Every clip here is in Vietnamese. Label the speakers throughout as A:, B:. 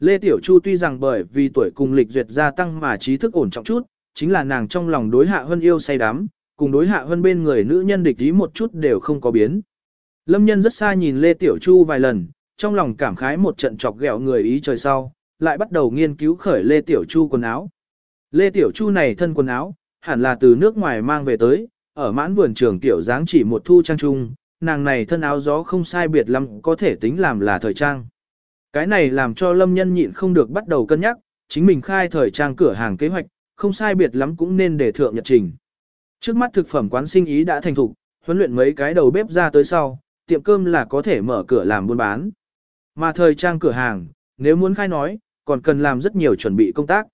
A: Lê Tiểu Chu tuy rằng bởi vì tuổi cùng lịch duyệt gia tăng mà trí thức ổn trọng chút, chính là nàng trong lòng đối hạ hơn yêu say đắm, cùng đối hạ hơn bên người nữ nhân địch ý một chút đều không có biến. Lâm nhân rất xa nhìn Lê Tiểu Chu vài lần, trong lòng cảm khái một trận chọc ghẹo người ý trời sau, lại bắt đầu nghiên cứu khởi Lê Tiểu Chu quần áo. Lê Tiểu Chu này thân quần áo, hẳn là từ nước ngoài mang về tới, ở mãn vườn trường tiểu dáng chỉ một thu trang trung, nàng này thân áo gió không sai biệt lắm có thể tính làm là thời trang. Cái này làm cho lâm nhân nhịn không được bắt đầu cân nhắc, chính mình khai thời trang cửa hàng kế hoạch, không sai biệt lắm cũng nên để thượng nhật trình. Trước mắt thực phẩm quán sinh ý đã thành thục, huấn luyện mấy cái đầu bếp ra tới sau, tiệm cơm là có thể mở cửa làm buôn bán. Mà thời trang cửa hàng, nếu muốn khai nói, còn cần làm rất nhiều chuẩn bị công tác.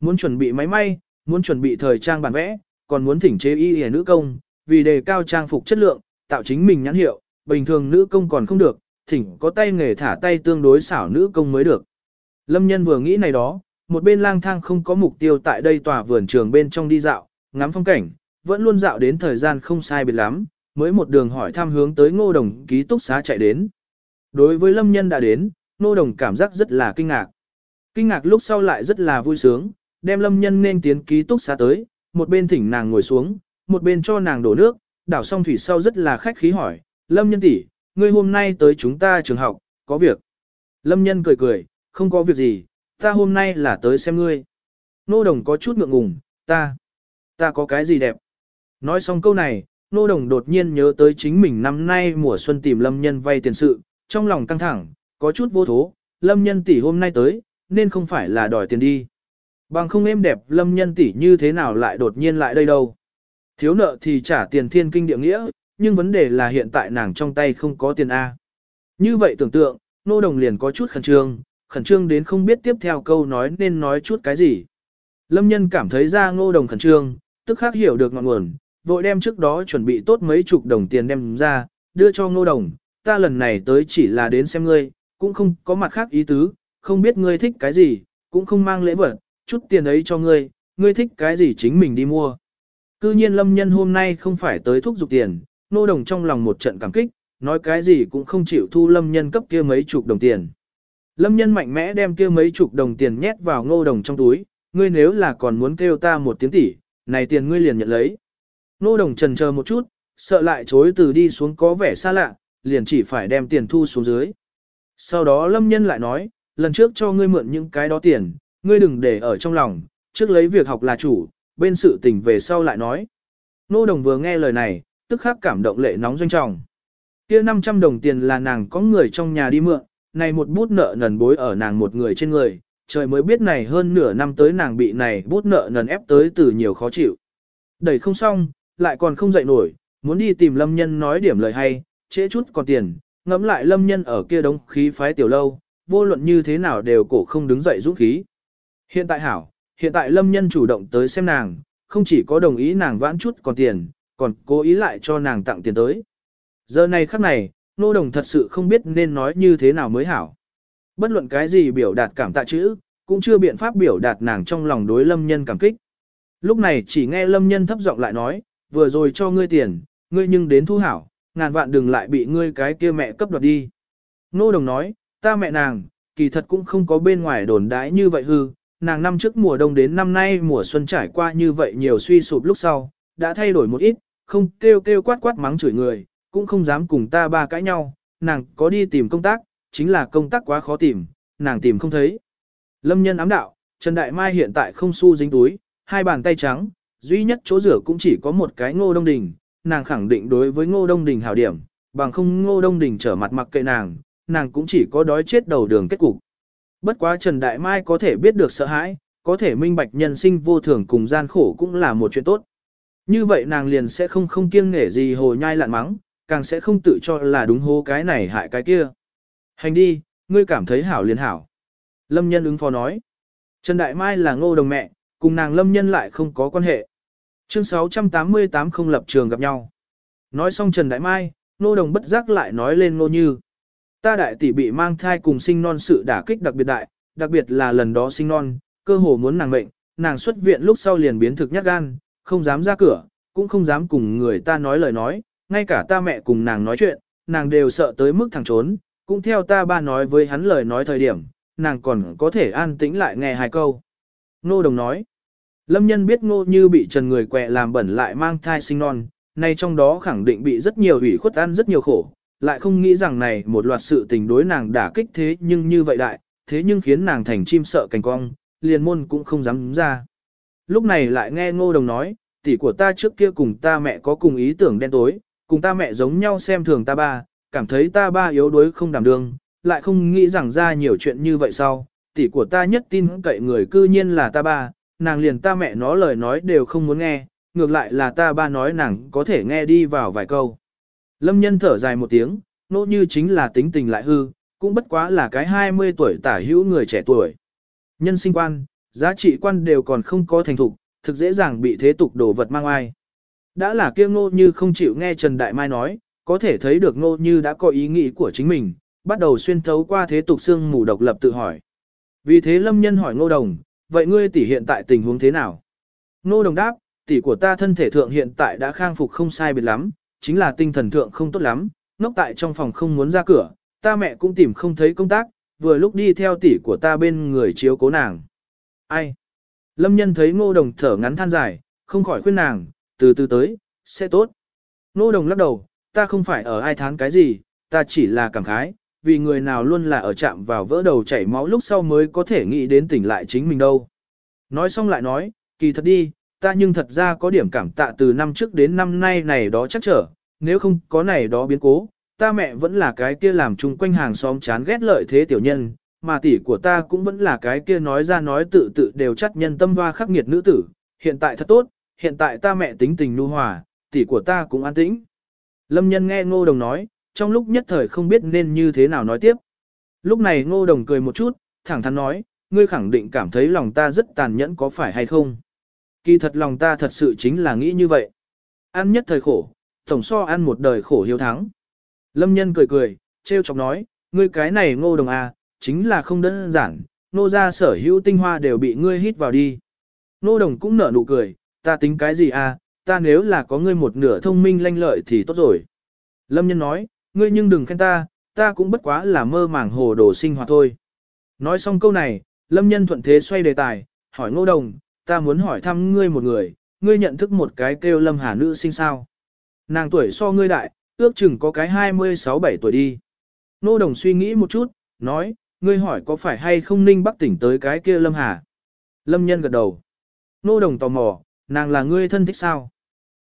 A: Muốn chuẩn bị máy may, muốn chuẩn bị thời trang bản vẽ, còn muốn thỉnh chế y hề nữ công, vì đề cao trang phục chất lượng, tạo chính mình nhãn hiệu, bình thường nữ công còn không được, thỉnh có tay nghề thả tay tương đối xảo nữ công mới được. Lâm nhân vừa nghĩ này đó, một bên lang thang không có mục tiêu tại đây tòa vườn trường bên trong đi dạo, ngắm phong cảnh, vẫn luôn dạo đến thời gian không sai biệt lắm, mới một đường hỏi thăm hướng tới ngô đồng ký túc xá chạy đến. Đối với lâm nhân đã đến, ngô đồng cảm giác rất là kinh ngạc. Kinh ngạc lúc sau lại rất là vui sướng, đem lâm nhân nên tiến ký túc xá tới, một bên thỉnh nàng ngồi xuống, một bên cho nàng đổ nước, đảo xong thủy sau rất là khách khí hỏi, lâm nhân tỷ, ngươi hôm nay tới chúng ta trường học, có việc. Lâm nhân cười cười, không có việc gì, ta hôm nay là tới xem ngươi. Nô đồng có chút ngượng ngùng, ta, ta có cái gì đẹp. Nói xong câu này, nô đồng đột nhiên nhớ tới chính mình năm nay mùa xuân tìm lâm nhân vay tiền sự, trong lòng căng thẳng, có chút vô thố, lâm nhân tỷ hôm nay tới, nên không phải là đòi tiền đi. Bằng không êm đẹp lâm nhân tỷ như thế nào lại đột nhiên lại đây đâu. Thiếu nợ thì trả tiền thiên kinh địa nghĩa, nhưng vấn đề là hiện tại nàng trong tay không có tiền A. Như vậy tưởng tượng, nô đồng liền có chút khẩn trương, khẩn trương đến không biết tiếp theo câu nói nên nói chút cái gì. Lâm nhân cảm thấy ra ngô đồng khẩn trương, tức khắc hiểu được ngọn nguồn, vội đem trước đó chuẩn bị tốt mấy chục đồng tiền đem ra, đưa cho ngô đồng, ta lần này tới chỉ là đến xem ngươi, cũng không có mặt khác ý tứ, không biết ngươi thích cái gì, cũng không mang lễ vật, chút tiền ấy cho ngươi, ngươi thích cái gì chính mình đi mua. Cư nhiên lâm nhân hôm nay không phải tới thúc giục tiền, nô đồng trong lòng một trận cảm kích, nói cái gì cũng không chịu thu lâm nhân cấp kia mấy chục đồng tiền. Lâm nhân mạnh mẽ đem kia mấy chục đồng tiền nhét vào ngô đồng trong túi, ngươi nếu là còn muốn kêu ta một tiếng tỷ, này tiền ngươi liền nhận lấy. Ngô đồng trần chờ một chút, sợ lại chối từ đi xuống có vẻ xa lạ, liền chỉ phải đem tiền thu xuống dưới. Sau đó lâm nhân lại nói, lần trước cho ngươi mượn những cái đó tiền, ngươi đừng để ở trong lòng, trước lấy việc học là chủ, bên sự tình về sau lại nói. Nô đồng vừa nghe lời này, tức khắc cảm động lệ nóng doanh trọng. Kia 500 đồng tiền là nàng có người trong nhà đi mượn, này một bút nợ nần bối ở nàng một người trên người, trời mới biết này hơn nửa năm tới nàng bị này bút nợ nần ép tới từ nhiều khó chịu. Đẩy không xong, lại còn không dậy nổi, muốn đi tìm lâm nhân nói điểm lời hay, trễ chút còn tiền, ngẫm lại lâm nhân ở kia đống khí phái tiểu lâu, vô luận như thế nào đều cổ không đứng dậy dũng khí. Hiện tại hảo, hiện tại lâm nhân chủ động tới xem nàng, không chỉ có đồng ý nàng vãn chút còn tiền, còn cố ý lại cho nàng tặng tiền tới. Giờ này khắc này, nô đồng thật sự không biết nên nói như thế nào mới hảo. Bất luận cái gì biểu đạt cảm tạ chữ, cũng chưa biện pháp biểu đạt nàng trong lòng đối lâm nhân cảm kích. Lúc này chỉ nghe lâm nhân thấp giọng lại nói, vừa rồi cho ngươi tiền, ngươi nhưng đến thu hảo, ngàn vạn đừng lại bị ngươi cái kia mẹ cấp đoạt đi. Nô đồng nói, ta mẹ nàng, kỳ thật cũng không có bên ngoài đồn đái như vậy hư, nàng năm trước mùa đông đến năm nay mùa xuân trải qua như vậy nhiều suy sụp lúc sau, đã thay đổi một ít, không kêu kêu quát quát mắng chửi người, cũng không dám cùng ta ba cãi nhau, nàng có đi tìm công tác, chính là công tác quá khó tìm, nàng tìm không thấy. Lâm nhân ám đạo, Trần Đại Mai hiện tại không xu dính túi, hai bàn tay trắng, duy nhất chỗ rửa cũng chỉ có một cái ngô đông đình, nàng khẳng định đối với ngô đông đình hảo điểm, bằng không ngô đông đình trở mặt mặc kệ nàng, nàng cũng chỉ có đói chết đầu đường kết cục. Bất quá Trần Đại Mai có thể biết được sợ hãi, có thể minh bạch nhân sinh vô thường cùng gian khổ cũng là một chuyện tốt. Như vậy nàng liền sẽ không không kiêng nghể gì hồ nhai lạn mắng, càng sẽ không tự cho là đúng hô cái này hại cái kia. Hành đi, ngươi cảm thấy hảo liền hảo. Lâm nhân ứng phó nói. Trần Đại Mai là ngô đồng mẹ, cùng nàng Lâm nhân lại không có quan hệ. Chương 688 không lập trường gặp nhau. Nói xong Trần Đại Mai, ngô đồng bất giác lại nói lên ngô như. Ta đại tỷ bị mang thai cùng sinh non sự đả kích đặc biệt đại, đặc biệt là lần đó sinh non, cơ hồ muốn nàng mệnh, nàng xuất viện lúc sau liền biến thực nhát gan, không dám ra cửa, cũng không dám cùng người ta nói lời nói, ngay cả ta mẹ cùng nàng nói chuyện, nàng đều sợ tới mức thằng trốn, cũng theo ta ba nói với hắn lời nói thời điểm, nàng còn có thể an tĩnh lại nghe hai câu. Nô Đồng nói, Lâm nhân biết ngô như bị trần người quẹ làm bẩn lại mang thai sinh non, nay trong đó khẳng định bị rất nhiều ủy khuất ăn rất nhiều khổ, lại không nghĩ rằng này một loạt sự tình đối nàng đả kích thế nhưng như vậy đại, thế nhưng khiến nàng thành chim sợ cành cong, liền môn cũng không dám ra. Lúc này lại nghe ngô đồng nói, tỷ của ta trước kia cùng ta mẹ có cùng ý tưởng đen tối, cùng ta mẹ giống nhau xem thường ta ba, cảm thấy ta ba yếu đuối không đảm đương, lại không nghĩ rằng ra nhiều chuyện như vậy sau, tỷ của ta nhất tin cậy người cư nhiên là ta ba, nàng liền ta mẹ nó lời nói đều không muốn nghe, ngược lại là ta ba nói nàng có thể nghe đi vào vài câu. Lâm nhân thở dài một tiếng, nỗ như chính là tính tình lại hư, cũng bất quá là cái 20 tuổi tả hữu người trẻ tuổi. Nhân sinh quan, giá trị quan đều còn không có thành thục, thực dễ dàng bị thế tục đổ vật mang ai. Đã là kia ngô như không chịu nghe Trần Đại Mai nói, có thể thấy được ngô như đã có ý nghĩ của chính mình, bắt đầu xuyên thấu qua thế tục xương mù độc lập tự hỏi. Vì thế lâm nhân hỏi ngô đồng, vậy ngươi tỷ hiện tại tình huống thế nào? Ngô đồng đáp, tỷ của ta thân thể thượng hiện tại đã khang phục không sai biệt lắm, chính là tinh thần thượng không tốt lắm, ngốc tại trong phòng không muốn ra cửa, ta mẹ cũng tìm không thấy công tác, vừa lúc đi theo tỷ của ta bên người chiếu cố nàng. Ai? Lâm nhân thấy ngô đồng thở ngắn than dài, không khỏi khuyên nàng, từ từ tới, sẽ tốt. Ngô đồng lắc đầu, ta không phải ở ai thán cái gì, ta chỉ là cảm khái, vì người nào luôn là ở chạm vào vỡ đầu chảy máu lúc sau mới có thể nghĩ đến tỉnh lại chính mình đâu. Nói xong lại nói, kỳ thật đi, ta nhưng thật ra có điểm cảm tạ từ năm trước đến năm nay này đó chắc trở, nếu không có này đó biến cố, ta mẹ vẫn là cái kia làm chung quanh hàng xóm chán ghét lợi thế tiểu nhân, mà tỷ của ta cũng vẫn là cái kia nói ra nói tự tự đều chắc nhân tâm hoa khắc nghiệt nữ tử, hiện tại thật tốt, hiện tại ta mẹ tính tình nu hòa, tỷ của ta cũng an tĩnh. Lâm nhân nghe ngô đồng nói, trong lúc nhất thời không biết nên như thế nào nói tiếp. Lúc này ngô đồng cười một chút, thẳng thắn nói, ngươi khẳng định cảm thấy lòng ta rất tàn nhẫn có phải hay không. Kỳ thật lòng ta thật sự chính là nghĩ như vậy. Ăn nhất thời khổ, tổng so ăn một đời khổ hiếu thắng. Lâm nhân cười cười, trêu chọc nói, ngươi cái này ngô đồng à, chính là không đơn giản, nô ra sở hữu tinh hoa đều bị ngươi hít vào đi. Nô đồng cũng nở nụ cười, ta tính cái gì à, ta nếu là có ngươi một nửa thông minh lanh lợi thì tốt rồi. Lâm nhân nói, ngươi nhưng đừng khen ta, ta cũng bất quá là mơ màng hồ đồ sinh hoạt thôi. Nói xong câu này, Lâm nhân thuận thế xoay đề tài, hỏi ngô đồng, ta muốn hỏi thăm ngươi một người, ngươi nhận thức một cái kêu Lâm Hà nữ sinh sao. Nàng tuổi so ngươi đại, ước chừng có cái 26-7 tuổi đi. Nô đồng suy nghĩ một chút, nói, ngươi hỏi có phải hay không ninh bắc tỉnh tới cái kia Lâm Hà. Lâm nhân gật đầu. Nô đồng tò mò, nàng là ngươi thân thích sao?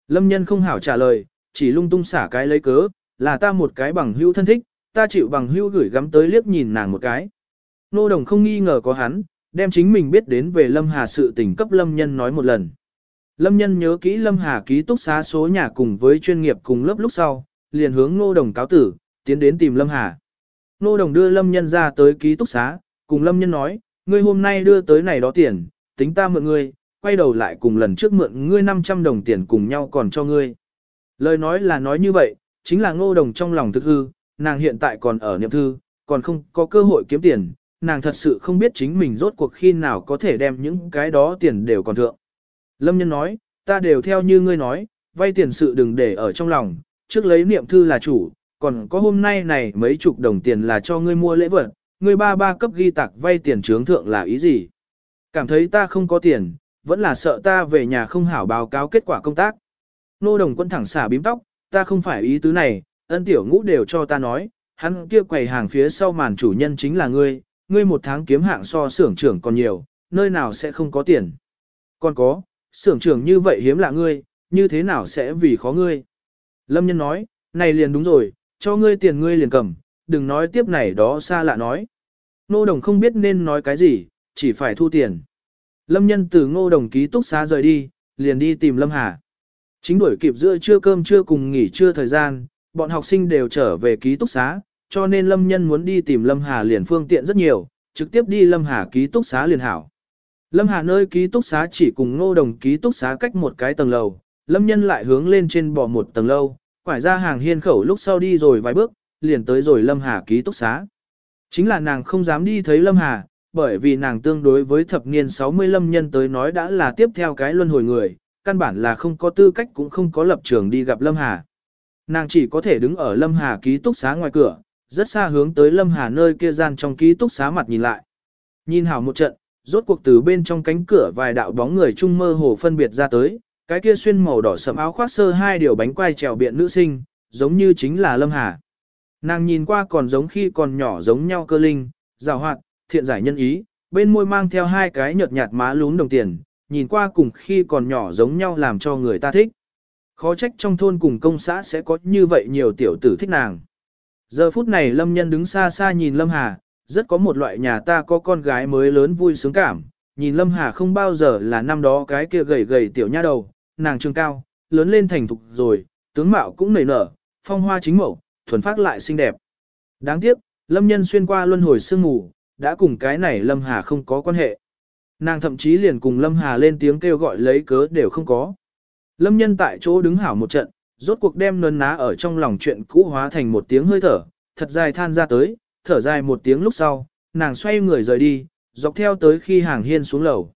A: Lâm nhân không hảo trả lời, chỉ lung tung xả cái lấy cớ, là ta một cái bằng hữu thân thích, ta chịu bằng hữu gửi gắm tới liếc nhìn nàng một cái. Nô đồng không nghi ngờ có hắn, đem chính mình biết đến về Lâm Hà sự tình cấp Lâm nhân nói một lần. Lâm nhân nhớ kỹ Lâm Hà ký túc xá số nhà cùng với chuyên nghiệp cùng lớp lúc sau, liền hướng Nô đồng cáo tử, tiến đến tìm Lâm Hà. Nô đồng đưa Lâm nhân ra tới ký túc xá, cùng Lâm nhân nói, ngươi hôm nay đưa tới này đó tiền, tính ta mượn ngươi, quay đầu lại cùng lần trước mượn ngươi 500 đồng tiền cùng nhau còn cho ngươi. Lời nói là nói như vậy, chính là ngô đồng trong lòng thực hư, nàng hiện tại còn ở niệm thư, còn không có cơ hội kiếm tiền, nàng thật sự không biết chính mình rốt cuộc khi nào có thể đem những cái đó tiền đều còn thượng. Lâm nhân nói, ta đều theo như ngươi nói, vay tiền sự đừng để ở trong lòng, trước lấy niệm thư là chủ, còn có hôm nay này mấy chục đồng tiền là cho ngươi mua lễ vật, ngươi ba ba cấp ghi tạc vay tiền trướng thượng là ý gì? Cảm thấy ta không có tiền, vẫn là sợ ta về nhà không hảo báo cáo kết quả công tác. Nô đồng quân thẳng xả bím tóc, ta không phải ý tứ này, ân tiểu ngũ đều cho ta nói, hắn kia quầy hàng phía sau màn chủ nhân chính là ngươi, ngươi một tháng kiếm hạng so xưởng trưởng còn nhiều, nơi nào sẽ không có tiền. Còn có, xưởng trưởng như vậy hiếm lạ ngươi, như thế nào sẽ vì khó ngươi. Lâm nhân nói, này liền đúng rồi, cho ngươi tiền ngươi liền cầm, đừng nói tiếp này đó xa lạ nói. Nô đồng không biết nên nói cái gì, chỉ phải thu tiền. Lâm nhân từ ngô đồng ký túc xá rời đi, liền đi tìm Lâm Hà. Chính đuổi kịp giữa trưa cơm trưa cùng nghỉ trưa thời gian, bọn học sinh đều trở về ký túc xá, cho nên Lâm nhân muốn đi tìm Lâm Hà liền phương tiện rất nhiều, trực tiếp đi Lâm Hà ký túc xá liền hảo. Lâm Hà nơi ký túc xá chỉ cùng ngô đồng ký túc xá cách một cái tầng lầu, Lâm nhân lại hướng lên trên bỏ một tầng lâu, quải ra hàng hiên khẩu lúc sau đi rồi vài bước, liền tới rồi Lâm Hà ký túc xá. Chính là nàng không dám đi thấy Lâm Hà, bởi vì nàng tương đối với thập niên 60 lâm nhân tới nói đã là tiếp theo cái luân hồi người, căn bản là không có tư cách cũng không có lập trường đi gặp Lâm Hà. Nàng chỉ có thể đứng ở Lâm Hà ký túc xá ngoài cửa, rất xa hướng tới Lâm Hà nơi kia gian trong ký túc xá mặt nhìn lại. Nhìn hảo một trận, rốt cuộc từ bên trong cánh cửa vài đạo bóng người trung mơ hồ phân biệt ra tới, cái kia xuyên màu đỏ sẫm áo khoác sơ hai điều bánh quai trèo biện nữ sinh, giống như chính là Lâm Hà. Nàng nhìn qua còn giống khi còn nhỏ giống nhau cơ linh, rào hoạt, thiện giải nhân ý, bên môi mang theo hai cái nhợt nhạt má lún đồng tiền, nhìn qua cùng khi còn nhỏ giống nhau làm cho người ta thích. Khó trách trong thôn cùng công xã sẽ có như vậy nhiều tiểu tử thích nàng. Giờ phút này Lâm Nhân đứng xa xa nhìn Lâm Hà, rất có một loại nhà ta có con gái mới lớn vui sướng cảm. Nhìn Lâm Hà không bao giờ là năm đó cái kia gầy gầy tiểu nha đầu, nàng trường cao, lớn lên thành thục rồi, tướng mạo cũng nảy nở, phong hoa chính mẫu, thuần phát lại xinh đẹp. Đáng tiếc, Lâm Nhân xuyên qua luân hồi sương ngủ, đã cùng cái này Lâm Hà không có quan hệ. Nàng thậm chí liền cùng Lâm Hà lên tiếng kêu gọi lấy cớ đều không có. Lâm Nhân tại chỗ đứng hảo một trận, rốt cuộc đem nơn ná ở trong lòng chuyện cũ hóa thành một tiếng hơi thở, thật dài than ra tới, thở dài một tiếng lúc sau, nàng xoay người rời đi, dọc theo tới khi hàng hiên xuống lầu.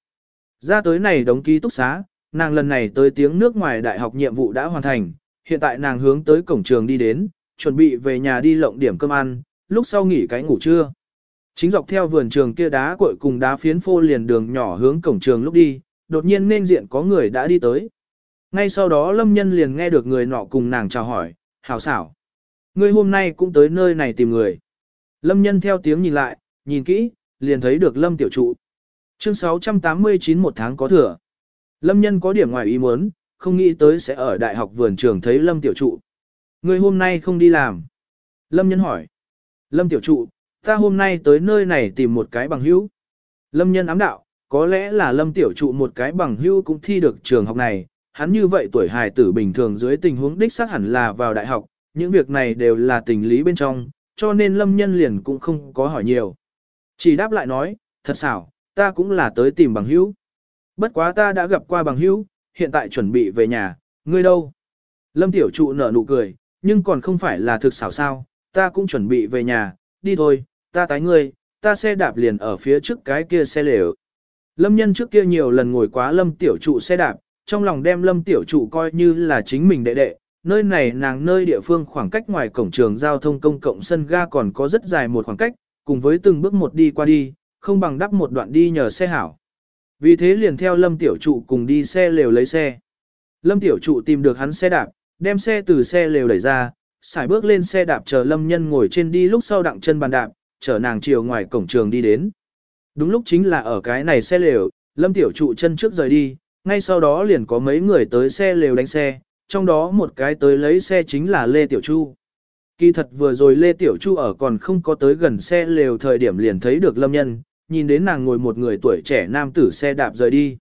A: Ra tới này đóng ký túc xá, nàng lần này tới tiếng nước ngoài đại học nhiệm vụ đã hoàn thành, hiện tại nàng hướng tới cổng trường đi đến, chuẩn bị về nhà đi lộng điểm cơm ăn, lúc sau nghỉ cái ngủ trưa. Chính dọc theo vườn trường kia đá cội cùng đá phiến phô liền đường nhỏ hướng cổng trường lúc đi, đột nhiên nên diện có người đã đi tới. Ngay sau đó lâm nhân liền nghe được người nọ cùng nàng chào hỏi, hảo xảo. Ngươi hôm nay cũng tới nơi này tìm người. Lâm nhân theo tiếng nhìn lại, nhìn kỹ, liền thấy được lâm tiểu trụ. Chương 689 một tháng có thừa. Lâm nhân có điểm ngoài ý muốn, không nghĩ tới sẽ ở đại học vườn trường thấy lâm tiểu trụ. người hôm nay không đi làm. Lâm nhân hỏi. Lâm tiểu trụ, ta hôm nay tới nơi này tìm một cái bằng hữu. Lâm nhân ám đạo, có lẽ là lâm tiểu trụ một cái bằng hữu cũng thi được trường học này, hắn như vậy tuổi hài tử bình thường dưới tình huống đích xác hẳn là vào đại học, những việc này đều là tình lý bên trong, cho nên lâm nhân liền cũng không có hỏi nhiều. Chỉ đáp lại nói, thật xảo, ta cũng là tới tìm bằng hữu. Bất quá ta đã gặp qua bằng hữu, hiện tại chuẩn bị về nhà, ngươi đâu? Lâm tiểu trụ nở nụ cười, nhưng còn không phải là thực xảo sao, ta cũng chuẩn bị về nhà, đi thôi, ta tái ngươi, ta xe đạp liền ở phía trước cái kia xe lều. Lâm nhân trước kia nhiều lần ngồi quá lâm tiểu trụ xe đạp, trong lòng đem lâm tiểu trụ coi như là chính mình đệ đệ, nơi này nàng nơi địa phương khoảng cách ngoài cổng trường giao thông công cộng sân ga còn có rất dài một khoảng cách, cùng với từng bước một đi qua đi, không bằng đắp một đoạn đi nhờ xe hảo. Vì thế liền theo lâm tiểu trụ cùng đi xe lều lấy xe. Lâm tiểu trụ tìm được hắn xe đạp, đem xe từ xe lều đẩy ra, xài bước lên xe đạp chờ lâm nhân ngồi trên đi lúc sau đặng chân bàn đạp, chở nàng chiều ngoài cổng trường đi đến. Đúng lúc chính là ở cái này xe lều, lâm tiểu trụ chân trước rời đi, ngay sau đó liền có mấy người tới xe lều đánh xe, trong đó một cái tới lấy xe chính là Lê Tiểu Chu. Kỳ thật vừa rồi Lê Tiểu Chu ở còn không có tới gần xe lều thời điểm liền thấy được lâm nhân, nhìn đến nàng ngồi một người tuổi trẻ nam tử xe đạp rời đi.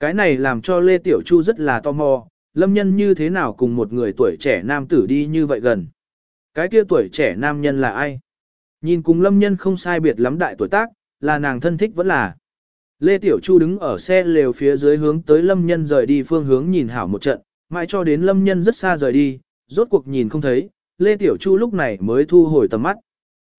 A: Cái này làm cho Lê Tiểu Chu rất là tò mò, lâm nhân như thế nào cùng một người tuổi trẻ nam tử đi như vậy gần. Cái kia tuổi trẻ nam nhân là ai? Nhìn cùng lâm nhân không sai biệt lắm đại tuổi tác, là nàng thân thích vẫn là. Lê Tiểu Chu đứng ở xe lều phía dưới hướng tới lâm nhân rời đi phương hướng nhìn hảo một trận, mãi cho đến lâm nhân rất xa rời đi, rốt cuộc nhìn không thấy, Lê Tiểu Chu lúc này mới thu hồi tầm mắt.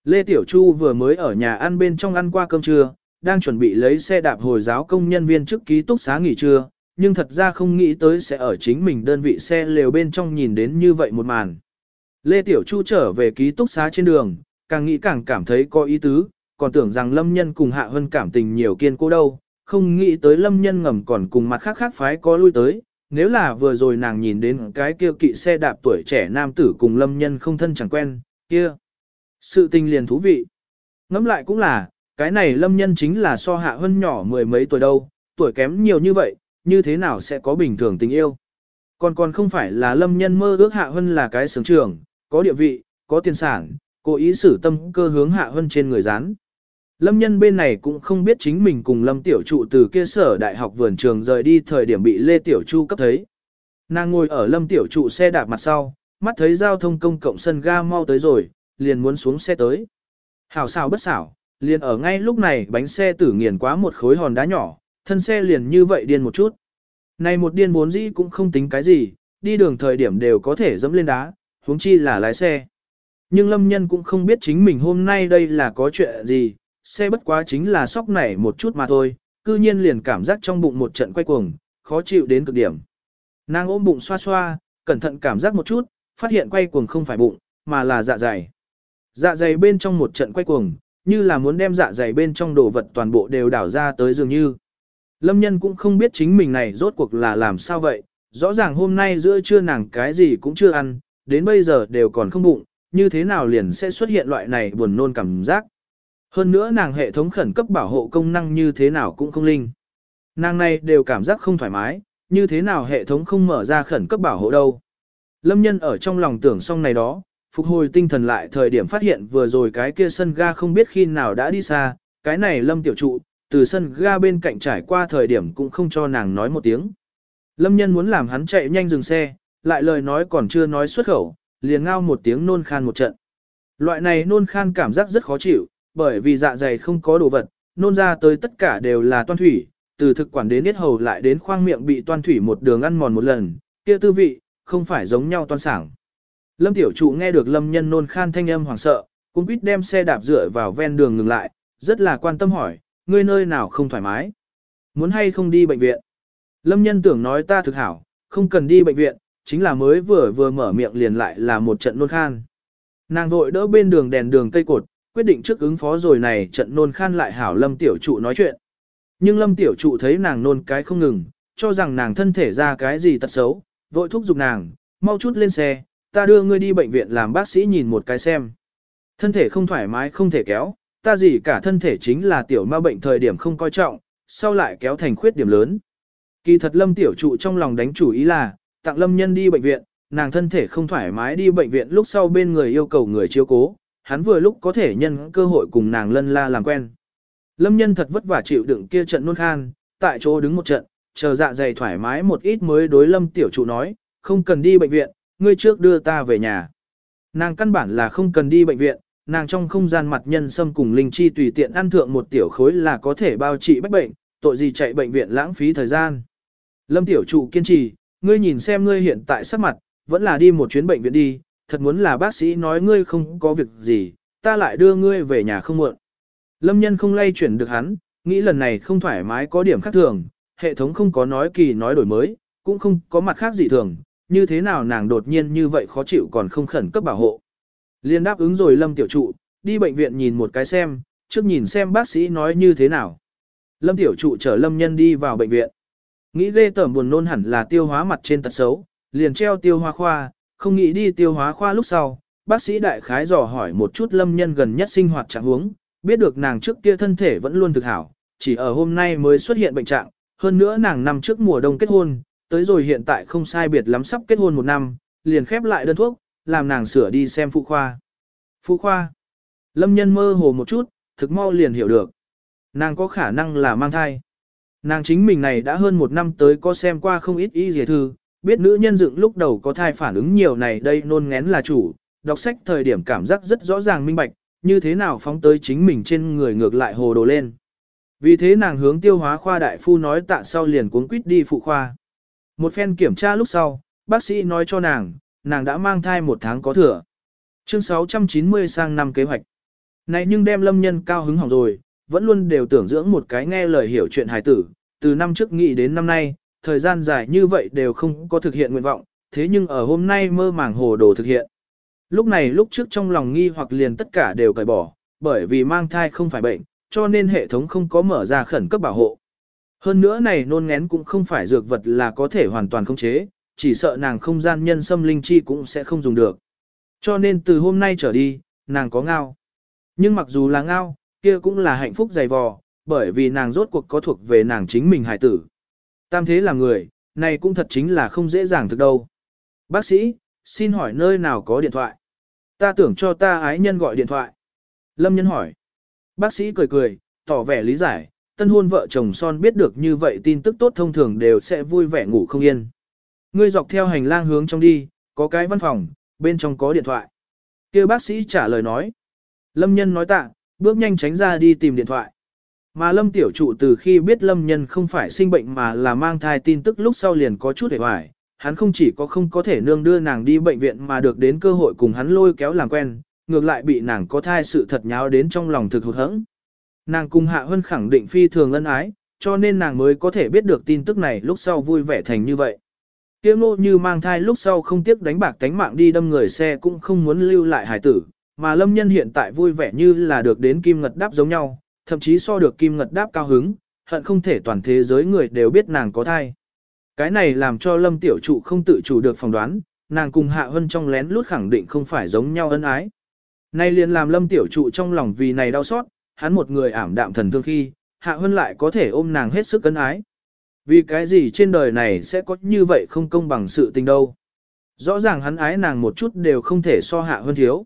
A: Lê Tiểu Chu vừa mới ở nhà ăn bên trong ăn qua cơm trưa, đang chuẩn bị lấy xe đạp hồi giáo công nhân viên trước ký túc xá nghỉ trưa, nhưng thật ra không nghĩ tới sẽ ở chính mình đơn vị xe lều bên trong nhìn đến như vậy một màn. Lê Tiểu Chu trở về ký túc xá trên đường, càng nghĩ càng cảm thấy có ý tứ, còn tưởng rằng Lâm Nhân cùng Hạ Hân cảm tình nhiều kiên cố đâu, không nghĩ tới Lâm Nhân ngầm còn cùng mặt khác khác phái có lui tới, nếu là vừa rồi nàng nhìn đến cái kia kỵ xe đạp tuổi trẻ nam tử cùng Lâm Nhân không thân chẳng quen, kia. Sự tình liền thú vị. Ngẫm lại cũng là, cái này Lâm Nhân chính là so Hạ Hân nhỏ mười mấy tuổi đâu, tuổi kém nhiều như vậy, như thế nào sẽ có bình thường tình yêu. Còn còn không phải là Lâm Nhân mơ ước Hạ Hân là cái sướng trường, có địa vị, có tiền sản, cố ý xử tâm cơ hướng Hạ Hân trên người rán. Lâm nhân bên này cũng không biết chính mình cùng Lâm Tiểu Trụ từ kia sở đại học vườn trường rời đi thời điểm bị Lê Tiểu Chu cấp thấy. Nàng ngồi ở Lâm Tiểu Trụ xe đạp mặt sau, mắt thấy giao thông công cộng sân ga mau tới rồi, liền muốn xuống xe tới. Hảo xảo bất xảo, liền ở ngay lúc này bánh xe tử nghiền quá một khối hòn đá nhỏ, thân xe liền như vậy điên một chút. Này một điên vốn dĩ cũng không tính cái gì, đi đường thời điểm đều có thể dẫm lên đá, huống chi là lái xe. Nhưng lâm nhân cũng không biết chính mình hôm nay đây là có chuyện gì, xe bất quá chính là sóc nảy một chút mà thôi, cư nhiên liền cảm giác trong bụng một trận quay cuồng, khó chịu đến cực điểm. Nàng ôm bụng xoa xoa, cẩn thận cảm giác một chút, phát hiện quay cuồng không phải bụng, mà là dạ dày. Dạ dày bên trong một trận quay cuồng, Như là muốn đem dạ dày bên trong đồ vật toàn bộ đều đảo ra tới dường như. Lâm nhân cũng không biết chính mình này rốt cuộc là làm sao vậy, rõ ràng hôm nay giữa trưa nàng cái gì cũng chưa ăn, đến bây giờ đều còn không bụng, như thế nào liền sẽ xuất hiện loại này buồn nôn cảm giác. Hơn nữa nàng hệ thống khẩn cấp bảo hộ công năng như thế nào cũng không linh. Nàng này đều cảm giác không thoải mái, như thế nào hệ thống không mở ra khẩn cấp bảo hộ đâu. Lâm nhân ở trong lòng tưởng xong này đó, phục hồi tinh thần lại thời điểm phát hiện vừa rồi cái kia sân ga không biết khi nào đã đi xa, cái này lâm tiểu trụ, từ sân ga bên cạnh trải qua thời điểm cũng không cho nàng nói một tiếng. Lâm nhân muốn làm hắn chạy nhanh dừng xe, lại lời nói còn chưa nói xuất khẩu, liền ngao một tiếng nôn khan một trận. Loại này nôn khan cảm giác rất khó chịu, bởi vì dạ dày không có đồ vật, nôn ra tới tất cả đều là toan thủy, từ thực quản đến niết hầu lại đến khoang miệng bị toan thủy một đường ăn mòn một lần, kia tư vị, không phải giống nhau toan sảng. Lâm tiểu trụ nghe được lâm nhân nôn khan thanh âm hoảng sợ, cũng quýt đem xe đạp dựa vào ven đường ngừng lại, rất là quan tâm hỏi, ngươi nơi nào không thoải mái? Muốn hay không đi bệnh viện? Lâm nhân tưởng nói ta thực hảo, không cần đi bệnh viện, chính là mới vừa vừa mở miệng liền lại là một trận nôn khan. Nàng vội đỡ bên đường đèn đường cây cột, quyết định trước ứng phó rồi này trận nôn khan lại hảo lâm tiểu trụ nói chuyện. Nhưng lâm tiểu trụ thấy nàng nôn cái không ngừng, cho rằng nàng thân thể ra cái gì tật xấu, vội thúc giục nàng, mau chút lên xe, ta đưa ngươi đi bệnh viện làm bác sĩ nhìn một cái xem. Thân thể không thoải mái không thể kéo, ta gì cả thân thể chính là tiểu ma bệnh thời điểm không coi trọng, sau lại kéo thành khuyết điểm lớn. Kỳ thật lâm tiểu trụ trong lòng đánh chủ ý là, tặng lâm nhân đi bệnh viện, nàng thân thể không thoải mái đi bệnh viện lúc sau bên người yêu cầu người chiếu cố, hắn vừa lúc có thể nhân cơ hội cùng nàng lân la làm quen. Lâm nhân thật vất vả chịu đựng kia trận nôn khan, tại chỗ đứng một trận, chờ dạ dày thoải mái một ít mới đối lâm tiểu trụ nói, không cần đi bệnh viện, ngươi trước đưa ta về nhà. Nàng căn bản là không cần đi bệnh viện, nàng trong không gian mặt nhân xâm cùng linh chi tùy tiện ăn thượng một tiểu khối là có thể bao trị bách bệnh, tội gì chạy bệnh viện lãng phí thời gian. Lâm tiểu trụ kiên trì, ngươi nhìn xem ngươi hiện tại sắc mặt, vẫn là đi một chuyến bệnh viện đi, thật muốn là bác sĩ nói ngươi không có việc gì, ta lại đưa ngươi về nhà không muộn. Lâm nhân không lay chuyển được hắn, nghĩ lần này không thoải mái có điểm khác thường, hệ thống không có nói kỳ nói đổi mới, cũng không có mặt khác gì thường, như thế nào nàng đột nhiên như vậy khó chịu còn không khẩn cấp bảo hộ. Liên đáp ứng rồi Lâm tiểu trụ, đi bệnh viện nhìn một cái xem, trước nhìn xem bác sĩ nói như thế nào. Lâm tiểu trụ chở Lâm nhân đi vào bệnh viện. Nghĩ ghê tởm buồn nôn hẳn là tiêu hóa mặt trên tật xấu, liền treo tiêu hóa khoa, không nghĩ đi tiêu hóa khoa lúc sau. Bác sĩ đại khái dò hỏi một chút lâm nhân gần nhất sinh hoạt trạng huống, biết được nàng trước kia thân thể vẫn luôn thực hảo, chỉ ở hôm nay mới xuất hiện bệnh trạng, hơn nữa nàng năm trước mùa đông kết hôn, tới rồi hiện tại không sai biệt lắm sắp kết hôn một năm, liền khép lại đơn thuốc, làm nàng sửa đi xem phụ khoa. Phụ khoa. Lâm nhân mơ hồ một chút, thực mau liền hiểu được. Nàng có khả năng là mang thai. Nàng chính mình này đã hơn một năm tới có xem qua không ít y dề thư, biết nữ nhân dựng lúc đầu có thai phản ứng nhiều này đây nôn ngén là chủ, đọc sách thời điểm cảm giác rất rõ ràng minh bạch, như thế nào phóng tới chính mình trên người ngược lại hồ đồ lên. Vì thế nàng hướng tiêu hóa khoa đại phu nói tạ sau liền cuốn quýt đi phụ khoa. Một phen kiểm tra lúc sau, bác sĩ nói cho nàng, nàng đã mang thai một tháng có thừa. Chương 690 sang năm kế hoạch. Này nhưng đem lâm nhân cao hứng hỏng rồi, vẫn luôn đều tưởng dưỡng một cái nghe lời hiểu chuyện hài tử, từ năm trước nghĩ đến năm nay, thời gian dài như vậy đều không có thực hiện nguyện vọng, thế nhưng ở hôm nay mơ màng hồ đồ thực hiện. Lúc này lúc trước trong lòng nghi hoặc liền tất cả đều cởi bỏ, bởi vì mang thai không phải bệnh, cho nên hệ thống không có mở ra khẩn cấp bảo hộ. Hơn nữa này nôn ngén cũng không phải dược vật là có thể hoàn toàn không chế, chỉ sợ nàng không gian nhân xâm linh chi cũng sẽ không dùng được. Cho nên từ hôm nay trở đi, nàng có ngao. Nhưng mặc dù là ngao, kia cũng là hạnh phúc dày vò, bởi vì nàng rốt cuộc có thuộc về nàng chính mình hải tử. Tam thế là người, này cũng thật chính là không dễ dàng thực đâu. Bác sĩ, xin hỏi nơi nào có điện thoại? Ta tưởng cho ta ái nhân gọi điện thoại. Lâm nhân hỏi. Bác sĩ cười cười, tỏ vẻ lý giải, tân hôn vợ chồng son biết được như vậy tin tức tốt thông thường đều sẽ vui vẻ ngủ không yên. Ngươi dọc theo hành lang hướng trong đi, có cái văn phòng, bên trong có điện thoại. kia bác sĩ trả lời nói. Lâm nhân nói tạ, bước nhanh tránh ra đi tìm điện thoại. Mà lâm tiểu trụ từ khi biết lâm nhân không phải sinh bệnh mà là mang thai tin tức lúc sau liền có chút hề hoài, hắn không chỉ có không có thể nương đưa nàng đi bệnh viện mà được đến cơ hội cùng hắn lôi kéo làm quen, ngược lại bị nàng có thai sự thật nháo đến trong lòng thực hụt hẫng. Nàng cùng Hạ Hân khẳng định phi thường ân ái, cho nên nàng mới có thể biết được tin tức này lúc sau vui vẻ thành như vậy. Kiếm ngô như mang thai lúc sau không tiếc đánh bạc tánh mạng đi đâm người xe cũng không muốn lưu lại hải tử, mà lâm nhân hiện tại vui vẻ như là được đến kim ngật đáp giống nhau, thậm chí so được kim ngật đáp cao hứng, hận không thể toàn thế giới người đều biết nàng có thai. Cái này làm cho lâm tiểu trụ không tự chủ được phỏng đoán, nàng cùng hạ hân trong lén lút khẳng định không phải giống nhau ân ái. Nay liền làm lâm tiểu trụ trong lòng vì này đau xót, hắn một người ảm đạm thần thương khi, hạ hân lại có thể ôm nàng hết sức ân ái. Vì cái gì trên đời này sẽ có như vậy không công bằng sự tình đâu. Rõ ràng hắn ái nàng một chút đều không thể so hạ hơn thiếu.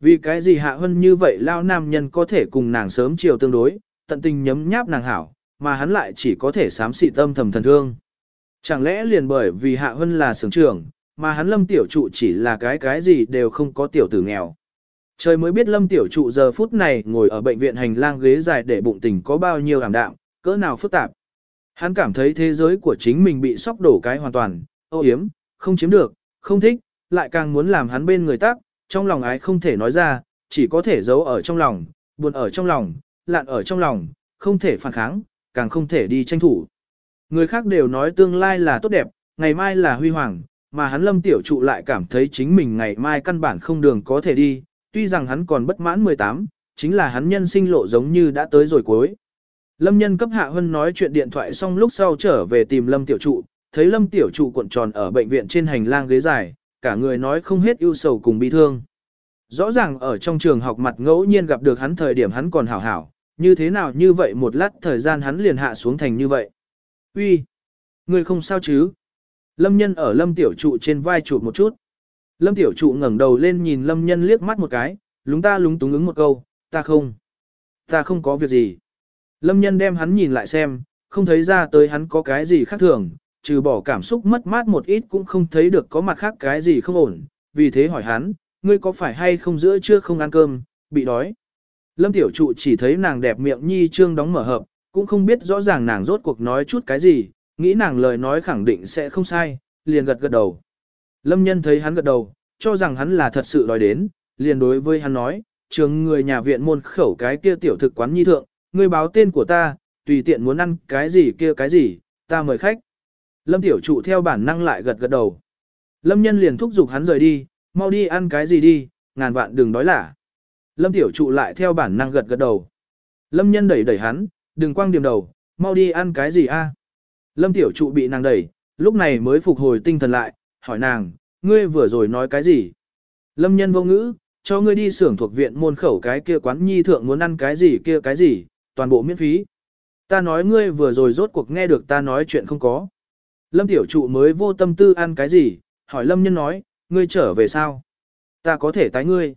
A: Vì cái gì hạ hân như vậy lao nam nhân có thể cùng nàng sớm chiều tương đối, tận tình nhấm nháp nàng hảo, mà hắn lại chỉ có thể sám xị tâm thầm thần thương. Chẳng lẽ liền bởi vì hạ hân là sướng trưởng, mà hắn lâm tiểu trụ chỉ là cái cái gì đều không có tiểu tử nghèo. Trời mới biết lâm tiểu trụ giờ phút này ngồi ở bệnh viện hành lang ghế dài để bụng tình có bao nhiêu ảm đạm, cỡ nào phức tạp. Hắn cảm thấy thế giới của chính mình bị sóc đổ cái hoàn toàn, ô yếm, không chiếm được, không thích, lại càng muốn làm hắn bên người tác, trong lòng ái không thể nói ra, chỉ có thể giấu ở trong lòng, buồn ở trong lòng, lạn ở trong lòng, không thể phản kháng, càng không thể đi tranh thủ. Người khác đều nói tương lai là tốt đẹp, ngày mai là huy hoàng, mà hắn lâm tiểu trụ lại cảm thấy chính mình ngày mai căn bản không đường có thể đi, tuy rằng hắn còn bất mãn 18, chính là hắn nhân sinh lộ giống như đã tới rồi cuối. Lâm nhân cấp hạ hân nói chuyện điện thoại xong lúc sau trở về tìm lâm tiểu trụ, thấy lâm tiểu trụ cuộn tròn ở bệnh viện trên hành lang ghế dài, cả người nói không hết ưu sầu cùng bi thương. Rõ ràng ở trong trường học mặt ngẫu nhiên gặp được hắn thời điểm hắn còn hảo hảo, như thế nào như vậy một lát thời gian hắn liền hạ xuống thành như vậy. Uy, Người không sao chứ? Lâm nhân ở lâm tiểu trụ trên vai trụ một chút. Lâm tiểu trụ ngẩng đầu lên nhìn lâm nhân liếc mắt một cái, lúng ta lúng túng ứng một câu, ta không. Ta không có việc gì. Lâm nhân đem hắn nhìn lại xem, không thấy ra tới hắn có cái gì khác thường, trừ bỏ cảm xúc mất mát một ít cũng không thấy được có mặt khác cái gì không ổn, vì thế hỏi hắn, ngươi có phải hay không giữa trưa không ăn cơm, bị đói. Lâm tiểu trụ chỉ thấy nàng đẹp miệng nhi trương đóng mở hợp, cũng không biết rõ ràng nàng rốt cuộc nói chút cái gì, nghĩ nàng lời nói khẳng định sẽ không sai, liền gật gật đầu. Lâm nhân thấy hắn gật đầu, cho rằng hắn là thật sự đói đến, liền đối với hắn nói, trường người nhà viện môn khẩu cái kia tiểu thực quán nhi thượng, ngươi báo tên của ta, tùy tiện muốn ăn cái gì kia cái gì, ta mời khách. Lâm tiểu trụ theo bản năng lại gật gật đầu. Lâm nhân liền thúc giục hắn rời đi, mau đi ăn cái gì đi, ngàn vạn đừng đói lả. Lâm tiểu trụ lại theo bản năng gật gật đầu. Lâm nhân đẩy đẩy hắn, đừng quăng điểm đầu, mau đi ăn cái gì a? Lâm tiểu trụ bị nàng đẩy, lúc này mới phục hồi tinh thần lại, hỏi nàng, ngươi vừa rồi nói cái gì? Lâm nhân vô ngữ, cho ngươi đi xưởng thuộc viện môn khẩu cái kia quán nhi thượng muốn ăn cái gì kia cái gì, toàn bộ miễn phí. Ta nói ngươi vừa rồi rốt cuộc nghe được ta nói chuyện không có. Lâm tiểu trụ mới vô tâm tư ăn cái gì, hỏi lâm nhân nói, ngươi trở về sao? Ta có thể tái ngươi.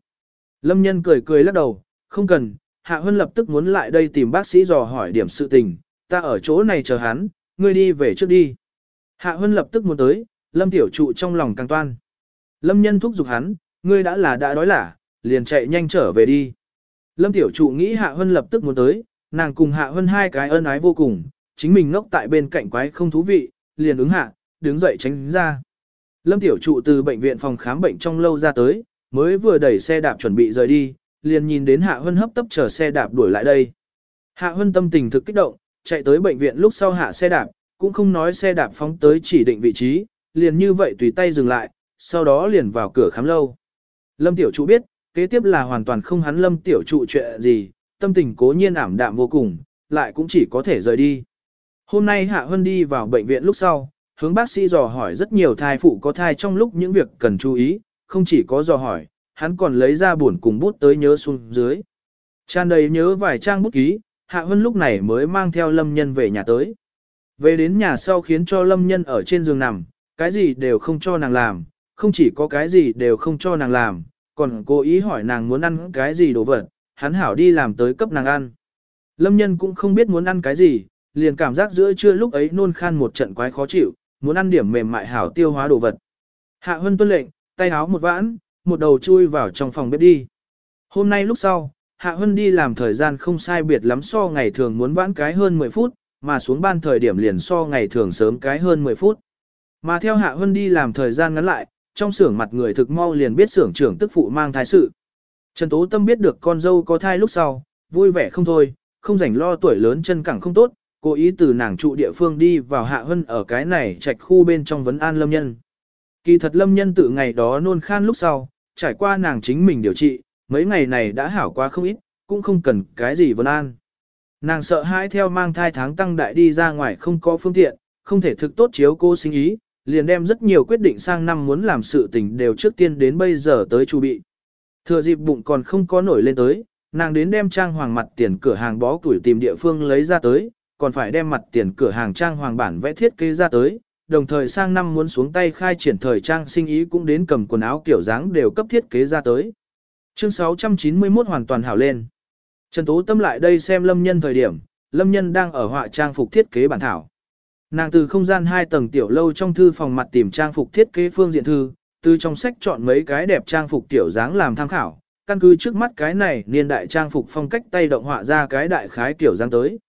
A: Lâm nhân cười cười lắc đầu, không cần, Hạ huân lập tức muốn lại đây tìm bác sĩ dò hỏi điểm sự tình, ta ở chỗ này chờ hắn, ngươi đi về trước đi. Hạ huân lập tức muốn tới, Lâm tiểu trụ trong lòng càng toan. Lâm nhân thúc giục hắn, ngươi đã là đã đói lả, liền chạy nhanh trở về đi. Lâm tiểu trụ nghĩ Hạ huân lập tức muốn tới, nàng cùng Hạ huân hai cái ân ái vô cùng, chính mình ngốc tại bên cạnh quái không thú vị, liền ứng hạ, đứng dậy tránh ra. Lâm tiểu trụ từ bệnh viện phòng khám bệnh trong lâu ra tới, mới vừa đẩy xe đạp chuẩn bị rời đi, liền nhìn đến Hạ Hân hấp tấp chờ xe đạp đuổi lại đây. Hạ Hân tâm tình thực kích động, chạy tới bệnh viện lúc sau hạ xe đạp, cũng không nói xe đạp phóng tới chỉ định vị trí, liền như vậy tùy tay dừng lại, sau đó liền vào cửa khám lâu. Lâm tiểu trụ biết, kế tiếp là hoàn toàn không hắn lâm tiểu trụ chuyện gì, tâm tình cố nhiên ảm đạm vô cùng, lại cũng chỉ có thể rời đi. Hôm nay Hạ Hân đi vào bệnh viện lúc sau, hướng bác sĩ dò hỏi rất nhiều thai phụ có thai trong lúc những việc cần chú ý, không chỉ có dò hỏi, hắn còn lấy ra buồn cùng bút tới nhớ xuống dưới. Tràn đầy nhớ vài trang bút ký, Hạ Hân lúc này mới mang theo Lâm Nhân về nhà tới. Về đến nhà sau khiến cho Lâm Nhân ở trên giường nằm, cái gì đều không cho nàng làm, không chỉ có cái gì đều không cho nàng làm, còn cố ý hỏi nàng muốn ăn cái gì đồ vật, hắn hảo đi làm tới cấp nàng ăn. Lâm Nhân cũng không biết muốn ăn cái gì, liền cảm giác giữa trưa lúc ấy nôn khan một trận quái khó chịu, muốn ăn điểm mềm mại hảo tiêu hóa đồ vật. Hạ Hân tuân lệnh, tay áo một vãn, một đầu chui vào trong phòng bếp đi. Hôm nay lúc sau, Hạ Hân đi làm thời gian không sai biệt lắm so ngày thường muốn vãn cái hơn 10 phút, mà xuống ban thời điểm liền so ngày thường sớm cái hơn 10 phút. Mà theo Hạ Hân đi làm thời gian ngắn lại, trong xưởng mặt người thực mau liền biết xưởng trưởng tức phụ mang thai sự. Trần Tố Tâm biết được con dâu có thai lúc sau, vui vẻ không thôi, không rảnh lo tuổi lớn chân cẳng không tốt, cố ý từ nàng trụ địa phương đi vào Hạ Hân ở cái này trạch khu bên trong vấn an lâm nhân. Kỳ thật lâm nhân từ ngày đó nôn khan lúc sau, trải qua nàng chính mình điều trị, mấy ngày này đã hảo quá không ít, cũng không cần cái gì vấn an. Nàng sợ hãi theo mang thai tháng tăng đại đi ra ngoài không có phương tiện, không thể thực tốt chiếu cô sinh ý, liền đem rất nhiều quyết định sang năm muốn làm sự tình đều trước tiên đến bây giờ tới chu bị. Thừa dịp bụng còn không có nổi lên tới, nàng đến đem trang hoàng mặt tiền cửa hàng bó tuổi tìm địa phương lấy ra tới, còn phải đem mặt tiền cửa hàng trang hoàng bản vẽ thiết kế ra tới, đồng thời sang năm muốn xuống tay khai triển thời trang sinh ý cũng đến cầm quần áo kiểu dáng đều cấp thiết kế ra tới. Chương 691 hoàn toàn hảo lên. Trần Tố Tâm lại đây xem Lâm Nhân thời điểm, Lâm Nhân đang ở họa trang phục thiết kế bản thảo. Nàng từ không gian hai tầng tiểu lâu trong thư phòng mặt tìm trang phục thiết kế phương diện thư, từ trong sách chọn mấy cái đẹp trang phục tiểu dáng làm tham khảo, căn cứ trước mắt cái này niên đại trang phục phong cách tay động họa ra cái đại khái kiểu dáng tới.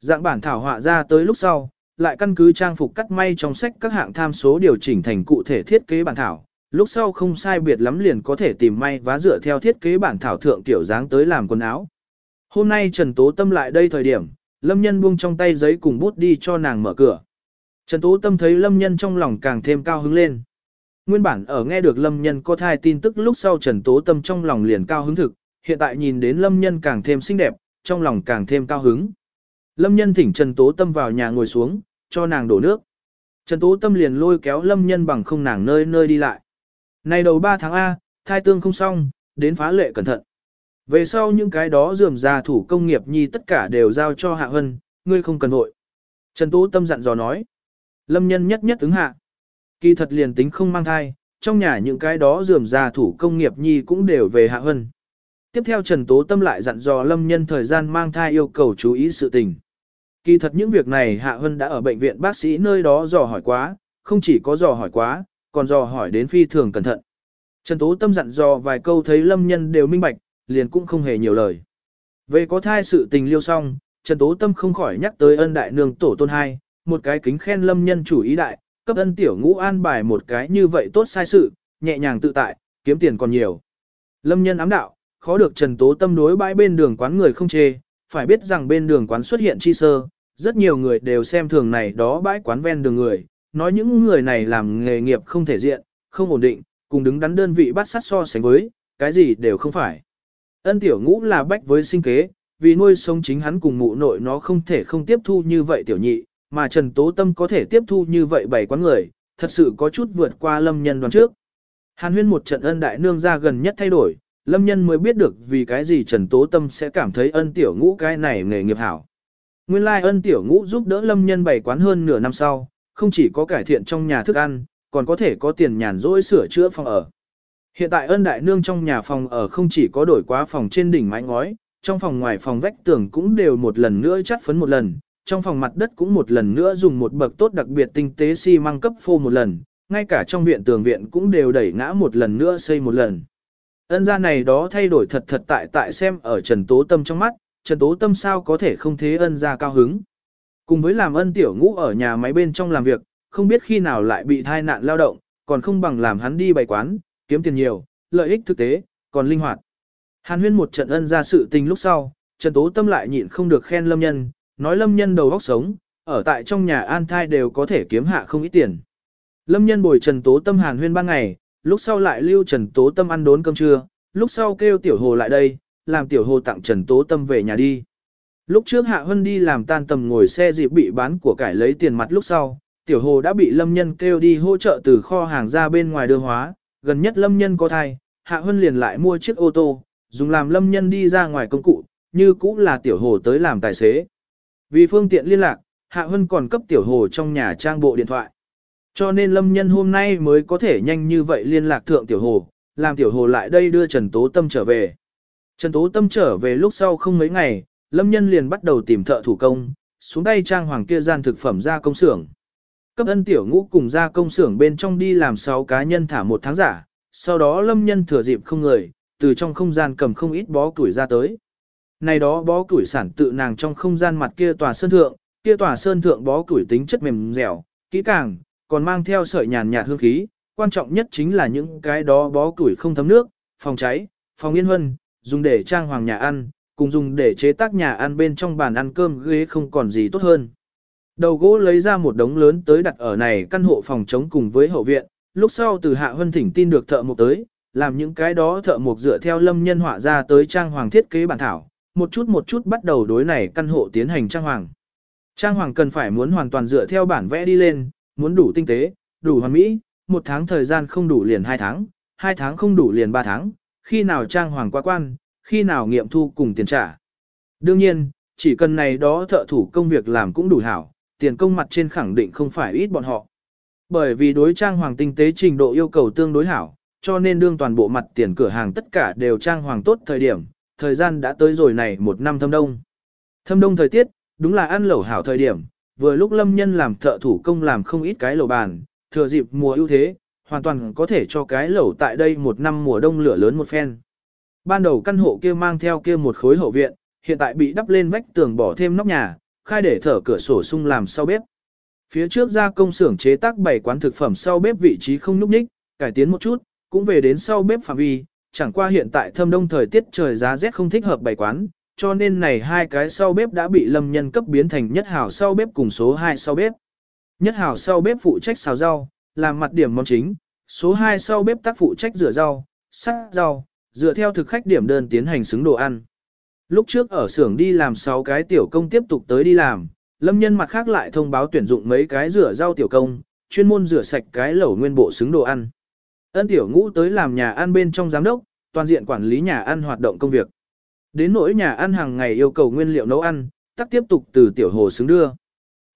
A: Dạng bản thảo họa ra tới lúc sau, lại căn cứ trang phục cắt may trong sách các hạng tham số điều chỉnh thành cụ thể thiết kế bản thảo, lúc sau không sai biệt lắm liền có thể tìm may vá dựa theo thiết kế bản thảo thượng tiểu dáng tới làm quần áo. Hôm nay Trần Tố Tâm lại đây thời điểm, Lâm Nhân buông trong tay giấy cùng bút đi cho nàng mở cửa. Trần Tố Tâm thấy Lâm Nhân trong lòng càng thêm cao hứng lên. Nguyên bản ở nghe được Lâm Nhân có thai tin tức lúc sau Trần Tố Tâm trong lòng liền cao hứng thực, hiện tại nhìn đến Lâm Nhân càng thêm xinh đẹp, trong lòng càng thêm cao hứng. Lâm Nhân thỉnh Trần Tố Tâm vào nhà ngồi xuống, cho nàng đổ nước. Trần Tố Tâm liền lôi kéo Lâm Nhân bằng không nàng nơi nơi đi lại. Này đầu 3 tháng A, thai tương không xong, đến phá lệ cẩn thận. Về sau những cái đó dườm ra thủ công nghiệp nhi tất cả đều giao cho Hạ Hân, ngươi không cần vội. Trần Tố Tâm dặn dò nói. Lâm nhân nhất nhất ứng hạ. Kỳ thật liền tính không mang thai, trong nhà những cái đó dườm ra thủ công nghiệp nhi cũng đều về Hạ Hân. Tiếp theo Trần Tố Tâm lại dặn dò Lâm nhân thời gian mang thai yêu cầu chú ý sự tình. Kỳ thật những việc này Hạ Hân đã ở bệnh viện bác sĩ nơi đó dò hỏi quá, không chỉ có dò hỏi quá, còn dò hỏi đến phi thường cẩn thận. Trần Tố Tâm dặn dò vài câu thấy Lâm nhân đều minh bạch, liền cũng không hề nhiều lời. Về có thai sự tình liêu xong, Trần Tố Tâm không khỏi nhắc tới ân đại nương tổ tôn hai, một cái kính khen lâm nhân chủ ý đại, cấp ân tiểu ngũ an bài một cái như vậy tốt sai sự, nhẹ nhàng tự tại, kiếm tiền còn nhiều. Lâm nhân ám đạo, khó được Trần Tố Tâm đối bãi bên đường quán người không chê, phải biết rằng bên đường quán xuất hiện chi sơ, rất nhiều người đều xem thường này đó bãi quán ven đường người, nói những người này làm nghề nghiệp không thể diện, không ổn định, cùng đứng đắn đơn vị bắt sát so sánh với, cái gì đều không phải. Ân tiểu ngũ là bách với sinh kế, vì nuôi sống chính hắn cùng mụ nội nó không thể không tiếp thu như vậy tiểu nhị, mà Trần Tố Tâm có thể tiếp thu như vậy bảy quán người, thật sự có chút vượt qua lâm nhân đoán trước. Hàn huyên một trận ân đại nương ra gần nhất thay đổi, lâm nhân mới biết được vì cái gì Trần Tố Tâm sẽ cảm thấy ân tiểu ngũ cái này nghề nghiệp hảo. Nguyên lai ân tiểu ngũ giúp đỡ lâm nhân bảy quán hơn nửa năm sau, không chỉ có cải thiện trong nhà thức ăn, còn có thể có tiền nhàn rỗi sửa chữa phòng ở. Hiện tại ân đại nương trong nhà phòng ở không chỉ có đổi quá phòng trên đỉnh mái ngói, trong phòng ngoài phòng vách tường cũng đều một lần nữa chắt phấn một lần, trong phòng mặt đất cũng một lần nữa dùng một bậc tốt đặc biệt tinh tế xi măng cấp phô một lần, ngay cả trong viện tường viện cũng đều đẩy ngã một lần nữa xây một lần. Ân gia này đó thay đổi thật thật tại tại xem ở Trần Tố Tâm trong mắt, Trần Tố Tâm sao có thể không thế ân gia cao hứng. Cùng với làm ân tiểu ngũ ở nhà máy bên trong làm việc, không biết khi nào lại bị thai nạn lao động, còn không bằng làm hắn đi bày quán, kiếm tiền nhiều, lợi ích thực tế, còn linh hoạt. Hàn huyên một trận ân ra sự tình lúc sau, Trần Tố Tâm lại nhịn không được khen Lâm Nhân, nói Lâm Nhân đầu óc sống, ở tại trong nhà an thai đều có thể kiếm hạ không ít tiền. Lâm Nhân bồi Trần Tố Tâm hàn huyên ban ngày, lúc sau lại lưu Trần Tố Tâm ăn đốn cơm trưa, lúc sau kêu Tiểu Hồ lại đây, làm Tiểu Hồ tặng Trần Tố Tâm về nhà đi. Lúc trước Hạ Hân đi làm tan tầm ngồi xe dịp bị bán của cải lấy tiền mặt lúc sau, Tiểu Hồ đã bị Lâm Nhân kêu đi hỗ trợ từ kho hàng ra bên ngoài đưa hóa, gần nhất lâm nhân có thai, Hạ Hân liền lại mua chiếc ô tô, dùng làm lâm nhân đi ra ngoài công cụ, như cũng là tiểu hồ tới làm tài xế. Vì phương tiện liên lạc, Hạ Hân còn cấp tiểu hồ trong nhà trang bộ điện thoại. Cho nên lâm nhân hôm nay mới có thể nhanh như vậy liên lạc thượng tiểu hồ, làm tiểu hồ lại đây đưa Trần Tố Tâm trở về. Trần Tố Tâm trở về lúc sau không mấy ngày, lâm nhân liền bắt đầu tìm thợ thủ công, xuống tay trang hoàng kia gian thực phẩm ra công xưởng. Cấp ân tiểu ngũ cùng ra công xưởng bên trong đi làm 6 cá nhân thả một tháng giả, sau đó lâm nhân thừa dịp không người, từ trong không gian cầm không ít bó củi ra tới. Này đó bó củi sản tự nàng trong không gian mặt kia tòa sơn thượng, kia tòa sơn thượng bó củi tính chất mềm dẻo, kỹ càng, còn mang theo sợi nhàn nhạt hương khí, quan trọng nhất chính là những cái đó bó củi không thấm nước, phòng cháy, phòng yên huân, dùng để trang hoàng nhà ăn, cùng dùng để chế tác nhà ăn bên trong bàn ăn cơm ghế không còn gì tốt hơn. Đầu gỗ lấy ra một đống lớn tới đặt ở này căn hộ phòng chống cùng với hậu viện, lúc sau từ hạ hân thỉnh tin được thợ một tới, làm những cái đó thợ mộc dựa theo lâm nhân họa ra tới trang hoàng thiết kế bản thảo, một chút một chút bắt đầu đối này căn hộ tiến hành trang hoàng. Trang hoàng cần phải muốn hoàn toàn dựa theo bản vẽ đi lên, muốn đủ tinh tế, đủ hoàn mỹ, một tháng thời gian không đủ liền hai tháng, hai tháng không đủ liền ba tháng, khi nào trang hoàng quá quan, khi nào nghiệm thu cùng tiền trả. Đương nhiên, chỉ cần này đó thợ thủ công việc làm cũng đủ hảo, tiền công mặt trên khẳng định không phải ít bọn họ. Bởi vì đối trang hoàng tinh tế trình độ yêu cầu tương đối hảo, cho nên đương toàn bộ mặt tiền cửa hàng tất cả đều trang hoàng tốt thời điểm, thời gian đã tới rồi này một năm thâm đông. Thâm đông thời tiết, đúng là ăn lẩu hảo thời điểm, vừa lúc lâm nhân làm thợ thủ công làm không ít cái lẩu bàn, thừa dịp mùa ưu thế, hoàn toàn có thể cho cái lẩu tại đây một năm mùa đông lửa lớn một phen. Ban đầu căn hộ kia mang theo kia một khối hậu viện, hiện tại bị đắp lên vách tường bỏ thêm nóc nhà, khai để thở cửa sổ sung làm sau bếp. Phía trước ra công xưởng chế tác bảy quán thực phẩm sau bếp vị trí không núp ních, cải tiến một chút, cũng về đến sau bếp phạm vi, chẳng qua hiện tại thâm đông thời tiết trời giá rét không thích hợp bảy quán, cho nên này hai cái sau bếp đã bị lâm nhân cấp biến thành nhất hảo sau bếp cùng số 2 sau bếp. Nhất hảo sau bếp phụ trách xào rau, làm mặt điểm món chính, số 2 sau bếp tác phụ trách rửa rau, sắc rau, dựa theo thực khách điểm đơn tiến hành xứng đồ ăn. Lúc trước ở xưởng đi làm 6 cái tiểu công tiếp tục tới đi làm, lâm nhân mặt khác lại thông báo tuyển dụng mấy cái rửa rau tiểu công, chuyên môn rửa sạch cái lẩu nguyên bộ xứng đồ ăn. Ân tiểu ngũ tới làm nhà ăn bên trong giám đốc, toàn diện quản lý nhà ăn hoạt động công việc. Đến nỗi nhà ăn hàng ngày yêu cầu nguyên liệu nấu ăn, tắc tiếp tục từ tiểu hồ xứng đưa.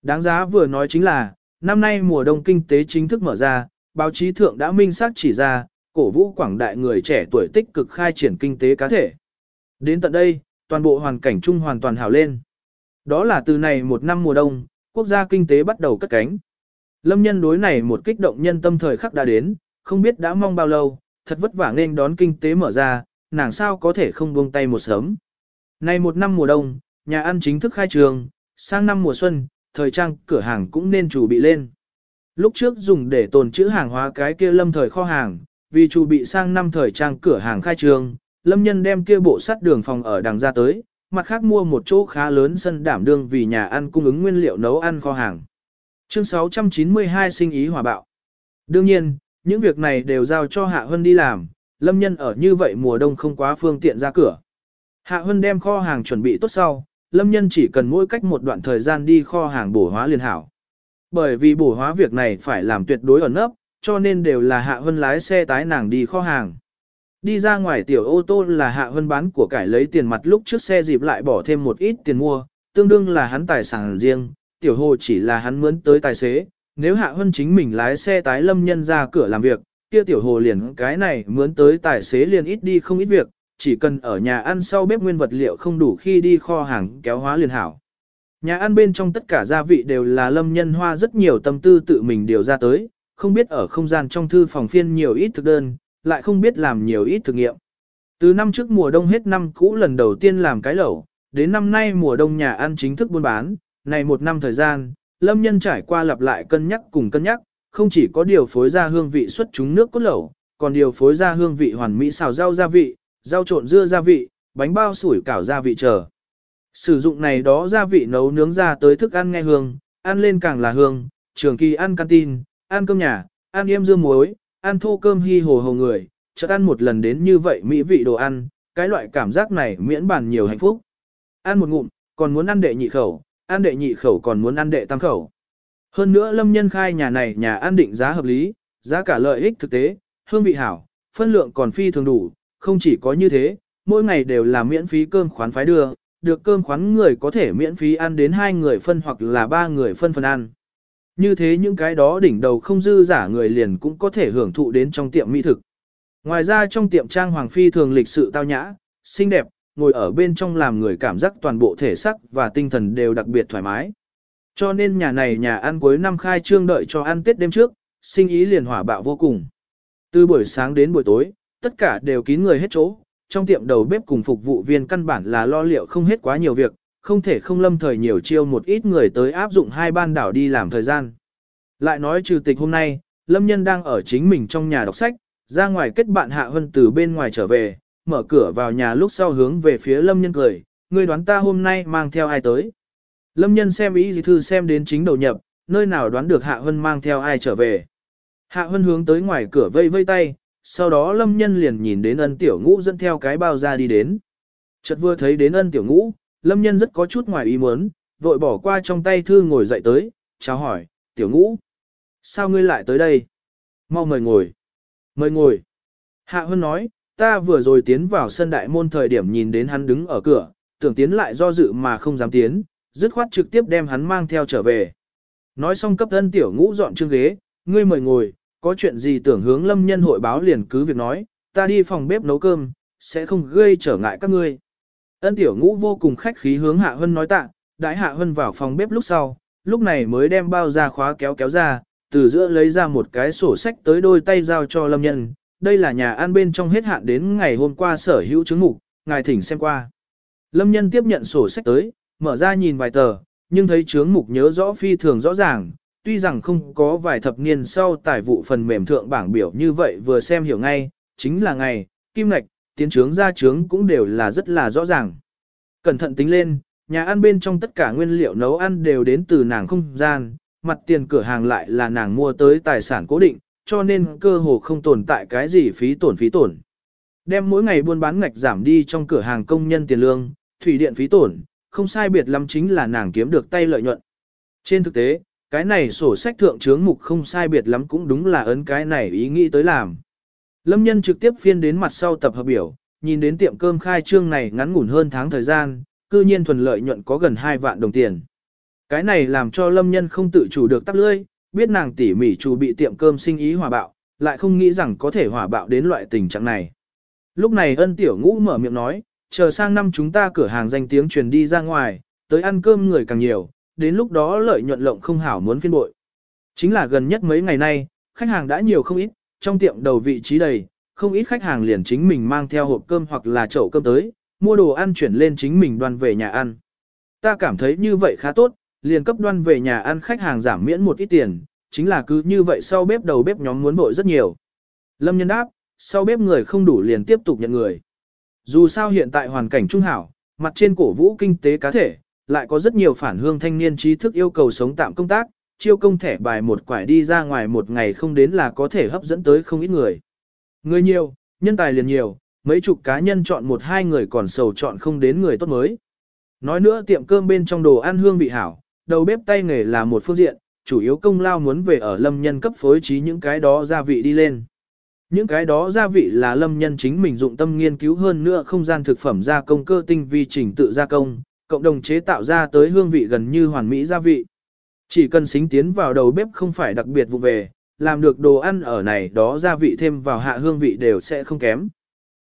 A: Đáng giá vừa nói chính là, năm nay mùa đông kinh tế chính thức mở ra, báo chí thượng đã minh xác chỉ ra, cổ vũ quảng đại người trẻ tuổi tích cực khai triển kinh tế cá thể. Đến tận đây, toàn bộ hoàn cảnh chung hoàn toàn hảo lên. Đó là từ này một năm mùa đông, quốc gia kinh tế bắt đầu cất cánh. Lâm nhân đối này một kích động nhân tâm thời khắc đã đến, không biết đã mong bao lâu, thật vất vả nên đón kinh tế mở ra, nàng sao có thể không buông tay một sớm. Này một năm mùa đông, nhà ăn chính thức khai trường, sang năm mùa xuân, thời trang cửa hàng cũng nên chủ bị lên. Lúc trước dùng để tồn trữ hàng hóa cái kia lâm thời kho hàng, vì chủ bị sang năm thời trang cửa hàng khai trường, lâm nhân đem kia bộ sắt đường phòng ở đằng ra tới, mặt khác mua một chỗ khá lớn sân đảm đương vì nhà ăn cung ứng nguyên liệu nấu ăn kho hàng. Chương 692 sinh ý hòa bạo. Đương nhiên, những việc này đều giao cho Hạ Hân đi làm, lâm nhân ở như vậy mùa đông không quá phương tiện ra cửa. Hạ Hân đem kho hàng chuẩn bị tốt sau, lâm nhân chỉ cần mỗi cách một đoạn thời gian đi kho hàng bổ hóa liền hảo. Bởi vì bổ hóa việc này phải làm tuyệt đối ẩn nấp, cho nên đều là Hạ Hân lái xe tái nàng đi kho hàng. Đi ra ngoài tiểu ô tô là Hạ Hân bán của cải lấy tiền mặt lúc trước xe dịp lại bỏ thêm một ít tiền mua, tương đương là hắn tài sản riêng, tiểu hồ chỉ là hắn mướn tới tài xế, nếu Hạ Hân chính mình lái xe tái lâm nhân ra cửa làm việc, kia tiểu hồ liền cái này mướn tới tài xế liền ít đi không ít việc, chỉ cần ở nhà ăn sau bếp nguyên vật liệu không đủ khi đi kho hàng kéo hóa liền hảo. Nhà ăn bên trong tất cả gia vị đều là lâm nhân hoa rất nhiều tâm tư tự mình điều ra tới, không biết ở không gian trong thư phòng phiên nhiều ít thực đơn, lại không biết làm nhiều ít thực nghiệm. Từ năm trước mùa đông hết năm cũ lần đầu tiên làm cái lẩu, đến năm nay mùa đông nhà ăn chính thức buôn bán, này một năm thời gian, lâm nhân trải qua lặp lại cân nhắc cùng cân nhắc, không chỉ có điều phối ra hương vị xuất chúng nước cốt lẩu, còn điều phối ra hương vị hoàn mỹ xào rau gia vị, rau trộn dưa gia vị, bánh bao sủi cảo gia vị chờ. Sử dụng này đó gia vị nấu nướng ra tới thức ăn nghe hương, ăn lên càng là hương, trường kỳ ăn canteen, ăn cơm nhà, ăn yêm dưa muối, ăn thô cơm hi hồ hồ người, chợt ăn một lần đến như vậy mỹ vị đồ ăn, cái loại cảm giác này miễn bàn nhiều hạnh phúc. Ăn một ngụm, còn muốn ăn đệ nhị khẩu, ăn đệ nhị khẩu còn muốn ăn đệ tam khẩu. Hơn nữa lâm nhân khai nhà này nhà ăn định giá hợp lý, giá cả lợi ích thực tế, hương vị hảo, phân lượng còn phi thường đủ, không chỉ có như thế, mỗi ngày đều là miễn phí cơm khoán phái đưa, được cơm khoán người có thể miễn phí ăn đến hai người phân hoặc là ba người phân phần ăn. Như thế những cái đó đỉnh đầu không dư giả người liền cũng có thể hưởng thụ đến trong tiệm mỹ thực. Ngoài ra trong tiệm trang hoàng phi thường lịch sự tao nhã, xinh đẹp, ngồi ở bên trong làm người cảm giác toàn bộ thể sắc và tinh thần đều đặc biệt thoải mái. Cho nên nhà này nhà ăn cuối năm khai trương đợi cho ăn Tết đêm trước, sinh ý liền hỏa bạo vô cùng. Từ buổi sáng đến buổi tối, tất cả đều kín người hết chỗ, trong tiệm đầu bếp cùng phục vụ viên căn bản là lo liệu không hết quá nhiều việc, không thể không lâm thời nhiều chiêu một ít người tới áp dụng hai ban đảo đi làm thời gian. Lại nói trừ tịch hôm nay, lâm nhân đang ở chính mình trong nhà đọc sách, ra ngoài kết bạn hạ hân từ bên ngoài trở về, mở cửa vào nhà lúc sau hướng về phía lâm nhân cười, ngươi đoán ta hôm nay mang theo ai tới. Lâm nhân xem ý gì thư xem đến chính đầu nhập, nơi nào đoán được hạ hân mang theo ai trở về. Hạ hân hướng tới ngoài cửa vây vây tay, sau đó lâm nhân liền nhìn đến ân tiểu ngũ dẫn theo cái bao ra đi đến. Chợt vừa thấy đến ân tiểu ngũ, lâm nhân rất có chút ngoài ý muốn, vội bỏ qua trong tay thư ngồi dậy tới, chào hỏi, tiểu ngũ. Sao ngươi lại tới đây? Mau mời ngồi. Mời ngồi. Hạ Hân nói, ta vừa rồi tiến vào sân đại môn thời điểm nhìn đến hắn đứng ở cửa, tưởng tiến lại do dự mà không dám tiến, dứt khoát trực tiếp đem hắn mang theo trở về. Nói xong cấp ân tiểu ngũ dọn chương ghế, ngươi mời ngồi, có chuyện gì tưởng hướng lâm nhân hội báo liền cứ việc nói, ta đi phòng bếp nấu cơm, sẽ không gây trở ngại các ngươi. Ân tiểu ngũ vô cùng khách khí hướng Hạ Hân nói tạ, đãi Hạ Hân vào phòng bếp lúc sau, lúc này mới đem bao ra khóa kéo kéo ra, từ giữa lấy ra một cái sổ sách tới đôi tay giao cho lâm nhân. Đây là nhà ăn bên trong hết hạn đến ngày hôm qua sở hữu chứng mục, ngài thỉnh xem qua. Lâm nhân tiếp nhận sổ sách tới, mở ra nhìn vài tờ, nhưng thấy chướng mục nhớ rõ phi thường rõ ràng, tuy rằng không có vài thập niên sau tài vụ phần mềm thượng bảng biểu như vậy vừa xem hiểu ngay, chính là ngày, kim ngạch, tiến trướng ra trướng cũng đều là rất là rõ ràng. Cẩn thận tính lên, nhà ăn bên trong tất cả nguyên liệu nấu ăn đều đến từ nàng không gian, mặt tiền cửa hàng lại là nàng mua tới tài sản cố định, cho nên cơ hồ không tồn tại cái gì phí tổn phí tổn. Đem mỗi ngày buôn bán ngạch giảm đi trong cửa hàng công nhân tiền lương, thủy điện phí tổn, không sai biệt lắm chính là nàng kiếm được tay lợi nhuận. Trên thực tế, cái này sổ sách thượng trướng mục không sai biệt lắm cũng đúng là ấn cái này ý nghĩ tới làm. Lâm nhân trực tiếp phiên đến mặt sau tập hợp biểu, nhìn đến tiệm cơm khai trương này ngắn ngủn hơn tháng thời gian, cư nhiên thuần lợi nhuận có gần 2 vạn đồng tiền. Cái này làm cho lâm nhân không tự chủ được tắp lưỡi, biết nàng tỉ mỉ chủ bị tiệm cơm sinh ý hòa bạo, lại không nghĩ rằng có thể hòa bạo đến loại tình trạng này. Lúc này ân tiểu ngũ mở miệng nói, chờ sang năm chúng ta cửa hàng danh tiếng truyền đi ra ngoài, tới ăn cơm người càng nhiều, đến lúc đó lợi nhuận lộng không hảo muốn phiên bội. Chính là gần nhất mấy ngày nay, khách hàng đã nhiều không ít, trong tiệm đầu vị trí đầy, không ít khách hàng liền chính mình mang theo hộp cơm hoặc là chậu cơm tới, mua đồ ăn chuyển lên chính mình đoan về nhà ăn. Ta cảm thấy như vậy khá tốt, liền cấp đoan về nhà ăn khách hàng giảm miễn một ít tiền, chính là cứ như vậy sau bếp đầu bếp nhóm muốn vội rất nhiều. Lâm nhân đáp, sau bếp người không đủ liền tiếp tục nhận người. Dù sao hiện tại hoàn cảnh trung hảo, mặt trên cổ vũ kinh tế cá thể, lại có rất nhiều phản hương thanh niên trí thức yêu cầu sống tạm công tác, chiêu công thẻ bài một quải đi ra ngoài một ngày không đến là có thể hấp dẫn tới không ít người. Người nhiều, nhân tài liền nhiều, mấy chục cá nhân chọn một hai người còn sầu chọn không đến người tốt mới. Nói nữa tiệm cơm bên trong đồ ăn hương vị hảo, đầu bếp tay nghề là một phương diện, chủ yếu công lao muốn về ở lâm nhân cấp phối trí những cái đó gia vị đi lên. Những cái đó gia vị là lâm nhân chính mình dụng tâm nghiên cứu hơn nữa không gian thực phẩm gia công cơ tinh vi trình tự gia công, cộng đồng chế tạo ra tới hương vị gần như hoàn mỹ gia vị. Chỉ cần xính tiến vào đầu bếp không phải đặc biệt vụ về, làm được đồ ăn ở này đó gia vị thêm vào hạ hương vị đều sẽ không kém.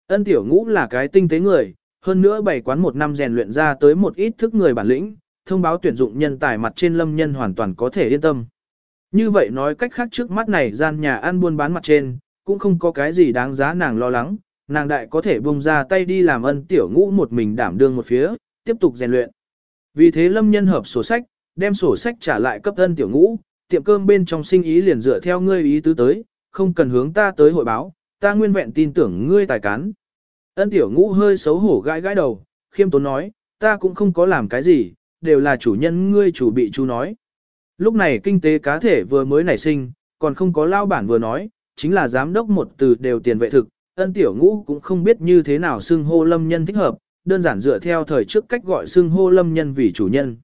A: Ân tiểu ngũ là cái tinh tế người, hơn nữa bảy quán một năm rèn luyện ra tới một ít thức người bản lĩnh, thông báo tuyển dụng nhân tài mặt trên lâm nhân hoàn toàn có thể yên tâm. Như vậy nói cách khác trước mắt này gian nhà ăn buôn bán mặt trên, cũng không có cái gì đáng giá nàng lo lắng, nàng đại có thể bung ra tay đi làm ân tiểu ngũ một mình đảm đương một phía, tiếp tục rèn luyện. Vì thế lâm nhân hợp sổ sách, đem sổ sách trả lại cấp thân tiểu ngũ, tiệm cơm bên trong sinh ý liền dựa theo ngươi ý tứ tới, không cần hướng ta tới hội báo, ta nguyên vẹn tin tưởng ngươi tài cán. Ân tiểu ngũ hơi xấu hổ gãi gãi đầu, khiêm tốn nói, ta cũng không có làm cái gì, đều là chủ nhân ngươi chủ bị chú nói. Lúc này kinh tế cá thể vừa mới nảy sinh, còn không có lao bản vừa nói, chính là giám đốc một từ đều tiền vệ thực, ân tiểu ngũ cũng không biết như thế nào xưng hô lâm nhân thích hợp, đơn giản dựa theo thời trước cách gọi xưng hô lâm nhân vì chủ nhân.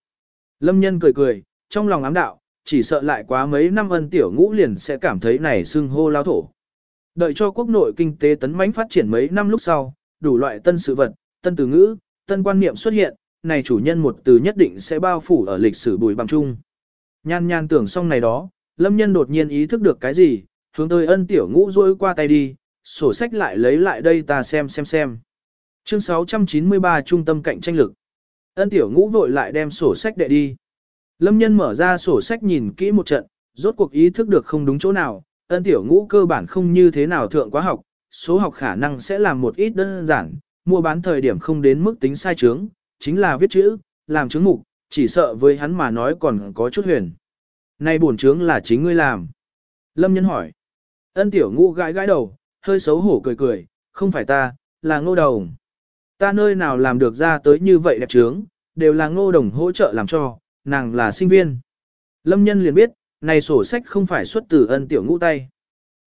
A: Lâm nhân cười cười, trong lòng ám đạo, chỉ sợ lại quá mấy năm ân tiểu ngũ liền sẽ cảm thấy này xưng hô lao thổ. Đợi cho quốc nội kinh tế tấn mãnh phát triển mấy năm lúc sau, đủ loại tân sự vật, tân từ ngữ, tân quan niệm xuất hiện, này chủ nhân một từ nhất định sẽ bao phủ ở lịch sử bùi bằng chung. Nhan nhan tưởng xong này đó, lâm nhân đột nhiên ý thức được cái gì, hướng tới ân tiểu ngũ rôi qua tay đi, sổ sách lại lấy lại đây ta xem xem xem. Chương 693 Trung tâm cạnh tranh lực. Ân tiểu ngũ vội lại đem sổ sách đệ đi. Lâm nhân mở ra sổ sách nhìn kỹ một trận, rốt cuộc ý thức được không đúng chỗ nào, ân tiểu ngũ cơ bản không như thế nào thượng quá học, số học khả năng sẽ làm một ít đơn giản, mua bán thời điểm không đến mức tính sai chướng, chính là viết chữ, làm chứng mục, chỉ sợ với hắn mà nói còn có chút huyền. Nay bổn chướng là chính ngươi làm. Lâm nhân hỏi. Ân tiểu ngũ gãi gãi đầu, hơi xấu hổ cười cười, không phải ta, là ngô đồng. Ta nơi nào làm được ra tới như vậy đẹp trướng, đều là ngô đồng hỗ trợ làm cho, nàng là sinh viên. Lâm nhân liền biết, này sổ sách không phải xuất từ ân tiểu ngũ tay.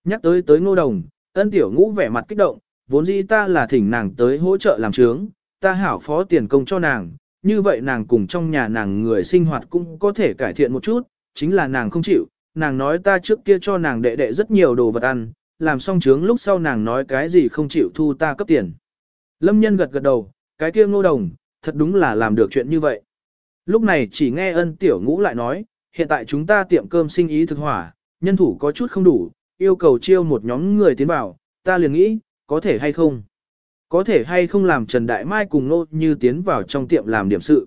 A: Nhắc tới tới ngô đồng, Ân tiểu ngũ vẻ mặt kích động, vốn dĩ ta là thỉnh nàng tới hỗ trợ làm trướng, ta hảo phó tiền công cho nàng, như vậy nàng cùng trong nhà nàng người sinh hoạt cũng có thể cải thiện một chút, chính là nàng không chịu, nàng nói ta trước kia cho nàng đệ đệ rất nhiều đồ vật ăn, làm xong trướng lúc sau nàng nói cái gì không chịu thu ta cấp tiền. Lâm nhân gật gật đầu, cái kia ngô đồng, thật đúng là làm được chuyện như vậy. Lúc này chỉ nghe ân tiểu ngũ lại nói, hiện tại chúng ta tiệm cơm sinh ý thực hỏa, nhân thủ có chút không đủ, yêu cầu chiêu một nhóm người tiến vào, ta liền nghĩ, có thể hay không? Có thể hay không làm Trần Đại Mai cùng nô như tiến vào trong tiệm làm điểm sự.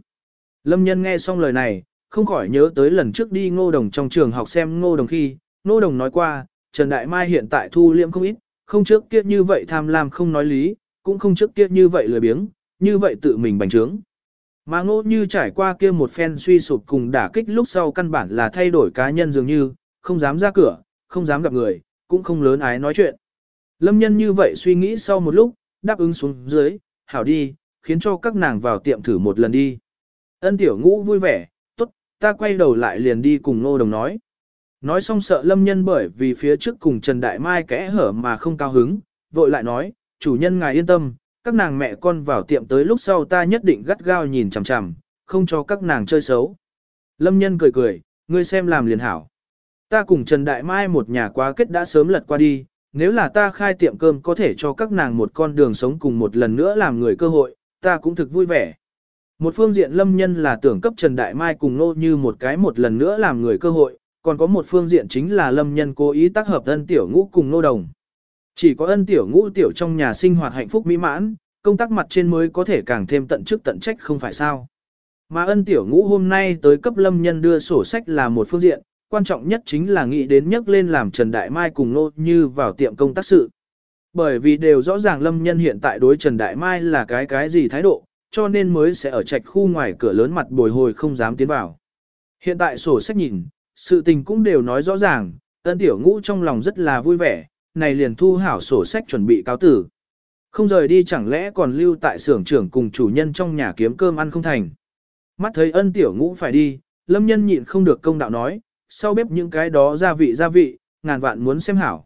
A: Lâm nhân nghe xong lời này, không khỏi nhớ tới lần trước đi ngô đồng trong trường học xem ngô đồng khi, ngô đồng nói qua, Trần Đại Mai hiện tại thu liễm không ít, không trước kia như vậy tham lam không nói lý, cũng không trước kia như vậy lười biếng, như vậy tự mình bành trướng. Mà ngô như trải qua kia một phen suy sụp cùng đả kích lúc sau căn bản là thay đổi cá nhân dường như, không dám ra cửa, không dám gặp người, cũng không lớn ái nói chuyện. Lâm nhân như vậy suy nghĩ sau một lúc, đáp ứng xuống dưới, hảo đi, khiến cho các nàng vào tiệm thử một lần đi. Ân tiểu ngũ vui vẻ, tốt, ta quay đầu lại liền đi cùng ngô đồng nói. Nói xong sợ lâm nhân bởi vì phía trước cùng Trần Đại Mai kẽ hở mà không cao hứng, vội lại nói, chủ nhân ngài yên tâm, các nàng mẹ con vào tiệm tới lúc sau ta nhất định gắt gao nhìn chằm chằm, không cho các nàng chơi xấu. Lâm nhân cười cười, ngươi xem làm liền hảo. Ta cùng Trần Đại Mai một nhà quá kết đã sớm lật qua đi, nếu là ta khai tiệm cơm có thể cho các nàng một con đường sống cùng một lần nữa làm người cơ hội, ta cũng thực vui vẻ. Một phương diện lâm nhân là tưởng cấp Trần Đại Mai cùng nô như một cái một lần nữa làm người cơ hội, còn có một phương diện chính là lâm nhân cố ý tác hợp thân tiểu ngũ cùng nô đồng. Chỉ có ân tiểu ngũ tiểu trong nhà sinh hoạt hạnh phúc mỹ mãn, công tác mặt trên mới có thể càng thêm tận chức tận trách không phải sao. Mà ân tiểu ngũ hôm nay tới cấp lâm nhân đưa sổ sách là một phương diện, quan trọng nhất chính là nghĩ đến nhắc lên làm Trần Đại Mai cùng nô như vào tiệm công tác sự. Bởi vì đều rõ ràng lâm nhân hiện tại đối Trần Đại Mai là cái cái gì thái độ, cho nên mới sẽ ở trạch khu ngoài cửa lớn mặt bồi hồi không dám tiến vào. Hiện tại sổ sách nhìn, sự tình cũng đều nói rõ ràng, ân tiểu ngũ trong lòng rất là vui vẻ, này liền thu hảo sổ sách chuẩn bị cáo tử. Không rời đi chẳng lẽ còn lưu tại xưởng trưởng cùng chủ nhân trong nhà kiếm cơm ăn không thành. Mắt thấy ân tiểu ngũ phải đi, lâm nhân nhịn không được công đạo nói, sau bếp những cái đó gia vị gia vị, ngàn vạn muốn xem hảo.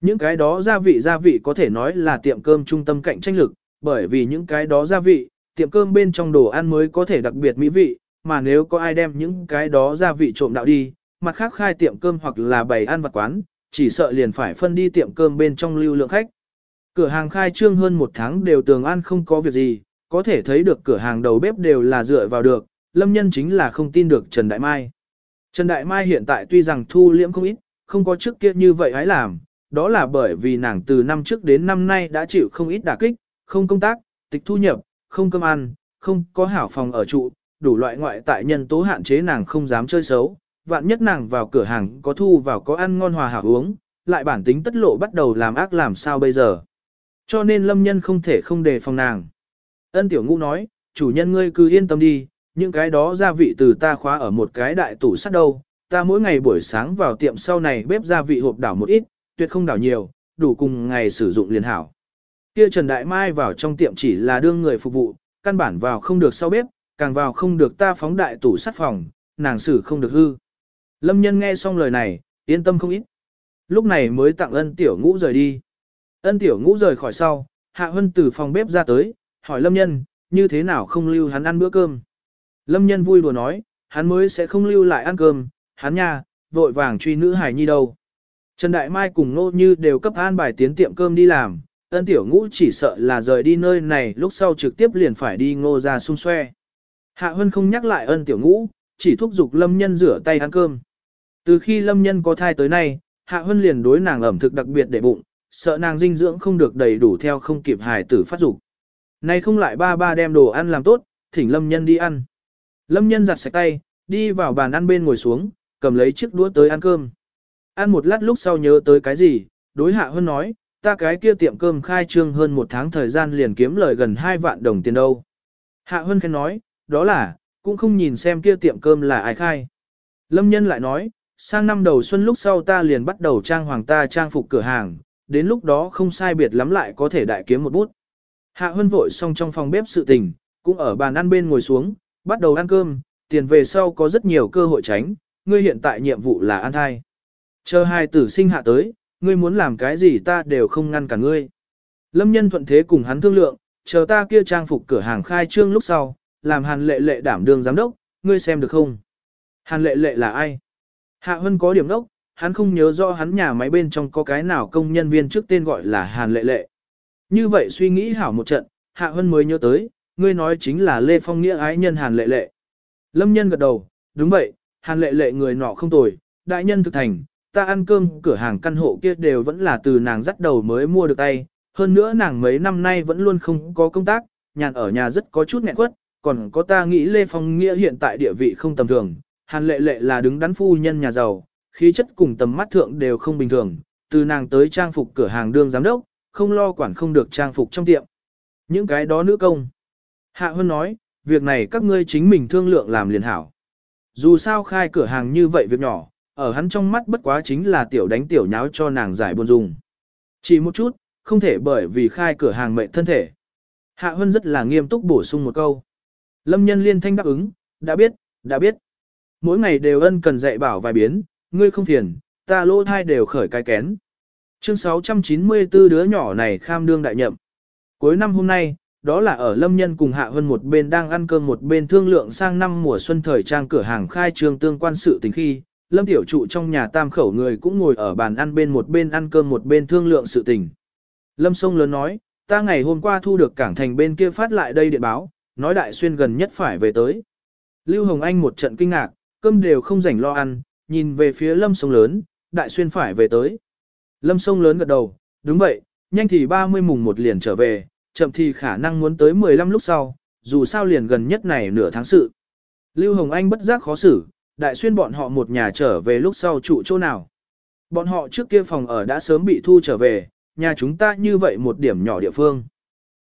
A: Những cái đó gia vị gia vị có thể nói là tiệm cơm trung tâm cạnh tranh lực, bởi vì những cái đó gia vị, tiệm cơm bên trong đồ ăn mới có thể đặc biệt mỹ vị, mà nếu có ai đem những cái đó gia vị trộm đạo đi, mặt khác khai tiệm cơm hoặc là bày ăn vặt quán, chỉ sợ liền phải phân đi tiệm cơm bên trong lưu lượng khách. Cửa hàng khai trương hơn một tháng đều tường ăn không có việc gì, có thể thấy được cửa hàng đầu bếp đều là dựa vào được, lâm nhân chính là không tin được Trần Đại Mai. Trần Đại Mai hiện tại tuy rằng thu liễm không ít, không có trước kia như vậy hãy làm, đó là bởi vì nàng từ năm trước đến năm nay đã chịu không ít đả kích, không công tác, tịch thu nhập, không cơm ăn, không có hảo phòng ở trụ, đủ loại ngoại tại nhân tố hạn chế nàng không dám chơi xấu, vạn nhất nàng vào cửa hàng có thu vào có ăn ngon hòa hảo uống, lại bản tính tất lộ bắt đầu làm ác làm sao bây giờ. Cho nên lâm nhân không thể không đề phòng nàng. Ân tiểu ngũ nói, chủ nhân ngươi cứ yên tâm đi, những cái đó gia vị từ ta khóa ở một cái đại tủ sắt đâu, ta mỗi ngày buổi sáng vào tiệm sau này bếp gia vị hộp đảo một ít, tuyệt không đảo nhiều, đủ cùng ngày sử dụng liền hảo. Kia Trần Đại Mai vào trong tiệm chỉ là đương người phục vụ, căn bản vào không được sau bếp, càng vào không được ta phóng đại tủ sắt phòng, nàng xử không được hư. Lâm nhân nghe xong lời này, yên tâm không ít. Lúc này mới tặng ân tiểu ngũ rời đi. Ân tiểu ngũ rời khỏi sau, Hạ Hân từ phòng bếp ra tới, hỏi Lâm nhân, như thế nào không lưu hắn ăn bữa cơm. Lâm nhân vui đùa nói, hắn mới sẽ không lưu lại ăn cơm, hắn nha, vội vàng truy nữ hài nhi đâu. Trần Đại Mai cùng Nô Như đều cấp an bài tiến tiệm cơm đi làm, ân tiểu ngũ chỉ sợ là rời đi nơi này lúc sau trực tiếp liền phải đi ngô ra xung xoe. Hạ Hân không nhắc lại ân tiểu ngũ, chỉ thúc giục Lâm Nhân rửa tay ăn cơm. Từ khi Lâm Nhân có thai tới nay, Hạ Hân liền đối nàng ẩm thực đặc biệt để bụng, sợ nàng dinh dưỡng không được đầy đủ theo không kịp hài tử phát dục. Nay không lại ba ba đem đồ ăn làm tốt, thỉnh Lâm Nhân đi ăn. Lâm nhân giặt sạch tay, đi vào bàn ăn bên ngồi xuống, cầm lấy chiếc đũa tới ăn cơm. Ăn một lát lúc sau nhớ tới cái gì, đối hạ hơn nói, ta cái kia tiệm cơm khai trương hơn một tháng thời gian liền kiếm lời gần 2 vạn đồng tiền đâu. Hạ Hân khen nói, đó là, cũng không nhìn xem kia tiệm cơm là ai khai. Lâm nhân lại nói, sang năm đầu xuân lúc sau ta liền bắt đầu trang hoàng ta trang phục cửa hàng, đến lúc đó không sai biệt lắm lại có thể đại kiếm một bút. Hạ Hân vội xong trong phòng bếp sự tình, cũng ở bàn ăn bên ngồi xuống, bắt đầu ăn cơm, tiền về sau có rất nhiều cơ hội tránh, ngươi hiện tại nhiệm vụ là ăn thai. Chờ hai tử sinh hạ tới, ngươi muốn làm cái gì ta đều không ngăn cả ngươi. Lâm nhân thuận thế cùng hắn thương lượng, chờ ta kia trang phục cửa hàng khai trương lúc sau, làm hàn lệ lệ đảm đương giám đốc, ngươi xem được không? Hàn lệ lệ là ai? Hạ Hân có điểm đốc, hắn không nhớ rõ hắn nhà máy bên trong có cái nào công nhân viên trước tên gọi là Hàn lệ lệ. Như vậy suy nghĩ hảo một trận, Hạ Hân mới nhớ tới, ngươi nói chính là Lê Phong Nghĩa ái nhân Hàn lệ lệ. Lâm nhân gật đầu, đúng vậy, Hàn lệ lệ người nọ không tồi, đại nhân thực thành, ta ăn cơm cửa hàng căn hộ kia đều vẫn là từ nàng dắt đầu mới mua được tay, hơn nữa nàng mấy năm nay vẫn luôn không có công tác, nhàn ở nhà rất có chút nghẹn quất, còn có ta nghĩ Lê Phong Nghĩa hiện tại địa vị không tầm thường, Hàn lệ lệ là đứng đắn phu nhân nhà giàu, khí chất cùng tầm mắt thượng đều không bình thường, từ nàng tới trang phục cửa hàng đương giám đốc, không lo quản không được trang phục trong tiệm. Những cái đó nữ công. Hạ Hân nói, việc này các ngươi chính mình thương lượng làm liền hảo. Dù sao khai cửa hàng như vậy việc nhỏ, ở hắn trong mắt bất quá chính là tiểu đánh tiểu nháo cho nàng giải buồn dùng. Chỉ một chút, không thể bởi vì khai cửa hàng mệnh thân thể. Hạ Hân rất là nghiêm túc bổ sung một câu. Lâm nhân liên thanh đáp ứng, đã biết, đã biết. Mỗi ngày đều ân cần dạy bảo vài biến, ngươi không phiền, ta lỗ thai đều khởi cái kén. Chương 694 đứa nhỏ này kham đương đại nhậm. Cuối năm hôm nay, đó là ở Lâm Nhân cùng Hạ vân một bên đang ăn cơm một bên thương lượng sang năm mùa xuân thời trang cửa hàng khai trương tương quan sự tình khi, Lâm Tiểu Trụ trong nhà tam khẩu người cũng ngồi ở bàn ăn bên một bên ăn cơm một bên thương lượng sự tình. Lâm Sông lớn nói, ta ngày hôm qua thu được cảng thành bên kia phát lại đây điện báo, nói đại xuyên gần nhất phải về tới. Lưu Hồng Anh một trận kinh ngạc, cơm đều không rảnh lo ăn, nhìn về phía Lâm Sông lớn, đại xuyên phải về tới. Lâm Sông lớn gật đầu, đúng vậy, nhanh thì 30 mùng một liền trở về, chậm thì khả năng muốn tới 15 lúc sau, dù sao liền gần nhất này nửa tháng sự. Lưu Hồng Anh bất giác khó xử, đại xuyên bọn họ một nhà trở về lúc sau trụ chỗ nào. Bọn họ trước kia phòng ở đã sớm bị thu trở về, nhà chúng ta như vậy một điểm nhỏ địa phương.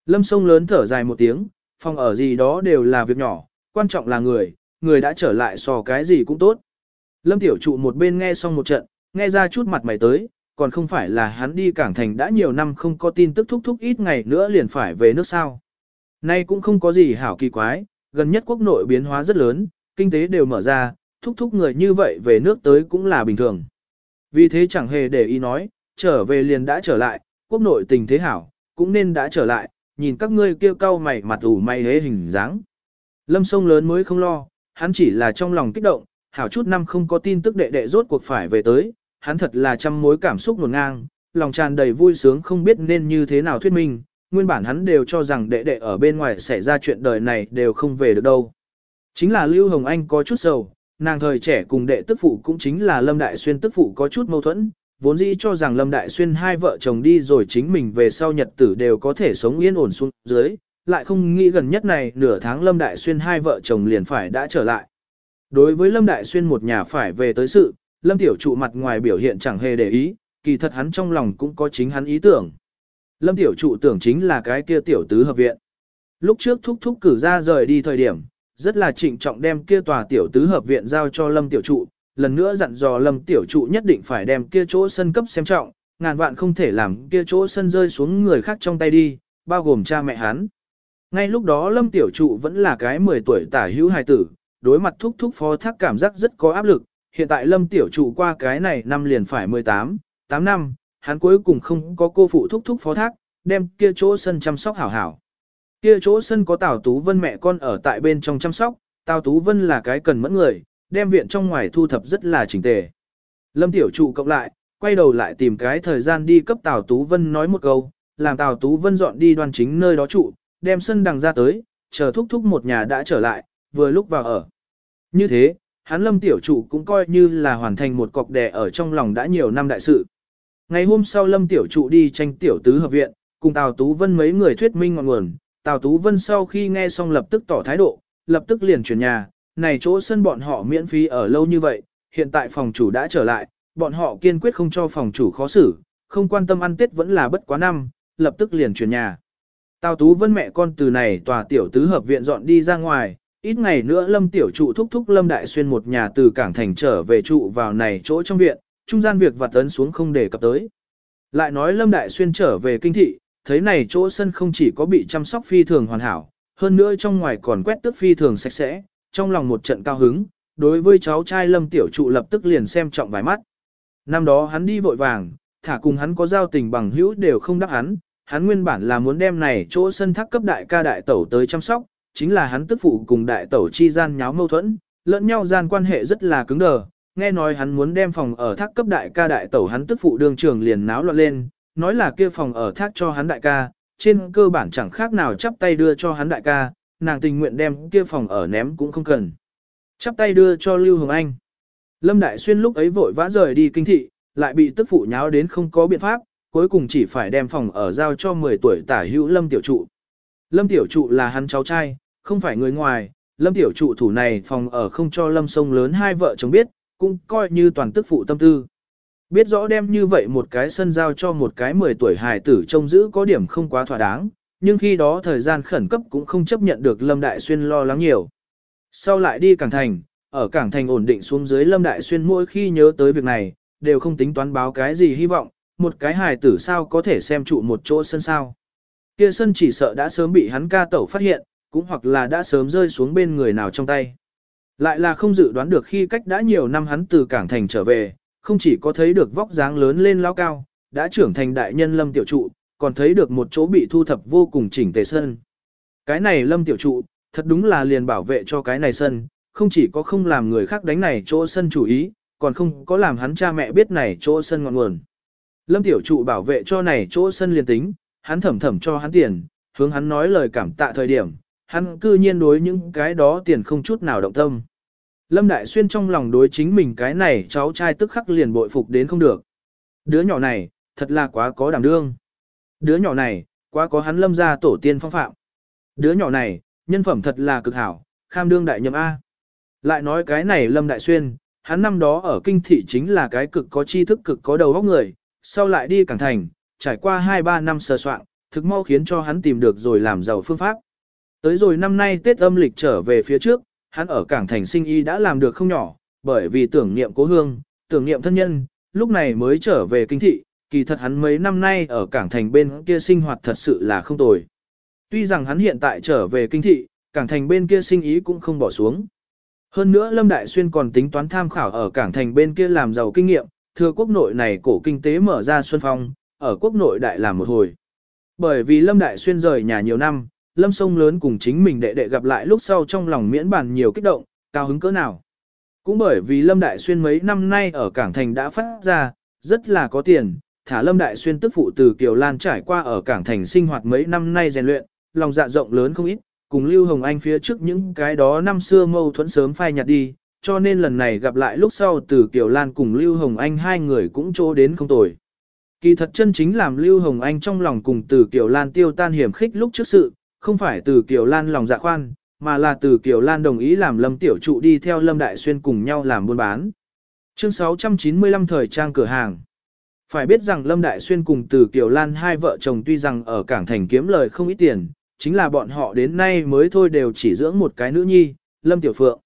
A: Lâm sông lớn thở dài một tiếng, phòng ở gì đó đều là việc nhỏ, quan trọng là người, người đã trở lại so cái gì cũng tốt. Lâm tiểu trụ một bên nghe xong một trận, nghe ra chút mặt mày tới, còn không phải là hắn đi cảng thành đã nhiều năm không có tin tức thúc thúc ít ngày nữa liền phải về nước sao. Nay cũng không có gì hảo kỳ quái, gần nhất quốc nội biến hóa rất lớn, kinh tế đều mở ra, thúc thúc người như vậy về nước tới cũng là bình thường. Vì thế chẳng hề để ý nói, trở về liền đã trở lại, quốc nội tình thế hảo, cũng nên đã trở lại, nhìn các ngươi kêu cau mày mặt ủ mày hế hình dáng. Lâm sông lớn mới không lo, hắn chỉ là trong lòng kích động, hảo chút năm không có tin tức đệ đệ rốt cuộc phải về tới, hắn thật là trăm mối cảm xúc nguồn ngang, lòng tràn đầy vui sướng không biết nên như thế nào thuyết minh, nguyên bản hắn đều cho rằng đệ đệ ở bên ngoài xảy ra chuyện đời này đều không về được đâu. Chính là Lưu Hồng Anh có chút sầu, nàng thời trẻ cùng đệ tức phụ cũng chính là Lâm Đại Xuyên tức phụ có chút mâu thuẫn, vốn dĩ cho rằng Lâm Đại Xuyên hai vợ chồng đi rồi chính mình về sau nhật tử đều có thể sống yên ổn xuống dưới, lại không nghĩ gần nhất này nửa tháng Lâm Đại Xuyên hai vợ chồng liền phải đã trở lại. Đối với Lâm Đại Xuyên một nhà phải về tới sự, Lâm Tiểu Trụ mặt ngoài biểu hiện chẳng hề để ý, kỳ thật hắn trong lòng cũng có chính hắn ý tưởng. Lâm Tiểu Trụ tưởng chính là cái kia tiểu tứ hợp viện. Lúc trước thúc thúc cử ra rời đi thời điểm, rất là trịnh trọng đem kia tòa tiểu tứ hợp viện giao cho Lâm Tiểu Trụ, lần nữa dặn dò Lâm Tiểu Trụ nhất định phải đem kia chỗ sân cấp xem trọng, ngàn vạn không thể làm kia chỗ sân rơi xuống người khác trong tay đi, bao gồm cha mẹ hắn. Ngay lúc đó Lâm Tiểu Trụ vẫn là cái 10 tuổi tả hữu hài tử, đối mặt thúc thúc phó thác cảm giác rất có áp lực, hiện tại Lâm Tiểu Trụ qua cái này năm liền phải 18, 8 năm, hắn cuối cùng không có cô phụ thúc thúc phó thác, đem kia chỗ sân chăm sóc hảo hảo. Kia chỗ sân có Tào Tú Vân mẹ con ở tại bên trong chăm sóc, Tào Tú Vân là cái cần mẫn người, đem viện trong ngoài thu thập rất là chỉnh tề. Lâm Tiểu Trụ cộng lại, quay đầu lại tìm cái thời gian đi cấp Tào Tú Vân nói một câu, làm Tào Tú Vân dọn đi đoan chính nơi đó trụ, đem sân đằng ra tới, chờ thúc thúc một nhà đã trở lại, vừa lúc vào ở. Như thế, hắn lâm tiểu trụ cũng coi như là hoàn thành một cọc đè ở trong lòng đã nhiều năm đại sự. Ngày hôm sau lâm tiểu trụ đi tranh tiểu tứ hợp viện, cùng Tào Tú Vân mấy người thuyết minh ngọn nguồn, Tào Tú Vân sau khi nghe xong lập tức tỏ thái độ, lập tức liền chuyển nhà, này chỗ sân bọn họ miễn phí ở lâu như vậy, hiện tại phòng chủ đã trở lại, bọn họ kiên quyết không cho phòng chủ khó xử, không quan tâm ăn tết vẫn là bất quá năm, lập tức liền chuyển nhà. Tào Tú Vân mẹ con từ này tòa tiểu tứ hợp viện dọn đi ra ngoài, ít ngày nữa Lâm Tiểu Trụ thúc thúc Lâm Đại Xuyên một nhà từ cảng thành trở về trụ vào này chỗ trong viện, trung gian việc vặt tấn xuống không để cập tới. Lại nói Lâm Đại Xuyên trở về kinh thị, thấy này chỗ sân không chỉ có bị chăm sóc phi thường hoàn hảo, hơn nữa trong ngoài còn quét tước phi thường sạch sẽ, trong lòng một trận cao hứng, đối với cháu trai Lâm Tiểu Trụ lập tức liền xem trọng vài mắt. Năm đó hắn đi vội vàng, thả cùng hắn có giao tình bằng hữu đều không đáp hắn, hắn nguyên bản là muốn đem này chỗ sân thác cấp đại ca đại tẩu tới chăm sóc, chính là hắn tức phụ cùng đại tẩu chi gian nháo mâu thuẫn, lẫn nhau gian quan hệ rất là cứng đờ, nghe nói hắn muốn đem phòng ở thác cấp đại ca đại tẩu hắn tức phụ đương trường liền náo loạn lên, nói là kia phòng ở thác cho hắn đại ca, trên cơ bản chẳng khác nào chắp tay đưa cho hắn đại ca, nàng tình nguyện đem kia phòng ở ném cũng không cần. Chắp tay đưa cho Lưu Hồng Anh. Lâm Đại Xuyên lúc ấy vội vã rời đi kinh thị, lại bị tức phụ nháo đến không có biện pháp, cuối cùng chỉ phải đem phòng ở giao cho 10 tuổi tả hữu Lâm Tiểu Trụ. Lâm Tiểu Trụ là hắn cháu trai, không phải người ngoài, Lâm Tiểu Trụ thủ này phòng ở không cho Lâm Sông lớn hai vợ chồng biết, cũng coi như toàn tức phụ tâm tư. Biết rõ đem như vậy một cái sân giao cho một cái 10 tuổi hài tử trông giữ có điểm không quá thỏa đáng, nhưng khi đó thời gian khẩn cấp cũng không chấp nhận được Lâm Đại Xuyên lo lắng nhiều. Sau lại đi Cảng Thành, ở Cảng Thành ổn định xuống dưới Lâm Đại Xuyên mỗi khi nhớ tới việc này, đều không tính toán báo cái gì hy vọng, một cái hài tử sao có thể xem trụ một chỗ sân sao. Kia sân chỉ sợ đã sớm bị hắn ca tẩu phát hiện, cũng hoặc là đã sớm rơi xuống bên người nào trong tay. Lại là không dự đoán được khi cách đã nhiều năm hắn từ Cảng Thành trở về, không chỉ có thấy được vóc dáng lớn lên lao cao, đã trưởng thành đại nhân lâm tiểu trụ, còn thấy được một chỗ bị thu thập vô cùng chỉnh tề sân. Cái này lâm tiểu trụ, thật đúng là liền bảo vệ cho cái này sân, không chỉ có không làm người khác đánh này chỗ sân chủ ý, còn không có làm hắn cha mẹ biết này chỗ sân ngọn nguồn. Lâm tiểu trụ bảo vệ cho này chỗ sân liền tính, hắn thẩm thẩm cho hắn tiền, hướng hắn nói lời cảm tạ thời điểm, hắn cư nhiên đối những cái đó tiền không chút nào động tâm. Lâm Đại Xuyên trong lòng đối chính mình cái này cháu trai tức khắc liền bội phục đến không được. Đứa nhỏ này, thật là quá có đảm đương. Đứa nhỏ này, quá có hắn lâm ra tổ tiên phong phạm. Đứa nhỏ này, nhân phẩm thật là cực hảo, kham đương đại nhậm A. Lại nói cái này lâm đại xuyên, hắn năm đó ở kinh thị chính là cái cực có tri thức cực có đầu óc người, sau lại đi cảng thành, trải qua 2-3 năm sờ soạn, thực mau khiến cho hắn tìm được rồi làm giàu phương pháp. Tới rồi năm nay Tết âm lịch trở về phía trước, hắn ở cảng thành sinh y đã làm được không nhỏ, bởi vì tưởng niệm cố hương, tưởng niệm thân nhân, lúc này mới trở về kinh thị, kỳ thật hắn mấy năm nay ở cảng thành bên kia sinh hoạt thật sự là không tồi. Tuy rằng hắn hiện tại trở về kinh thị, cảng thành bên kia sinh ý cũng không bỏ xuống. Hơn nữa Lâm Đại Xuyên còn tính toán tham khảo ở cảng thành bên kia làm giàu kinh nghiệm, thừa quốc nội này cổ kinh tế mở ra xuân phong, ở quốc nội đại làm một hồi. Bởi vì Lâm Đại Xuyên rời nhà nhiều năm, Lâm Sông lớn cùng chính mình đệ đệ gặp lại lúc sau trong lòng miễn bàn nhiều kích động, cao hứng cỡ nào. Cũng bởi vì Lâm Đại Xuyên mấy năm nay ở Cảng Thành đã phát ra, rất là có tiền, thả Lâm Đại Xuyên tức phụ từ Kiều Lan trải qua ở Cảng Thành sinh hoạt mấy năm nay rèn luyện, lòng dạ rộng lớn không ít, cùng Lưu Hồng Anh phía trước những cái đó năm xưa mâu thuẫn sớm phai nhạt đi, cho nên lần này gặp lại lúc sau từ Kiều Lan cùng Lưu Hồng Anh hai người cũng trô đến không tồi. Kỳ thật chân chính làm Lưu Hồng Anh trong lòng cùng từ Kiều Lan tiêu tan hiểm khích lúc trước sự, không phải từ Kiều Lan lòng dạ khoan, mà là từ Kiều Lan đồng ý làm Lâm Tiểu Trụ đi theo Lâm Đại Xuyên cùng nhau làm buôn bán. Chương 695 thời trang cửa hàng. Phải biết rằng Lâm Đại Xuyên cùng từ Kiều Lan hai vợ chồng tuy rằng ở Cảng Thành kiếm lời không ít tiền, chính là bọn họ đến nay mới thôi đều chỉ dưỡng một cái nữ nhi, Lâm Tiểu Phượng.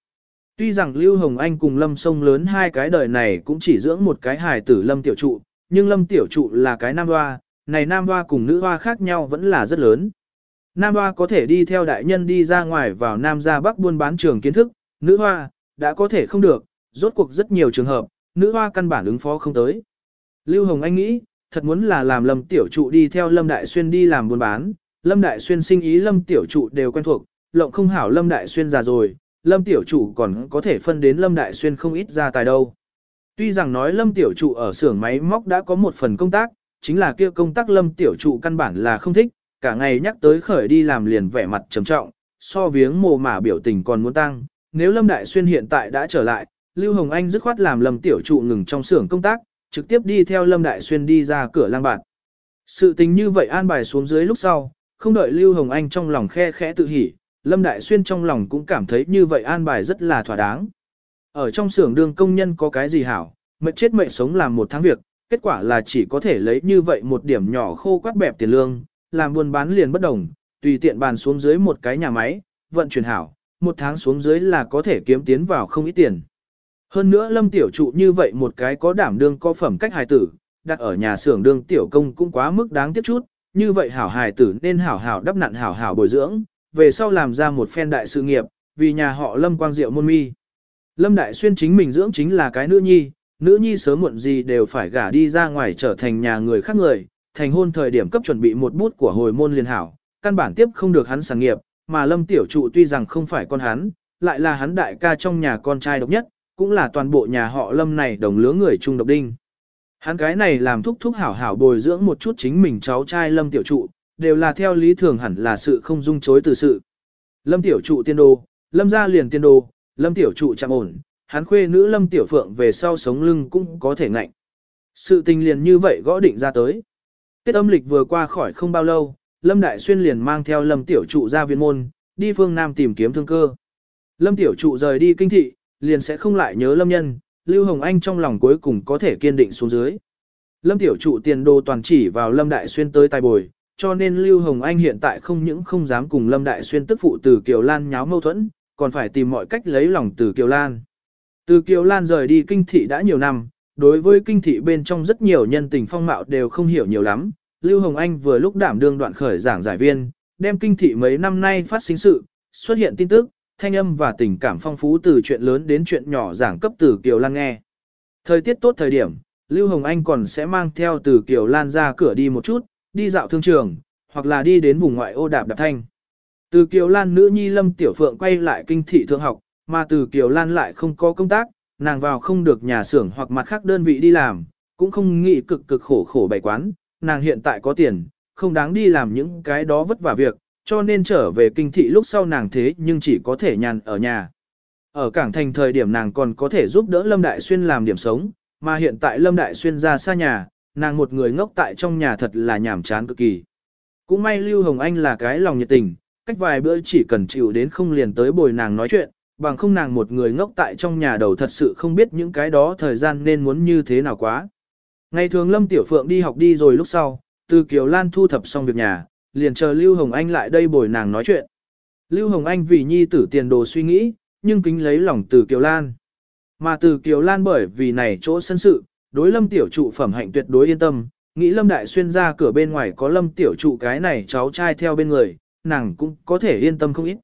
A: Tuy rằng Lưu Hồng Anh cùng Lâm Sông lớn hai cái đời này cũng chỉ dưỡng một cái hài tử Lâm Tiểu Trụ, nhưng Lâm Tiểu Trụ là cái nam hoa, này nam hoa cùng nữ hoa khác nhau vẫn là rất lớn. Nam hoa có thể đi theo đại nhân đi ra ngoài vào Nam ra Bắc buôn bán trường kiến thức, nữ hoa, đã có thể không được, rốt cuộc rất nhiều trường hợp, nữ hoa căn bản ứng phó không tới. Lưu Hồng Anh nghĩ, thật muốn là làm Lâm Tiểu Trụ đi theo Lâm Đại Xuyên đi làm buôn bán, Lâm Đại Xuyên sinh ý Lâm Tiểu Trụ đều quen thuộc, lộng không hảo Lâm Đại Xuyên già rồi, Lâm Tiểu Trụ còn có thể phân đến Lâm Đại Xuyên không ít ra tài đâu. Tuy rằng nói Lâm Tiểu Trụ ở xưởng máy móc đã có một phần công tác, chính là kia công tác Lâm Tiểu Trụ căn bản là không thích, cả ngày nhắc tới khởi đi làm liền vẻ mặt trầm trọng, so viếng mồ mả biểu tình còn muốn tăng. Nếu Lâm Đại Xuyên hiện tại đã trở lại, Lưu Hồng Anh dứt khoát làm Lâm Tiểu Trụ ngừng trong xưởng công tác, trực tiếp đi theo Lâm Đại Xuyên đi ra cửa lang bạt. Sự tình như vậy an bài xuống dưới lúc sau, không đợi Lưu Hồng Anh trong lòng khe khẽ tự hỉ, Lâm Đại Xuyên trong lòng cũng cảm thấy như vậy an bài rất là thỏa đáng. Ở trong xưởng đường công nhân có cái gì hảo, mệt chết mệt sống làm một tháng việc, kết quả là chỉ có thể lấy như vậy một điểm nhỏ khô quát bẹp tiền lương, làm buôn bán liền bất đồng, tùy tiện bàn xuống dưới một cái nhà máy, vận chuyển hảo, một tháng xuống dưới là có thể kiếm tiến vào không ít tiền. Hơn nữa lâm tiểu trụ như vậy một cái có đảm đương có phẩm cách hài tử, đặt ở nhà xưởng đương tiểu công cũng quá mức đáng tiếc chút, như vậy hảo hài tử nên hảo hảo đắp nặn hảo hảo bồi dưỡng, về sau làm ra một phen đại sự nghiệp, vì nhà họ lâm quang diệu môn mi. Lâm Đại Xuyên chính mình dưỡng chính là cái nữ nhi, nữ nhi sớm muộn gì đều phải gả đi ra ngoài trở thành nhà người khác người, thành hôn thời điểm cấp chuẩn bị một bút của hồi môn liên hảo, căn bản tiếp không được hắn sản nghiệp, mà lâm tiểu trụ tuy rằng không phải con hắn, lại là hắn đại ca trong nhà con trai độc nhất, cũng là toàn bộ nhà họ lâm này đồng lứa người chung độc đinh. Hắn cái này làm thúc thúc hảo hảo bồi dưỡng một chút chính mình cháu trai lâm tiểu trụ, đều là theo lý thường hẳn là sự không dung chối từ sự. Lâm tiểu trụ tiên đô, lâm gia liền tiên đô, lâm tiểu trụ chạm ổn, hắn khuê nữ lâm tiểu phượng về sau sống lưng cũng có thể ngạnh. Sự tình liền như vậy gõ định ra tới. Tết âm lịch vừa qua khỏi không bao lâu, Lâm Đại Xuyên liền mang theo Lâm Tiểu Trụ ra viên môn, đi phương Nam tìm kiếm thương cơ. Lâm Tiểu Trụ rời đi kinh thị, liền sẽ không lại nhớ Lâm Nhân, Lưu Hồng Anh trong lòng cuối cùng có thể kiên định xuống dưới. Lâm Tiểu Trụ tiền đồ toàn chỉ vào Lâm Đại Xuyên tới tài bồi, cho nên Lưu Hồng Anh hiện tại không những không dám cùng Lâm Đại Xuyên tức phụ từ Kiều Lan nháo mâu thuẫn, còn phải tìm mọi cách lấy lòng từ Kiều Lan. Từ Kiều Lan rời đi kinh thị đã nhiều năm, đối với kinh thị bên trong rất nhiều nhân tình phong mạo đều không hiểu nhiều lắm. Lưu Hồng Anh vừa lúc đảm đương đoạn khởi giảng giải viên, đem kinh thị mấy năm nay phát sinh sự, xuất hiện tin tức, thanh âm và tình cảm phong phú từ chuyện lớn đến chuyện nhỏ giảng cấp từ Kiều Lan nghe. Thời tiết tốt thời điểm, Lưu Hồng Anh còn sẽ mang theo từ Kiều Lan ra cửa đi một chút, đi dạo thương trường, hoặc là đi đến vùng ngoại ô đạp đạp thanh. Từ Kiều Lan nữ nhi Lâm Tiểu Phượng quay lại kinh thị thượng học, mà từ Kiều Lan lại không có công tác, nàng vào không được nhà xưởng hoặc mặt khác đơn vị đi làm, cũng không nghĩ cực cực khổ khổ bày quán, nàng hiện tại có tiền, không đáng đi làm những cái đó vất vả việc, cho nên trở về kinh thị lúc sau nàng thế nhưng chỉ có thể nhàn ở nhà. Ở cảng thành thời điểm nàng còn có thể giúp đỡ Lâm Đại Xuyên làm điểm sống, mà hiện tại Lâm Đại Xuyên ra xa nhà, nàng một người ngốc tại trong nhà thật là nhàm chán cực kỳ. Cũng may Lưu Hồng Anh là cái lòng nhiệt tình, cách vài bữa chỉ cần chịu đến không liền tới bồi nàng nói chuyện, bằng không nàng một người ngốc tại trong nhà đầu thật sự không biết những cái đó thời gian nên muốn như thế nào quá. Ngày thường Lâm Tiểu Phượng đi học đi rồi lúc sau, từ Kiều Lan thu thập xong việc nhà, liền chờ Lưu Hồng Anh lại đây bồi nàng nói chuyện. Lưu Hồng Anh vì nhi tử tiền đồ suy nghĩ, nhưng kính lấy lòng từ Kiều Lan. Mà từ Kiều Lan bởi vì này chỗ sân sự, đối Lâm Tiểu Trụ phẩm hạnh tuyệt đối yên tâm, nghĩ Lâm Đại Xuyên ra cửa bên ngoài có Lâm Tiểu Trụ cái này cháu trai theo bên người, nàng cũng có thể yên tâm không ít.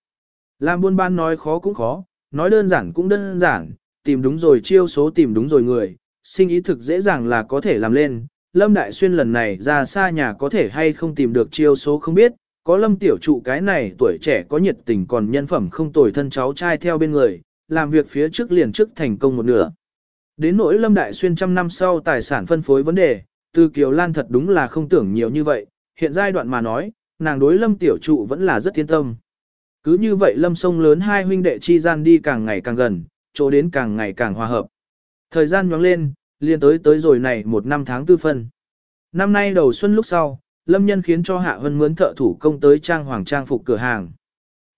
A: Làm buôn bán nói khó cũng khó, nói đơn giản cũng đơn giản, tìm đúng rồi chiêu số tìm đúng rồi người, sinh ý thực dễ dàng là có thể làm lên. Lâm Đại Xuyên lần này ra xa nhà có thể hay không tìm được chiêu số không biết, có Lâm Tiểu Trụ cái này tuổi trẻ có nhiệt tình còn nhân phẩm không tồi thân cháu trai theo bên người, làm việc phía trước liền trước thành công một nửa. Đến nỗi Lâm Đại Xuyên trăm năm sau tài sản phân phối vấn đề, từ Kiều Lan thật đúng là không tưởng nhiều như vậy, hiện giai đoạn mà nói, nàng đối Lâm Tiểu Trụ vẫn là rất thiên tâm. Cứ như vậy lâm sông lớn hai huynh đệ chi gian đi càng ngày càng gần, chỗ đến càng ngày càng hòa hợp. Thời gian nhoáng lên, liên tới tới rồi này một năm tháng tư phân. Năm nay đầu xuân lúc sau, lâm nhân khiến cho hạ hân mướn thợ thủ công tới trang hoàng trang phục cửa hàng.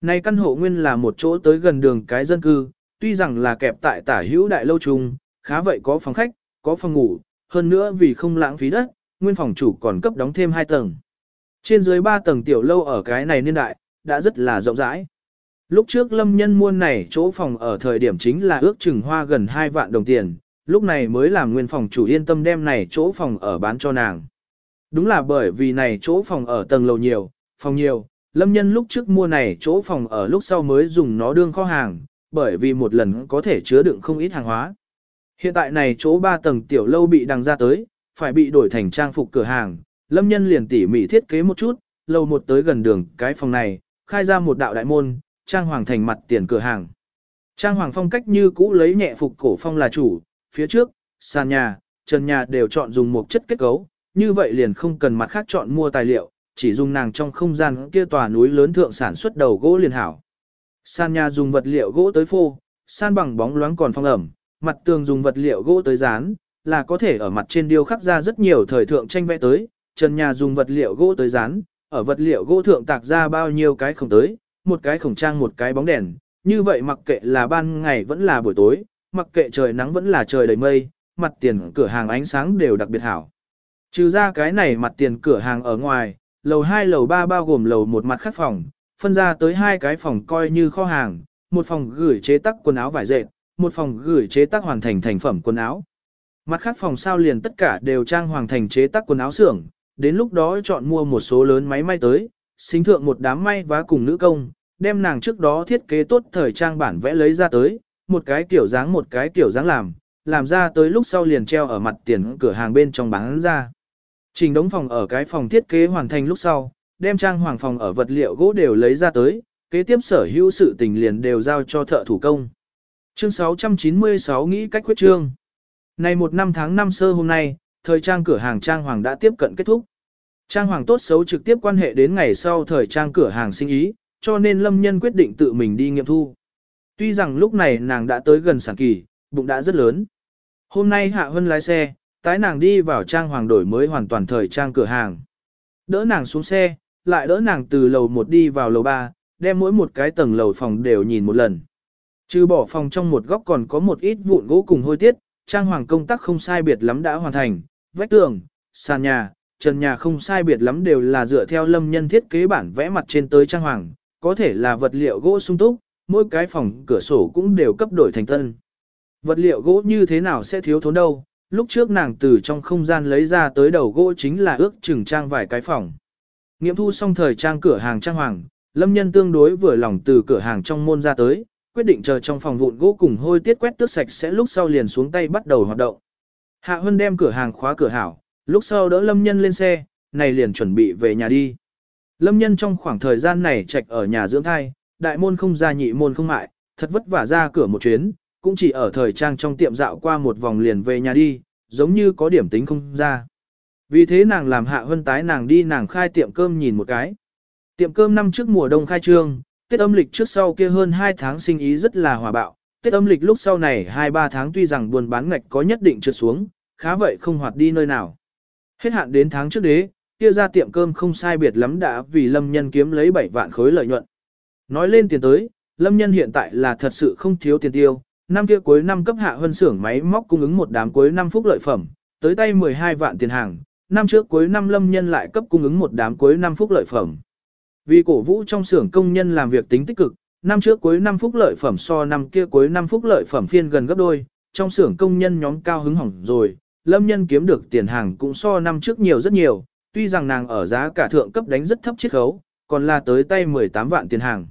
A: Này căn hộ nguyên là một chỗ tới gần đường cái dân cư, tuy rằng là kẹp tại tả hữu đại lâu trung khá vậy có phòng khách, có phòng ngủ, hơn nữa vì không lãng phí đất, nguyên phòng chủ còn cấp đóng thêm hai tầng. Trên dưới ba tầng tiểu lâu ở cái này niên đại, đã rất là rộng rãi. Lúc trước lâm nhân mua này chỗ phòng ở thời điểm chính là ước chừng hoa gần 2 vạn đồng tiền, lúc này mới làm nguyên phòng chủ yên tâm đem này chỗ phòng ở bán cho nàng. Đúng là bởi vì này chỗ phòng ở tầng lầu nhiều, phòng nhiều, lâm nhân lúc trước mua này chỗ phòng ở lúc sau mới dùng nó đương kho hàng, bởi vì một lần có thể chứa đựng không ít hàng hóa. Hiện tại này chỗ 3 tầng tiểu lâu bị đăng ra tới, phải bị đổi thành trang phục cửa hàng, lâm nhân liền tỉ mỉ thiết kế một chút, lâu một tới gần đường cái phòng này, khai ra một đạo đại môn, trang hoàng thành mặt tiền cửa hàng. Trang hoàng phong cách như cũ lấy nhẹ phục cổ phong là chủ, phía trước, sàn nhà, trần nhà đều chọn dùng một chất kết cấu, như vậy liền không cần mặt khác chọn mua tài liệu, chỉ dùng nàng trong không gian kia tòa núi lớn thượng sản xuất đầu gỗ liền hảo. Sàn nhà dùng vật liệu gỗ tới phô, san bằng bóng loáng còn phong ẩm, mặt tường dùng vật liệu gỗ tới dán, là có thể ở mặt trên điêu khắc ra rất nhiều thời thượng tranh vẽ tới, trần nhà dùng vật liệu gỗ tới dán, ở vật liệu gỗ thượng tạc ra bao nhiêu cái khổng tới, một cái khổng trang một cái bóng đèn, như vậy mặc kệ là ban ngày vẫn là buổi tối, mặc kệ trời nắng vẫn là trời đầy mây, mặt tiền cửa hàng ánh sáng đều đặc biệt hảo. Trừ ra cái này mặt tiền cửa hàng ở ngoài, lầu 2 lầu 3 bao gồm lầu một mặt khắc phòng, phân ra tới hai cái phòng coi như kho hàng, một phòng gửi chế tác quần áo vải dệt, một phòng gửi chế tác hoàn thành thành phẩm quần áo. Mặt khác phòng sao liền tất cả đều trang hoàng thành chế tác quần áo xưởng, đến lúc đó chọn mua một số lớn máy may tới, xính thượng một đám may vá cùng nữ công, đem nàng trước đó thiết kế tốt thời trang bản vẽ lấy ra tới, một cái kiểu dáng một cái kiểu dáng làm, làm ra tới lúc sau liền treo ở mặt tiền cửa hàng bên trong bán ra. Trình đống phòng ở cái phòng thiết kế hoàn thành lúc sau, đem trang hoàng phòng ở vật liệu gỗ đều lấy ra tới, kế tiếp sở hữu sự tình liền đều giao cho thợ thủ công. Chương 696 nghĩ cách quyết trương. Này một năm tháng năm sơ hôm nay, thời trang cửa hàng trang hoàng đã tiếp cận kết thúc. Trang hoàng tốt xấu trực tiếp quan hệ đến ngày sau thời trang cửa hàng sinh ý, cho nên Lâm Nhân quyết định tự mình đi nghiệm thu. Tuy rằng lúc này nàng đã tới gần sản kỳ, bụng đã rất lớn. Hôm nay Hạ Hân lái xe, tái nàng đi vào trang hoàng đổi mới hoàn toàn thời trang cửa hàng. Đỡ nàng xuống xe, lại đỡ nàng từ lầu 1 đi vào lầu 3, đem mỗi một cái tầng lầu phòng đều nhìn một lần. Trừ bỏ phòng trong một góc còn có một ít vụn gỗ cùng hôi tiết, trang hoàng công tác không sai biệt lắm đã hoàn thành, vách tường, sàn nhà, trần nhà không sai biệt lắm đều là dựa theo lâm nhân thiết kế bản vẽ mặt trên tới trang hoàng, có thể là vật liệu gỗ sung túc, mỗi cái phòng cửa sổ cũng đều cấp đổi thành tân. Vật liệu gỗ như thế nào sẽ thiếu thốn đâu, lúc trước nàng từ trong không gian lấy ra tới đầu gỗ chính là ước chừng trang vài cái phòng. Nghiệm thu xong thời trang cửa hàng trang hoàng, lâm nhân tương đối vừa lòng từ cửa hàng trong môn ra tới, quyết định chờ trong phòng vụn gỗ cùng hôi tiết quét tước sạch sẽ lúc sau liền xuống tay bắt đầu hoạt động. Hạ Hân đem cửa hàng khóa cửa hảo, lúc sau đỡ lâm nhân lên xe, này liền chuẩn bị về nhà đi. Lâm nhân trong khoảng thời gian này trạch ở nhà dưỡng thai, đại môn không ra nhị môn không mại, thật vất vả ra cửa một chuyến, cũng chỉ ở thời trang trong tiệm dạo qua một vòng liền về nhà đi, giống như có điểm tính không ra. Vì thế nàng làm hạ hân tái nàng đi nàng khai tiệm cơm nhìn một cái. Tiệm cơm năm trước mùa đông khai trương, Tết âm lịch trước sau kia hơn 2 tháng sinh ý rất là hòa bạo. Tết âm lịch lúc sau này 2-3 tháng tuy rằng buôn bán ngạch có nhất định trượt xuống, khá vậy không hoạt đi nơi nào. Hết hạn đến tháng trước đế, kia ra tiệm cơm không sai biệt lắm đã vì lâm nhân kiếm lấy 7 vạn khối lợi nhuận. Nói lên tiền tới, lâm nhân hiện tại là thật sự không thiếu tiền tiêu, năm kia cuối năm cấp hạ hơn xưởng máy móc cung ứng một đám cuối năm phúc lợi phẩm, tới tay 12 vạn tiền hàng, năm trước cuối năm lâm nhân lại cấp cung ứng một đám cuối năm phúc lợi phẩm. Vì cổ vũ trong xưởng công nhân làm việc tính tích cực, năm trước cuối năm phúc lợi phẩm so năm kia cuối năm phúc lợi phẩm phiên gần gấp đôi, trong xưởng công nhân nhóm cao hứng hỏng rồi, lâm nhân kiếm được tiền hàng cũng so năm trước nhiều rất nhiều, tuy rằng nàng ở giá cả thượng cấp đánh rất thấp chiết khấu, còn là tới tay 18 vạn tiền hàng.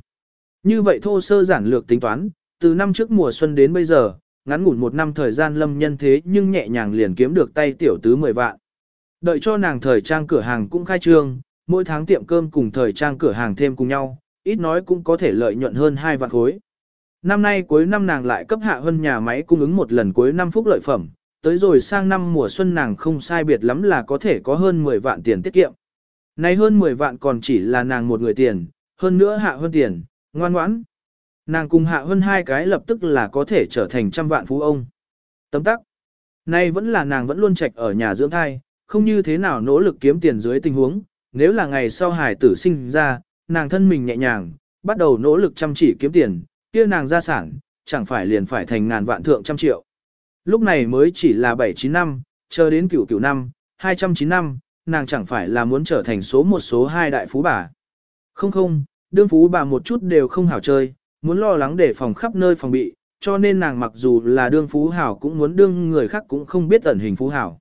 A: Như vậy thô sơ giản lược tính toán, từ năm trước mùa xuân đến bây giờ, ngắn ngủn một năm thời gian lâm nhân thế nhưng nhẹ nhàng liền kiếm được tay tiểu tứ 10 vạn. Đợi cho nàng thời trang cửa hàng cũng khai trương, mỗi tháng tiệm cơm cùng thời trang cửa hàng thêm cùng nhau, ít nói cũng có thể lợi nhuận hơn 2 vạn khối. Năm nay cuối năm nàng lại cấp hạ hơn nhà máy cung ứng một lần cuối năm phúc lợi phẩm, tới rồi sang năm mùa xuân nàng không sai biệt lắm là có thể có hơn 10 vạn tiền tiết kiệm. Này hơn 10 vạn còn chỉ là nàng một người tiền, hơn nữa hạ hơn tiền, ngoan ngoãn. Nàng cùng hạ hơn hai cái lập tức là có thể trở thành trăm vạn phú ông. Tấm tắc. Nay vẫn là nàng vẫn luôn trạch ở nhà dưỡng thai, không như thế nào nỗ lực kiếm tiền dưới tình huống, nếu là ngày sau hải tử sinh ra, nàng thân mình nhẹ nhàng, bắt đầu nỗ lực chăm chỉ kiếm tiền, kia nàng gia sản, chẳng phải liền phải thành ngàn vạn thượng trăm triệu. Lúc này mới chỉ là 7-9 năm, chờ đến cửu cửu năm, 209 năm, nàng chẳng phải là muốn trở thành số một số hai đại phú bà. Không không, đương phú bà một chút đều không hảo chơi, muốn lo lắng để phòng khắp nơi phòng bị, cho nên nàng mặc dù là đương phú hảo cũng muốn đương người khác cũng không biết ẩn hình phú hảo.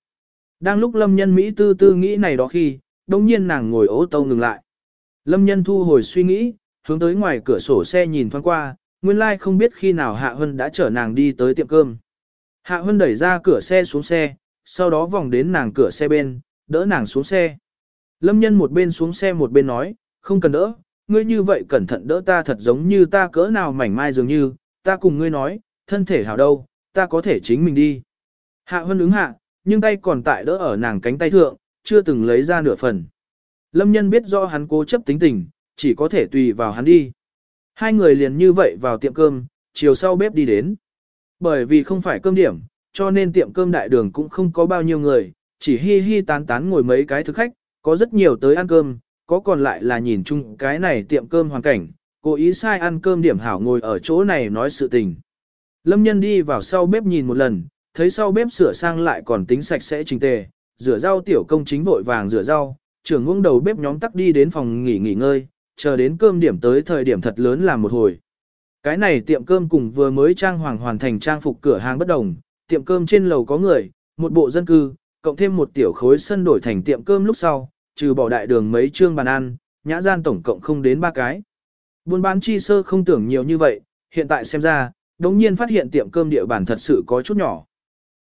A: Đang lúc lâm nhân Mỹ tư tư nghĩ này đó khi, đồng nhiên nàng ngồi ô tô ngừng lại. Lâm nhân thu hồi suy nghĩ, hướng tới ngoài cửa sổ xe nhìn thoáng qua, nguyên lai like không biết khi nào Hạ Hân đã chở nàng đi tới tiệm cơm. Hạ Hân đẩy ra cửa xe xuống xe, sau đó vòng đến nàng cửa xe bên, đỡ nàng xuống xe. Lâm nhân một bên xuống xe một bên nói, không cần đỡ, ngươi như vậy cẩn thận đỡ ta thật giống như ta cỡ nào mảnh mai dường như, ta cùng ngươi nói, thân thể hảo đâu, ta có thể chính mình đi. Hạ Hân ứng hạ, nhưng tay còn tại đỡ ở nàng cánh tay thượng, chưa từng lấy ra nửa phần. Lâm nhân biết rõ hắn cố chấp tính tình, chỉ có thể tùy vào hắn đi. Hai người liền như vậy vào tiệm cơm, chiều sau bếp đi đến. Bởi vì không phải cơm điểm, cho nên tiệm cơm đại đường cũng không có bao nhiêu người, chỉ hi hi tán tán ngồi mấy cái thực khách, có rất nhiều tới ăn cơm, có còn lại là nhìn chung cái này tiệm cơm hoàn cảnh, cố ý sai ăn cơm điểm hảo ngồi ở chỗ này nói sự tình. Lâm nhân đi vào sau bếp nhìn một lần, thấy sau bếp sửa sang lại còn tính sạch sẽ trình tề, rửa rau tiểu công chính vội vàng rửa rau, trưởng ngưỡng đầu bếp nhóm tắc đi đến phòng nghỉ nghỉ ngơi, chờ đến cơm điểm tới thời điểm thật lớn làm một hồi. Cái này tiệm cơm cùng vừa mới trang hoàng hoàn thành trang phục cửa hàng bất đồng, tiệm cơm trên lầu có người, một bộ dân cư, cộng thêm một tiểu khối sân đổi thành tiệm cơm lúc sau, trừ bỏ đại đường mấy trương bàn ăn, nhã gian tổng cộng không đến ba cái. Buôn bán chi sơ không tưởng nhiều như vậy, hiện tại xem ra, đống nhiên phát hiện tiệm cơm địa bàn thật sự có chút nhỏ.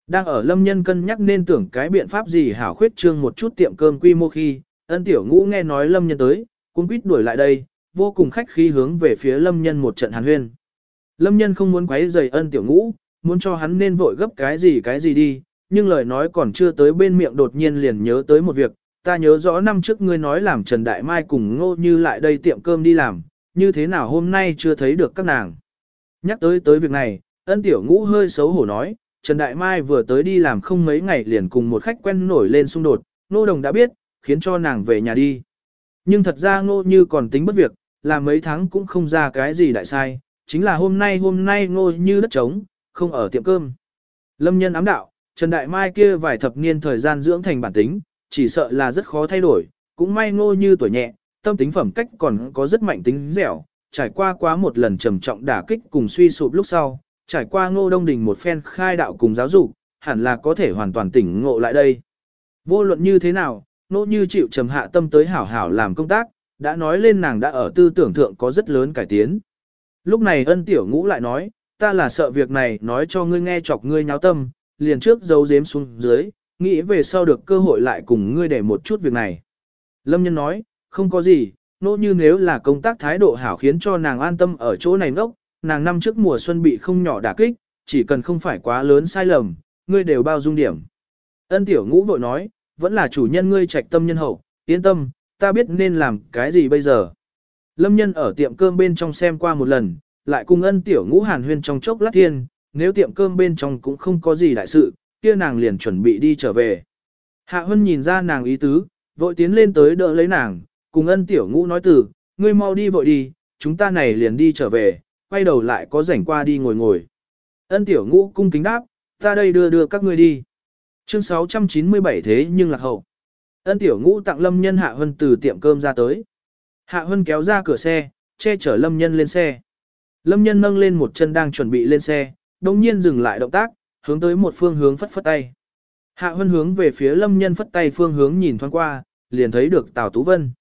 A: Đang ở lâm nhân cân nhắc nên tưởng cái biện pháp gì hảo khuyết trương một chút tiệm cơm quy mô khi, ân tiểu ngũ nghe nói lâm nhân tới, cũng quýt đuổi lại đây, vô cùng khách khí hướng về phía lâm nhân một trận hàn huyên. Lâm nhân không muốn quấy rầy ân tiểu ngũ, muốn cho hắn nên vội gấp cái gì cái gì đi, nhưng lời nói còn chưa tới bên miệng đột nhiên liền nhớ tới một việc, ta nhớ rõ năm trước ngươi nói làm Trần Đại Mai cùng Ngô Như lại đây tiệm cơm đi làm, như thế nào hôm nay chưa thấy được các nàng. Nhắc tới tới việc này, ân tiểu ngũ hơi xấu hổ nói, Trần Đại Mai vừa tới đi làm không mấy ngày liền cùng một khách quen nổi lên xung đột, Ngô Đồng đã biết, khiến cho nàng về nhà đi. Nhưng thật ra Ngô Như còn tính bất việc, làm mấy tháng cũng không ra cái gì đại sai, chính là hôm nay hôm nay Ngô Như đất trống, không ở tiệm cơm. Lâm nhân ám đạo, Trần Đại Mai kia vài thập niên thời gian dưỡng thành bản tính, chỉ sợ là rất khó thay đổi, cũng may ngô như tuổi nhẹ, tâm tính phẩm cách còn có rất mạnh tính dẻo, trải qua quá một lần trầm trọng đả kích cùng suy sụp lúc sau, trải qua ngô đông đình một phen khai đạo cùng giáo dục, hẳn là có thể hoàn toàn tỉnh ngộ lại đây. Vô luận như thế nào, nô như chịu trầm hạ tâm tới hảo hảo làm công tác, đã nói lên nàng đã ở tư tưởng thượng có rất lớn cải tiến. Lúc này ân tiểu ngũ lại nói, ta là sợ việc này nói cho ngươi nghe chọc ngươi nháo tâm, liền trước giấu giếm xuống dưới, nghĩ về sau được cơ hội lại cùng ngươi để một chút việc này. Lâm nhân nói, không có gì, nỗ như nếu là công tác thái độ hảo khiến cho nàng an tâm ở chỗ này ngốc, nàng năm trước mùa xuân bị không nhỏ đả kích, chỉ cần không phải quá lớn sai lầm, ngươi đều bao dung điểm. Ân tiểu ngũ vội nói, vẫn là chủ nhân ngươi trạch tâm nhân hậu, yên tâm, ta biết nên làm cái gì bây giờ. Lâm nhân ở tiệm cơm bên trong xem qua một lần, lại cùng ân tiểu ngũ hàn huyên trong chốc lát thiên, nếu tiệm cơm bên trong cũng không có gì đại sự, kia nàng liền chuẩn bị đi trở về. Hạ Hân nhìn ra nàng ý tứ, vội tiến lên tới đỡ lấy nàng, cùng ân tiểu ngũ nói từ, ngươi mau đi vội đi, chúng ta này liền đi trở về, quay đầu lại có rảnh qua đi ngồi ngồi. Ân tiểu ngũ cung kính đáp, ta đây đưa đưa các ngươi đi. Chương 697 thế nhưng là hậu. Ân tiểu ngũ tặng lâm nhân Hạ Hân từ tiệm cơm ra tới. Hạ Hân kéo ra cửa xe, che chở lâm nhân lên xe. Lâm nhân nâng lên một chân đang chuẩn bị lên xe, đồng nhiên dừng lại động tác, hướng tới một phương hướng phất phất tay. Hạ Hân hướng về phía lâm nhân phất tay phương hướng nhìn thoáng qua, liền thấy được Tào Tú Vân.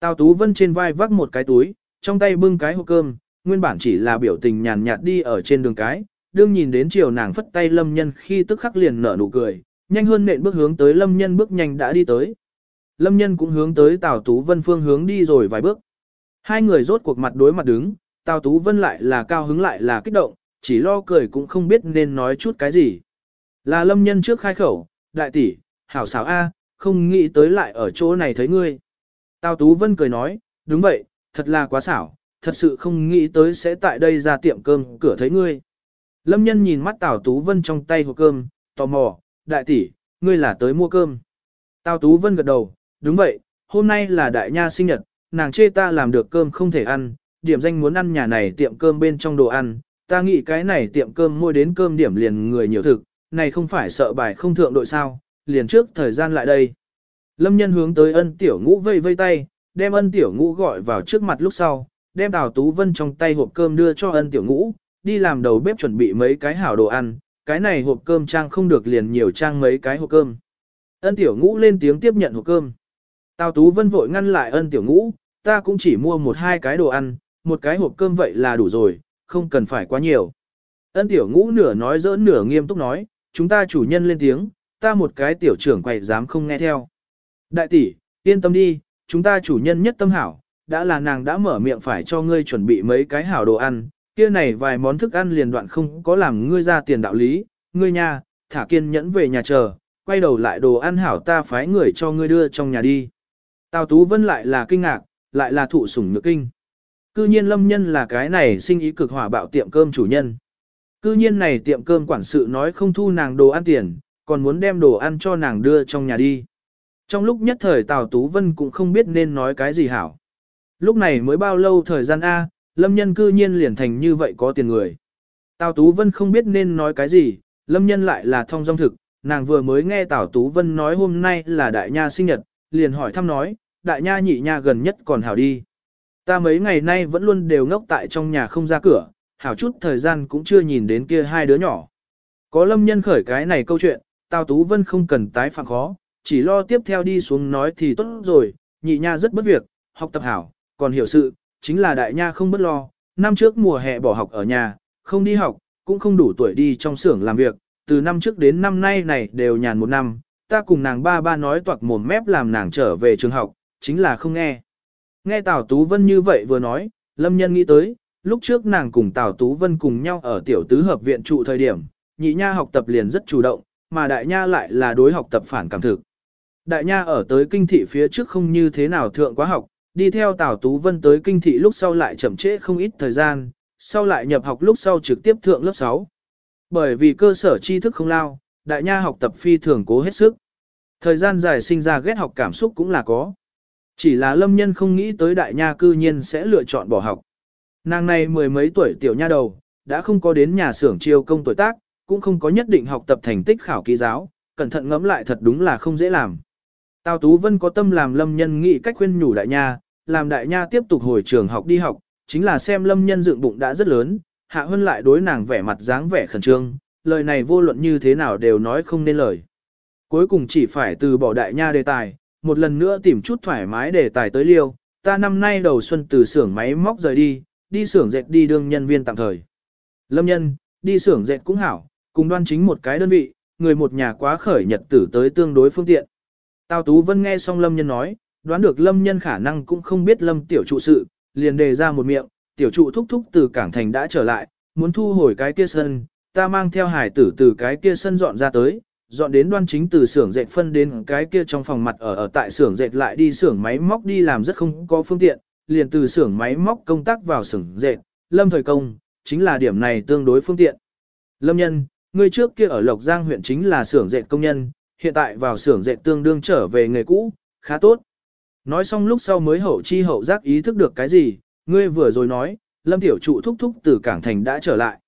A: Tào Tú Vân trên vai vác một cái túi, trong tay bưng cái hộp cơm, nguyên bản chỉ là biểu tình nhàn nhạt đi ở trên đường cái, đương nhìn đến chiều nàng phất tay lâm nhân khi tức khắc liền nở nụ cười, nhanh hơn nện bước hướng tới lâm nhân bước nhanh đã đi tới. Lâm nhân cũng hướng tới Tào Tú Vân phương hướng đi rồi vài bước. Hai người rốt cuộc mặt đối mặt đứng, Tào Tú Vân lại là cao hứng lại là kích động, chỉ lo cười cũng không biết nên nói chút cái gì. Là lâm nhân trước khai khẩu, đại tỷ, hảo xảo A, không nghĩ tới lại ở chỗ này thấy ngươi. Tào Tú Vân cười nói, đúng vậy, thật là quá xảo, thật sự không nghĩ tới sẽ tại đây ra tiệm cơm cửa thấy ngươi. Lâm nhân nhìn mắt Tào Tú Vân trong tay hộp cơm, tò mò, đại tỷ, ngươi là tới mua cơm. Tào Tú Vân gật đầu, đúng vậy, hôm nay là đại nha sinh nhật, nàng chê ta làm được cơm không thể ăn, điểm danh muốn ăn nhà này tiệm cơm bên trong đồ ăn, ta nghĩ cái này tiệm cơm mua đến cơm điểm liền người nhiều thực, này không phải sợ bài không thượng đội sao, liền trước thời gian lại đây. Lâm nhân hướng tới ân tiểu ngũ vây vây tay, đem ân tiểu ngũ gọi vào trước mặt lúc sau, đem Tào Tú Vân trong tay hộp cơm đưa cho ân tiểu ngũ, đi làm đầu bếp chuẩn bị mấy cái hảo đồ ăn, cái này hộp cơm trang không được liền nhiều trang mấy cái hộp cơm. Ân tiểu ngũ lên tiếng tiếp nhận hộp cơm. Tào Tú Vân vội ngăn lại ân tiểu ngũ, ta cũng chỉ mua một hai cái đồ ăn, một cái hộp cơm vậy là đủ rồi, không cần phải quá nhiều. Ân tiểu ngũ nửa nói giỡn nửa nghiêm túc nói, chúng ta chủ nhân lên tiếng, ta một cái tiểu trưởng quậy dám không nghe theo. Đại tỷ, yên tâm đi, chúng ta chủ nhân nhất tâm hảo, đã là nàng đã mở miệng phải cho ngươi chuẩn bị mấy cái hảo đồ ăn, kia này vài món thức ăn liền đoạn không có làm ngươi ra tiền đạo lý, ngươi nha, thả kiên nhẫn về nhà chờ, quay đầu lại đồ ăn hảo ta phái người cho ngươi đưa trong nhà đi. Tào Tú Vân lại là kinh ngạc, lại là thụ sủng nhược kinh. Cư nhiên lâm nhân là cái này sinh ý cực hỏa bạo tiệm cơm chủ nhân. Cư nhiên này tiệm cơm quản sự nói không thu nàng đồ ăn tiền, còn muốn đem đồ ăn cho nàng đưa trong nhà đi. Trong lúc nhất thời Tào Tú Vân cũng không biết nên nói cái gì hảo. Lúc này mới bao lâu thời gian A, lâm nhân cư nhiên liền thành như vậy có tiền người. Tào Tú Vân không biết nên nói cái gì, lâm nhân lại là thông dong thực, nàng vừa mới nghe Tào Tú Vân nói hôm nay là đại nha sinh nhật, liền hỏi thăm nói, đại nha nhị nha gần nhất còn hảo đi. Ta mấy ngày nay vẫn luôn đều ngốc tại trong nhà không ra cửa, hảo chút thời gian cũng chưa nhìn đến kia hai đứa nhỏ. Có lâm nhân khởi cái này câu chuyện, Tào Tú Vân không cần tái phạm khó, chỉ lo tiếp theo đi xuống nói thì tốt rồi, nhị nha rất bất việc, học tập hảo, còn hiểu sự, chính là đại nha không bất lo, năm trước mùa hè bỏ học ở nhà, không đi học, cũng không đủ tuổi đi trong xưởng làm việc, từ năm trước đến năm nay này đều nhàn một năm, ta cùng nàng ba ba nói toạc mồm mép làm nàng trở về trường học, chính là không nghe. Nghe Tào Tú Vân như vậy vừa nói, Lâm Nhân nghĩ tới, lúc trước nàng cùng Tào Tú Vân cùng nhau ở tiểu tứ hợp viện trụ thời điểm, nhị nha học tập liền rất chủ động, mà đại nha lại là đối học tập phản cảm thực. Đại nha ở tới kinh thị phía trước không như thế nào thượng quá học, đi theo Tào Tú Vân tới kinh thị lúc sau lại chậm trễ không ít thời gian, sau lại nhập học lúc sau trực tiếp thượng lớp 6. Bởi vì cơ sở tri thức không lao, đại nha học tập phi thường cố hết sức. Thời gian dài sinh ra ghét học cảm xúc cũng là có. Chỉ là lâm nhân không nghĩ tới đại nha cư nhiên sẽ lựa chọn bỏ học. Nàng này mười mấy tuổi tiểu nha đầu, đã không có đến nhà xưởng chiêu công tuổi tác, cũng không có nhất định học tập thành tích khảo ký giáo, cẩn thận ngẫm lại thật đúng là không dễ làm. Tào Tú Vân có tâm làm lâm nhân nghĩ cách khuyên nhủ đại nha, làm đại nha tiếp tục hồi trường học đi học, chính là xem lâm nhân dựng bụng đã rất lớn, hạ Hân lại đối nàng vẻ mặt dáng vẻ khẩn trương, lời này vô luận như thế nào đều nói không nên lời. Cuối cùng chỉ phải từ bỏ đại nha đề tài, một lần nữa tìm chút thoải mái đề tài tới liêu, ta năm nay đầu xuân từ xưởng máy móc rời đi, đi xưởng dệt đi đương nhân viên tạm thời. Lâm nhân, đi xưởng dệt cũng hảo, cùng đoan chính một cái đơn vị, người một nhà quá khởi nhật tử tới tương đối phương tiện. Tào Tú Vân nghe xong Lâm nhân nói, đoán được Lâm nhân khả năng cũng không biết Lâm tiểu trụ sự, liền đề ra một miệng, tiểu trụ thúc thúc từ cảng thành đã trở lại, muốn thu hồi cái kia sân, ta mang theo hải tử từ cái kia sân dọn ra tới, dọn đến đoan chính từ xưởng dệt phân đến cái kia trong phòng mặt ở ở tại xưởng dệt lại đi xưởng máy móc đi làm rất không có phương tiện, liền từ xưởng máy móc công tác vào xưởng dệt, lâm thời công, chính là điểm này tương đối phương tiện. Lâm nhân, người trước kia ở Lộc Giang huyện chính là xưởng dệt công nhân, hiện tại vào xưởng dệt tương đương trở về nghề cũ, khá tốt. Nói xong lúc sau mới hậu chi hậu giác ý thức được cái gì, ngươi vừa rồi nói, lâm tiểu trụ thúc thúc từ cảng thành đã trở lại.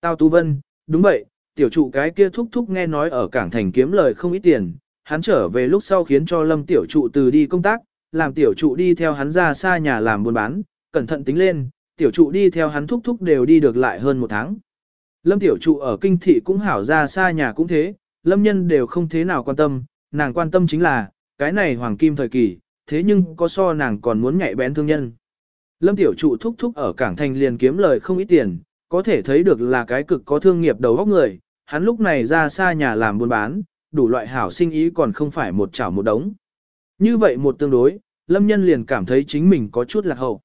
A: Tao Tu Vân, đúng vậy, tiểu trụ cái kia thúc thúc nghe nói ở cảng thành kiếm lời không ít tiền, hắn trở về lúc sau khiến cho lâm tiểu trụ từ đi công tác, làm tiểu trụ đi theo hắn ra xa nhà làm buôn bán, cẩn thận tính lên, tiểu trụ đi theo hắn thúc thúc đều đi được lại hơn một tháng. Lâm tiểu trụ ở kinh thị cũng hảo ra xa nhà cũng thế, lâm nhân đều không thế nào quan tâm, nàng quan tâm chính là, cái này hoàng kim thời kỳ, thế nhưng có so nàng còn muốn nhạy bén thương nhân. Lâm tiểu trụ thúc thúc ở cảng thành liền kiếm lời không ít tiền, có thể thấy được là cái cực có thương nghiệp đầu óc người, hắn lúc này ra xa nhà làm buôn bán, đủ loại hảo sinh ý còn không phải một chảo một đống. Như vậy một tương đối, Lâm Nhân liền cảm thấy chính mình có chút lạc hậu.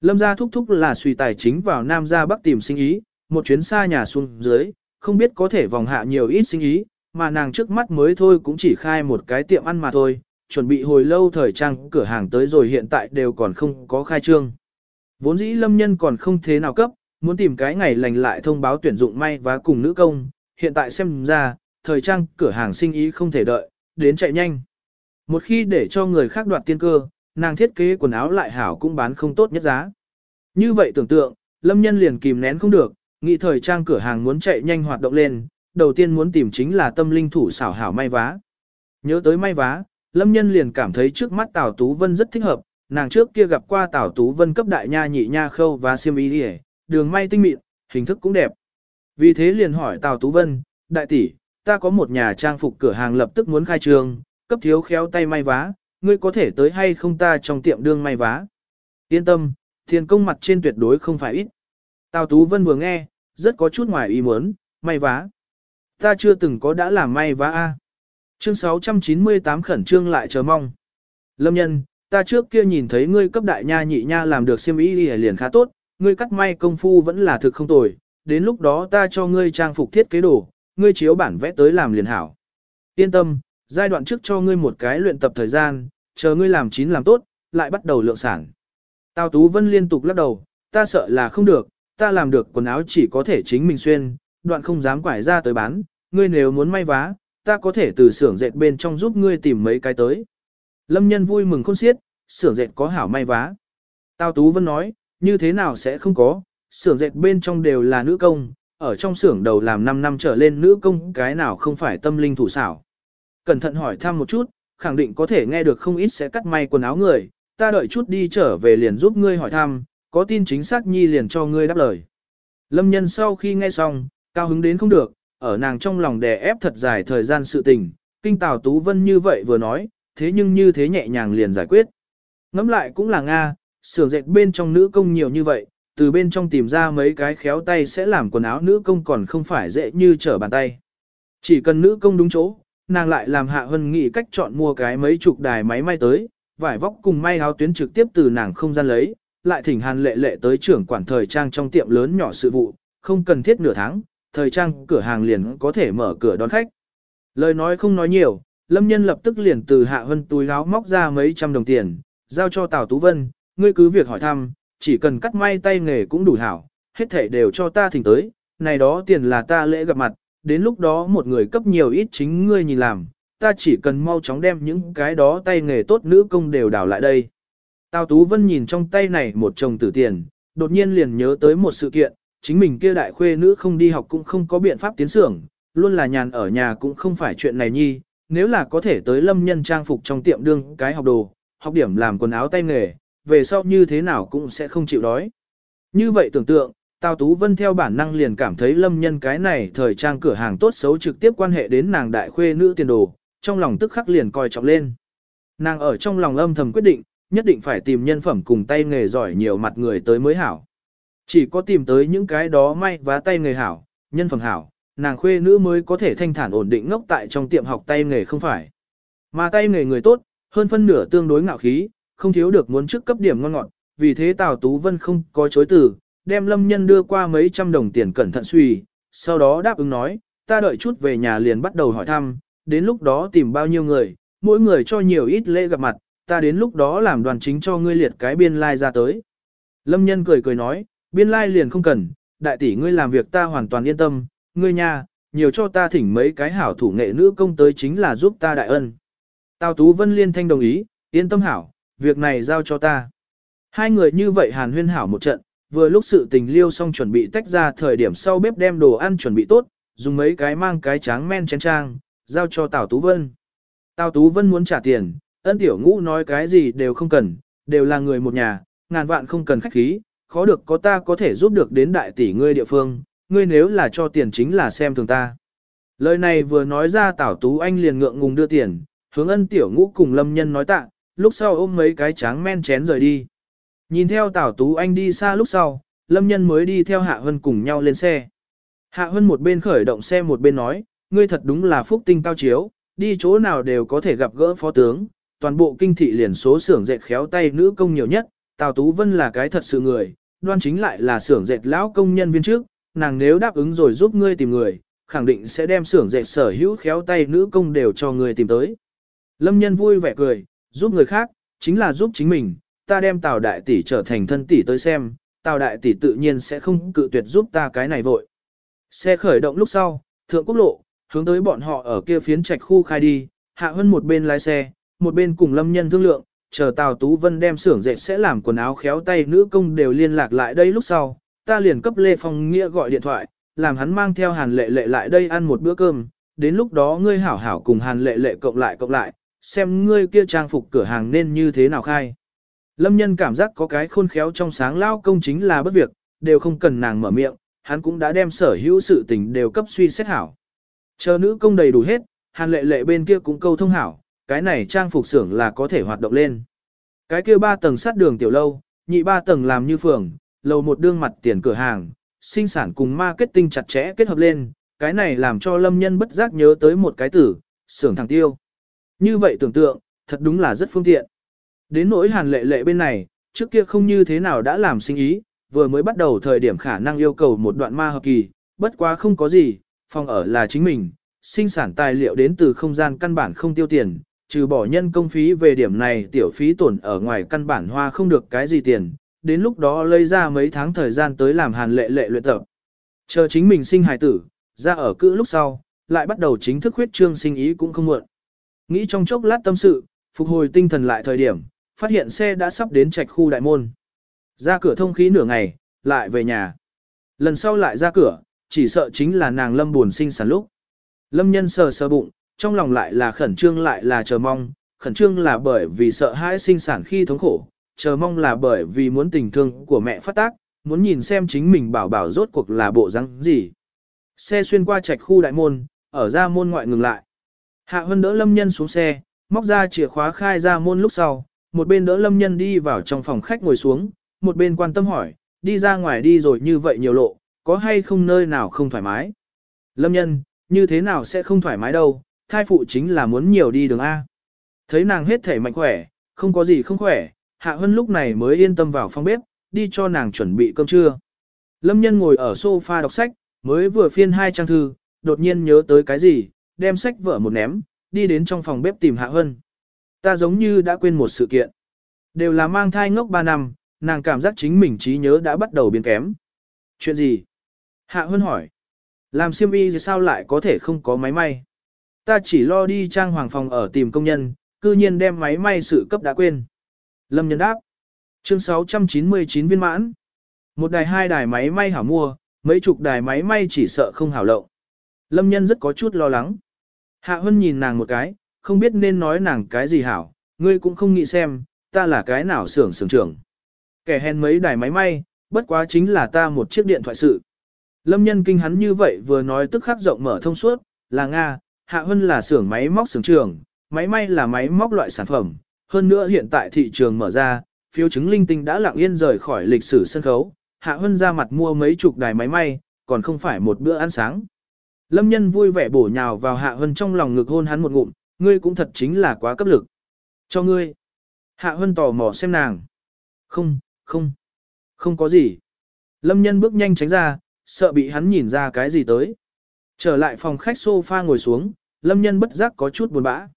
A: Lâm gia thúc thúc là suy tài chính vào Nam gia Bắc tìm sinh ý, một chuyến xa nhà xuống dưới, không biết có thể vòng hạ nhiều ít sinh ý, mà nàng trước mắt mới thôi cũng chỉ khai một cái tiệm ăn mà thôi, chuẩn bị hồi lâu thời trang cửa hàng tới rồi hiện tại đều còn không có khai trương. Vốn dĩ lâm nhân còn không thế nào cấp, muốn tìm cái ngày lành lại thông báo tuyển dụng may và cùng nữ công, hiện tại xem ra, thời trang cửa hàng sinh ý không thể đợi, đến chạy nhanh. Một khi để cho người khác đoạt tiên cơ, nàng thiết kế quần áo lại hảo cũng bán không tốt nhất giá. Như vậy tưởng tượng, lâm nhân liền kìm nén không được, nghĩ thời trang cửa hàng muốn chạy nhanh hoạt động lên, đầu tiên muốn tìm chính là tâm linh thủ xảo hảo may vá. Nhớ tới may vá, lâm nhân liền cảm thấy trước mắt Tào Tú Vân rất thích hợp, nàng trước kia gặp qua Tào Tú Vân cấp đại nha nhị nha khâu và xiêm y đi đường may tinh mịn, hình thức cũng đẹp. Vì thế liền hỏi Tào Tú Vân, đại tỷ, ta có một nhà trang phục cửa hàng lập tức muốn khai trương, cấp thiếu khéo tay may vá, ngươi có thể tới hay không ta trong tiệm đương may vá. Yên tâm, tiền công mặt trên tuyệt đối không phải ít. Tào Tú Vân vừa nghe, rất có chút ngoài ý muốn, may vá. Ta chưa từng có đã làm may vá a. Chương 698 khẩn trương lại chờ mong. Lâm nhân, ta trước kia nhìn thấy ngươi cấp đại nha nhị nha làm được xiêm y liền khá tốt, ngươi cắt may công phu vẫn là thực không tồi, đến lúc đó ta cho ngươi trang phục thiết kế đồ, ngươi chiếu bản vẽ tới làm liền hảo. Yên tâm, giai đoạn trước cho ngươi một cái luyện tập thời gian, chờ ngươi làm chín làm tốt, lại bắt đầu lượng sản. Tào Tú Vân liên tục lắc đầu, ta sợ là không được, ta làm được quần áo chỉ có thể chính mình xuyên, đoạn không dám quải ra tới bán, ngươi nếu muốn may vá, ta có thể từ xưởng dệt bên trong giúp ngươi tìm mấy cái tới. Lâm nhân vui mừng khôn xiết, xưởng dệt có hảo may vá. Tào Tú Vân nói, như thế nào sẽ không có, xưởng dệt bên trong đều là nữ công, ở trong xưởng đầu làm 5 năm trở lên nữ công cái nào không phải tâm linh thủ xảo. Cẩn thận hỏi thăm một chút, khẳng định có thể nghe được không ít sẽ cắt may quần áo người, ta đợi chút đi trở về liền giúp ngươi hỏi thăm, có tin chính xác nhi liền cho ngươi đáp lời. Lâm nhân sau khi nghe xong, cao hứng đến không được, ở nàng trong lòng đè ép thật dài thời gian sự tình, kinh Tào Tú Vân như vậy vừa nói, thế nhưng như thế nhẹ nhàng liền giải quyết. Ngắm lại cũng là Nga, sưởng dệt bên trong nữ công nhiều như vậy, từ bên trong tìm ra mấy cái khéo tay sẽ làm quần áo nữ công còn không phải dễ như trở bàn tay. Chỉ cần nữ công đúng chỗ, nàng lại làm hạ hân nghĩ cách chọn mua cái mấy chục đài máy may tới, vải vóc cùng may áo tuyến trực tiếp từ nàng không gian lấy, lại thỉnh hàn lệ lệ tới trưởng quản thời trang trong tiệm lớn nhỏ sự vụ, không cần thiết nửa tháng, thời trang cửa hàng liền có thể mở cửa đón khách. Lời nói không nói nhiều, lâm nhân lập tức liền từ hạ hân túi áo móc ra mấy trăm đồng tiền, giao cho Tào Tú Vân, ngươi cứ việc hỏi thăm, chỉ cần cắt may tay nghề cũng đủ hảo, hết thể đều cho ta thỉnh tới, này đó tiền là ta lễ gặp mặt, đến lúc đó một người cấp nhiều ít chính ngươi nhìn làm, ta chỉ cần mau chóng đem những cái đó tay nghề tốt nữ công đều đảo lại đây. Tào Tú Vân nhìn trong tay này một chồng tử tiền, đột nhiên liền nhớ tới một sự kiện, chính mình kia đại khuê nữ không đi học cũng không có biện pháp tiến xưởng, luôn là nhàn ở nhà cũng không phải chuyện này nhi, nếu là có thể tới lâm nhân trang phục trong tiệm đương cái học đồ, học điểm làm quần áo tay nghề, về sau như thế nào cũng sẽ không chịu đói. Như vậy tưởng tượng, Tào Tú Vân theo bản năng liền cảm thấy lâm nhân cái này thời trang cửa hàng tốt xấu trực tiếp quan hệ đến nàng đại khuê nữ tiền đồ, trong lòng tức khắc liền coi trọng lên. Nàng ở trong lòng âm thầm quyết định, nhất định phải tìm nhân phẩm cùng tay nghề giỏi nhiều mặt người tới mới hảo. Chỉ có tìm tới những cái đó may vá tay nghề hảo, nhân phẩm hảo, nàng khuê nữ mới có thể thanh thản ổn định ngốc tại trong tiệm học tay nghề không phải. Mà tay nghề người tốt, hơn phân nửa tương đối ngạo khí, không thiếu được muốn trước cấp điểm ngon ngọt, vì thế Tào Tú Vân không có chối từ, đem lâm nhân đưa qua mấy trăm đồng tiền cẩn thận suy, sau đó đáp ứng nói, ta đợi chút về nhà liền bắt đầu hỏi thăm, đến lúc đó tìm bao nhiêu người, mỗi người cho nhiều ít lễ gặp mặt, ta đến lúc đó làm đoàn chính cho ngươi liệt cái biên lai like ra tới. Lâm nhân cười cười nói, biên lai like liền không cần, đại tỷ ngươi làm việc ta hoàn toàn yên tâm, ngươi nha, nhiều cho ta thỉnh mấy cái hảo thủ nghệ nữ công tới chính là giúp ta đại ân. Tào Tú Vân liên thanh đồng ý, yên tâm hảo, việc này giao cho ta. Hai người như vậy hàn huyên hảo một trận, vừa lúc sự tình liêu xong chuẩn bị tách ra thời điểm sau bếp đem đồ ăn chuẩn bị tốt, dùng mấy cái mang cái tráng men chén trang, giao cho Tào Tú Vân. Tào Tú Vân muốn trả tiền, ân tiểu ngũ nói cái gì đều không cần, đều là người một nhà, ngàn vạn không cần khách khí, khó được có ta có thể giúp được đến đại tỷ ngươi địa phương, ngươi nếu là cho tiền chính là xem thường ta. Lời này vừa nói ra tảo Tú Anh liền ngượng ngùng đưa tiền, hướng ân tiểu ngũ cùng lâm nhân nói tạ, lúc sau ôm mấy cái tráng men chén rời đi. Nhìn theo tảo Tú Anh đi xa lúc sau, lâm nhân mới đi theo Hạ Hân cùng nhau lên xe. Hạ Hân một bên khởi động xe một bên nói, ngươi thật đúng là phúc tinh cao chiếu, đi chỗ nào đều có thể gặp gỡ phó tướng, toàn bộ kinh thị liền số xưởng dệt khéo tay nữ công nhiều nhất, Tào Tú Vân là cái thật sự người, đoan chính lại là xưởng dệt lão công nhân viên trước, nàng nếu đáp ứng rồi giúp ngươi tìm người, khẳng định sẽ đem xưởng dệt sở hữu khéo tay nữ công đều cho ngươi tìm tới. Lâm nhân vui vẻ cười, giúp người khác, chính là giúp chính mình, ta đem Tào Đại Tỷ trở thành thân tỷ tới xem, Tào Đại Tỷ tự nhiên sẽ không cự tuyệt giúp ta cái này vội. Xe khởi động lúc sau, thượng quốc lộ, hướng tới bọn họ ở kia phiến trạch khu khai đi, hạ hơn một bên lái xe, một bên cùng lâm nhân thương lượng, chờ Tào Tú Vân đem xưởng dệt sẽ làm quần áo khéo tay nữ công đều liên lạc lại đây lúc sau, ta liền cấp Lê Phong Nghĩa gọi điện thoại, làm hắn mang theo Hàn Lệ Lệ lại đây ăn một bữa cơm, đến lúc đó ngươi hảo hảo cùng Hàn Lệ Lệ cộng lại cộng lại, xem ngươi kia trang phục cửa hàng nên như thế nào khai. Lâm nhân cảm giác có cái khôn khéo trong sáng lao công chính là bất việc, đều không cần nàng mở miệng, hắn cũng đã đem sở hữu sự tình đều cấp suy xét hảo. Chờ nữ công đầy đủ hết, hàn lệ lệ bên kia cũng câu thông hảo, cái này trang phục xưởng là có thể hoạt động lên. Cái kia ba tầng sát đường tiểu lâu, nhị ba tầng làm như phường, lầu một đương mặt tiền cửa hàng, sinh sản cùng marketing chặt chẽ kết hợp lên, cái này làm cho lâm nhân bất giác nhớ tới một cái tử, xưởng thẳng tiêu. Như vậy tưởng tượng, thật đúng là rất phương tiện. Đến nỗi hàn lệ lệ bên này, trước kia không như thế nào đã làm sinh ý, vừa mới bắt đầu thời điểm khả năng yêu cầu một đoạn ma hợp kỳ, bất quá không có gì, phòng ở là chính mình, sinh sản tài liệu đến từ không gian căn bản không tiêu tiền, trừ bỏ nhân công phí về điểm này tiểu phí tổn ở ngoài căn bản hoa không được cái gì tiền, đến lúc đó lấy ra mấy tháng thời gian tới làm hàn lệ lệ luyện tập. Chờ chính mình sinh hài tử, ra ở cữ lúc sau, lại bắt đầu chính thức huyết trương sinh ý cũng không muộn. Nghĩ trong chốc lát tâm sự, phục hồi tinh thần lại thời điểm, phát hiện xe đã sắp đến trạch khu đại môn. Ra cửa thông khí nửa ngày, lại về nhà. Lần sau lại ra cửa, chỉ sợ chính là nàng lâm buồn sinh sản lúc. Lâm nhân sờ sờ bụng, trong lòng lại là khẩn trương lại là chờ mong, khẩn trương là bởi vì sợ hãi sinh sản khi thống khổ, chờ mong là bởi vì muốn tình thương của mẹ phát tác, muốn nhìn xem chính mình bảo bảo rốt cuộc là bộ răng gì. Xe xuyên qua trạch khu đại môn, ở ra môn ngoại ngừng lại. Hạ Hân đỡ Lâm Nhân xuống xe, móc ra chìa khóa khai ra môn lúc sau, một bên đỡ Lâm Nhân đi vào trong phòng khách ngồi xuống, một bên quan tâm hỏi, đi ra ngoài đi rồi như vậy nhiều lộ, có hay không nơi nào không thoải mái. Lâm Nhân, như thế nào sẽ không thoải mái đâu, thai phụ chính là muốn nhiều đi đường A. Thấy nàng hết thể mạnh khỏe, không có gì không khỏe, Hạ Hân lúc này mới yên tâm vào phòng bếp, đi cho nàng chuẩn bị cơm trưa. Lâm nhân ngồi ở sofa đọc sách, mới vừa phiên hai trang thư, đột nhiên nhớ tới cái gì, đem sách vở một ném, đi đến trong phòng bếp tìm Hạ Hân. Ta giống như đã quên một sự kiện. Đều là mang thai ngốc 3 năm, nàng cảm giác chính mình trí nhớ đã bắt đầu biến kém. Chuyện gì? Hạ Hân hỏi. Làm siêm y thì sao lại có thể không có máy may? Ta chỉ lo đi trang hoàng phòng ở tìm công nhân, cư nhiên đem máy may sự cấp đã quên. Lâm nhân đáp. Chương 699 viên mãn. Một đài hai đài máy may hảo mua, mấy chục đài máy may chỉ sợ không hảo lậu. Lâm nhân rất có chút lo lắng. Hạ Hân nhìn nàng một cái, không biết nên nói nàng cái gì hảo, ngươi cũng không nghĩ xem, ta là cái nào xưởng xưởng trưởng. Kẻ hèn mấy đài máy may, bất quá chính là ta một chiếc điện thoại sự. Lâm nhân kinh hắn như vậy vừa nói tức khắc rộng mở thông suốt, là Nga, Hạ Hân là xưởng máy móc xưởng trường, máy may là máy móc loại sản phẩm, hơn nữa hiện tại thị trường mở ra, phiếu chứng linh tinh đã lặng yên rời khỏi lịch sử sân khấu, Hạ Hân ra mặt mua mấy chục đài máy may, còn không phải một bữa ăn sáng. Lâm nhân vui vẻ bổ nhào vào Hạ Hân trong lòng ngực hôn hắn một ngụm, ngươi cũng thật chính là quá cấp lực. Cho ngươi. Hạ Hân tò mò xem nàng. Không, không, không có gì. Lâm nhân bước nhanh tránh ra, sợ bị hắn nhìn ra cái gì tới. Trở lại phòng khách sofa ngồi xuống, lâm nhân bất giác có chút buồn bã.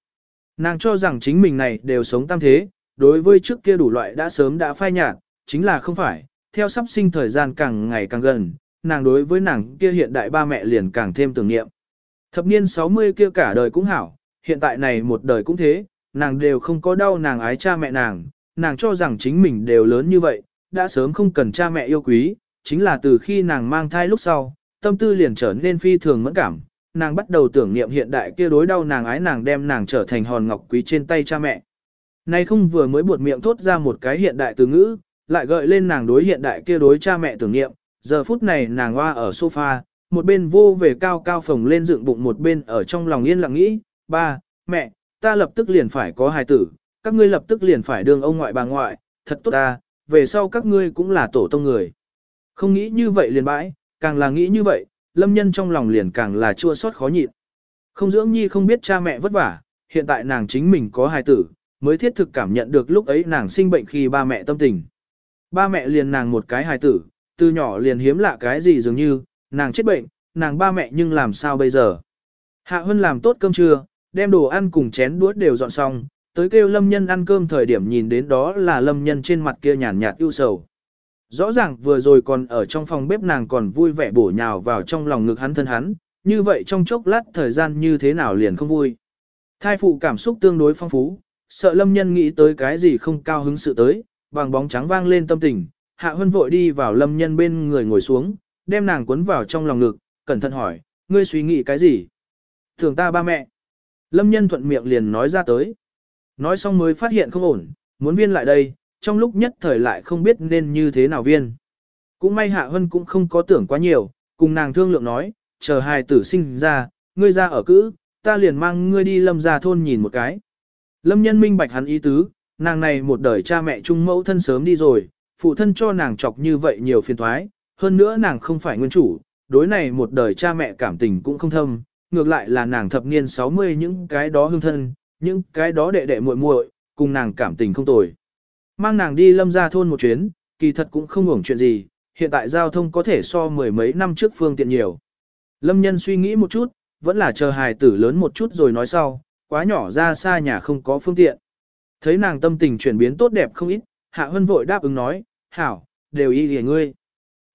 A: Nàng cho rằng chính mình này đều sống tam thế, đối với trước kia đủ loại đã sớm đã phai nhạt, chính là không phải, theo sắp sinh thời gian càng ngày càng gần, nàng đối với nàng kia hiện đại ba mẹ liền càng thêm tưởng niệm. Thập niên 60 kia cả đời cũng hảo, hiện tại này một đời cũng thế, nàng đều không có đau nàng ái cha mẹ nàng, nàng cho rằng chính mình đều lớn như vậy, đã sớm không cần cha mẹ yêu quý, chính là từ khi nàng mang thai lúc sau, tâm tư liền trở nên phi thường mẫn cảm, nàng bắt đầu tưởng niệm hiện đại kia đối đau nàng ái nàng đem nàng trở thành hòn ngọc quý trên tay cha mẹ. Nay không vừa mới buột miệng thốt ra một cái hiện đại từ ngữ, lại gợi lên nàng đối hiện đại kia đối cha mẹ tưởng niệm, giờ phút này nàng hoa ở sofa, một bên vô về cao cao phồng lên dựng bụng một bên ở trong lòng yên lặng nghĩ, ba, mẹ, ta lập tức liền phải có hài tử, các ngươi lập tức liền phải đương ông ngoại bà ngoại, thật tốt ta, về sau các ngươi cũng là tổ tông người. Không nghĩ như vậy liền bãi, càng là nghĩ như vậy, lâm nhân trong lòng liền càng là chua xót khó nhịn. Không dưỡng nhi không biết cha mẹ vất vả, hiện tại nàng chính mình có hài tử, mới thiết thực cảm nhận được lúc ấy nàng sinh bệnh khi ba mẹ tâm tình. Ba mẹ liền nàng một cái hài tử, từ nhỏ liền hiếm lạ cái gì dường như, nàng chết bệnh, nàng ba mẹ nhưng làm sao bây giờ. Hạ Hân làm tốt cơm trưa, đem đồ ăn cùng chén đũa đều dọn xong, tới kêu lâm nhân ăn cơm thời điểm nhìn đến đó là lâm nhân trên mặt kia nhàn nhạt ưu sầu. Rõ ràng vừa rồi còn ở trong phòng bếp nàng còn vui vẻ bổ nhào vào trong lòng ngực hắn thân hắn, như vậy trong chốc lát thời gian như thế nào liền không vui. Thai phụ cảm xúc tương đối phong phú, sợ lâm nhân nghĩ tới cái gì không cao hứng sự tới, vàng bóng trắng vang lên tâm tình, hạ hân vội đi vào lâm nhân bên người ngồi xuống, đem nàng cuốn vào trong lòng ngực, cẩn thận hỏi, ngươi suy nghĩ cái gì? Thường ta ba mẹ. Lâm nhân thuận miệng liền nói ra tới. Nói xong mới phát hiện không ổn, muốn viên lại đây, trong lúc nhất thời lại không biết nên như thế nào viên. Cũng may Hạ Hân cũng không có tưởng quá nhiều, cùng nàng thương lượng nói, chờ hài tử sinh ra, ngươi ra ở cữ, ta liền mang ngươi đi lâm ra thôn nhìn một cái. Lâm nhân minh bạch hắn ý tứ, nàng này một đời cha mẹ trung mẫu thân sớm đi rồi, phụ thân cho nàng chọc như vậy nhiều phiền thoái, hơn nữa nàng không phải nguyên chủ, đối này một đời cha mẹ cảm tình cũng không thâm, ngược lại là nàng thập niên 60 những cái đó hương thân, những cái đó đệ đệ muội muội, cùng nàng cảm tình không tồi. Mang nàng đi lâm ra thôn một chuyến, kỳ thật cũng không hưởng chuyện gì, hiện tại giao thông có thể so mười mấy năm trước phương tiện nhiều. Lâm nhân suy nghĩ một chút, vẫn là chờ hài tử lớn một chút rồi nói sau, quá nhỏ ra xa nhà không có phương tiện. Thấy nàng tâm tình chuyển biến tốt đẹp không ít, Hạ Hân vội đáp ứng nói, hảo, đều y lìa ngươi.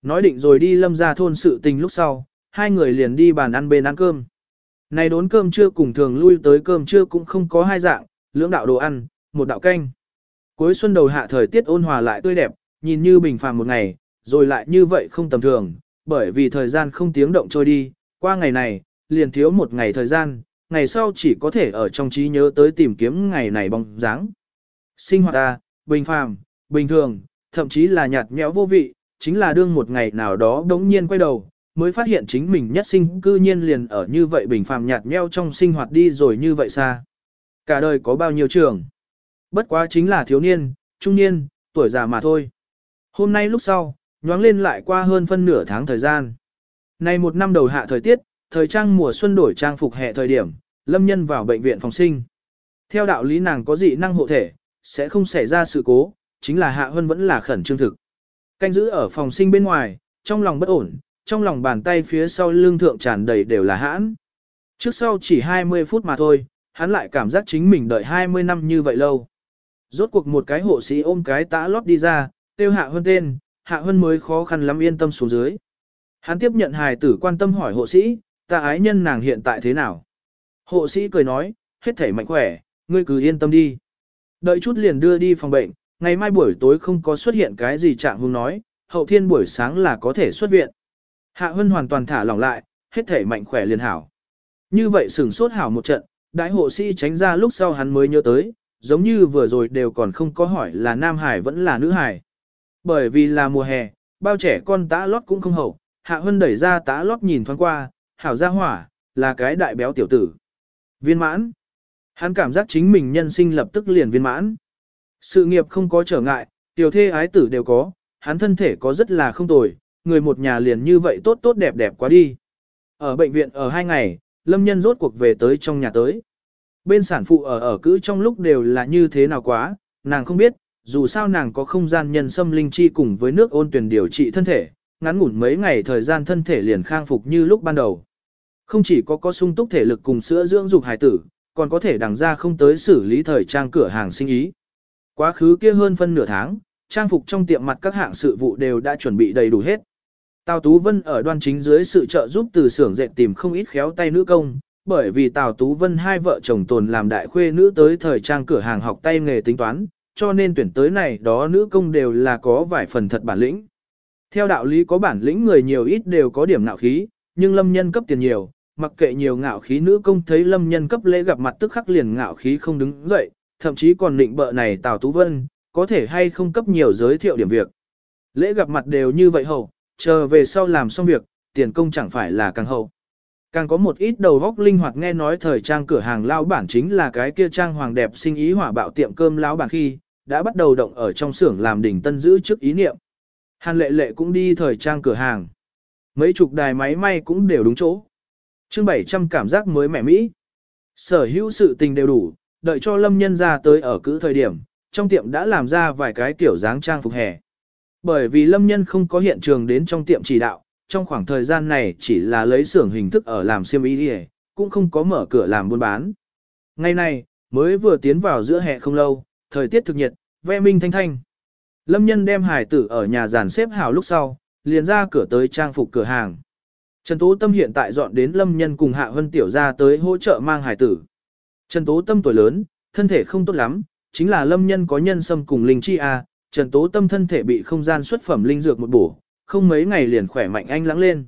A: Nói định rồi đi lâm ra thôn sự tình lúc sau, hai người liền đi bàn ăn bên ăn cơm. Này đốn cơm trưa cùng thường lui tới cơm trưa cũng không có hai dạng, lưỡng đạo đồ ăn, một đạo canh. Cuối xuân đầu hạ thời tiết ôn hòa lại tươi đẹp, nhìn như bình phàm một ngày, rồi lại như vậy không tầm thường, bởi vì thời gian không tiếng động trôi đi, qua ngày này, liền thiếu một ngày thời gian, ngày sau chỉ có thể ở trong trí nhớ tới tìm kiếm ngày này bóng dáng. Sinh hoạt ta, bình phàm, bình thường, thậm chí là nhạt nhẽo vô vị, chính là đương một ngày nào đó đống nhiên quay đầu, mới phát hiện chính mình nhất sinh cư nhiên liền ở như vậy bình phàm nhạt nhẽo trong sinh hoạt đi rồi như vậy xa. Cả đời có bao nhiêu trường. Bất quá chính là thiếu niên, trung niên, tuổi già mà thôi. Hôm nay lúc sau, nhoáng lên lại qua hơn phân nửa tháng thời gian. Nay một năm đầu hạ thời tiết, thời trang mùa xuân đổi trang phục hè thời điểm, lâm nhân vào bệnh viện phòng sinh. Theo đạo lý nàng có dị năng hộ thể, sẽ không xảy ra sự cố, chính là Hạ Hân vẫn là khẩn trương thực. Canh giữ ở phòng sinh bên ngoài, trong lòng bất ổn, trong lòng bàn tay phía sau lưng thượng tràn đầy đều là hãn. Trước sau chỉ 20 phút mà thôi, hắn lại cảm giác chính mình đợi 20 năm như vậy lâu. Rốt cuộc một cái hộ sĩ ôm cái tã lót đi ra, tiêu Hạ Hân tên, Hạ Hân mới khó khăn lắm yên tâm xuống dưới. Hắn tiếp nhận hài tử quan tâm hỏi hộ sĩ, ta ái nhân nàng hiện tại thế nào? Hộ sĩ cười nói, hết thể mạnh khỏe, ngươi cứ yên tâm đi. Đợi chút liền đưa đi phòng bệnh, ngày mai buổi tối không có xuất hiện cái gì trạng hung nói, hậu thiên buổi sáng là có thể xuất viện. Hạ Hân hoàn toàn thả lỏng lại, hết thể mạnh khỏe liền hảo. Như vậy sửng sốt hảo một trận, đại hộ sĩ tránh ra lúc sau hắn mới nhớ tới, giống như vừa rồi đều còn không có hỏi là nam hải vẫn là nữ hải. Bởi vì là mùa hè, bao trẻ con tã lót cũng không hậu, Hạ Hân đẩy ra tã lót nhìn thoáng qua, hảo ra hỏa, là cái đại béo tiểu tử. Viên mãn. Hắn cảm giác chính mình nhân sinh lập tức liền viên mãn. Sự nghiệp không có trở ngại, tiểu thê ái tử đều có, hắn thân thể có rất là không tồi, người một nhà liền như vậy tốt tốt đẹp đẹp quá đi. Ở bệnh viện ở hai ngày, lâm nhân rốt cuộc về tới trong nhà tới. Bên sản phụ ở ở cữ trong lúc đều là như thế nào quá, nàng không biết, dù sao nàng có không gian nhân xâm linh chi cùng với nước ôn tuyển điều trị thân thể, ngắn ngủn mấy ngày thời gian thân thể liền khang phục như lúc ban đầu. Không chỉ có có sung túc thể lực cùng sữa dưỡng dục hài tử, còn có thể đằng ra không tới xử lý thời trang cửa hàng sinh ý. Quá khứ kia hơn phân nửa tháng, trang phục trong tiệm mặt các hạng sự vụ đều đã chuẩn bị đầy đủ hết. Tào Tú Vân ở đoan chính dưới sự trợ giúp từ xưởng dệt tìm không ít khéo tay nữ công, bởi vì Tào Tú Vân hai vợ chồng tồn làm đại khuê nữ tới thời trang cửa hàng học tay nghề tính toán, cho nên tuyển tới này đó nữ công đều là có vài phần thật bản lĩnh. Theo đạo lý có bản lĩnh người nhiều ít đều có điểm ngạo khí, nhưng lâm nhân cấp tiền nhiều, mặc kệ nhiều ngạo khí nữ công thấy lâm nhân cấp lễ gặp mặt tức khắc liền ngạo khí không đứng dậy, thậm chí còn định bợ này Tào Tú Vân, có thể hay không cấp nhiều giới thiệu điểm việc. Lễ gặp mặt đều như vậy hầu, chờ về sau làm xong việc, tiền công chẳng phải là càng hậu. Càng có một ít đầu góc linh hoạt nghe nói thời trang cửa hàng lao bản chính là cái kia trang hoàng đẹp sinh ý hỏa bạo tiệm cơm lão bản khi, đã bắt đầu động ở trong xưởng làm đỉnh tân giữ trước ý niệm. Hàn lệ lệ cũng đi thời trang cửa hàng. Mấy chục đài máy may cũng đều đúng chỗ. chương 700 cảm giác mới mẻ Mỹ. Sở hữu sự tình đều đủ, đợi cho lâm nhân ra tới ở cữ thời điểm, trong tiệm đã làm ra vài cái kiểu dáng trang phục hè. Bởi vì lâm nhân không có hiện trường đến trong tiệm chỉ đạo, trong khoảng thời gian này chỉ là lấy xưởng hình thức ở làm xiêm y đi cũng không có mở cửa làm buôn bán. Ngày nay mới vừa tiến vào giữa hè không lâu, thời tiết thực nhiệt, ve minh thanh thanh. Lâm nhân đem hải tử ở nhà giàn xếp hào lúc sau, liền ra cửa tới trang phục cửa hàng. Trần Tố Tâm hiện tại dọn đến Lâm nhân cùng Hạ Vân Tiểu ra tới hỗ trợ mang hải tử. Trần Tố Tâm tuổi lớn, thân thể không tốt lắm, chính là Lâm nhân có nhân sâm cùng linh chi a. Trần Tố Tâm thân thể bị không gian xuất phẩm linh dược một bổ, không mấy ngày liền khỏe mạnh anh lãng lên.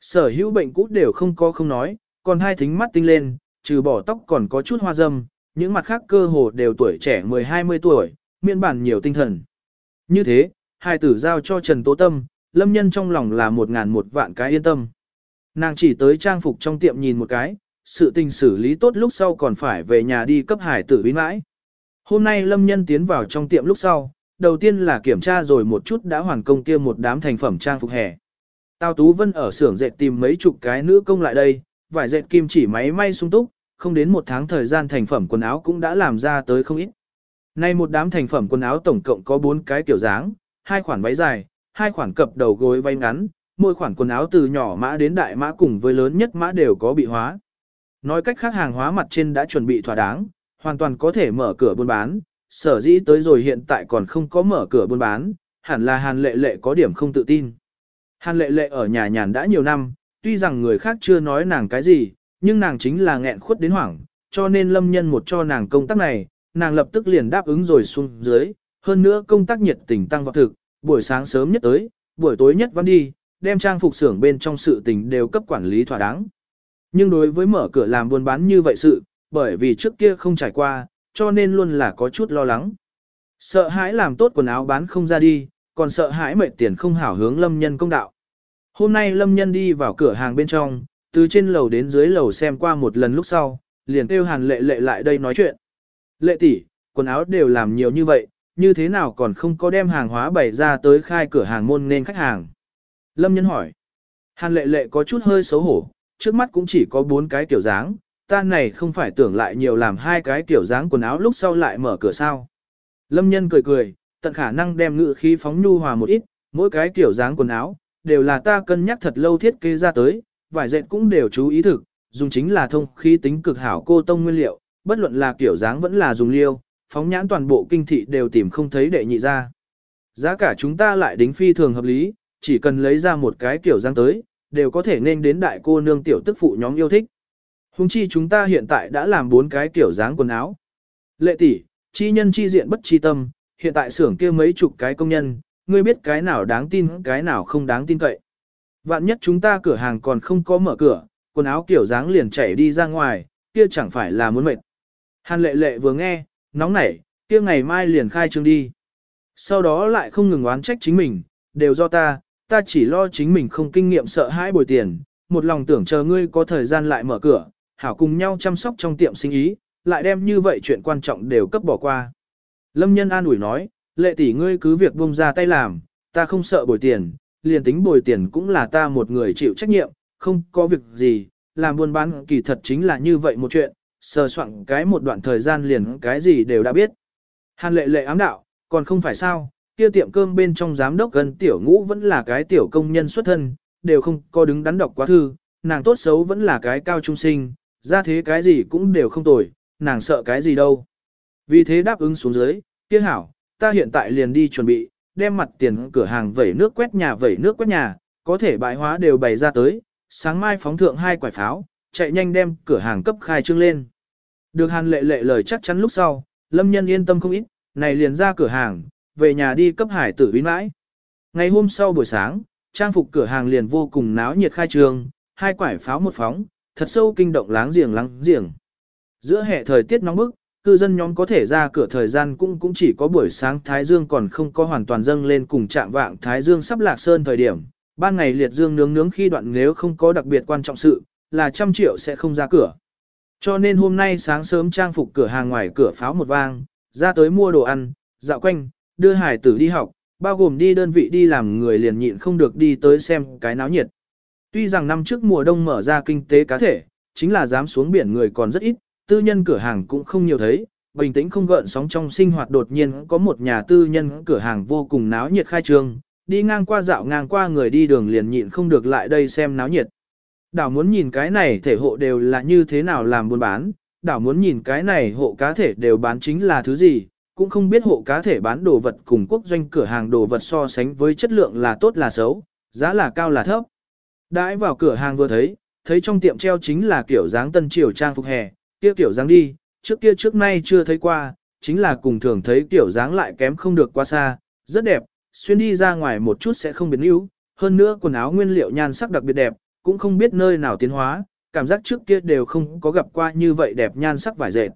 A: Sở hữu bệnh cũ đều không có không nói, còn hai thính mắt tinh lên, trừ bỏ tóc còn có chút hoa dâm, những mặt khác cơ hồ đều tuổi trẻ 10-20 tuổi, miễn bản nhiều tinh thần. Như thế, hai tử giao cho Trần Tố Tâm, lâm nhân trong lòng là một ngàn một vạn cái yên tâm. Nàng chỉ tới trang phục trong tiệm nhìn một cái, sự tình xử lý tốt lúc sau còn phải về nhà đi cấp hải tử bí mãi. Hôm nay lâm nhân tiến vào trong tiệm lúc sau, đầu tiên là kiểm tra rồi một chút đã hoàn công kia một đám thành phẩm trang phục hè. Tào Tú Vân ở xưởng dệt tìm mấy chục cái nữ công lại đây, vải dệt kim chỉ máy may sung túc, không đến một tháng thời gian thành phẩm quần áo cũng đã làm ra tới không ít. Nay một đám thành phẩm quần áo tổng cộng có 4 cái kiểu dáng, hai khoản váy dài, hai khoản cập đầu gối váy ngắn, mỗi khoản quần áo từ nhỏ mã đến đại mã cùng với lớn nhất mã đều có bị hóa. Nói cách khác hàng hóa mặt trên đã chuẩn bị thỏa đáng, hoàn toàn có thể mở cửa buôn bán, sở dĩ tới rồi hiện tại còn không có mở cửa buôn bán, hẳn là Hàn Lệ Lệ có điểm không tự tin. Hàn Lệ Lệ ở nhà nhàn đã nhiều năm, tuy rằng người khác chưa nói nàng cái gì, nhưng nàng chính là nghẹn khuất đến hoảng, cho nên lâm nhân một cho nàng công tác này, nàng lập tức liền đáp ứng rồi xuống dưới, hơn nữa công tác nhiệt tình tăng vào thực, buổi sáng sớm nhất tới, buổi tối nhất vẫn đi, đem trang phục xưởng bên trong sự tình đều cấp quản lý thỏa đáng. Nhưng đối với mở cửa làm buôn bán như vậy sự, bởi vì trước kia không trải qua, cho nên luôn là có chút lo lắng. Sợ hãi làm tốt quần áo bán không ra đi, còn sợ hãi mệt tiền không hảo hướng lâm nhân công đạo. Hôm nay lâm nhân đi vào cửa hàng bên trong, từ trên lầu đến dưới lầu xem qua một lần lúc sau, liền kêu hàn lệ lệ lại đây nói chuyện. Lệ tỷ, quần áo đều làm nhiều như vậy, như thế nào còn không có đem hàng hóa bày ra tới khai cửa hàng môn nên khách hàng. Lâm nhân hỏi. Hàn lệ lệ có chút hơi xấu hổ, trước mắt cũng chỉ có bốn cái kiểu dáng, ta này không phải tưởng lại nhiều làm hai cái kiểu dáng quần áo lúc sau lại mở cửa sao. Lâm nhân cười cười, tận khả năng đem ngự khí phóng nhu hòa một ít, mỗi cái kiểu dáng quần áo, đều là ta cân nhắc thật lâu thiết kế ra tới, vải dệt cũng đều chú ý thực, dùng chính là thông khí tính cực hảo cô tông nguyên liệu, bất luận là kiểu dáng vẫn là dùng liêu, phóng nhãn toàn bộ kinh thị đều tìm không thấy đệ nhị ra. Giá cả chúng ta lại đính phi thường hợp lý, chỉ cần lấy ra một cái kiểu dáng tới, đều có thể nên đến đại cô nương tiểu tức phụ nhóm yêu thích. Hùng chi chúng ta hiện tại đã làm bốn cái kiểu dáng quần áo. Lệ tỷ, chi nhân chi diện bất chi tâm, hiện tại xưởng kia mấy chục cái công nhân, ngươi biết cái nào đáng tin cái nào không đáng tin cậy. Vạn nhất chúng ta cửa hàng còn không có mở cửa, quần áo kiểu dáng liền chảy đi ra ngoài, kia chẳng phải là muốn mệt. Hàn lệ lệ vừa nghe, nóng nảy, kia ngày mai liền khai trương đi. Sau đó lại không ngừng oán trách chính mình, đều do ta, ta chỉ lo chính mình không kinh nghiệm sợ hãi bồi tiền, một lòng tưởng chờ ngươi có thời gian lại mở cửa, hảo cùng nhau chăm sóc trong tiệm sinh ý, lại đem như vậy chuyện quan trọng đều cấp bỏ qua. Lâm nhân an ủi nói, lệ tỷ ngươi cứ việc buông ra tay làm, ta không sợ bồi tiền, liền tính bồi tiền cũng là ta một người chịu trách nhiệm, không có việc gì, làm buôn bán kỳ thật chính là như vậy một chuyện, sờ soạn cái một đoạn thời gian liền cái gì đều đã biết. Hàn lệ lệ ám đạo, còn không phải sao, kia tiệm cơm bên trong giám đốc gần tiểu ngũ vẫn là cái tiểu công nhân xuất thân, đều không có đứng đắn đọc quá thư, nàng tốt xấu vẫn là cái cao trung sinh, ra thế cái gì cũng đều không tồi, nàng sợ cái gì đâu. Vì thế đáp ứng xuống dưới, kia hảo, ta hiện tại liền đi chuẩn bị, đem mặt tiền cửa hàng vẩy nước quét nhà vẩy nước quét nhà, có thể bãi hóa đều bày ra tới, sáng mai phóng thượng hai quả pháo, chạy nhanh đem cửa hàng cấp khai trương lên. Được hàn lệ lệ lời chắc chắn lúc sau, lâm nhân yên tâm không ít, này liền ra cửa hàng, về nhà đi cấp hải tử uy mãi. Ngày hôm sau buổi sáng, trang phục cửa hàng liền vô cùng náo nhiệt khai trương, hai quả pháo một phóng, thật sâu kinh động láng giềng láng giềng. Giữa hè thời tiết nóng bức, cư dân nhóm có thể ra cửa thời gian cũng cũng chỉ có buổi sáng Thái Dương còn không có hoàn toàn dâng lên cùng trạng vạng Thái Dương sắp lạc sơn thời điểm. Ban ngày liệt dương nướng nướng khi đoạn nếu không có đặc biệt quan trọng sự, là trăm triệu sẽ không ra cửa. Cho nên hôm nay sáng sớm trang phục cửa hàng ngoài cửa pháo một vang, ra tới mua đồ ăn, dạo quanh, đưa hải tử đi học, bao gồm đi đơn vị đi làm người liền nhịn không được đi tới xem cái náo nhiệt. Tuy rằng năm trước mùa đông mở ra kinh tế cá thể, chính là dám xuống biển người còn rất ít, tư nhân cửa hàng cũng không nhiều thấy, bình tĩnh không gợn sóng trong sinh hoạt đột nhiên có một nhà tư nhân cửa hàng vô cùng náo nhiệt khai trương, đi ngang qua dạo ngang qua người đi đường liền nhịn không được lại đây xem náo nhiệt. Đảo muốn nhìn cái này thể hộ đều là như thế nào làm buôn bán, đảo muốn nhìn cái này hộ cá thể đều bán chính là thứ gì, cũng không biết hộ cá thể bán đồ vật cùng quốc doanh cửa hàng đồ vật so sánh với chất lượng là tốt là xấu, giá là cao là thấp. Đãi vào cửa hàng vừa thấy, thấy trong tiệm treo chính là kiểu dáng tân triều trang phục hè, kia kiểu dáng đi, trước kia trước nay chưa thấy qua, chính là cùng thường thấy kiểu dáng lại kém không được quá xa, rất đẹp, xuyên đi ra ngoài một chút sẽ không biến yếu, hơn nữa quần áo nguyên liệu nhan sắc đặc biệt đẹp, cũng không biết nơi nào tiến hóa, cảm giác trước kia đều không có gặp qua như vậy đẹp nhan sắc vải dệt.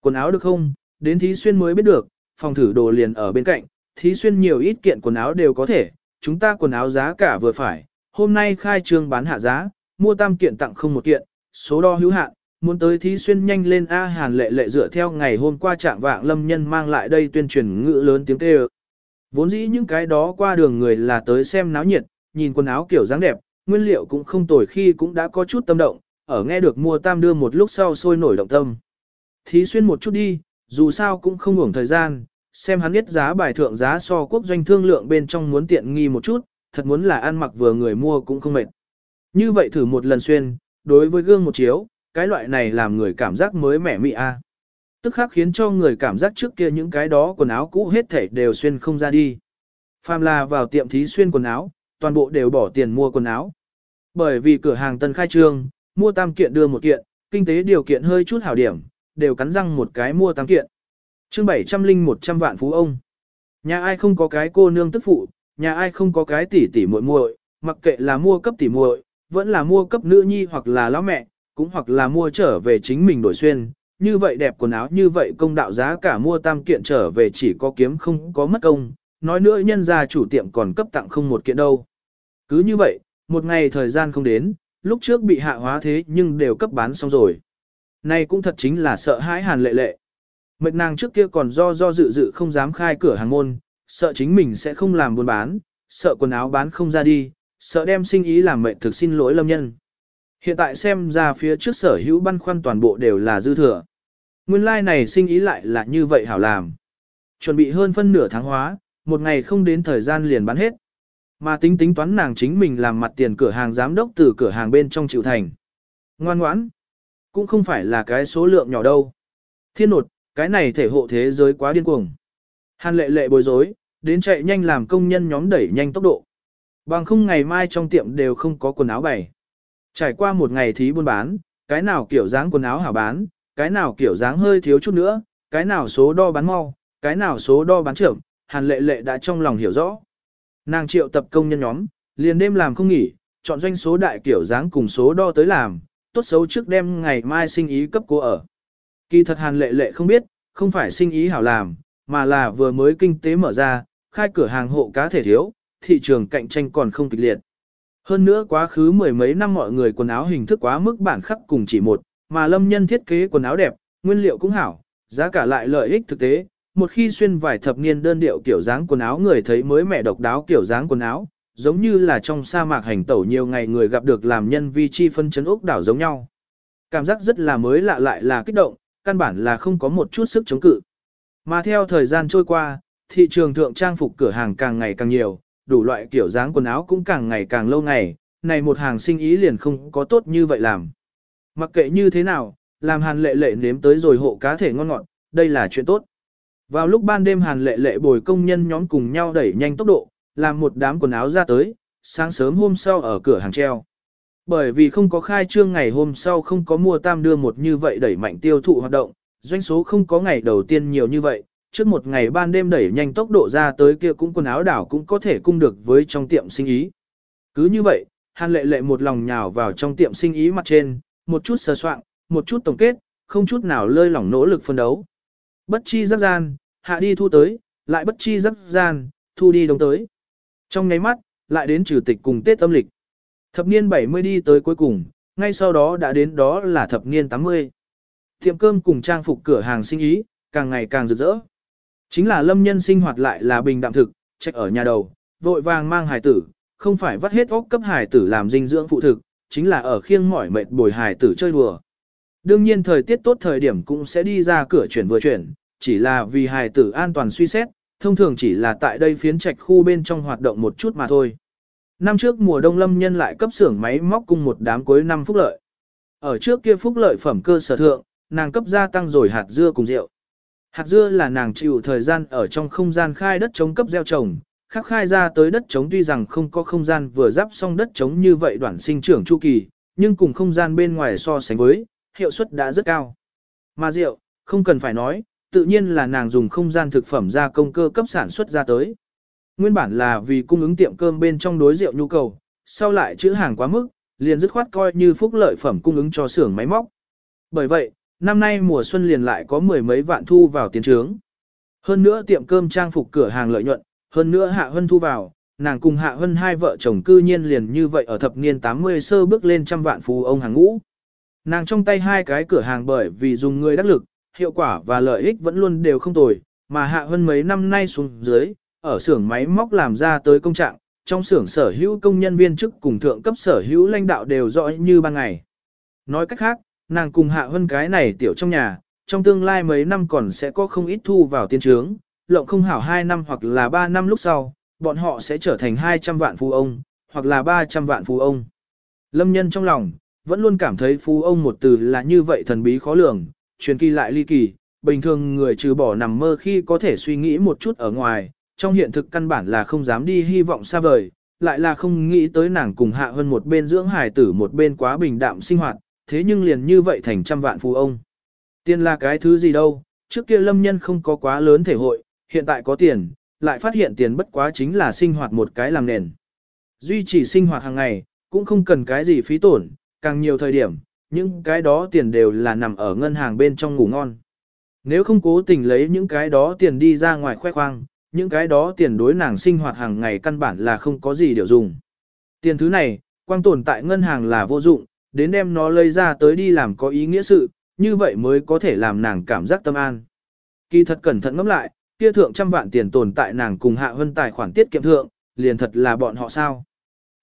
A: Quần áo được không, đến thí xuyên mới biết được, phòng thử đồ liền ở bên cạnh, thí xuyên nhiều ít kiện quần áo đều có thể, chúng ta quần áo giá cả vừa phải, hôm nay khai trương bán hạ giá, mua tam kiện tặng không một kiện, số đo hữu hạn, muốn tới thí xuyên nhanh lên A Hàn lệ lệ dựa theo ngày hôm qua trạng vạng lâm nhân mang lại đây tuyên truyền ngữ lớn tiếng kêu. Vốn dĩ những cái đó qua đường người là tới xem náo nhiệt, nhìn quần áo kiểu dáng đẹp, nguyên liệu cũng không tồi khi cũng đã có chút tâm động, ở nghe được mua tam đưa một lúc sau sôi nổi động tâm. Thí xuyên một chút đi, dù sao cũng không uổng thời gian, xem hắn biết giá bài thượng giá so quốc doanh thương lượng bên trong muốn tiện nghi một chút, thật muốn là ăn mặc vừa người mua cũng không mệt. Như vậy thử một lần xuyên, đối với gương một chiếu, cái loại này làm người cảm giác mới mẻ mị a. Tức khắc khiến cho người cảm giác trước kia những cái đó quần áo cũ hết thảy đều xuyên không ra đi. Phàm là vào tiệm thí xuyên quần áo, toàn bộ đều bỏ tiền mua quần áo. Bởi vì cửa hàng tân khai trương, mua tam kiện đưa một kiện, kinh tế điều kiện hơi chút hảo điểm, đều cắn răng một cái mua tam kiện. chương 700 linh 100 vạn phú ông. Nhà ai không có cái cô nương tức phụ, nhà ai không có cái tỷ tỷ muội muội, mặc kệ là mua cấp tỷ muội, vẫn là mua cấp nữ nhi hoặc là lão mẹ, cũng hoặc là mua trở về chính mình đổi xuyên, như vậy đẹp quần áo như vậy công đạo giá cả mua tam kiện trở về chỉ có kiếm không có mất công, nói nữa nhân gia chủ tiệm còn cấp tặng không một kiện đâu. Cứ như vậy, một ngày thời gian không đến, lúc trước bị hạ hóa thế nhưng đều cấp bán xong rồi. Này cũng thật chính là sợ hãi hàn lệ lệ. Mệt nàng trước kia còn do do dự dự không dám khai cửa hàng môn, sợ chính mình sẽ không làm buôn bán, sợ quần áo bán không ra đi, sợ đem sinh ý làm mệt thực xin lỗi lâm nhân. Hiện tại xem ra phía trước sở hữu băn khoăn toàn bộ đều là dư thừa. Nguyên lai like này sinh ý lại là như vậy hảo làm. Chuẩn bị hơn phân nửa tháng hóa, một ngày không đến thời gian liền bán hết. Mà tính tính toán nàng chính mình làm mặt tiền cửa hàng giám đốc từ cửa hàng bên trong chịu thành. Ngoan ngoãn. Cũng không phải là cái số lượng nhỏ đâu. Thiên nột, cái này thể hộ thế giới quá điên cuồng. Hàn lệ lệ bối rối, đến chạy nhanh làm công nhân nhóm đẩy nhanh tốc độ. Bằng không ngày mai trong tiệm đều không có quần áo bày. Trải qua một ngày thí buôn bán, cái nào kiểu dáng quần áo hảo bán, cái nào kiểu dáng hơi thiếu chút nữa, cái nào số đo bán mau, cái nào số đo bán chậm, hàn lệ lệ đã trong lòng hiểu rõ. Nàng triệu tập công nhân nhóm, liền đêm làm không nghỉ, chọn doanh số đại kiểu dáng cùng số đo tới làm, tốt xấu trước đêm ngày mai sinh ý cấp cô ở. Kỳ thật hàn lệ lệ không biết, không phải sinh ý hảo làm, mà là vừa mới kinh tế mở ra, khai cửa hàng hộ cá thể thiếu, thị trường cạnh tranh còn không kịch liệt. Hơn nữa quá khứ mười mấy năm mọi người quần áo hình thức quá mức bản khắc cùng chỉ một, mà lâm nhân thiết kế quần áo đẹp, nguyên liệu cũng hảo, giá cả lại lợi ích thực tế. Một khi xuyên vài thập niên đơn điệu kiểu dáng quần áo người thấy mới mẻ độc đáo kiểu dáng quần áo, giống như là trong sa mạc hành tẩu nhiều ngày người gặp được làm nhân vi chi phân chấn ốc đảo giống nhau. Cảm giác rất là mới lạ lại là kích động, căn bản là không có một chút sức chống cự. Mà theo thời gian trôi qua, thị trường thượng trang phục cửa hàng càng ngày càng nhiều, đủ loại kiểu dáng quần áo cũng càng ngày càng lâu ngày, này một hàng sinh ý liền không có tốt như vậy làm. Mặc kệ như thế nào, làm hàn lệ lệ nếm tới rồi hộ cá thể ngon ngọt, đây là chuyện tốt. Vào lúc ban đêm hàn lệ lệ bồi công nhân nhóm cùng nhau đẩy nhanh tốc độ, làm một đám quần áo ra tới, sáng sớm hôm sau ở cửa hàng treo. Bởi vì không có khai trương ngày hôm sau không có mua tam đưa một như vậy đẩy mạnh tiêu thụ hoạt động, doanh số không có ngày đầu tiên nhiều như vậy, trước một ngày ban đêm đẩy nhanh tốc độ ra tới kia cũng quần áo đảo cũng có thể cung được với trong tiệm sinh ý. Cứ như vậy, Hàn lệ lệ một lòng nhào vào trong tiệm sinh ý mặt trên, một chút sờ soạn, một chút tổng kết, không chút nào lơi lỏng nỗ lực phân đấu. Bất chi giáp gian, hạ đi thu tới, lại bất chi giáp gian, thu đi đồng tới. Trong nháy mắt, lại đến trừ tịch cùng Tết âm lịch. Thập niên 70 đi tới cuối cùng, ngay sau đó đã đến đó là thập niên 80. Tiệm cơm cùng trang phục cửa hàng sinh ý, càng ngày càng rực rỡ. Chính là lâm nhân sinh hoạt lại là bình đạm thực, trách ở nhà đầu, vội vàng mang hài tử, không phải vắt hết óc cấp hài tử làm dinh dưỡng phụ thực, chính là ở khiêng mỏi mệt bồi hài tử chơi đùa. Đương nhiên thời tiết tốt thời điểm cũng sẽ đi ra cửa chuyển vừa chuyển, chỉ là vì hài tử an toàn suy xét, thông thường chỉ là tại đây phiến trạch khu bên trong hoạt động một chút mà thôi. Năm trước mùa đông lâm nhân lại cấp xưởng máy móc cùng một đám cuối năm phúc lợi. Ở trước kia phúc lợi phẩm cơ sở thượng, nàng cấp gia tăng rồi hạt dưa cùng rượu. Hạt dưa là nàng chịu thời gian ở trong không gian khai đất chống cấp gieo trồng, khắc khai ra tới đất chống tuy rằng không có không gian vừa giáp xong đất chống như vậy đoạn sinh trưởng chu kỳ, nhưng cùng không gian bên ngoài so sánh với, hiệu suất đã rất cao. Mà rượu, không cần phải nói, tự nhiên là nàng dùng không gian thực phẩm ra công cơ cấp sản xuất ra tới. Nguyên bản là vì cung ứng tiệm cơm bên trong đối rượu nhu cầu, sau lại chữ hàng quá mức, liền dứt khoát coi như phúc lợi phẩm cung ứng cho xưởng máy móc. Bởi vậy, năm nay mùa xuân liền lại có mười mấy vạn thu vào tiền trướng. Hơn nữa tiệm cơm trang phục cửa hàng lợi nhuận, hơn nữa Hạ Hân thu vào, nàng cùng Hạ Hân hai vợ chồng cư nhiên liền như vậy ở thập niên 80 sơ bước lên trăm vạn phú ông hàng ngũ. Nàng trong tay hai cái cửa hàng bởi vì dùng người đắc lực, hiệu quả và lợi ích vẫn luôn đều không tồi, mà Hạ Hân mấy năm nay xuống dưới, ở xưởng máy móc làm ra tới công trạng, trong xưởng sở hữu công nhân viên chức cùng thượng cấp sở hữu lãnh đạo đều rõ như ban ngày. Nói cách khác, nàng cùng Hạ hơn cái này tiểu trong nhà, trong tương lai mấy năm còn sẽ có không ít thu vào tiên trướng, lộng không hảo 2 năm hoặc là 3 năm lúc sau, bọn họ sẽ trở thành 200 vạn phú ông, hoặc là 300 vạn phú ông. Lâm nhân trong lòng, vẫn luôn cảm thấy phú ông một từ là như vậy thần bí khó lường, truyền kỳ lại ly kỳ, bình thường người trừ bỏ nằm mơ khi có thể suy nghĩ một chút ở ngoài, trong hiện thực căn bản là không dám đi hy vọng xa vời, lại là không nghĩ tới nàng cùng hạ hơn một bên dưỡng hài tử một bên quá bình đạm sinh hoạt, thế nhưng liền như vậy thành trăm vạn phú ông. Tiền là cái thứ gì đâu, trước kia lâm nhân không có quá lớn thể hội, hiện tại có tiền, lại phát hiện tiền bất quá chính là sinh hoạt một cái làm nền. Duy trì sinh hoạt hàng ngày, cũng không cần cái gì phí tổn, càng nhiều thời điểm, những cái đó tiền đều là nằm ở ngân hàng bên trong ngủ ngon. Nếu không cố tình lấy những cái đó tiền đi ra ngoài khoe khoang, những cái đó tiền đối nàng sinh hoạt hàng ngày căn bản là không có gì điều dùng. Tiền thứ này, quang tồn tại ngân hàng là vô dụng, đến đem nó lấy ra tới đi làm có ý nghĩa sự, như vậy mới có thể làm nàng cảm giác tâm an. Kỳ thật cẩn thận ngẫm lại, kia thượng trăm vạn tiền tồn tại nàng cùng hạ hơn tài khoản tiết kiệm thượng, liền thật là bọn họ sao.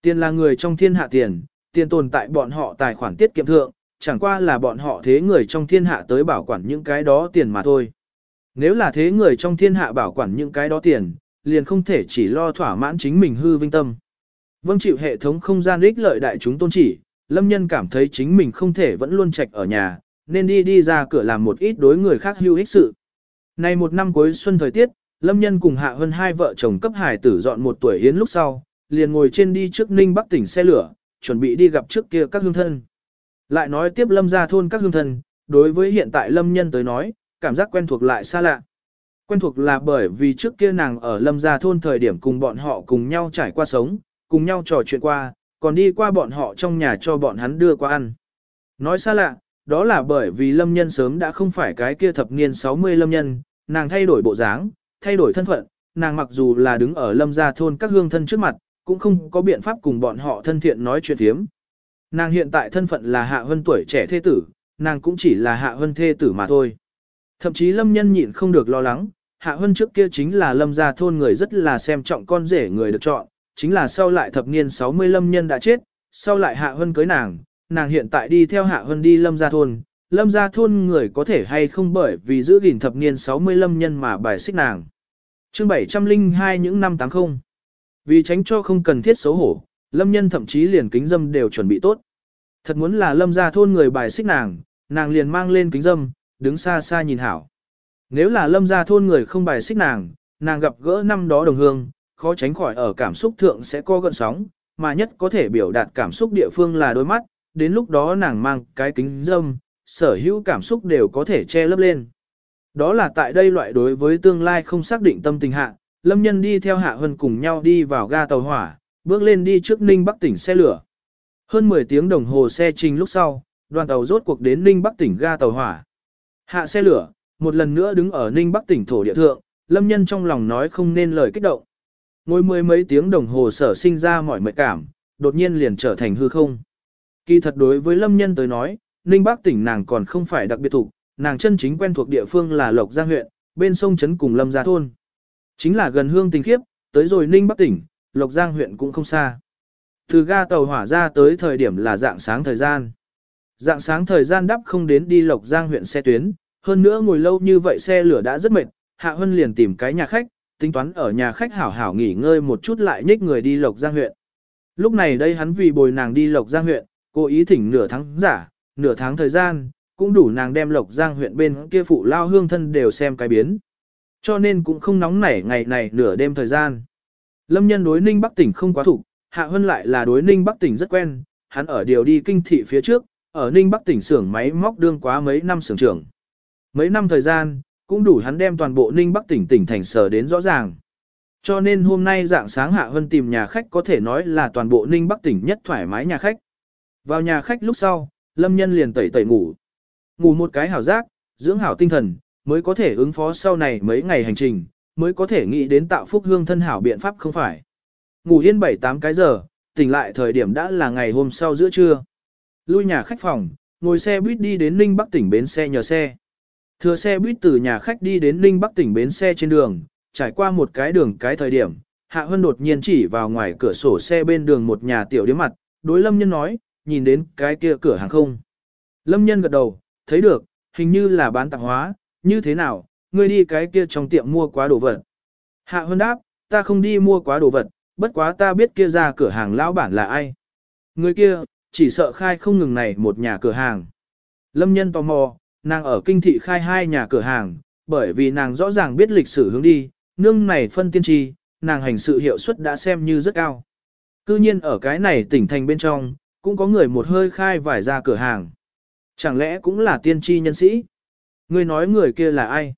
A: Tiền là người trong thiên hạ tiền, tiền tồn tại bọn họ tài khoản tiết kiệm thượng, chẳng qua là bọn họ thế người trong thiên hạ tới bảo quản những cái đó tiền mà thôi. Nếu là thế người trong thiên hạ bảo quản những cái đó tiền, liền không thể chỉ lo thỏa mãn chính mình hư vinh tâm. Vâng chịu hệ thống không gian ích lợi đại chúng tôn chỉ, lâm nhân cảm thấy chính mình không thể vẫn luôn trạch ở nhà, nên đi đi ra cửa làm một ít đối người khác hưu ích sự. Này một năm cuối xuân thời tiết, lâm nhân cùng hạ hơn hai vợ chồng cấp hải tử dọn một tuổi hiến lúc sau, liền ngồi trên đi trước ninh bắc tỉnh xe lửa, chuẩn bị đi gặp trước kia các hương thân. Lại nói tiếp lâm ra thôn các hương thân, đối với hiện tại lâm nhân tới nói, cảm giác quen thuộc lại xa lạ. Quen thuộc là bởi vì trước kia nàng ở lâm gia thôn thời điểm cùng bọn họ cùng nhau trải qua sống, cùng nhau trò chuyện qua, còn đi qua bọn họ trong nhà cho bọn hắn đưa qua ăn. Nói xa lạ, đó là bởi vì lâm nhân sớm đã không phải cái kia thập niên 60 lâm nhân, nàng thay đổi bộ dáng, thay đổi thân phận, nàng mặc dù là đứng ở lâm gia thôn các hương thân trước mặt, cũng không có biện pháp cùng bọn họ thân thiện nói chuyện phiếm. Nàng hiện tại thân phận là hạ hân tuổi trẻ thê tử, nàng cũng chỉ là hạ hân thê tử mà thôi. Thậm chí lâm nhân nhịn không được lo lắng, hạ hân trước kia chính là lâm gia thôn người rất là xem trọng con rể người được chọn, chính là sau lại thập niên 60 lâm nhân đã chết, sau lại hạ hân cưới nàng, nàng hiện tại đi theo hạ hân đi lâm gia thôn, lâm gia thôn người có thể hay không bởi vì giữ gìn thập niên 60 lâm nhân mà bài xích nàng. chương 702 những năm 80. Vì tránh cho không cần thiết xấu hổ, lâm nhân thậm chí liền kính dâm đều chuẩn bị tốt. Thật muốn là lâm gia thôn người bài xích nàng, nàng liền mang lên kính dâm, đứng xa xa nhìn hảo. Nếu là lâm gia thôn người không bài xích nàng, nàng gặp gỡ năm đó đồng hương, khó tránh khỏi ở cảm xúc thượng sẽ có gợn sóng, mà nhất có thể biểu đạt cảm xúc địa phương là đôi mắt, đến lúc đó nàng mang cái kính dâm, sở hữu cảm xúc đều có thể che lấp lên. Đó là tại đây loại đối với tương lai không xác định tâm tình hạ, lâm nhân đi theo hạ hân cùng nhau đi vào ga tàu hỏa, bước lên đi trước Ninh Bắc tỉnh xe lửa. Hơn 10 tiếng đồng hồ xe trình lúc sau, đoàn tàu rốt cuộc đến Ninh Bắc tỉnh ga tàu hỏa. Hạ xe lửa, một lần nữa đứng ở Ninh Bắc tỉnh thổ địa thượng, lâm nhân trong lòng nói không nên lời kích động. Ngồi mười mấy tiếng đồng hồ sở sinh ra mọi mệt cảm, đột nhiên liền trở thành hư không. Kỳ thật đối với lâm nhân tới nói, Ninh Bắc tỉnh nàng còn không phải đặc biệt thuộc, nàng chân chính quen thuộc địa phương là Lộc Giang huyện, bên sông Trấn cùng Lâm Gia Thôn. Chính là gần hương tình khiếp, tới rồi Ninh Bắc tỉnh, Lộc Giang huyện cũng không xa. Từ ga tàu hỏa ra tới thời điểm là dạng sáng thời gian. Dạng sáng thời gian đắp không đến đi Lộc Giang huyện xe tuyến, hơn nữa ngồi lâu như vậy xe lửa đã rất mệt, Hạ Hân liền tìm cái nhà khách, tính toán ở nhà khách hảo hảo nghỉ ngơi một chút lại nhích người đi Lộc Giang huyện. Lúc này đây hắn vì bồi nàng đi Lộc Giang huyện, cố ý thỉnh nửa tháng giả, nửa tháng thời gian, cũng đủ nàng đem Lộc Giang huyện bên kia phụ lao hương thân đều xem cái biến. Cho nên cũng không nóng nảy ngày này nửa đêm thời gian. Lâm nhân đối Ninh Bắc tỉnh không quá thủ, Hạ Hân lại là đối Ninh Bắc tỉnh rất quen, hắn ở điều đi kinh thị phía trước, ở Ninh Bắc tỉnh xưởng máy móc đương quá mấy năm xưởng trưởng. Mấy năm thời gian, cũng đủ hắn đem toàn bộ Ninh Bắc tỉnh tỉnh thành sở đến rõ ràng. Cho nên hôm nay dạng sáng Hạ Hân tìm nhà khách có thể nói là toàn bộ Ninh Bắc tỉnh nhất thoải mái nhà khách. Vào nhà khách lúc sau, Lâm Nhân liền tẩy tẩy ngủ. Ngủ một cái hảo giác, dưỡng hảo tinh thần, mới có thể ứng phó sau này mấy ngày hành trình, mới có thể nghĩ đến tạo phúc hương thân hảo biện pháp không phải. Ngủ yên 7-8 cái giờ, tỉnh lại thời điểm đã là ngày hôm sau giữa trưa. Lui nhà khách phòng, ngồi xe buýt đi đến Ninh Bắc tỉnh bến xe nhờ xe. Thừa xe buýt từ nhà khách đi đến Ninh Bắc tỉnh bến xe trên đường, trải qua một cái đường cái thời điểm, Hạ Hân đột nhiên chỉ vào ngoài cửa sổ xe bên đường một nhà tiểu điếm mặt, đối Lâm Nhân nói, nhìn đến cái kia cửa hàng không. Lâm Nhân gật đầu, thấy được, hình như là bán tạp hóa, như thế nào, ngươi đi cái kia trong tiệm mua quá đồ vật. Hạ Hân đáp, ta không đi mua quá đồ vật, bất quá ta biết kia ra cửa hàng lão bản là ai. Người kia, chỉ sợ khai không ngừng này một nhà cửa hàng. Lâm Nhân tò mò, nàng ở kinh thị khai hai nhà cửa hàng, bởi vì nàng rõ ràng biết lịch sử hướng đi, nương này phân tiên tri, nàng hành sự hiệu suất đã xem như rất cao. Cư nhiên ở cái này tỉnh thành bên trong, cũng có người một hơi khai vải ra cửa hàng. Chẳng lẽ cũng là tiên tri nhân sĩ? Ngươi nói người kia là ai?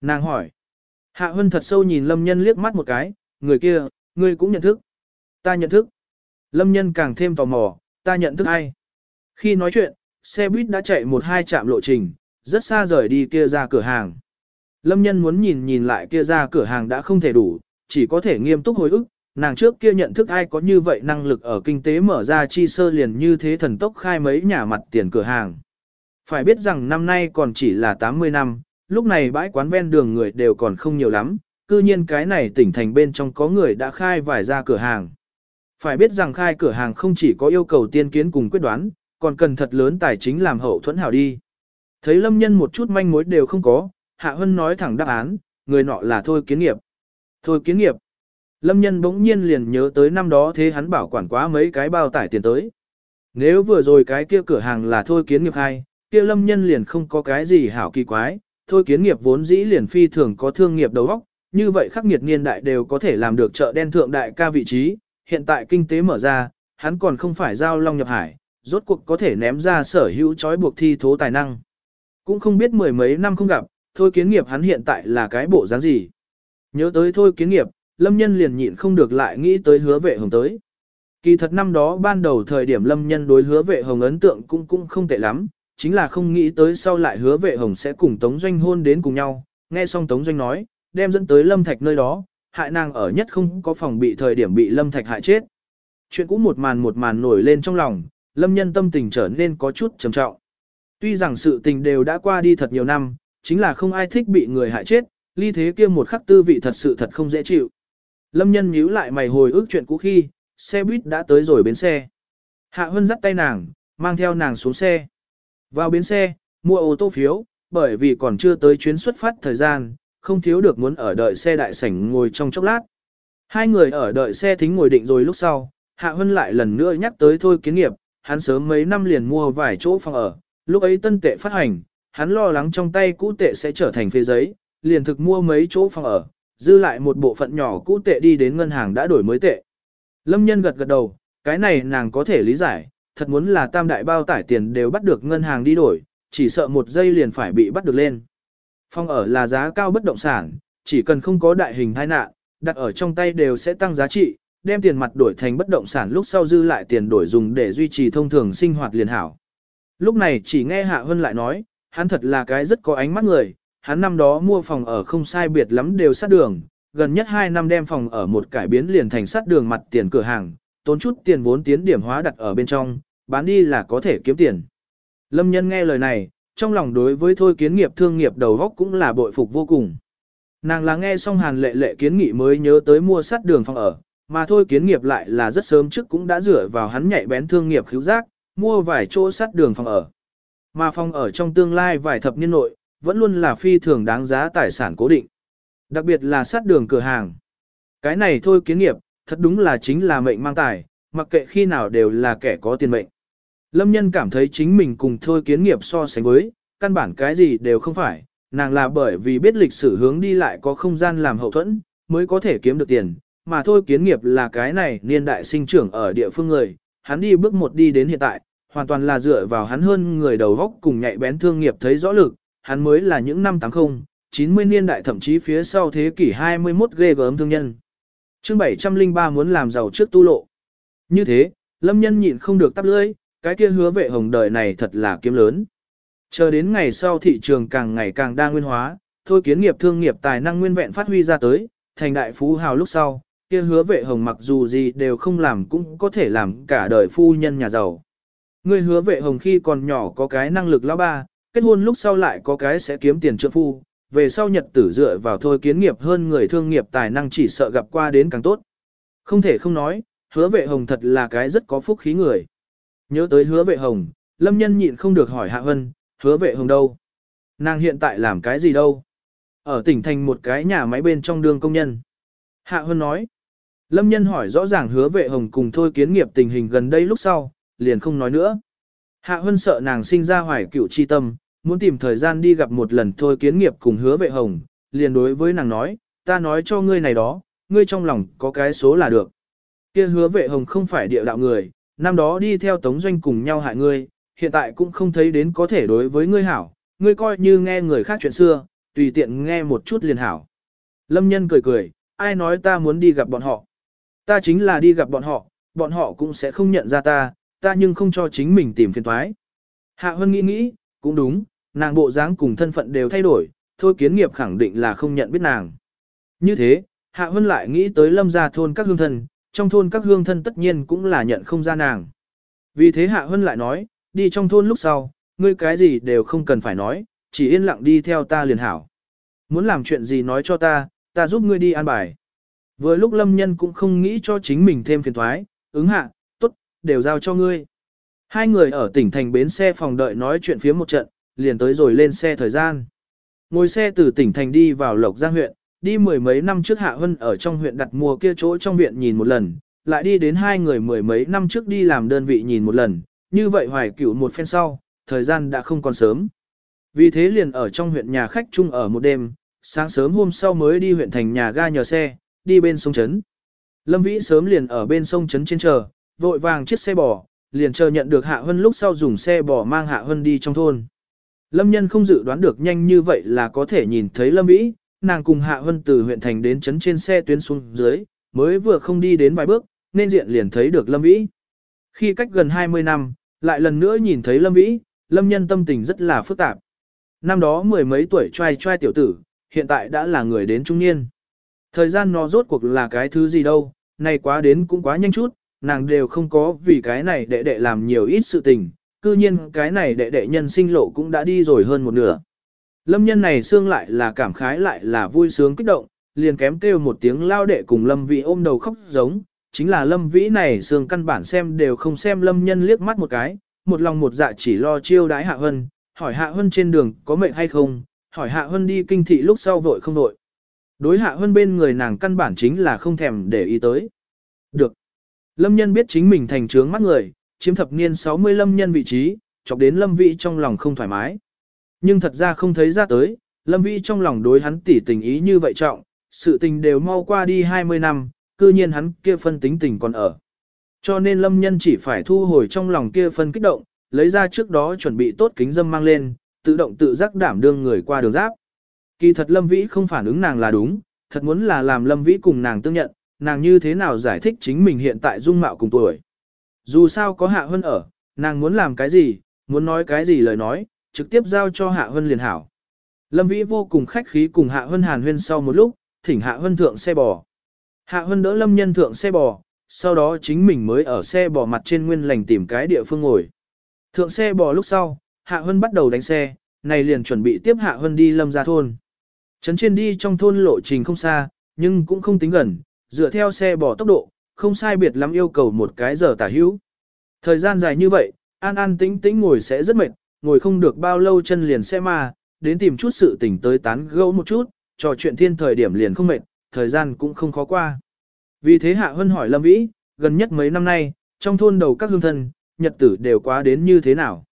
A: Nàng hỏi. Hạ Hân thật sâu nhìn Lâm Nhân liếc mắt một cái, người kia, ngươi cũng nhận thức. Ta nhận thức. Lâm Nhân càng thêm tò mò, ta nhận thức ai? Khi nói chuyện, xe buýt đã chạy một hai trạm lộ trình, rất xa rời đi kia ra cửa hàng. Lâm nhân muốn nhìn nhìn lại kia ra cửa hàng đã không thể đủ, chỉ có thể nghiêm túc hồi ức, nàng trước kia nhận thức ai có như vậy năng lực ở kinh tế mở ra chi sơ liền như thế thần tốc khai mấy nhà mặt tiền cửa hàng. Phải biết rằng năm nay còn chỉ là 80 năm, lúc này bãi quán ven đường người đều còn không nhiều lắm, cư nhiên cái này tỉnh thành bên trong có người đã khai vài ra cửa hàng. Phải biết rằng khai cửa hàng không chỉ có yêu cầu tiên kiến cùng quyết đoán, còn cần thật lớn tài chính làm hậu thuẫn hảo đi. Thấy lâm nhân một chút manh mối đều không có, Hạ Hân nói thẳng đáp án, người nọ là thôi kiến nghiệp. Thôi kiến nghiệp. Lâm nhân bỗng nhiên liền nhớ tới năm đó thế hắn bảo quản quá mấy cái bao tải tiền tới. Nếu vừa rồi cái kia cửa hàng là thôi kiến nghiệp hay, kia lâm nhân liền không có cái gì hảo kỳ quái, thôi kiến nghiệp vốn dĩ liền phi thường có thương nghiệp đầu óc, như vậy khắc nghiệt niên đại đều có thể làm được chợ đen thượng đại ca vị trí, hiện tại kinh tế mở ra, hắn còn không phải giao long nhập hải, rốt cuộc có thể ném ra sở hữu trói buộc thi thố tài năng. Cũng không biết mười mấy năm không gặp, thôi kiến nghiệp hắn hiện tại là cái bộ dáng gì. Nhớ tới thôi kiến nghiệp, lâm nhân liền nhịn không được lại nghĩ tới hứa vệ hồng tới. Kỳ thật năm đó ban đầu thời điểm lâm nhân đối hứa vệ hồng ấn tượng cũng cũng không tệ lắm, chính là không nghĩ tới sau lại hứa vệ hồng sẽ cùng Tống Doanh hôn đến cùng nhau, nghe xong Tống Doanh nói, đem dẫn tới lâm thạch nơi đó, hại nàng ở nhất không có phòng bị thời điểm bị lâm thạch hại chết. Chuyện cũ một màn một màn nổi lên trong lòng, lâm nhân tâm tình trở nên có chút trầm trọng. Tuy rằng sự tình đều đã qua đi thật nhiều năm, chính là không ai thích bị người hại chết, ly thế kia một khắc tư vị thật sự thật không dễ chịu. Lâm nhân nhíu lại mày hồi ức chuyện cũ khi, xe buýt đã tới rồi bến xe. Hạ Hân dắt tay nàng, mang theo nàng xuống xe. Vào bến xe, mua ô tô phiếu, bởi vì còn chưa tới chuyến xuất phát thời gian, không thiếu được muốn ở đợi xe đại sảnh ngồi trong chốc lát. Hai người ở đợi xe thính ngồi định rồi lúc sau, Hạ Hân lại lần nữa nhắc tới thôi kiến nghiệp, hắn sớm mấy năm liền mua vài chỗ phòng ở, lúc ấy tân tệ phát hành, hắn lo lắng trong tay cũ tệ sẽ trở thành phê giấy, liền thực mua mấy chỗ phòng ở, dư lại một bộ phận nhỏ cũ tệ đi đến ngân hàng đã đổi mới tệ. Lâm nhân gật gật đầu, cái này nàng có thể lý giải, thật muốn là tam đại bao tải tiền đều bắt được ngân hàng đi đổi, chỉ sợ một giây liền phải bị bắt được lên. Phòng ở là giá cao bất động sản, chỉ cần không có đại hình tai nạn, đặt ở trong tay đều sẽ tăng giá trị, đem tiền mặt đổi thành bất động sản lúc sau dư lại tiền đổi dùng để duy trì thông thường sinh hoạt liền hảo. Lúc này chỉ nghe Hạ Hân lại nói, hắn thật là cái rất có ánh mắt người, hắn năm đó mua phòng ở không sai biệt lắm đều sát đường, gần nhất 2 năm đem phòng ở một cải biến liền thành sát đường mặt tiền cửa hàng, tốn chút tiền vốn tiến điểm hóa đặt ở bên trong, bán đi là có thể kiếm tiền. Lâm nhân nghe lời này, trong lòng đối với thôi kiến nghiệp thương nghiệp đầu góc cũng là bội phục vô cùng. Nàng là nghe xong hàn lệ lệ kiến nghị mới nhớ tới mua sát đường phòng ở, mà thôi kiến nghiệp lại là rất sớm trước cũng đã dựa vào hắn nhạy bén thương nghiệp khíu giác, mua vài chỗ sát đường phòng ở. Mà phòng ở trong tương lai vài thập niên nội, vẫn luôn là phi thường đáng giá tài sản cố định. Đặc biệt là sát đường cửa hàng. Cái này thôi kiến nghiệp, thật đúng là chính là mệnh mang tài, mặc kệ khi nào đều là kẻ có tiền mệnh. Lâm nhân cảm thấy chính mình cùng thôi kiến nghiệp so sánh với, căn bản cái gì đều không phải, nàng là bởi vì biết lịch sử hướng đi lại có không gian làm hậu thuẫn, mới có thể kiếm được tiền, mà thôi kiến nghiệp là cái này niên đại sinh trưởng ở địa phương người, hắn đi bước một đi đến hiện tại, hoàn toàn là dựa vào hắn hơn người đầu góc cùng nhạy bén thương nghiệp thấy rõ lực, hắn mới là những năm 80, 90 niên đại thậm chí phía sau thế kỷ 21 ghê gớm thương nhân. chương 703 muốn làm giàu trước tu lộ. Như thế, lâm nhân nhịn không được tắp lưỡi, cái kia hứa vệ hồng đời này thật là kiếm lớn. Chờ đến ngày sau thị trường càng ngày càng đa nguyên hóa, thôi kiến nghiệp thương nghiệp tài năng nguyên vẹn phát huy ra tới, thành đại phú hào lúc sau, kia hứa vệ hồng mặc dù gì đều không làm cũng có thể làm cả đời phu nhân nhà giàu. Ngươi hứa vệ hồng khi còn nhỏ có cái năng lực lão ba, kết hôn lúc sau lại có cái sẽ kiếm tiền trượng phu, về sau nhật tử dựa vào thôi kiến nghiệp hơn người thương nghiệp tài năng chỉ sợ gặp qua đến càng tốt. Không thể không nói, hứa vệ hồng thật là cái rất có phúc khí người. Nhớ tới hứa vệ hồng, lâm nhân nhịn không được hỏi Hạ Hân, hứa vệ hồng đâu? Nàng hiện tại làm cái gì đâu? Ở tỉnh thành một cái nhà máy bên trong đường công nhân. Hạ Hân nói. Lâm nhân hỏi rõ ràng hứa vệ hồng cùng thôi kiến nghiệp tình hình gần đây lúc sau, liền không nói nữa. Hạ Hân sợ nàng sinh ra hoài cựu chi tâm, muốn tìm thời gian đi gặp một lần thôi kiến nghiệp cùng hứa vệ hồng, liền đối với nàng nói, ta nói cho ngươi này đó, ngươi trong lòng có cái số là được. kia hứa vệ hồng không phải địa đạo người, năm đó đi theo tống doanh cùng nhau hại ngươi, hiện tại cũng không thấy đến có thể đối với ngươi hảo, ngươi coi như nghe người khác chuyện xưa, tùy tiện nghe một chút liền hảo. Lâm nhân cười cười, ai nói ta muốn đi gặp bọn họ. Ta chính là đi gặp bọn họ, bọn họ cũng sẽ không nhận ra ta, ta nhưng không cho chính mình tìm phiền toái. Hạ Hân nghĩ nghĩ, cũng đúng, nàng bộ dáng cùng thân phận đều thay đổi, thôi kiến nghiệp khẳng định là không nhận biết nàng. Như thế, Hạ Hân lại nghĩ tới lâm gia thôn các hương thân, trong thôn các hương thân tất nhiên cũng là nhận không ra nàng. Vì thế Hạ Hân lại nói, đi trong thôn lúc sau, ngươi cái gì đều không cần phải nói, chỉ yên lặng đi theo ta liền hảo. Muốn làm chuyện gì nói cho ta, ta giúp ngươi đi an bài. Vừa lúc lâm nhân cũng không nghĩ cho chính mình thêm phiền thoái, ứng hạ, đều giao cho ngươi. Hai người ở tỉnh thành bến xe phòng đợi nói chuyện phía một trận, liền tới rồi lên xe thời gian. Ngồi xe từ tỉnh thành đi vào Lộc Giang huyện, đi mười mấy năm trước Hạ Hân ở trong huyện đặt mua kia chỗ trong viện nhìn một lần, lại đi đến hai người mười mấy năm trước đi làm đơn vị nhìn một lần, như vậy hoài cửu một phen sau, thời gian đã không còn sớm. Vì thế liền ở trong huyện nhà khách chung ở một đêm, sáng sớm hôm sau mới đi huyện thành nhà ga nhờ xe, đi bên sông Trấn. Lâm Vĩ sớm liền ở bên sông Trấn trên chờ, vội vàng chiếc xe bò, liền chờ nhận được Hạ Hân lúc sau dùng xe bò mang Hạ Hân đi trong thôn. Lâm nhân không dự đoán được nhanh như vậy là có thể nhìn thấy Lâm Vĩ, nàng cùng Hạ Hân từ huyện thành đến Trấn trên xe tuyến xuống dưới, mới vừa không đi đến vài bước, nên diện liền thấy được Lâm Vĩ. Khi cách gần 20 năm, lại lần nữa nhìn thấy Lâm Vĩ, Lâm nhân tâm tình rất là phức tạp. Năm đó mười mấy tuổi trai trai tiểu tử, hiện tại đã là người đến trung niên. Thời gian nó rốt cuộc là cái thứ gì đâu, nay quá đến cũng quá nhanh chút, nàng đều không có vì cái này đệ đệ làm nhiều ít sự tình, cư nhiên cái này đệ đệ nhân sinh lộ cũng đã đi rồi hơn một nửa. Lâm nhân này xương lại là cảm khái lại là vui sướng kích động, liền kém kêu một tiếng lao đệ cùng Lâm Vĩ ôm đầu khóc giống, chính là Lâm Vĩ này xương căn bản xem đều không xem Lâm nhân liếc mắt một cái, một lòng một dạ chỉ lo chiêu đái Hạ Hân, hỏi Hạ Hân trên đường có mệnh hay không, hỏi Hạ Hân đi kinh thị lúc sau vội không vội. Đối Hạ Hân bên người nàng căn bản chính là không thèm để ý tới. Được. Lâm nhân biết chính mình thành trướng mắt người, chiếm thập niên 60 lâm nhân vị trí, chọc đến Lâm Vĩ trong lòng không thoải mái. Nhưng thật ra không thấy ra tới, Lâm Vĩ trong lòng đối hắn tỉ tình ý như vậy trọng, sự tình đều mau qua đi 20 năm, cư nhiên hắn kia phân tính tình còn ở. Cho nên Lâm nhân chỉ phải thu hồi trong lòng kia phân kích động, lấy ra trước đó chuẩn bị tốt kính dâm mang lên, tự động tự giác đảm đương người qua đường giáp. Kỳ thật Lâm Vĩ không phản ứng nàng là đúng, thật muốn là làm Lâm Vĩ cùng nàng tương nhận, nàng như thế nào giải thích chính mình hiện tại dung mạo cùng tuổi. Dù sao có Hạ Hân ở, nàng muốn làm cái gì, muốn nói cái gì lời nói, trực tiếp giao cho Hạ Hân liền hảo. Lâm Vĩ vô cùng khách khí cùng Hạ Hân hàn huyên sau một lúc, thỉnh Hạ Hân thượng xe bò. Hạ Hân đỡ Lâm Nhân thượng xe bò, sau đó chính mình mới ở xe bò mặt trên nguyên lành tìm cái địa phương ngồi. Thượng xe bò lúc sau, Hạ Hân bắt đầu đánh xe, này liền chuẩn bị tiếp Hạ Hân đi Lâm ra thôn. Trấn trên đi trong thôn lộ trình không xa, nhưng cũng không tính gần, dựa theo xe bỏ tốc độ, không sai biệt lắm yêu cầu một cái giờ tả hữu. Thời gian dài như vậy, an an tĩnh tĩnh ngồi sẽ rất mệt, ngồi không được bao lâu chân liền xe ma, đến tìm chút sự tỉnh tới tán gẫu một chút, trò chuyện thiên thời điểm liền không mệt, thời gian cũng không khó qua. Vì thế Hạ Hân hỏi Lâm Vĩ, gần nhất mấy năm nay, trong thôn đầu các hương thân, nhật tử đều quá đến như thế nào.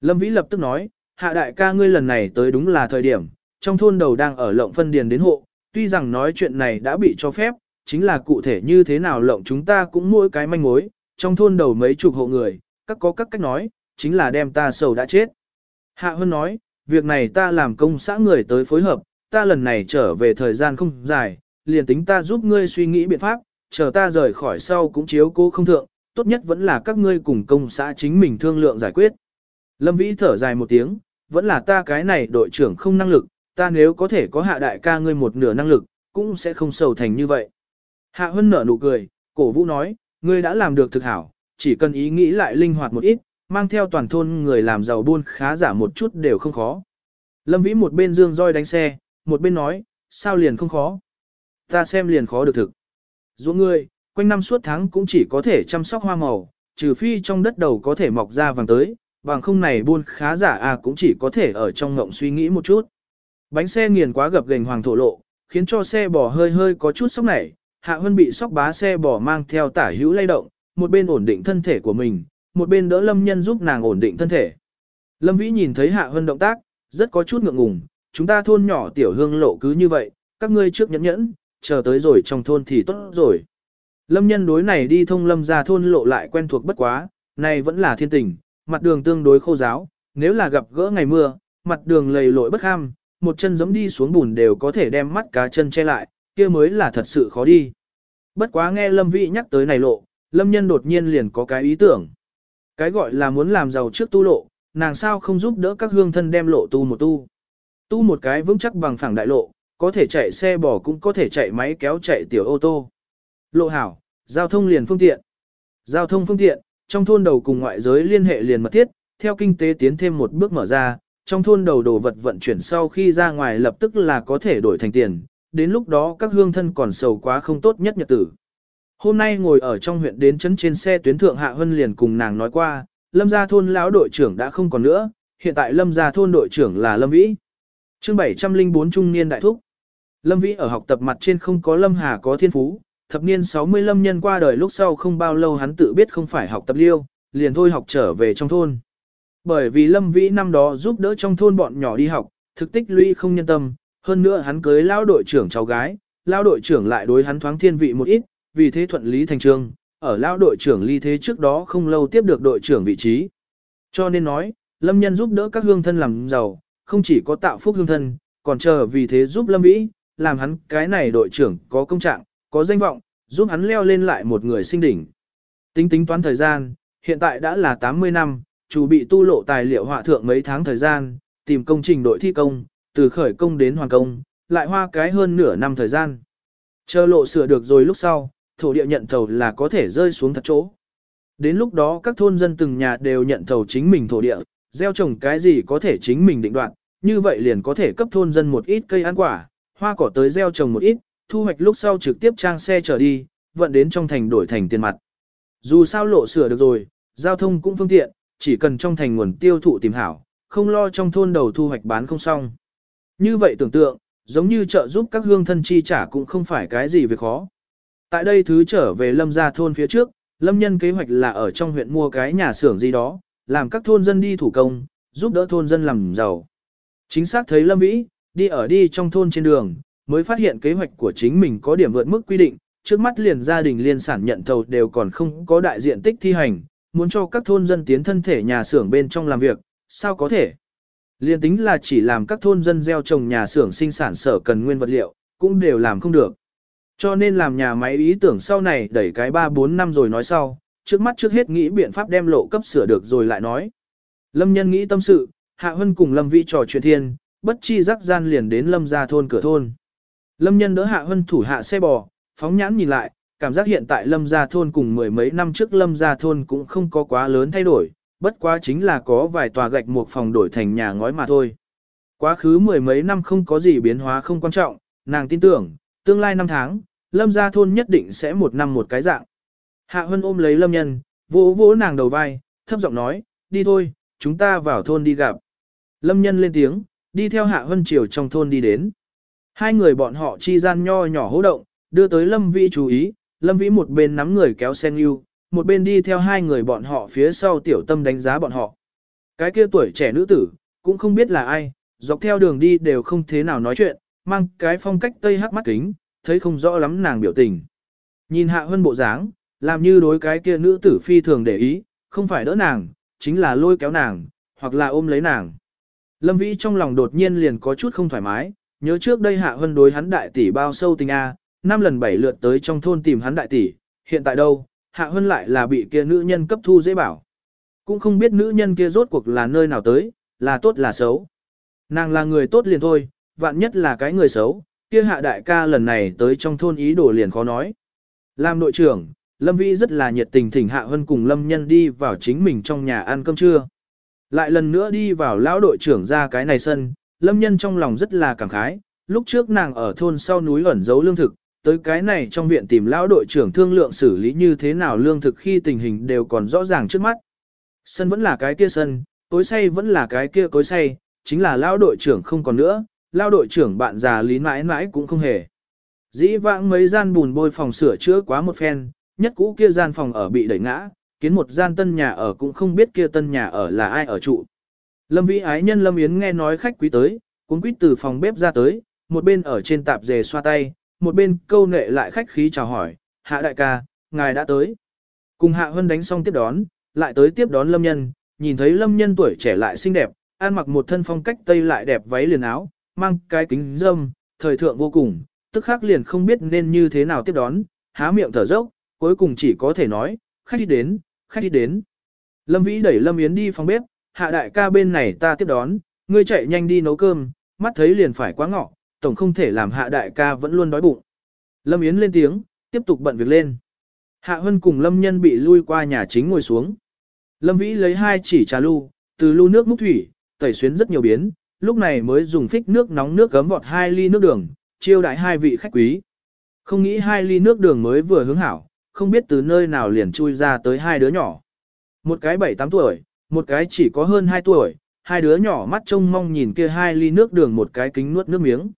A: Lâm Vĩ lập tức nói, Hạ đại ca ngươi lần này tới đúng là thời điểm, trong thôn đầu đang ở lộng phân điền đến hộ, tuy rằng nói chuyện này đã bị cho phép, chính là cụ thể như thế nào lộng chúng ta cũng mỗi cái manh mối, trong thôn đầu mấy chục hộ người, các có các cách nói, chính là đem ta sầu đã chết. Hạ hơn nói, việc này ta làm công xã người tới phối hợp, ta lần này trở về thời gian không dài, liền tính ta giúp ngươi suy nghĩ biện pháp, chờ ta rời khỏi sau cũng chiếu cố không thượng, tốt nhất vẫn là các ngươi cùng công xã chính mình thương lượng giải quyết. Lâm Vĩ thở dài một tiếng, vẫn là ta cái này đội trưởng không năng lực, ta nếu có thể có hạ đại ca ngươi một nửa năng lực, cũng sẽ không sầu thành như vậy. Hạ Hân nở nụ cười, cổ vũ nói, ngươi đã làm được thực hảo, chỉ cần ý nghĩ lại linh hoạt một ít, mang theo toàn thôn người làm giàu buôn khá giả một chút đều không khó. Lâm Vĩ một bên dương roi đánh xe, một bên nói, sao liền không khó. Ta xem liền khó được thực. Dù ngươi, quanh năm suốt tháng cũng chỉ có thể chăm sóc hoa màu, trừ phi trong đất đầu có thể mọc ra vàng tới, vàng không này buôn khá giả à cũng chỉ có thể ở trong ngộng suy nghĩ một chút. Bánh xe nghiền quá gập gềnh hoàng thổ lộ, khiến cho xe bò hơi hơi có chút sốc nảy, Hạ Hân bị sóc bá xe bỏ mang theo tả hữu lay động, một bên ổn định thân thể của mình, một bên đỡ Lâm Nhân giúp nàng ổn định thân thể. Lâm Vĩ nhìn thấy Hạ Hân động tác, rất có chút ngượng ngùng, chúng ta thôn nhỏ tiểu hương lộ cứ như vậy, các ngươi trước nhẫn nhẫn, chờ tới rồi trong thôn thì tốt rồi. Lâm nhân đối này đi thông lâm ra thôn lộ lại quen thuộc bất quá, này vẫn là thiên tình, mặt đường tương đối khô giáo, nếu là gặp gỡ ngày mưa, mặt đường lầy lội bất ham, một chân giống đi xuống bùn đều có thể đem mắt cá chân che lại, kia mới là thật sự khó đi. Bất quá nghe Lâm Vĩ nhắc tới này lộ, Lâm Nhân đột nhiên liền có cái ý tưởng. Cái gọi là muốn làm giàu trước tu lộ, nàng sao không giúp đỡ các hương thân đem lộ tu một tu. Tu một cái vững chắc bằng phẳng đại lộ, có thể chạy xe bò cũng có thể chạy máy kéo chạy tiểu ô tô. Lộ hảo, giao thông liền phương tiện. Giao thông phương tiện, trong thôn đầu cùng ngoại giới liên hệ liền mật thiết, theo kinh tế tiến thêm một bước mở ra, trong thôn đầu đồ vật vận chuyển sau khi ra ngoài lập tức là có thể đổi thành tiền, đến lúc đó các hương thân còn sầu quá không tốt nhất nhật tử. Hôm nay ngồi ở trong huyện đến chấn trên xe tuyến thượng Hạ Hân liền cùng nàng nói qua, Lâm gia thôn lão đội trưởng đã không còn nữa, hiện tại Lâm gia thôn đội trưởng là Lâm Vĩ. Chương 704 trung niên đại thúc. Lâm Vĩ ở học tập mặt trên không có Lâm Hà có thiên phú, thập niên 60 Lâm nhân qua đời lúc sau không bao lâu hắn tự biết không phải học tập liêu, liền thôi học trở về trong thôn. Bởi vì Lâm Vĩ năm đó giúp đỡ trong thôn bọn nhỏ đi học, thực tích lũy không nhân tâm, hơn nữa hắn cưới lão đội trưởng cháu gái, lão đội trưởng lại đối hắn thoáng thiên vị một ít, vì thế thuận lý thành trương, ở lão đội trưởng ly thế trước đó không lâu tiếp được đội trưởng vị trí. Cho nên nói, Lâm nhân giúp đỡ các hương thân làm giàu, không chỉ có tạo phúc hương thân, còn chờ vì thế giúp Lâm Vĩ, làm hắn cái này đội trưởng có công trạng, có danh vọng, giúp hắn leo lên lại một người sinh đỉnh. Tính tính toán thời gian, hiện tại đã là 80 năm, chủ bị tu lộ tài liệu họa thượng mấy tháng thời gian, tìm công trình đội thi công, từ khởi công đến hoàn công, lại hoa cái hơn nửa năm thời gian. Chờ lộ sửa được rồi lúc sau, thổ địa nhận thầu là có thể rơi xuống thật chỗ. Đến lúc đó các thôn dân từng nhà đều nhận thầu chính mình thổ địa, gieo trồng cái gì có thể chính mình định đoạt, như vậy liền có thể cấp thôn dân một ít cây ăn quả, hoa cỏ tới gieo trồng một ít, thu hoạch lúc sau trực tiếp trang xe trở đi, vận đến trong thành đổi thành tiền mặt. Dù sao lộ sửa được rồi, giao thông cũng phương tiện, chỉ cần trong thành nguồn tiêu thụ tìm hảo, không lo trong thôn đầu thu hoạch bán không xong. Như vậy tưởng tượng, giống như trợ giúp các hương thân chi trả cũng không phải cái gì việc khó. Tại đây thứ trở về lâm gia thôn phía trước, lâm nhân kế hoạch là ở trong huyện mua cái nhà xưởng gì đó, làm các thôn dân đi thủ công, giúp đỡ thôn dân làm giàu. Chính xác thấy lâm vĩ, đi ở đi trong thôn trên đường, mới phát hiện kế hoạch của chính mình có điểm vượt mức quy định, trước mắt liền gia đình liên sản nhận thầu đều còn không có đại diện tích thi hành, muốn cho các thôn dân tiến thân thể nhà xưởng bên trong làm việc, sao có thể? Liên tính là chỉ làm các thôn dân gieo trồng nhà xưởng sinh sản sở cần nguyên vật liệu, cũng đều làm không được. Cho nên làm nhà máy ý tưởng sau này đẩy cái 3-4 năm rồi nói sau, trước mắt trước hết nghĩ biện pháp đem lộ cấp sửa được rồi lại nói. Lâm nhân nghĩ tâm sự, Hạ Hân cùng Lâm Vĩ trò chuyện thiên, bất chi rắc gian liền đến Lâm ra thôn cửa thôn. Lâm nhân đỡ Hạ Hân thủ hạ xe bò, phóng nhãn nhìn lại, cảm giác hiện tại Lâm gia thôn cùng mười mấy năm trước Lâm gia thôn cũng không có quá lớn thay đổi, bất quá chính là có vài tòa gạch một phòng đổi thành nhà ngói mà thôi. Quá khứ mười mấy năm không có gì biến hóa không quan trọng, nàng tin tưởng, tương lai năm tháng, Lâm gia thôn nhất định sẽ một năm một cái dạng. Hạ Hân ôm lấy Lâm nhân, vỗ vỗ nàng đầu vai, thấp giọng nói, đi thôi, chúng ta vào thôn đi gặp. Lâm nhân lên tiếng, đi theo Hạ Hân chiều trong thôn đi đến. Hai người bọn họ chi gian nho nhỏ hỗ động, đưa tới Lâm Vĩ chú ý, Lâm Vĩ một bên nắm người kéo sen yêu, một bên đi theo hai người bọn họ phía sau tiểu tâm đánh giá bọn họ. Cái kia tuổi trẻ nữ tử, cũng không biết là ai, dọc theo đường đi đều không thế nào nói chuyện, mang cái phong cách tây hắc mắt kính, thấy không rõ lắm nàng biểu tình. Nhìn hạ hơn bộ dáng, làm như đối cái kia nữ tử phi thường để ý, không phải đỡ nàng, chính là lôi kéo nàng, hoặc là ôm lấy nàng. Lâm Vĩ trong lòng đột nhiên liền có chút không thoải mái, nhớ trước đây hạ hơn đối hắn đại tỷ bao sâu tình a, năm lần bảy lượt tới trong thôn tìm hắn đại tỷ, hiện tại đâu, hạ hơn lại là bị kia nữ nhân cấp thu dễ bảo. Cũng không biết nữ nhân kia rốt cuộc là nơi nào tới, là tốt là xấu. Nàng là người tốt liền thôi, vạn nhất là cái người xấu, kia hạ đại ca lần này tới trong thôn ý đồ liền khó nói. Làm đội trưởng, Lâm Vĩ rất là nhiệt tình thỉnh Hạ Hân cùng Lâm Nhân đi vào chính mình trong nhà ăn cơm trưa. Lại lần nữa đi vào lão đội trưởng ra cái này sân, Lâm Nhân trong lòng rất là cảm khái, lúc trước nàng ở thôn sau núi ẩn giấu lương thực, tới cái này trong viện tìm lão đội trưởng thương lượng xử lý như thế nào lương thực khi tình hình đều còn rõ ràng trước mắt. Sân vẫn là cái kia sân, cối say vẫn là cái kia cối say, chính là lão đội trưởng không còn nữa, lão đội trưởng bạn già lý mãi mãi cũng không hề. Dĩ vãng mấy gian bùn bôi phòng sửa chữa quá một phen, nhất cũ kia gian phòng ở bị đẩy ngã, kiến một gian tân nhà ở cũng không biết kia tân nhà ở là ai ở trụ. Lâm Vĩ ái nhân Lâm Yến nghe nói khách quý tới, cũng quýt từ phòng bếp ra tới, một bên ở trên tạp dề xoa tay, một bên câu nệ lại khách khí chào hỏi, hạ đại ca, ngài đã tới. Cùng hạ hân đánh xong tiếp đón, lại tới tiếp đón lâm nhân, nhìn thấy lâm nhân tuổi trẻ lại xinh đẹp, ăn mặc một thân phong cách tây lại đẹp váy liền áo, mang cái kính dâm, thời thượng vô cùng, tức khắc liền không biết nên như thế nào tiếp đón, há miệng thở dốc, cuối cùng chỉ có thể nói, khách đi đến, khách đi đến. Lâm Vĩ đẩy Lâm Yến đi phòng bếp, hạ đại ca bên này ta tiếp đón, ngươi chạy nhanh đi nấu cơm, mắt thấy liền phải quá ngọ, tổng không thể làm hạ đại ca vẫn luôn đói bụng. Lâm Yến lên tiếng, tiếp tục bận việc lên. Hạ Hân cùng Lâm Nhân bị lui qua nhà chính ngồi xuống. Lâm Vĩ lấy hai chỉ trà lu, từ lu nước múc thủy, tẩy xuyến rất nhiều biến, lúc này mới dùng phích nước nóng nước gấm vọt hai ly nước đường, chiêu đãi hai vị khách quý. Không nghĩ hai ly nước đường mới vừa hướng hảo, không biết từ nơi nào liền chui ra tới hai đứa nhỏ. Một cái 7-8 tuổi, một cái chỉ có hơn 2 tuổi, hai đứa nhỏ mắt trông mong nhìn kia hai ly nước đường một cái kính nuốt nước miếng.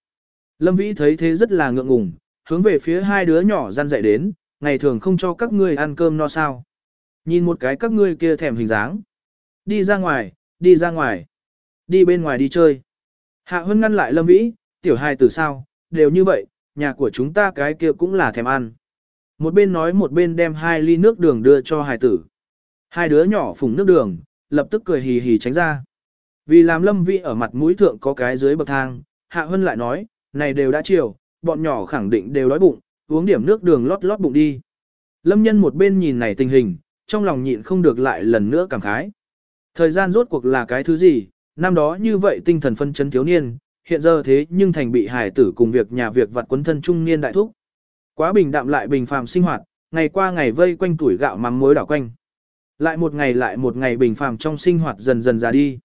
A: Lâm Vĩ thấy thế rất là ngượng ngùng, hướng về phía hai đứa nhỏ răn dạy đến, ngày thường không cho các ngươi ăn cơm no sao. Nhìn một cái các ngươi kia thèm hình dáng. Đi ra ngoài, đi ra ngoài. Đi bên ngoài đi chơi. Hạ Hân ngăn lại Lâm Vĩ, tiểu hài từ sao, đều như vậy, nhà của chúng ta cái kia cũng là thèm ăn. Một bên nói một bên đem hai ly nước đường đưa cho hài tử. Hai đứa nhỏ phùng nước đường, lập tức cười hì hì tránh ra. Vì làm Lâm Vĩ ở mặt mũi thượng có cái dưới bậc thang, Hạ Hân lại nói, này đều đã chiều, bọn nhỏ khẳng định đều đói bụng, uống điểm nước đường lót lót bụng đi. Lâm nhân một bên nhìn này tình hình, trong lòng nhịn không được lại lần nữa cảm khái. Thời gian rốt cuộc là cái thứ gì, năm đó như vậy tinh thần phân chấn thiếu niên, hiện giờ thế nhưng thành bị hải tử cùng việc nhà việc vặt quấn thân trung niên đại thúc. Quá bình đạm lại bình phàm sinh hoạt, ngày qua ngày vây quanh tuổi gạo mắm muối đảo quanh. Lại một ngày lại một ngày bình phàm trong sinh hoạt dần dần ra đi.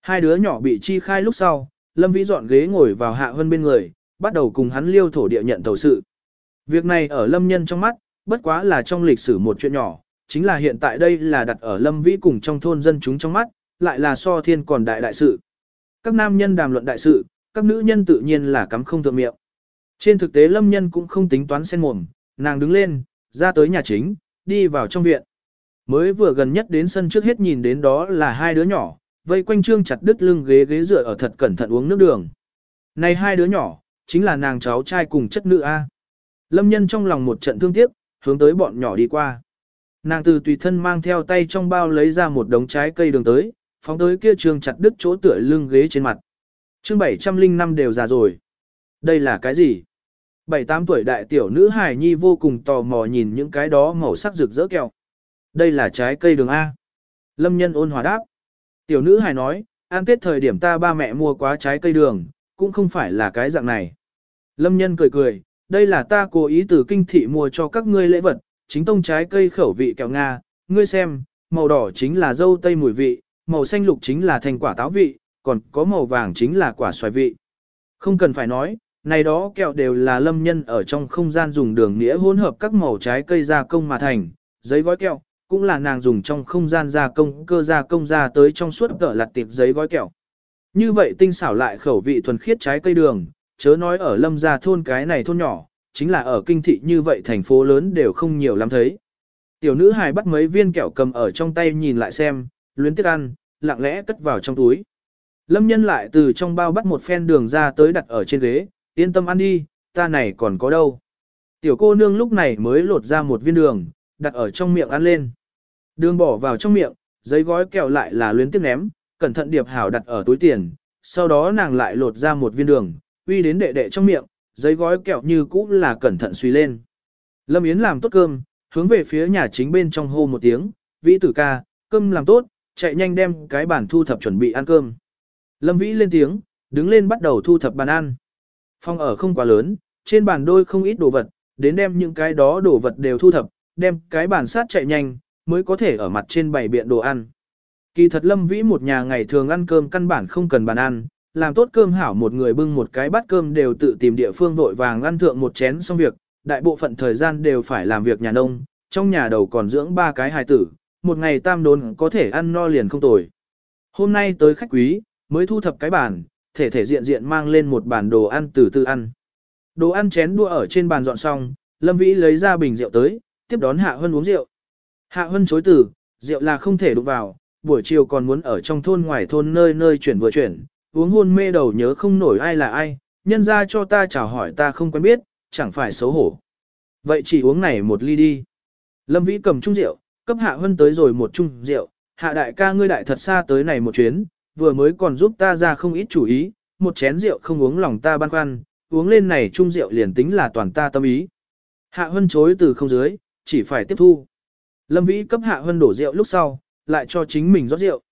A: Hai đứa nhỏ bị chi khai lúc sau, Lâm Vĩ dọn ghế ngồi vào hạ hơn bên người, bắt đầu cùng hắn liêu thổ địa nhận tàu sự. Việc này ở Lâm Nhân trong mắt, bất quá là trong lịch sử một chuyện nhỏ, chính là hiện tại đây là đặt ở Lâm Vĩ cùng trong thôn dân chúng trong mắt, lại là so thiên còn đại đại sự. Các nam nhân đàm luận đại sự, các nữ nhân tự nhiên là cắm không thượng miệng. Trên thực tế Lâm Nhân cũng không tính toán sen mồm, nàng đứng lên, ra tới nhà chính, đi vào trong viện. Mới vừa gần nhất đến sân trước hết nhìn đến đó là hai đứa nhỏ, vây quanh trương chặt đứt lưng ghế ghế dựa ở thật cẩn thận uống nước đường. Này hai đứa nhỏ, chính là nàng cháu trai cùng chất nữ A. Lâm nhân trong lòng một trận thương tiếc, hướng tới bọn nhỏ đi qua. Nàng từ tùy thân mang theo tay trong bao lấy ra một đống trái cây đường tới, phóng tới kia trương chặt đứt chỗ tựa lưng ghế trên mặt. chương 705 đều già rồi. Đây là cái gì? Bảy tám tuổi đại tiểu nữ hài nhi vô cùng tò mò nhìn những cái đó màu sắc rực rỡ kẹo. Đây là trái cây đường A. Lâm nhân ôn hòa đáp. Tiểu nữ hài nói, ăn tết thời điểm ta ba mẹ mua quá trái cây đường, cũng không phải là cái dạng này. Lâm nhân cười cười, đây là ta cố ý từ kinh thị mua cho các ngươi lễ vật, chính tông trái cây khẩu vị kẹo Nga, ngươi xem, màu đỏ chính là dâu tây mùi vị, màu xanh lục chính là thành quả táo vị, còn có màu vàng chính là quả xoài vị. Không cần phải nói, này đó kẹo đều là lâm nhân ở trong không gian dùng đường nghĩa hỗn hợp các màu trái cây gia công mà thành, giấy gói kẹo, cũng là nàng dùng trong không gian gia công cơ gia công ra tới trong suốt cỡ lặt tiệp giấy gói kẹo. Như vậy tinh xảo lại khẩu vị thuần khiết trái cây đường, chớ nói ở lâm gia thôn cái này thôn nhỏ, chính là ở kinh thị như vậy thành phố lớn đều không nhiều lắm thấy. Tiểu nữ hài bắt mấy viên kẹo cầm ở trong tay nhìn lại xem, luyến tiếc ăn, lặng lẽ cất vào trong túi. Lâm nhân lại từ trong bao bắt một phen đường ra tới đặt ở trên ghế, yên tâm ăn đi, ta này còn có đâu. Tiểu cô nương lúc này mới lột ra một viên đường, đặt ở trong miệng ăn lên. Đường bỏ vào trong miệng, giấy gói kẹo lại là luyến tiếp ném, cẩn thận điệp hảo đặt ở túi tiền, sau đó nàng lại lột ra một viên đường, uy đến đệ đệ trong miệng, giấy gói kẹo như cũ là cẩn thận suy lên. Lâm Yến làm tốt cơm, hướng về phía nhà chính bên trong hô một tiếng, vĩ tử ca, cơm làm tốt, chạy nhanh đem cái bàn thu thập chuẩn bị ăn cơm. Lâm Vĩ lên tiếng, đứng lên bắt đầu thu thập bàn ăn. Phòng ở không quá lớn, trên bàn đôi không ít đồ vật, đến đem những cái đó đồ vật đều thu thập, đem cái bàn sát chạy nhanh, mới có thể ở mặt trên bày biện đồ ăn. Kỳ thật Lâm Vĩ một nhà ngày thường ăn cơm căn bản không cần bàn ăn, làm tốt cơm hảo một người bưng một cái bát cơm đều tự tìm địa phương vội vàng ăn thượng một chén xong việc, đại bộ phận thời gian đều phải làm việc nhà nông, trong nhà đầu còn dưỡng ba cái hài tử, một ngày tam đốn có thể ăn no liền không tồi. Hôm nay tới khách quý, mới thu thập cái bàn, thể thể diện diện mang lên một bàn đồ ăn từ từ ăn. Đồ ăn chén đua ở trên bàn dọn xong, Lâm Vĩ lấy ra bình rượu tới, tiếp đón Hạ Hân uống rượu. Hạ Hân chối từ, rượu là không thể đụng vào, buổi chiều còn muốn ở trong thôn ngoài thôn nơi nơi chuyển vừa chuyển, uống hôn mê đầu nhớ không nổi ai là ai, nhân ra cho ta chào hỏi ta không quen biết, chẳng phải xấu hổ. Vậy chỉ uống này một ly đi. Lâm Vĩ cầm chung rượu, cấp Hạ Hân tới rồi một chung rượu, Hạ đại ca ngươi đại thật xa tới này một chuyến, vừa mới còn giúp ta ra không ít chủ ý, một chén rượu không uống lòng ta băn khoăn, uống lên này chung rượu liền tính là toàn ta tâm ý. Hạ Hân chối từ không dưới, chỉ phải tiếp thu. Lâm Vĩ cấp Hạ Hân đổ rượu lúc sau, lại cho chính mình rót rượu.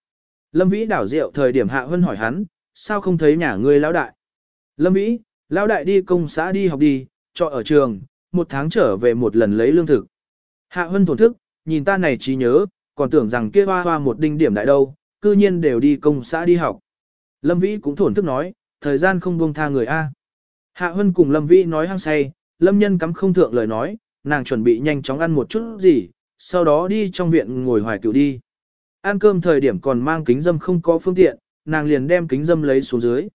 A: Lâm Vĩ đảo rượu thời điểm Hạ Hân hỏi hắn, sao không thấy nhà ngươi lão đại? Lâm Vĩ, lão đại đi công xã đi học đi, cho ở trường, một tháng trở về một lần lấy lương thực. Hạ Hân thổn thức, nhìn ta này trí nhớ, còn tưởng rằng kia hoa hoa một đinh điểm đại đâu, cư nhiên đều đi công xã đi học. Lâm Vĩ cũng thổn thức nói, thời gian không buông tha người A. Hạ Hân cùng Lâm Vĩ nói hăng say, Lâm Nhân cắm không thượng lời nói, nàng chuẩn bị nhanh chóng ăn một chút gì, sau đó đi trong viện ngồi hoài cựu đi. Ăn cơm thời điểm còn mang kính dâm không có phương tiện, nàng liền đem kính dâm lấy xuống dưới.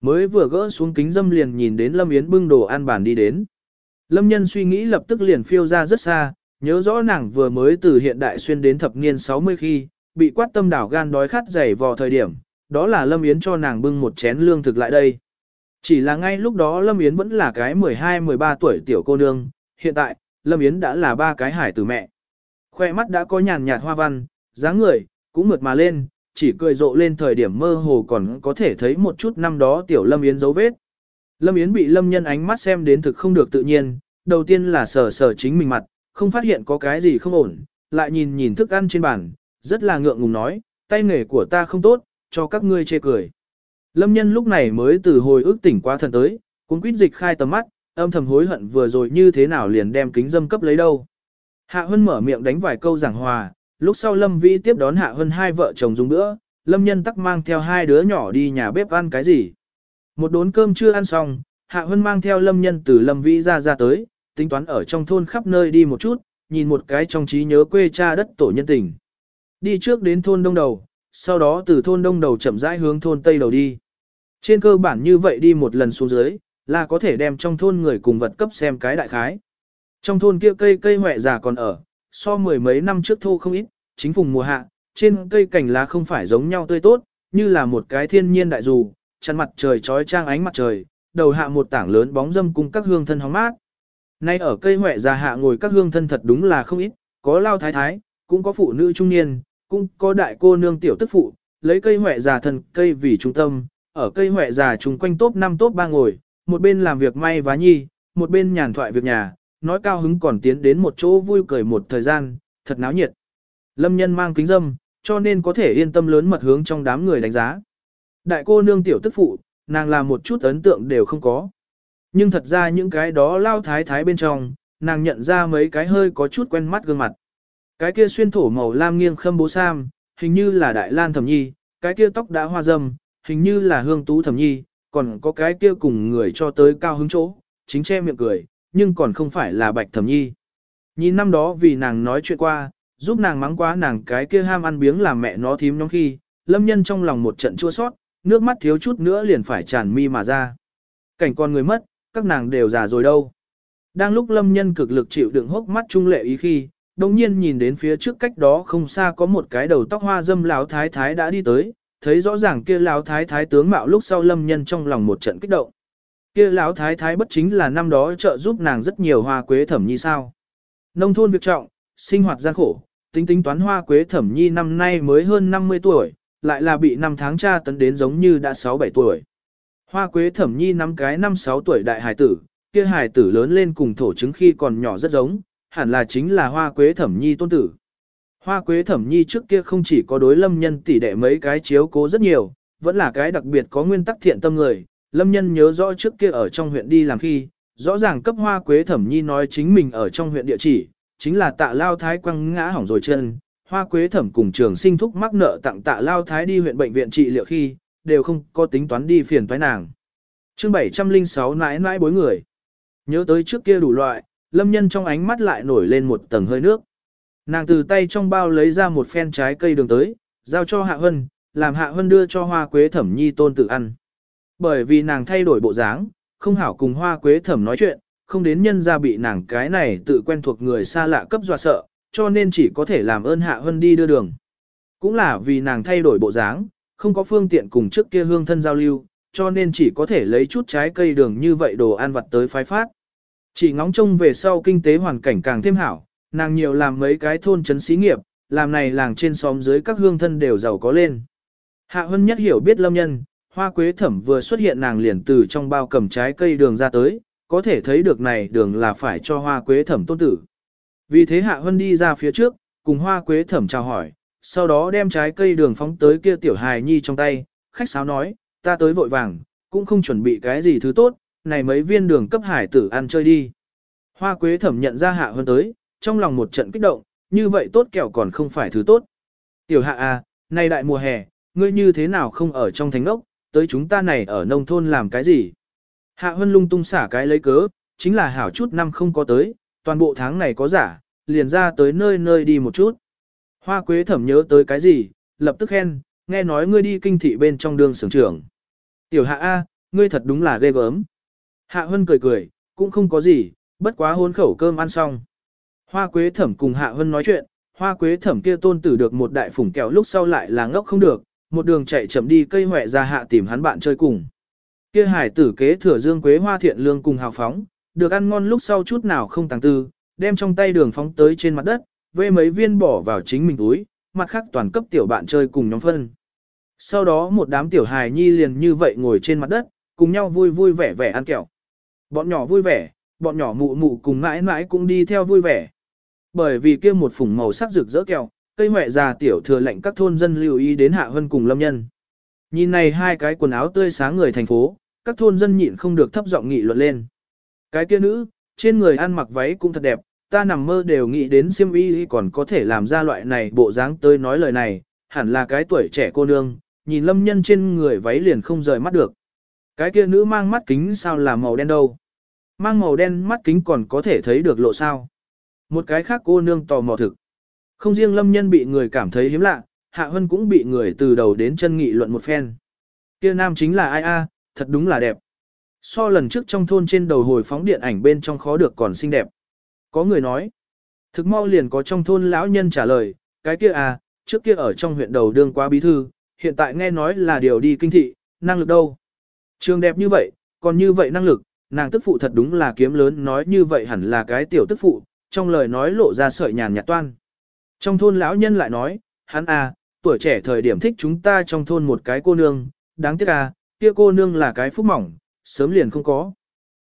A: Mới vừa gỡ xuống kính dâm liền nhìn đến Lâm Yến bưng đồ ăn bàn đi đến. Lâm nhân suy nghĩ lập tức liền phiêu ra rất xa, nhớ rõ nàng vừa mới từ hiện đại xuyên đến thập niên 60 khi, bị quát tâm đảo gan đói khát dày vò thời điểm, đó là Lâm Yến cho nàng bưng một chén lương thực lại đây. Chỉ là ngay lúc đó Lâm Yến vẫn là cái 12-13 tuổi tiểu cô nương, hiện tại, Lâm Yến đã là ba cái hải tử mẹ. Khoe mắt đã có nhàn nhạt hoa văn, dáng người, cũng mượt mà lên, chỉ cười rộ lên thời điểm mơ hồ còn có thể thấy một chút năm đó tiểu Lâm Yến dấu vết. Lâm Yến bị Lâm Nhân ánh mắt xem đến thực không được tự nhiên, đầu tiên là sờ sờ chính mình mặt, không phát hiện có cái gì không ổn, lại nhìn nhìn thức ăn trên bàn, rất là ngượng ngùng nói, tay nghề của ta không tốt, cho các ngươi chê cười. Lâm nhân lúc này mới từ hồi ức tỉnh qua thần tới, cũng quýt dịch khai tầm mắt, âm thầm hối hận vừa rồi như thế nào liền đem kính dâm cấp lấy đâu. Hạ Hân mở miệng đánh vài câu giảng hòa, lúc sau Lâm Vĩ tiếp đón Hạ Hân hai vợ chồng dùng bữa, Lâm nhân tắc mang theo hai đứa nhỏ đi nhà bếp ăn cái gì. Một đốn cơm chưa ăn xong, Hạ Hân mang theo Lâm nhân từ Lâm Vĩ ra ra tới, tính toán ở trong thôn khắp nơi đi một chút, nhìn một cái trong trí nhớ quê cha đất tổ nhân tình. Đi trước đến thôn đông đầu, sau đó từ thôn đông đầu chậm rãi hướng thôn tây đầu đi. Trên cơ bản như vậy đi một lần xuống dưới, là có thể đem trong thôn người cùng vật cấp xem cái đại khái. Trong thôn kia cây cây hoẹ già còn ở, so mười mấy năm trước thô không ít, chính phùng mùa hạ, trên cây cảnh lá không phải giống nhau tươi tốt, như là một cái thiên nhiên đại dù, chăn mặt trời trói trang ánh mặt trời, đầu hạ một tảng lớn bóng dâm cùng các hương thân hóng mát. Nay ở cây hoẹ già hạ ngồi các hương thân thật đúng là không ít, có lao thái thái, cũng có phụ nữ trung niên, cũng có đại cô nương tiểu tức phụ, lấy cây hoẹ già thần cây vì trung tâm, ở cây hoẹ già chung quanh tốt 5 tốt 3 ngồi, một bên làm việc may vá nhi, một bên nhàn thoại việc nhà, nói cao hứng còn tiến đến một chỗ vui cười một thời gian, thật náo nhiệt. Lâm nhân mang kính dâm, cho nên có thể yên tâm lớn mật hướng trong đám người đánh giá. Đại cô nương tiểu tức phụ, nàng làm một chút ấn tượng đều không có. Nhưng thật ra những cái đó lao thái thái bên trong, nàng nhận ra mấy cái hơi có chút quen mắt gương mặt. Cái kia xuyên thổ màu lam nghiêng khâm bố sam, hình như là đại lan thẩm nhi, cái kia tóc đã hoa dâm, hình như là hương tú thẩm nhi, còn có cái kia cùng người cho tới cao hứng chỗ, chính che miệng cười, nhưng còn không phải là bạch thẩm nhi. Nhìn năm đó vì nàng nói chuyện qua, giúp nàng mắng quá nàng cái kia ham ăn biếng làm mẹ nó thím nhóm khi, lâm nhân trong lòng một trận chua sót, nước mắt thiếu chút nữa liền phải tràn mi mà ra. Cảnh con người mất, các nàng đều già rồi đâu. Đang lúc lâm nhân cực lực chịu đựng hốc mắt trung lệ ý khi, đồng nhiên nhìn đến phía trước cách đó không xa có một cái đầu tóc hoa dâm lão thái thái đã đi tới, thấy rõ ràng kia lão thái thái tướng mạo lúc sau lâm nhân trong lòng một trận kích động. Kia lão thái thái bất chính là năm đó trợ giúp nàng rất nhiều hoa quế thẩm nhi sao. Nông thôn việc trọng, sinh hoạt gian khổ, tính tính toán hoa quế thẩm nhi năm nay mới hơn 50 tuổi, lại là bị năm tháng tra tấn đến giống như đã 6-7 tuổi. Hoa quế thẩm nhi năm cái năm 6 tuổi đại hải tử, kia hải tử lớn lên cùng thổ chứng khi còn nhỏ rất giống, hẳn là chính là hoa quế thẩm nhi tôn tử. Hoa quế thẩm nhi trước kia không chỉ có đối lâm nhân tỷ đệ mấy cái chiếu cố rất nhiều, vẫn là cái đặc biệt có nguyên tắc thiện tâm người. Lâm nhân nhớ rõ trước kia ở trong huyện đi làm khi, rõ ràng cấp hoa quế thẩm nhi nói chính mình ở trong huyện địa chỉ, chính là tạ lao thái quăng ngã hỏng rồi chân. Hoa quế thẩm cùng trường sinh thúc mắc nợ tặng tạ lao thái đi huyện bệnh viện trị liệu khi, đều không có tính toán đi phiền toái nàng. chương 706 nãi nãi bối người. Nhớ tới trước kia đủ loại, lâm nhân trong ánh mắt lại nổi lên một tầng hơi nước. Nàng từ tay trong bao lấy ra một phen trái cây đường tới, giao cho Hạ Hân, làm Hạ Hân đưa cho Hoa Quế Thẩm Nhi tôn tự ăn. Bởi vì nàng thay đổi bộ dáng, không hảo cùng Hoa Quế Thẩm nói chuyện, không đến nhân ra bị nàng cái này tự quen thuộc người xa lạ cấp dọa sợ, cho nên chỉ có thể làm ơn Hạ Hân đi đưa đường. Cũng là vì nàng thay đổi bộ dáng, không có phương tiện cùng trước kia hương thân giao lưu, cho nên chỉ có thể lấy chút trái cây đường như vậy đồ ăn vặt tới phái phát. Chỉ ngóng trông về sau kinh tế hoàn cảnh càng thêm hảo, nàng nhiều làm mấy cái thôn trấn xí nghiệp, làm này làng trên xóm dưới các hương thân đều giàu có lên. Hạ Hân nhất hiểu biết lâm nhân, hoa quế thẩm vừa xuất hiện nàng liền từ trong bao cầm trái cây đường ra tới, có thể thấy được này đường là phải cho hoa quế thẩm tôn tử. Vì thế Hạ Hân đi ra phía trước, cùng hoa quế thẩm chào hỏi, sau đó đem trái cây đường phóng tới kia tiểu hài nhi trong tay, khách sáo nói, ta tới vội vàng, cũng không chuẩn bị cái gì thứ tốt, này mấy viên đường cấp hải tử ăn chơi đi. Hoa quế thẩm nhận ra Hạ Hân tới, trong lòng một trận kích động, như vậy tốt kẹo còn không phải thứ tốt. Tiểu hạ à, nay đại mùa hè, ngươi như thế nào không ở trong thánh ốc, tới chúng ta này ở nông thôn làm cái gì? Hạ Hân lung tung xả cái lấy cớ, chính là hảo chút năm không có tới, toàn bộ tháng này có giả, liền ra tới nơi nơi đi một chút. Hoa quế thẩm nhớ tới cái gì, lập tức khen, nghe nói ngươi đi kinh thị bên trong đường sưởng trưởng. Tiểu hạ A, ngươi thật đúng là ghê gớm. Hạ Hân cười cười, cũng không có gì, bất quá hôn khẩu cơm ăn xong. Hoa quế thẩm cùng Hạ Hân nói chuyện, hoa quế thẩm kia tôn tử được một đại phủng kẹo lúc sau lại là ngốc không được, một đường chạy chậm đi cây hỏe ra hạ tìm hắn bạn chơi cùng. Kia hải tử kế thừa dương quế hoa thiện lương cùng hào phóng, được ăn ngon lúc sau chút nào không tàng tư, đem trong tay đường phóng tới trên mặt đất, vê mấy viên bỏ vào chính mình túi, mặt khác toàn cấp tiểu bạn chơi cùng nhóm phân. Sau đó một đám tiểu hài nhi liền như vậy ngồi trên mặt đất, cùng nhau vui vui vẻ vẻ ăn kẹo. Bọn nhỏ vui vẻ, bọn nhỏ mụ mụ cùng mãi mãi cũng đi theo vui vẻ. Bởi vì kia một phủng màu sắc rực rỡ kẹo, cây mẹ già tiểu thừa lệnh các thôn dân lưu ý đến hạ Hân cùng lâm nhân. Nhìn này hai cái quần áo tươi sáng người thành phố, các thôn dân nhịn không được thấp giọng nghị luận lên. Cái kia nữ, trên người ăn mặc váy cũng thật đẹp, ta nằm mơ đều nghĩ đến siêm y còn có thể làm ra loại này bộ dáng tới nói lời này, hẳn là cái tuổi trẻ cô nương, nhìn lâm nhân trên người váy liền không rời mắt được. Cái kia nữ mang mắt kính sao là màu đen đâu. Mang màu đen mắt kính còn có thể thấy được lộ sao. Một cái khác cô nương tò mò thực. Không riêng lâm nhân bị người cảm thấy hiếm lạ, Hạ Hân cũng bị người từ đầu đến chân nghị luận một phen. Kia nam chính là ai a, thật đúng là đẹp. So lần trước trong thôn trên đầu hồi phóng điện ảnh bên trong khó được còn xinh đẹp. Có người nói, thực mau liền có trong thôn lão nhân trả lời, cái kia à, trước kia ở trong huyện đầu đương quá bí thư, hiện tại nghe nói là điều đi kinh thị, năng lực đâu. Trường đẹp như vậy, còn như vậy năng lực, nàng tức phụ thật đúng là kiếm lớn nói như vậy hẳn là cái tiểu tức phụ, trong lời nói lộ ra sợi nhàn nhạt toan. Trong thôn lão nhân lại nói, hắn à, tuổi trẻ thời điểm thích chúng ta trong thôn một cái cô nương, đáng tiếc à, kia cô nương là cái phúc mỏng, sớm liền không có.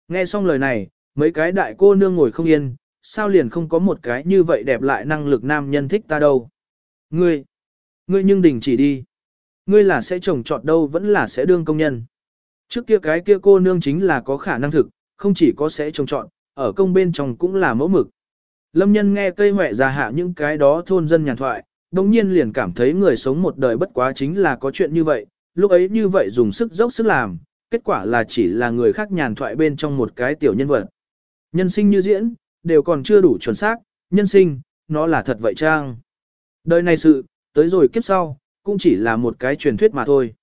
A: Nghe xong lời này, mấy cái đại cô nương ngồi không yên, sao liền không có một cái như vậy đẹp lại năng lực nam nhân thích ta đâu. Ngươi, ngươi nhưng đình chỉ đi. Ngươi là sẽ trồng trọt đâu vẫn là sẽ đương công nhân. Trước kia cái kia cô nương chính là có khả năng thực, không chỉ có sẽ trồng trọt, ở công bên trong cũng là mẫu mực. Lâm nhân nghe cây huệ ra hạ những cái đó thôn dân nhàn thoại, đồng nhiên liền cảm thấy người sống một đời bất quá chính là có chuyện như vậy, lúc ấy như vậy dùng sức dốc sức làm, kết quả là chỉ là người khác nhàn thoại bên trong một cái tiểu nhân vật. Nhân sinh như diễn, đều còn chưa đủ chuẩn xác, nhân sinh, nó là thật vậy trang. Đời này sự, tới rồi kiếp sau, cũng chỉ là một cái truyền thuyết mà thôi.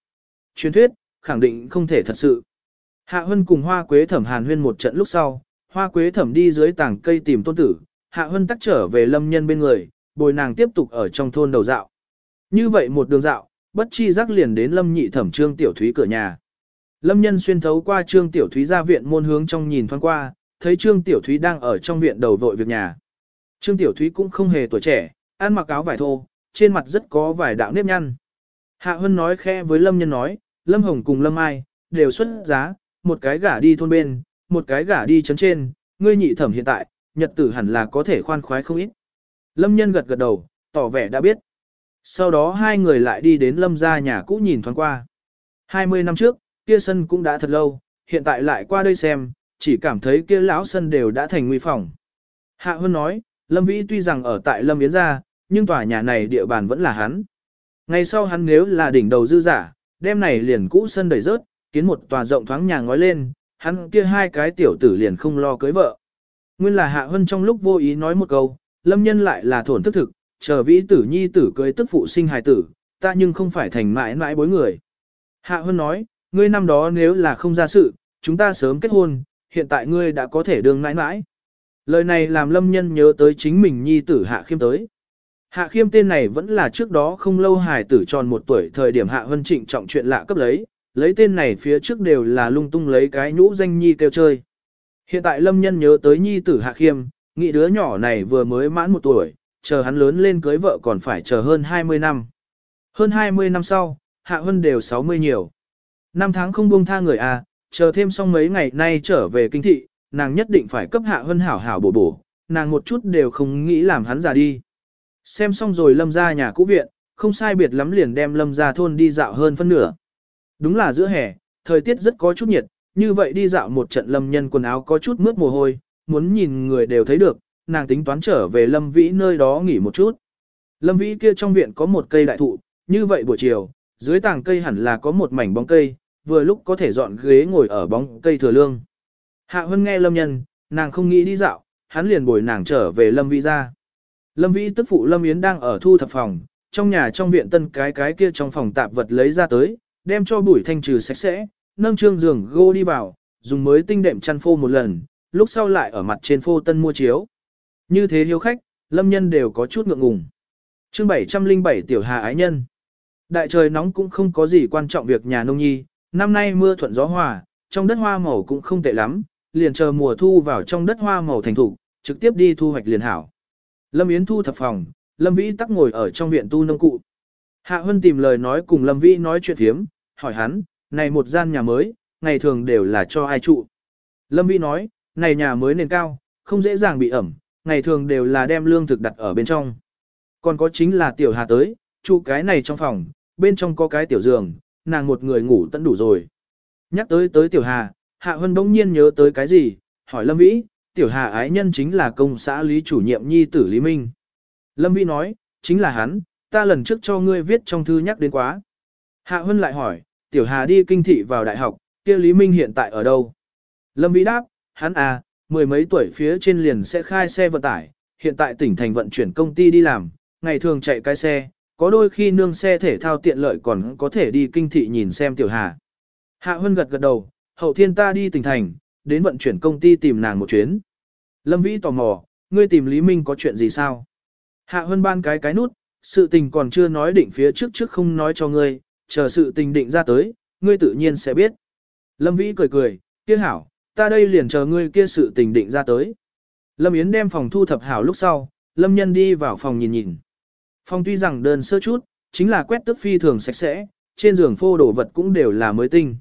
A: Truyền thuyết, khẳng định không thể thật sự. Hạ Hân cùng Hoa Quế Thẩm hàn huyên một trận lúc sau, Hoa Quế Thẩm đi dưới tảng cây tìm tôn tử, Hạ Hân tắc trở về lâm nhân bên người, bồi nàng tiếp tục ở trong thôn đầu dạo. Như vậy một đường dạo, bất chi giác liền đến lâm nhị thẩm trương tiểu thúy cửa nhà. Lâm nhân xuyên thấu qua trương tiểu thúy ra viện môn hướng trong nhìn thoáng qua, thấy trương tiểu thúy đang ở trong viện đầu vội việc nhà. Trương tiểu thúy cũng không hề tuổi trẻ, ăn mặc áo vải thô, trên mặt rất có vài đạo nếp nhăn. Hạ Hân nói khe với Lâm Nhân nói, Lâm Hồng cùng Lâm Ai, đều xuất giá, một cái gả đi thôn bên, một cái gả đi chấn trên, ngươi nhị thẩm hiện tại, nhật tử hẳn là có thể khoan khoái không ít. Lâm Nhân gật gật đầu, tỏ vẻ đã biết. Sau đó hai người lại đi đến Lâm gia nhà cũ nhìn thoáng qua. 20 năm trước, kia sân cũng đã thật lâu, hiện tại lại qua đây xem, chỉ cảm thấy kia lão sân đều đã thành nguy phòng. Hạ Hơn nói, Lâm Vĩ tuy rằng ở tại Lâm Yến gia, nhưng tòa nhà này địa bàn vẫn là hắn. Ngày sau hắn nếu là đỉnh đầu dư giả, đêm này liền cũ sân đẩy rớt, kiến một tòa rộng thoáng nhà ngói lên, hắn kia hai cái tiểu tử liền không lo cưới vợ. Nguyên là Hạ Hân trong lúc vô ý nói một câu, Lâm Nhân lại là thổn thức thực, chờ vĩ tử nhi tử cưới tức phụ sinh hài tử, ta nhưng không phải thành mãi mãi bối người. Hạ Hân nói, ngươi năm đó nếu là không ra sự, chúng ta sớm kết hôn, hiện tại ngươi đã có thể đương mãi mãi. Lời này làm Lâm Nhân nhớ tới chính mình nhi tử Hạ Khiêm tới. Hạ Khiêm tên này vẫn là trước đó không lâu hài tử tròn một tuổi thời điểm Hạ Hân trịnh trọng chuyện lạ cấp lấy, lấy tên này phía trước đều là lung tung lấy cái nhũ danh nhi kêu chơi. Hiện tại Lâm Nhân nhớ tới nhi tử Hạ Khiêm, nghĩ đứa nhỏ này vừa mới mãn một tuổi, chờ hắn lớn lên cưới vợ còn phải chờ hơn 20 năm. Hơn 20 năm sau, Hạ Hân đều 60 nhiều. Năm tháng không buông tha người à, chờ thêm xong mấy ngày nay trở về kinh thị, nàng nhất định phải cấp Hạ Hân hảo hảo bổ bổ, nàng một chút đều không nghĩ làm hắn già đi. Xem xong rồi lâm ra nhà cũ viện, không sai biệt lắm liền đem lâm ra thôn đi dạo hơn phân nửa. Đúng là giữa hè, thời tiết rất có chút nhiệt, như vậy đi dạo một trận lâm nhân quần áo có chút mướt mồ hôi, muốn nhìn người đều thấy được, nàng tính toán trở về lâm vĩ nơi đó nghỉ một chút. Lâm vĩ kia trong viện có một cây đại thụ, như vậy buổi chiều, dưới tàng cây hẳn là có một mảnh bóng cây, vừa lúc có thể dọn ghế ngồi ở bóng cây thừa lương. Hạ Hân nghe lâm nhân, nàng không nghĩ đi dạo, hắn liền bồi nàng trở về Lâm Vĩ ra. Lâm Vĩ tức phụ Lâm Yến đang ở thu thập phòng, trong nhà trong viện tân cái cái kia trong phòng tạp vật lấy ra tới, đem cho bụi thanh trừ sạch sẽ, nâng trương giường gô đi vào, dùng mới tinh đệm chăn phô một lần, lúc sau lại ở mặt trên phô tân mua chiếu. Như thế hiếu khách, lâm nhân đều có chút ngượng ngùng. chương 707 tiểu hà ái nhân. Đại trời nóng cũng không có gì quan trọng việc nhà nông nhi, năm nay mưa thuận gió hòa, trong đất hoa màu cũng không tệ lắm, liền chờ mùa thu vào trong đất hoa màu thành thủ, trực tiếp đi thu hoạch liền hảo. Lâm Yến thu thập phòng, Lâm Vĩ tắc ngồi ở trong viện tu nông cụ. Hạ Hân tìm lời nói cùng Lâm Vĩ nói chuyện thiếm, hỏi hắn, này một gian nhà mới, ngày thường đều là cho ai trụ. Lâm Vĩ nói, này nhà mới nền cao, không dễ dàng bị ẩm, ngày thường đều là đem lương thực đặt ở bên trong. Còn có chính là tiểu hà tới, trụ cái này trong phòng, bên trong có cái tiểu giường, nàng một người ngủ tận đủ rồi. Nhắc tới tới tiểu hà, Hạ Hân bỗng nhiên nhớ tới cái gì, hỏi Lâm Vĩ, tiểu hà ái nhân chính là công xã lý chủ nhiệm nhi tử Lý Minh. Lâm Vĩ nói, chính là hắn, ta lần trước cho ngươi viết trong thư nhắc đến quá. Hạ Hân lại hỏi, tiểu hà đi kinh thị vào đại học, kia Lý Minh hiện tại ở đâu? Lâm Vĩ đáp, hắn à, mười mấy tuổi phía trên liền sẽ khai xe vận tải, hiện tại tỉnh thành vận chuyển công ty đi làm, ngày thường chạy cái xe, có đôi khi nương xe thể thao tiện lợi còn có thể đi kinh thị nhìn xem tiểu hà. Hạ Hân gật gật đầu, hậu thiên ta đi tỉnh thành, đến vận chuyển công ty tìm nàng một chuyến. Lâm Vĩ tò mò, ngươi tìm Lý Minh có chuyện gì sao? Hạ Hân ban cái cái nút, sự tình còn chưa nói định phía trước trước không nói cho ngươi, chờ sự tình định ra tới, ngươi tự nhiên sẽ biết. Lâm Vĩ cười cười, kia hảo, ta đây liền chờ ngươi kia sự tình định ra tới. Lâm Yến đem phòng thu thập hảo lúc sau, Lâm Nhân đi vào phòng nhìn nhìn. Phòng tuy rằng đơn sơ chút, chính là quét tức phi thường sạch sẽ, trên giường phô đồ vật cũng đều là mới tinh.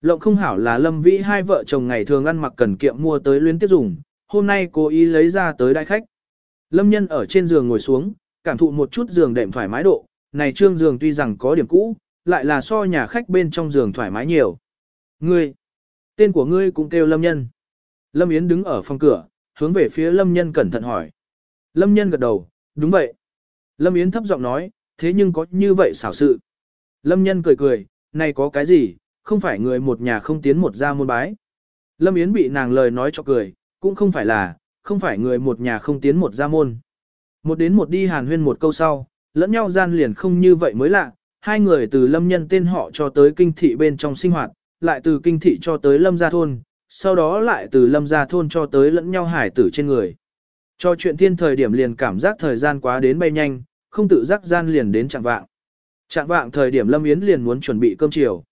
A: Lộng không hảo là Lâm Vĩ hai vợ chồng ngày thường ăn mặc cần kiệm mua tới luyến tiếp dùng, hôm nay cố ý lấy ra tới đại khách. Lâm Nhân ở trên giường ngồi xuống, cảm thụ một chút giường đệm thoải mái độ, này trương giường tuy rằng có điểm cũ, lại là so nhà khách bên trong giường thoải mái nhiều. Ngươi, tên của ngươi cũng kêu Lâm Nhân. Lâm Yến đứng ở phòng cửa, hướng về phía Lâm Nhân cẩn thận hỏi. Lâm Nhân gật đầu, đúng vậy. Lâm Yến thấp giọng nói, thế nhưng có như vậy xảo sự. Lâm Nhân cười cười, này có cái gì, không phải người một nhà không tiến một ra môn bái. Lâm Yến bị nàng lời nói cho cười, cũng không phải là, không phải người một nhà không tiến một ra môn. Một đến một đi hàn huyên một câu sau, lẫn nhau gian liền không như vậy mới lạ, hai người từ lâm nhân tên họ cho tới kinh thị bên trong sinh hoạt, lại từ kinh thị cho tới lâm gia thôn, sau đó lại từ lâm gia thôn cho tới lẫn nhau hải tử trên người. Cho chuyện thiên thời điểm liền cảm giác thời gian quá đến bay nhanh, không tự giác gian liền đến trạng vạng. Trạng vạng thời điểm Lâm Yến liền muốn chuẩn bị cơm chiều.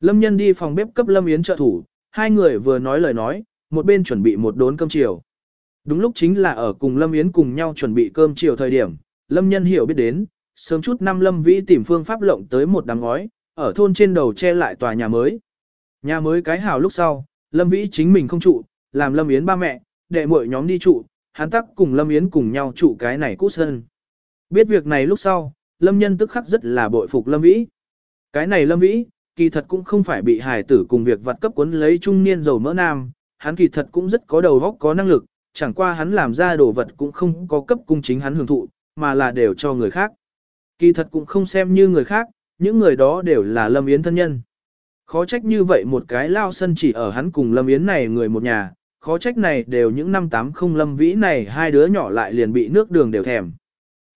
A: Lâm Nhân đi phòng bếp cấp Lâm Yến trợ thủ, hai người vừa nói lời nói, một bên chuẩn bị một đốn cơm chiều. Đúng lúc chính là ở cùng Lâm Yến cùng nhau chuẩn bị cơm chiều thời điểm, Lâm Nhân hiểu biết đến, sớm chút năm Lâm Vĩ tìm phương pháp lộng tới một đám ngói, ở thôn trên đầu che lại tòa nhà mới. Nhà mới cái hào lúc sau, Lâm Vĩ chính mình không trụ, làm Lâm Yến ba mẹ, đệ muội nhóm đi trụ, hắn tắc cùng Lâm Yến cùng nhau trụ cái này cũ sơn Biết việc này lúc sau, Lâm Nhân tức khắc rất là bội phục Lâm Vĩ. Cái này Lâm Vĩ, kỳ thật cũng không phải bị hài tử cùng việc vặt cấp cuốn lấy trung niên dầu mỡ nam, hắn kỳ thật cũng rất có đầu óc có năng lực, chẳng qua hắn làm ra đồ vật cũng không có cấp cung chính hắn hưởng thụ, mà là đều cho người khác. Kỳ thật cũng không xem như người khác, những người đó đều là Lâm Yến thân nhân. Khó trách như vậy một cái lao sân chỉ ở hắn cùng Lâm Yến này người một nhà, khó trách này đều những năm tám không Lâm Vĩ này hai đứa nhỏ lại liền bị nước đường đều thèm.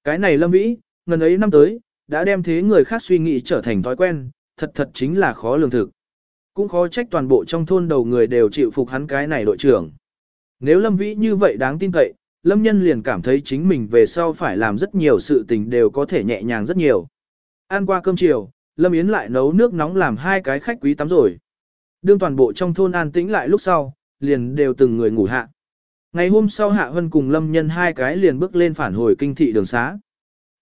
A: Cái này Lâm Vĩ, ngần ấy năm tới, đã đem thế người khác suy nghĩ trở thành thói quen, thật thật chính là khó lường thực. Cũng khó trách toàn bộ trong thôn đầu người đều chịu phục hắn cái này đội trưởng. Nếu Lâm Vĩ như vậy đáng tin cậy, Lâm Nhân liền cảm thấy chính mình về sau phải làm rất nhiều sự tình đều có thể nhẹ nhàng rất nhiều. Ăn qua cơm chiều, Lâm Yến lại nấu nước nóng làm hai cái khách quý tắm rồi. Đương toàn bộ trong thôn an tĩnh lại lúc sau, liền đều từng người ngủ hạ. Ngày hôm sau Hạ Hân cùng Lâm Nhân hai cái liền bước lên phản hồi kinh thị đường xá.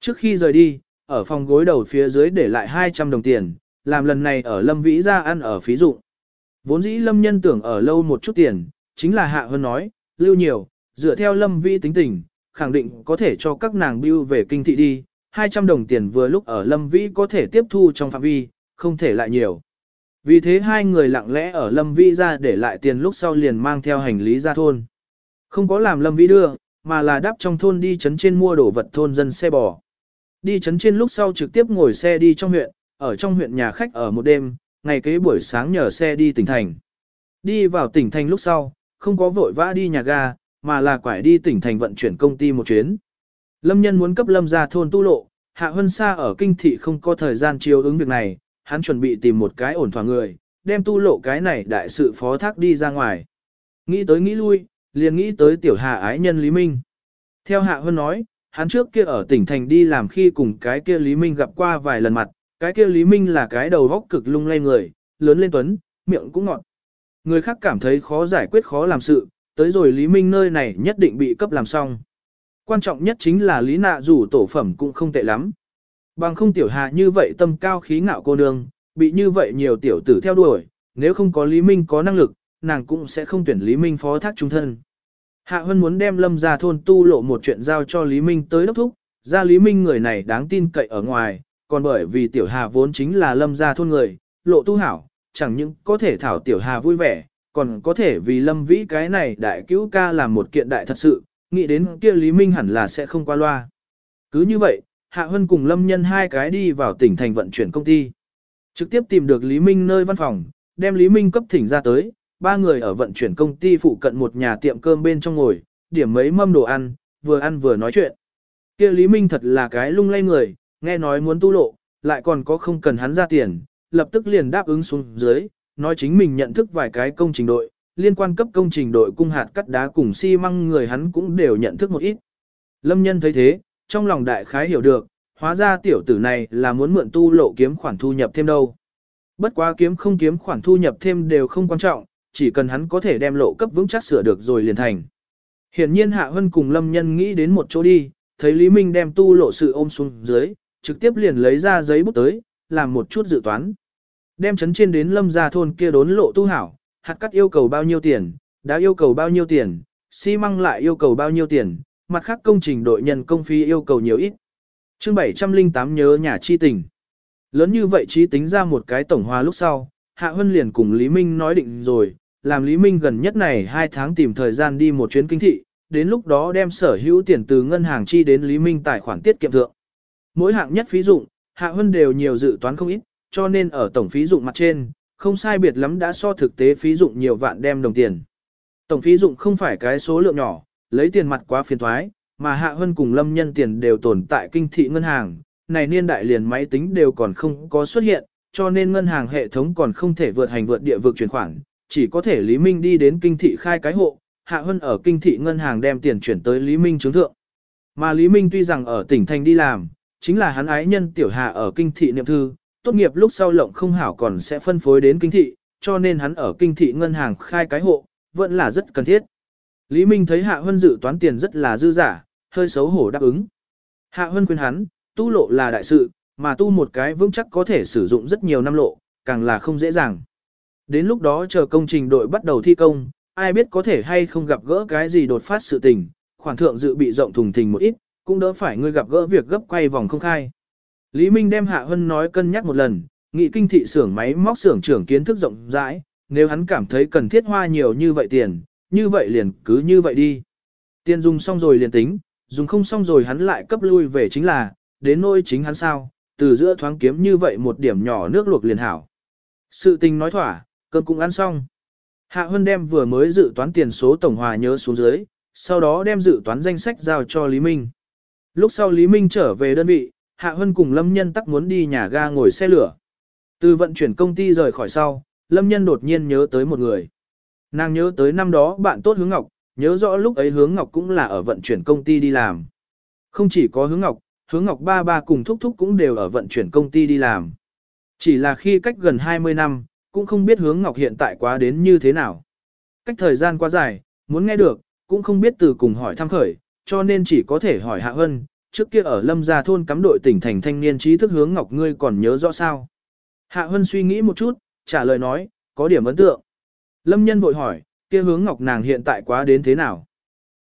A: Trước khi rời đi, ở phòng gối đầu phía dưới để lại 200 đồng tiền, làm lần này ở Lâm Vĩ ra ăn ở phí dụng. Vốn dĩ Lâm Nhân tưởng ở lâu một chút tiền, chính là Hạ Hân nói, lưu nhiều, dựa theo Lâm Vĩ tính tình, khẳng định có thể cho các nàng bưu về kinh thị đi, 200 đồng tiền vừa lúc ở Lâm Vĩ có thể tiếp thu trong phạm vi, không thể lại nhiều. Vì thế hai người lặng lẽ ở Lâm Vĩ ra để lại tiền lúc sau liền mang theo hành lý ra thôn. Không có làm Lâm Vĩ đưa, mà là đáp trong thôn đi chấn trên mua đồ vật thôn dân xe bò. Đi chấn trên lúc sau trực tiếp ngồi xe đi trong huyện, ở trong huyện nhà khách ở một đêm, ngày kế buổi sáng nhờ xe đi tỉnh thành. Đi vào tỉnh thành lúc sau, không có vội vã đi nhà ga, mà là quải đi tỉnh thành vận chuyển công ty một chuyến. Lâm nhân muốn cấp lâm ra thôn tu lộ, Hạ Hân Sa ở kinh thị không có thời gian chiếu ứng việc này, hắn chuẩn bị tìm một cái ổn thỏa người, đem tu lộ cái này đại sự phó thác đi ra ngoài. Nghĩ tới nghĩ lui, liền nghĩ tới tiểu hạ ái nhân Lý Minh. Theo Hạ Hân nói, hắn trước kia ở tỉnh thành đi làm khi cùng cái kia Lý Minh gặp qua vài lần mặt, cái kia Lý Minh là cái đầu vóc cực lung lay người, lớn lên tuấn, miệng cũng ngọt. Người khác cảm thấy khó giải quyết khó làm sự, tới rồi Lý Minh nơi này nhất định bị cấp làm xong. Quan trọng nhất chính là Lý Nạ dù tổ phẩm cũng không tệ lắm. Bằng không tiểu hạ như vậy tâm cao khí ngạo cô nương, bị như vậy nhiều tiểu tử theo đuổi, nếu không có Lý Minh có năng lực, nàng cũng sẽ không tuyển Lý Minh phó thác trung thân. Hạ Hân muốn đem lâm ra thôn tu lộ một chuyện giao cho Lý Minh tới đốc thúc, ra Lý Minh người này đáng tin cậy ở ngoài, còn bởi vì tiểu hà vốn chính là lâm ra thôn người, lộ tu hảo, chẳng những có thể thảo tiểu hà vui vẻ, còn có thể vì lâm vĩ cái này đại cứu ca làm một kiện đại thật sự, nghĩ đến kia Lý Minh hẳn là sẽ không qua loa. Cứ như vậy, Hạ Hân cùng Lâm Nhân hai cái đi vào tỉnh thành vận chuyển công ty. Trực tiếp tìm được Lý Minh nơi văn phòng, đem Lý Minh cấp thỉnh ra tới, ba người ở vận chuyển công ty phụ cận một nhà tiệm cơm bên trong ngồi, điểm mấy mâm đồ ăn, vừa ăn vừa nói chuyện. Kia Lý Minh thật là cái lung lay người, nghe nói muốn tu lộ, lại còn có không cần hắn ra tiền, lập tức liền đáp ứng xuống dưới, nói chính mình nhận thức vài cái công trình đội, liên quan cấp công trình đội cung hạt cắt đá cùng xi măng người hắn cũng đều nhận thức một ít. Lâm nhân thấy thế, trong lòng đại khái hiểu được, hóa ra tiểu tử này là muốn mượn tu lộ kiếm khoản thu nhập thêm đâu. Bất quá kiếm không kiếm khoản thu nhập thêm đều không quan trọng, chỉ cần hắn có thể đem lộ cấp vững chắc sửa được rồi liền thành. Hiển nhiên Hạ Hân cùng Lâm Nhân nghĩ đến một chỗ đi, thấy Lý Minh đem tu lộ sự ôm xuống dưới, trực tiếp liền lấy ra giấy bút tới, làm một chút dự toán. Đem chấn trên đến Lâm gia thôn kia đốn lộ tu hảo, hạt cắt yêu cầu bao nhiêu tiền, đã yêu cầu bao nhiêu tiền, xi măng lại yêu cầu bao nhiêu tiền, mặt khác công trình đội nhân công phi yêu cầu nhiều ít. Chương 708 nhớ nhà chi tình. Lớn như vậy trí tính ra một cái tổng hòa lúc sau, Hạ Hân liền cùng Lý Minh nói định rồi, làm Lý Minh gần nhất này 2 tháng tìm thời gian đi một chuyến kinh thị, đến lúc đó đem sở hữu tiền từ ngân hàng chi đến Lý Minh tài khoản tiết kiệm thượng. Mỗi hạng nhất phí dụng, Hạ Hân đều nhiều dự toán không ít, cho nên ở tổng phí dụng mặt trên, không sai biệt lắm đã so thực tế phí dụng nhiều vạn đem đồng tiền. Tổng phí dụng không phải cái số lượng nhỏ, lấy tiền mặt quá phiền thoái, mà Hạ Hân cùng Lâm Nhân tiền đều tồn tại kinh thị ngân hàng, này niên đại liền máy tính đều còn không có xuất hiện, cho nên ngân hàng hệ thống còn không thể vượt hành vượt địa vực chuyển khoản, chỉ có thể Lý Minh đi đến kinh thị khai cái hộ, Hạ Hân ở kinh thị ngân hàng đem tiền chuyển tới Lý Minh chứng thượng. Mà Lý Minh tuy rằng ở tỉnh thành đi làm, chính là hắn ái nhân tiểu hạ ở kinh thị niệm thư, tốt nghiệp lúc sau lộng không hảo còn sẽ phân phối đến kinh thị, cho nên hắn ở kinh thị ngân hàng khai cái hộ, vẫn là rất cần thiết. Lý Minh thấy Hạ Hân dự toán tiền rất là dư giả, hơi xấu hổ đáp ứng. Hạ Hân khuyên hắn, tu lộ là đại sự, mà tu một cái vững chắc có thể sử dụng rất nhiều năm lộ, càng là không dễ dàng. Đến lúc đó chờ công trình đội bắt đầu thi công, ai biết có thể hay không gặp gỡ cái gì đột phát sự tình, khoản thượng dự bị rộng thùng thình một ít, cũng đỡ phải ngươi gặp gỡ việc gấp quay vòng không khai. Lý Minh đem Hạ Hân nói cân nhắc một lần, nghị kinh thị xưởng máy móc xưởng trưởng kiến thức rộng rãi, nếu hắn cảm thấy cần thiết hoa nhiều như vậy tiền, như vậy liền cứ như vậy đi. Tiền dùng xong rồi liền tính, dùng không xong rồi hắn lại cấp lui về chính là, đến nôi chính hắn sao, từ giữa thoáng kiếm như vậy một điểm nhỏ nước luộc liền hảo. Sự tình nói thỏa, cơm cũng ăn xong. Hạ Hân đem vừa mới dự toán tiền số tổng hòa nhớ xuống dưới, sau đó đem dự toán danh sách giao cho Lý Minh. Lúc sau Lý Minh trở về đơn vị, Hạ Hân cùng Lâm Nhân tắc muốn đi nhà ga ngồi xe lửa. Từ vận chuyển công ty rời khỏi sau, Lâm Nhân đột nhiên nhớ tới một người. Nàng nhớ tới năm đó bạn tốt hướng Ngọc, nhớ rõ lúc ấy hướng Ngọc cũng là ở vận chuyển công ty đi làm. Không chỉ có hướng Ngọc, hướng Ngọc ba ba cùng thúc thúc cũng đều ở vận chuyển công ty đi làm. Chỉ là khi cách gần 20 năm, cũng không biết hướng Ngọc hiện tại quá đến như thế nào. Cách thời gian quá dài, muốn nghe được, cũng không biết từ cùng hỏi thăm khởi, cho nên chỉ có thể hỏi Hạ Hân, trước kia ở Lâm Gia thôn cắm đội tỉnh thành thanh niên trí thức hướng Ngọc ngươi còn nhớ rõ sao. Hạ Hân suy nghĩ một chút, trả lời nói, có điểm ấn tượng. Lâm nhân vội hỏi, kia hướng Ngọc nàng hiện tại quá đến thế nào?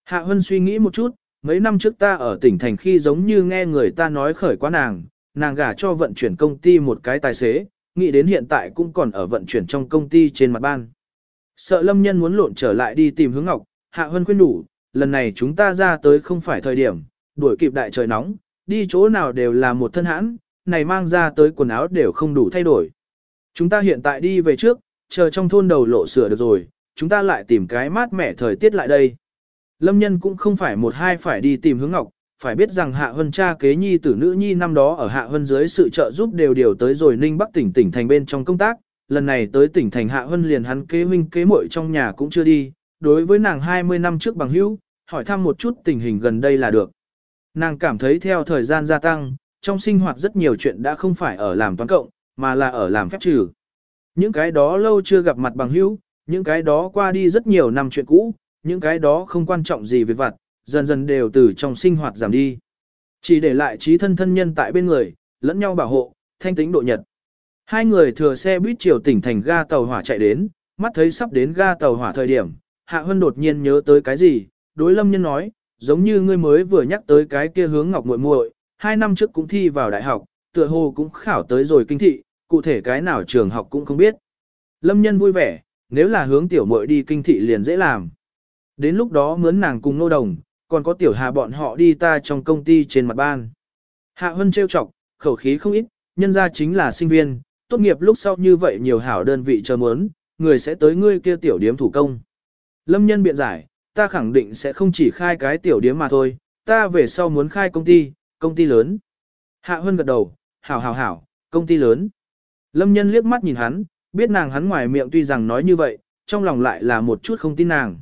A: Hạ Hân suy nghĩ một chút, mấy năm trước ta ở tỉnh thành khi giống như nghe người ta nói khởi quá nàng, nàng gả cho vận chuyển công ty một cái tài xế, nghĩ đến hiện tại cũng còn ở vận chuyển trong công ty trên mặt ban. Sợ lâm nhân muốn lộn trở lại đi tìm hướng ngọc, Hạ Hân khuyên đủ, lần này chúng ta ra tới không phải thời điểm, đuổi kịp đại trời nóng, đi chỗ nào đều là một thân hãn, này mang ra tới quần áo đều không đủ thay đổi. Chúng ta hiện tại đi về trước, chờ trong thôn đầu lộ sửa được rồi, chúng ta lại tìm cái mát mẻ thời tiết lại đây. Lâm nhân cũng không phải một hai phải đi tìm hướng ngọc, phải biết rằng Hạ Hân cha kế nhi tử nữ nhi năm đó ở Hạ Hân dưới sự trợ giúp đều điều tới rồi Ninh Bắc tỉnh tỉnh thành bên trong công tác, lần này tới tỉnh thành Hạ Hân liền hắn kế huynh kế muội trong nhà cũng chưa đi, đối với nàng 20 năm trước bằng hữu, hỏi thăm một chút tình hình gần đây là được. Nàng cảm thấy theo thời gian gia tăng, trong sinh hoạt rất nhiều chuyện đã không phải ở làm toán cộng, mà là ở làm phép trừ. Những cái đó lâu chưa gặp mặt bằng hữu, những cái đó qua đi rất nhiều năm chuyện cũ, những cái đó không quan trọng gì về vặt, dần dần đều từ trong sinh hoạt giảm đi. Chỉ để lại trí thân thân nhân tại bên người, lẫn nhau bảo hộ, thanh tĩnh độ nhật. Hai người thừa xe buýt chiều tỉnh thành ga tàu hỏa chạy đến, mắt thấy sắp đến ga tàu hỏa thời điểm, Hạ Hân đột nhiên nhớ tới cái gì, đối lâm nhân nói, giống như ngươi mới vừa nhắc tới cái kia hướng ngọc muội muội, hai năm trước cũng thi vào đại học, tựa hồ cũng khảo tới rồi kinh thị, cụ thể cái nào trường học cũng không biết. Lâm nhân vui vẻ, nếu là hướng tiểu muội đi kinh thị liền dễ làm. Đến lúc đó mướn nàng cùng nô đồng, còn có tiểu hà bọn họ đi ta trong công ty trên mặt ban. Hạ Hân trêu chọc, khẩu khí không ít, nhân ra chính là sinh viên, tốt nghiệp lúc sau như vậy nhiều hảo đơn vị chờ muốn, người sẽ tới ngươi kia tiểu điếm thủ công. Lâm nhân biện giải, ta khẳng định sẽ không chỉ khai cái tiểu điếm mà thôi, ta về sau muốn khai công ty, công ty lớn. Hạ Hân gật đầu, hảo hảo hảo, công ty lớn. Lâm nhân liếc mắt nhìn hắn, biết nàng hắn ngoài miệng tuy rằng nói như vậy, trong lòng lại là một chút không tin nàng.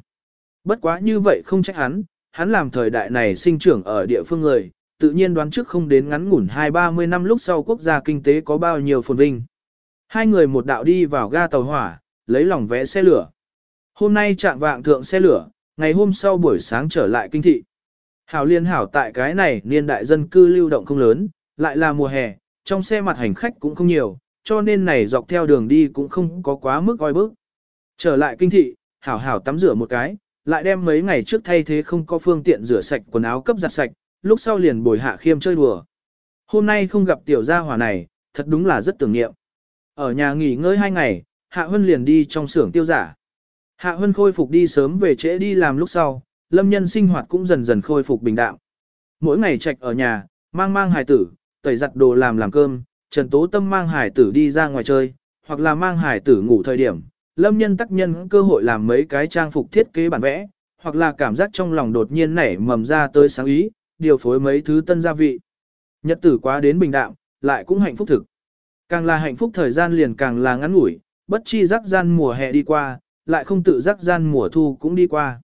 A: Bất quá như vậy không trách hắn, hắn làm thời đại này sinh trưởng ở địa phương người, tự nhiên đoán trước không đến ngắn ngủn hai ba mươi năm lúc sau quốc gia kinh tế có bao nhiêu phồn vinh. Hai người một đạo đi vào ga tàu hỏa, lấy lòng vẽ xe lửa. Hôm nay trạng vạng thượng xe lửa, ngày hôm sau buổi sáng trở lại kinh thị. Hảo liên hảo tại cái này niên đại dân cư lưu động không lớn, lại là mùa hè, trong xe mặt hành khách cũng không nhiều, cho nên này dọc theo đường đi cũng không có quá mức oi bức. Trở lại kinh thị, hảo hảo tắm rửa một cái, lại đem mấy ngày trước thay thế không có phương tiện rửa sạch quần áo cấp giặt sạch, lúc sau liền bồi hạ khiêm chơi đùa. Hôm nay không gặp tiểu gia hỏa này, thật đúng là rất tưởng niệm. Ở nhà nghỉ ngơi hai ngày, Hạ Hân liền đi trong xưởng tiêu giả. Hạ Hân khôi phục đi sớm về trễ đi làm lúc sau, lâm nhân sinh hoạt cũng dần dần khôi phục bình đạm. Mỗi ngày trạch ở nhà, mang mang hài tử, tẩy giặt đồ làm làm cơm, Trần Tố Tâm mang Hải tử đi ra ngoài chơi, hoặc là mang Hải tử ngủ thời điểm, lâm nhân tác nhân cơ hội làm mấy cái trang phục thiết kế bản vẽ, hoặc là cảm giác trong lòng đột nhiên nảy mầm ra tới sáng ý, điều phối mấy thứ tân gia vị. Nhật tử quá đến bình đạm, lại cũng hạnh phúc thực. Càng là hạnh phúc thời gian liền càng là ngắn ngủi, bất chi giác gian mùa hè đi qua, lại không tự giác gian mùa thu cũng đi qua.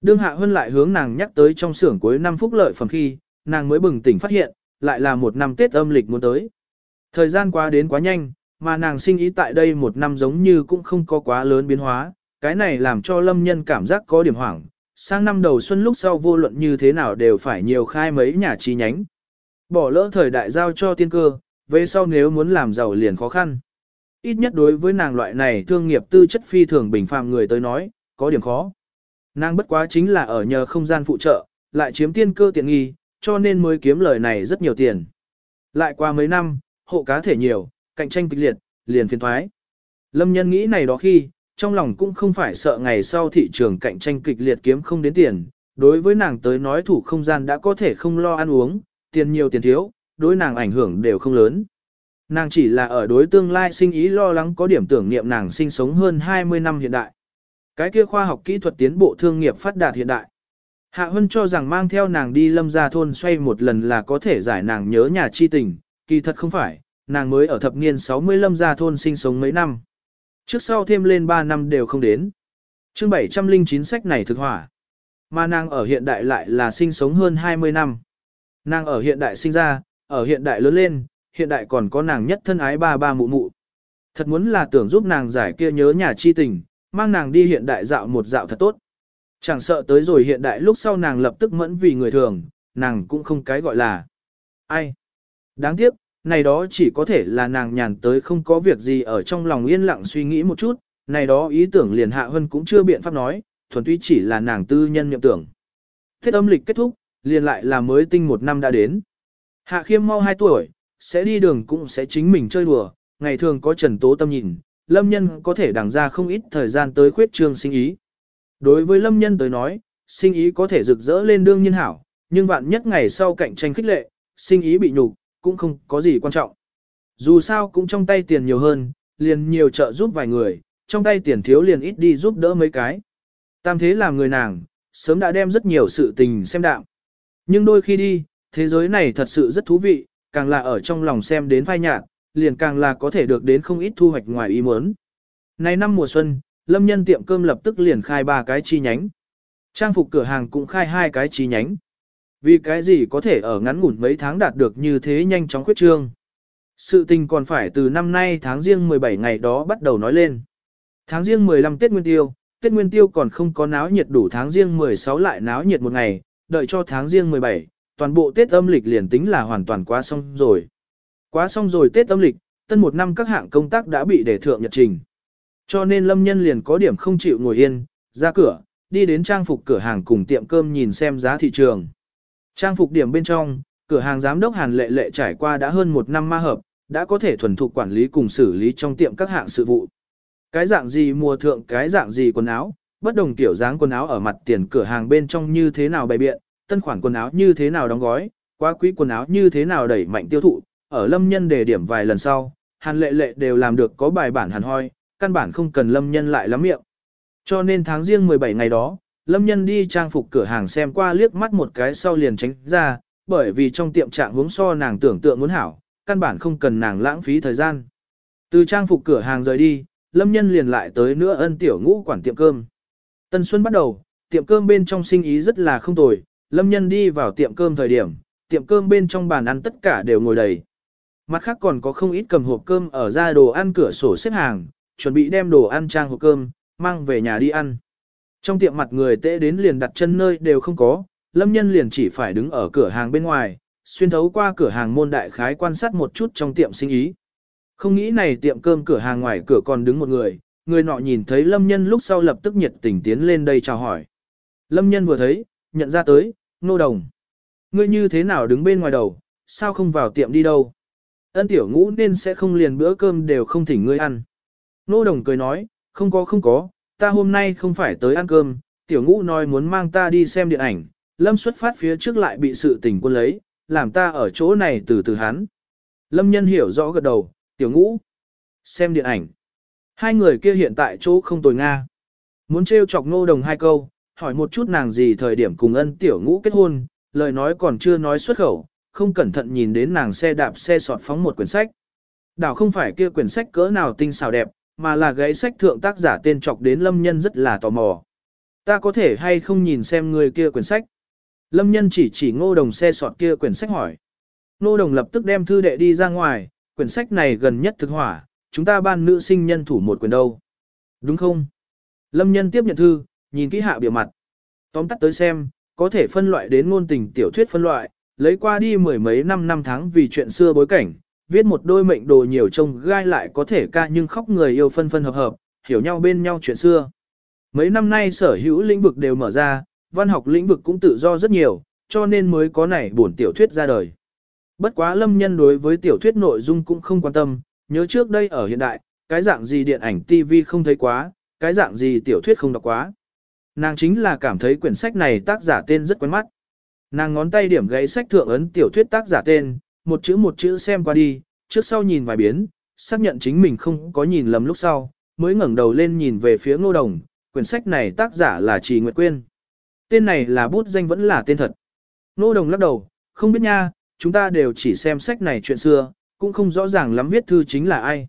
A: Đương Hạ Hân lại hướng nàng nhắc tới trong xưởng cuối năm phúc lợi phẩm khi, nàng mới bừng tỉnh phát hiện, lại là một năm Tết âm lịch muốn tới. Thời gian qua đến quá nhanh, mà nàng sinh ý tại đây một năm giống như cũng không có quá lớn biến hóa, cái này làm cho lâm nhân cảm giác có điểm hoảng, sang năm đầu xuân lúc sau vô luận như thế nào đều phải nhiều khai mấy nhà chi nhánh. Bỏ lỡ thời đại giao cho tiên cơ, về sau nếu muốn làm giàu liền khó khăn. Ít nhất đối với nàng loại này thương nghiệp tư chất phi thường bình phàm người tới nói, có điểm khó. Nàng bất quá chính là ở nhờ không gian phụ trợ, lại chiếm tiên cơ tiện nghi, cho nên mới kiếm lời này rất nhiều tiền. Lại qua mấy năm, hộ cá thể nhiều, cạnh tranh kịch liệt, liền phiền thoái. Lâm nhân nghĩ này đó khi, trong lòng cũng không phải sợ ngày sau thị trường cạnh tranh kịch liệt kiếm không đến tiền, đối với nàng tới nói thủ không gian đã có thể không lo ăn uống, tiền nhiều tiền thiếu, đối nàng ảnh hưởng đều không lớn. Nàng chỉ là ở đối tương lai sinh ý lo lắng có điểm tưởng niệm nàng sinh sống hơn 20 năm hiện đại. Cái kia khoa học kỹ thuật tiến bộ thương nghiệp phát đạt hiện đại. Hạ Hân cho rằng mang theo nàng đi lâm gia thôn xoay một lần là có thể giải nàng nhớ nhà chi tình, kỳ thật không phải, nàng mới ở thập niên 60 lâm gia thôn sinh sống mấy năm. Trước sau thêm lên 3 năm đều không đến. chương 709 sách này thực hỏa. Mà nàng ở hiện đại lại là sinh sống hơn 20 năm. Nàng ở hiện đại sinh ra, ở hiện đại lớn lên, hiện đại còn có nàng nhất thân ái ba ba mụ mụ. Thật muốn là tưởng giúp nàng giải kia nhớ nhà chi tình, mang nàng đi hiện đại dạo một dạo thật tốt. Chẳng sợ tới rồi hiện đại lúc sau nàng lập tức mẫn vì người thường, nàng cũng không cái gọi là ai. Đáng tiếc, này đó chỉ có thể là nàng nhàn tới không có việc gì ở trong lòng yên lặng suy nghĩ một chút, này đó ý tưởng liền hạ hơn cũng chưa biện pháp nói, thuần túy chỉ là nàng tư nhân nhậm tưởng. Thiết âm lịch kết thúc, liền lại là mới tinh một năm đã đến. Hạ khiêm mau 2 tuổi, sẽ đi đường cũng sẽ chính mình chơi đùa, ngày thường có trần tố tâm nhìn, lâm nhân có thể đằng ra không ít thời gian tới khuyết trương sinh ý. Đối với lâm nhân tới nói, sinh ý có thể rực rỡ lên đương nhiên hảo, nhưng vạn nhất ngày sau cạnh tranh khích lệ, sinh ý bị nhục, cũng không có gì quan trọng. Dù sao cũng trong tay tiền nhiều hơn, liền nhiều trợ giúp vài người, trong tay tiền thiếu liền ít đi giúp đỡ mấy cái. Tam thế làm người nàng, sớm đã đem rất nhiều sự tình xem đạm. Nhưng đôi khi đi, thế giới này thật sự rất thú vị, càng là ở trong lòng xem đến phai nhạt, liền càng là có thể được đến không ít thu hoạch ngoài ý muốn. Này năm mùa xuân, Lâm Nhân tiệm cơm lập tức liền khai ba cái chi nhánh. Trang phục cửa hàng cũng khai hai cái chi nhánh. Vì cái gì có thể ở ngắn ngủn mấy tháng đạt được như thế nhanh chóng khuyết trương. Sự tình còn phải từ năm nay tháng riêng 17 ngày đó bắt đầu nói lên. Tháng riêng 15 Tết Nguyên Tiêu, Tết Nguyên Tiêu còn không có náo nhiệt đủ tháng riêng 16 lại náo nhiệt một ngày, đợi cho tháng riêng 17, toàn bộ Tết âm lịch liền tính là hoàn toàn quá xong rồi. Quá xong rồi Tết âm lịch, tân một năm các hạng công tác đã bị để thượng nhật trình. Cho nên lâm nhân liền có điểm không chịu ngồi yên, ra cửa, đi đến trang phục cửa hàng cùng tiệm cơm nhìn xem giá thị trường. Trang phục điểm bên trong, cửa hàng giám đốc Hàn Lệ Lệ trải qua đã hơn một năm ma hợp, đã có thể thuần thục quản lý cùng xử lý trong tiệm các hạng sự vụ. Cái dạng gì mùa thượng cái dạng gì quần áo, bất đồng tiểu dáng quần áo ở mặt tiền cửa hàng bên trong như thế nào bày biện, tân khoản quần áo như thế nào đóng gói, quá quý quần áo như thế nào đẩy mạnh tiêu thụ, ở lâm nhân đề điểm vài lần sau, hàn lệ lệ đều làm được có bài bản hàn hoi, căn bản không cần lâm nhân lại lắm miệng. Cho nên tháng riêng 17 ngày đó, lâm nhân đi trang phục cửa hàng xem qua liếc mắt một cái sau liền tránh ra, bởi vì trong tiệm trạng hướng so nàng tưởng tượng muốn hảo, căn bản không cần nàng lãng phí thời gian. Từ trang phục cửa hàng rời đi, lâm nhân liền lại tới nữa ân tiểu ngũ quản tiệm cơm. Tân Xuân bắt đầu, tiệm cơm bên trong sinh ý rất là không tồi, lâm nhân đi vào tiệm cơm thời điểm, tiệm cơm bên trong bàn ăn tất cả đều ngồi đầy. Mặt khác còn có không ít cầm hộp cơm ở ra đồ ăn cửa sổ xếp hàng, chuẩn bị đem đồ ăn trang hộp cơm, mang về nhà đi ăn. Trong tiệm mặt người tệ đến liền đặt chân nơi đều không có, lâm nhân liền chỉ phải đứng ở cửa hàng bên ngoài, xuyên thấu qua cửa hàng môn đại khái quan sát một chút trong tiệm sinh ý. Không nghĩ này tiệm cơm cửa hàng ngoài cửa còn đứng một người, người nọ nhìn thấy lâm nhân lúc sau lập tức nhiệt tình tiến lên đây chào hỏi. Lâm nhân vừa thấy, nhận ra tới, nô đồng. Ngươi như thế nào đứng bên ngoài đầu, sao không vào tiệm đi đâu? Ân tiểu ngũ nên sẽ không liền bữa cơm đều không thỉnh ngươi ăn. Nô đồng cười nói, không có không có, ta hôm nay không phải tới ăn cơm, tiểu ngũ nói muốn mang ta đi xem điện ảnh, lâm xuất phát phía trước lại bị sự tình quân lấy, làm ta ở chỗ này từ từ hắn. Lâm nhân hiểu rõ gật đầu, tiểu ngũ, xem điện ảnh. Hai người kia hiện tại chỗ không tồi Nga. Muốn trêu chọc nô đồng hai câu, hỏi một chút nàng gì thời điểm cùng ân tiểu ngũ kết hôn, lời nói còn chưa nói xuất khẩu, không cẩn thận nhìn đến nàng xe đạp xe sọt phóng một quyển sách. Đảo không phải kia quyển sách cỡ nào tinh xảo đẹp, mà là gáy sách thượng tác giả tên chọc đến lâm nhân rất là tò mò. Ta có thể hay không nhìn xem người kia quyển sách. Lâm nhân chỉ chỉ ngô đồng xe sọt kia quyển sách hỏi. Ngô đồng lập tức đem thư đệ đi ra ngoài, quyển sách này gần nhất thực hỏa, chúng ta ban nữ sinh nhân thủ một quyển đâu. Đúng không? Lâm nhân tiếp nhận thư, nhìn kỹ hạ biểu mặt. Tóm tắt tới xem, có thể phân loại đến ngôn tình tiểu thuyết phân loại, lấy qua đi mười mấy năm năm tháng vì chuyện xưa bối cảnh, viết một đôi mệnh đồ nhiều trông gai lại có thể ca nhưng khóc người yêu phân phân hợp hợp, hiểu nhau bên nhau chuyện xưa. Mấy năm nay sở hữu lĩnh vực đều mở ra, văn học lĩnh vực cũng tự do rất nhiều, cho nên mới có này bổn tiểu thuyết ra đời. Bất quá lâm nhân đối với tiểu thuyết nội dung cũng không quan tâm, nhớ trước đây ở hiện đại, cái dạng gì điện ảnh TV không thấy quá, cái dạng gì tiểu thuyết không đọc quá. Nàng chính là cảm thấy quyển sách này tác giả tên rất quen mắt. Nàng ngón tay điểm gãy sách thượng ấn tiểu thuyết tác giả tên, một chữ một chữ xem qua đi, trước sau nhìn vài biến, xác nhận chính mình không có nhìn lầm lúc sau, mới ngẩng đầu lên nhìn về phía ngô đồng, quyển sách này tác giả là Trì Nguyệt Quyên. Tên này là bút danh vẫn là tên thật. Ngô đồng lắc đầu, không biết nha, chúng ta đều chỉ xem sách này chuyện xưa, cũng không rõ ràng lắm viết thư chính là ai.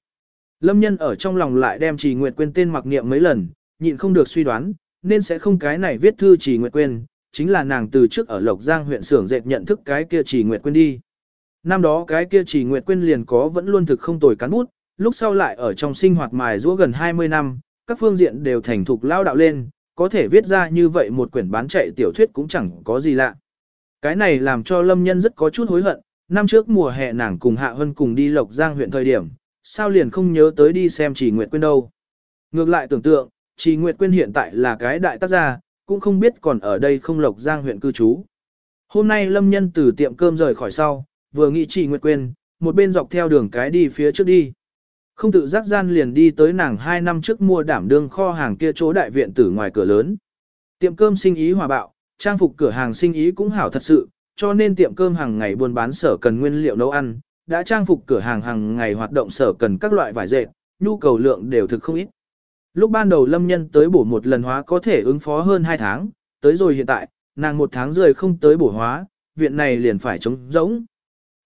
A: Lâm nhân ở trong lòng lại đem Trì Nguyệt Quyên tên mặc niệm mấy lần, nhịn không được suy đoán, nên sẽ không cái này viết thư chỉ Nguyệt Quyên, chính là nàng từ trước ở Lộc Giang huyện xưởng dệt nhận thức cái kia chỉ Nguyệt Quyên đi. Năm đó cái kia chỉ Nguyệt Quyên liền có vẫn luôn thực không tồi cán bút, lúc sau lại ở trong sinh hoạt mài giũa gần 20 năm, các phương diện đều thành thục lao đạo lên, có thể viết ra như vậy một quyển bán chạy tiểu thuyết cũng chẳng có gì lạ. Cái này làm cho Lâm Nhân rất có chút hối hận, năm trước mùa hè nàng cùng Hạ Hân cùng đi Lộc Giang huyện thời điểm, sao liền không nhớ tới đi xem chỉ Nguyệt Quyên đâu. Ngược lại tưởng tượng, Trì Nguyệt Quyên hiện tại là cái đại tác gia, cũng không biết còn ở đây không Lộc Giang huyện cư trú. Hôm nay Lâm Nhân từ tiệm cơm rời khỏi sau, vừa nghĩ Trì Nguyệt Quyên, một bên dọc theo đường cái đi phía trước đi. Không tự giác gian liền đi tới nàng hai năm trước mua đảm đương kho hàng kia chỗ đại viện tử ngoài cửa lớn. Tiệm cơm sinh ý hòa bạo, trang phục cửa hàng sinh ý cũng hảo thật sự, cho nên tiệm cơm hàng ngày buôn bán sở cần nguyên liệu nấu ăn, đã trang phục cửa hàng hàng ngày hoạt động sở cần các loại vải dệt, nhu cầu lượng đều thực không ít. Lúc ban đầu lâm nhân tới bổ một lần hóa có thể ứng phó hơn 2 tháng, tới rồi hiện tại, nàng một tháng rời không tới bổ hóa, viện này liền phải trống rỗng.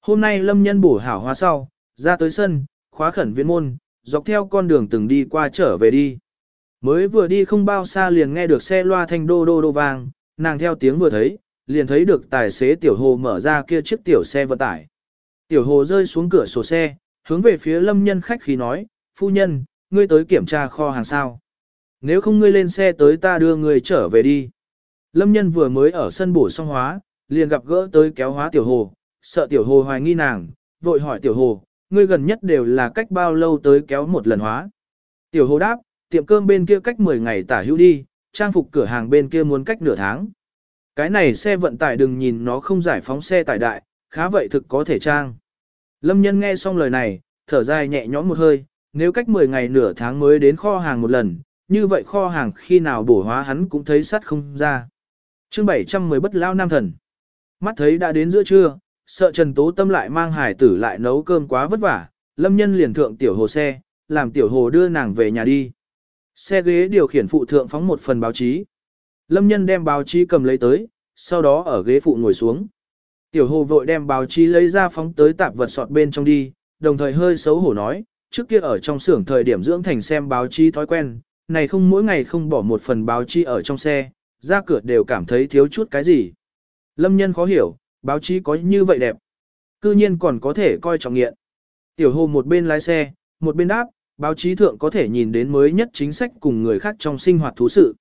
A: Hôm nay lâm nhân bổ hảo hóa sau, ra tới sân, khóa khẩn viện môn, dọc theo con đường từng đi qua trở về đi. Mới vừa đi không bao xa liền nghe được xe loa thanh đô đô đô vang, nàng theo tiếng vừa thấy, liền thấy được tài xế tiểu hồ mở ra kia chiếc tiểu xe vận tải. Tiểu hồ rơi xuống cửa sổ xe, hướng về phía lâm nhân khách khí nói, phu nhân, ngươi tới kiểm tra kho hàng sao. Nếu không ngươi lên xe tới ta đưa ngươi trở về đi. Lâm nhân vừa mới ở sân bổ xong hóa, liền gặp gỡ tới kéo hóa tiểu hồ, sợ tiểu hồ hoài nghi nàng, vội hỏi tiểu hồ, ngươi gần nhất đều là cách bao lâu tới kéo một lần hóa. Tiểu hồ đáp, tiệm cơm bên kia cách 10 ngày tả hữu đi, trang phục cửa hàng bên kia muốn cách nửa tháng. Cái này xe vận tải đừng nhìn nó không giải phóng xe tải đại, khá vậy thực có thể trang. Lâm nhân nghe xong lời này, thở dài nhẹ nhõm một hơi, nếu cách 10 ngày nửa tháng mới đến kho hàng một lần, như vậy kho hàng khi nào bổ hóa hắn cũng thấy sắt không ra. chương 710 bất lao nam thần. Mắt thấy đã đến giữa trưa, sợ Trần Tố Tâm lại mang hải tử lại nấu cơm quá vất vả, lâm nhân liền thượng tiểu hồ xe, làm tiểu hồ đưa nàng về nhà đi. Xe ghế điều khiển phụ thượng phóng một phần báo chí. Lâm nhân đem báo chí cầm lấy tới, sau đó ở ghế phụ ngồi xuống. Tiểu hồ vội đem báo chí lấy ra phóng tới tạp vật sọt bên trong đi, đồng thời hơi xấu hổ nói, trước kia ở trong xưởng thời điểm dưỡng thành xem báo chí thói quen, này không mỗi ngày không bỏ một phần báo chí ở trong xe, ra cửa đều cảm thấy thiếu chút cái gì. Lâm nhân khó hiểu, báo chí có như vậy đẹp. Cư nhiên còn có thể coi trọng nghiện. Tiểu hồ một bên lái xe, một bên đáp, báo chí thượng có thể nhìn đến mới nhất chính sách cùng người khác trong sinh hoạt thú sự.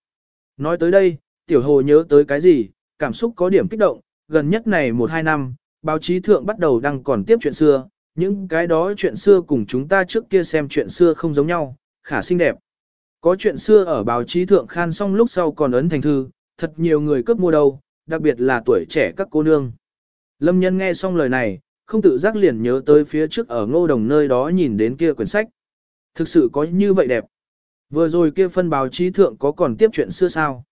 A: Nói tới đây, tiểu hồ nhớ tới cái gì, cảm xúc có điểm kích động, gần nhất này 1-2 năm, báo chí thượng bắt đầu đăng còn tiếp chuyện xưa, những cái đó chuyện xưa cùng chúng ta trước kia xem chuyện xưa không giống nhau, khả xinh đẹp. Có chuyện xưa ở báo chí thượng khan xong lúc sau còn ấn thành thư, thật nhiều người cướp mua đâu, đặc biệt là tuổi trẻ các cô nương. Lâm nhân nghe xong lời này, không tự giác liền nhớ tới phía trước ở ngô đồng nơi đó nhìn đến kia quyển sách. Thực sự có như vậy đẹp. Vừa rồi kia phân báo chí thượng có còn tiếp chuyện xưa sao?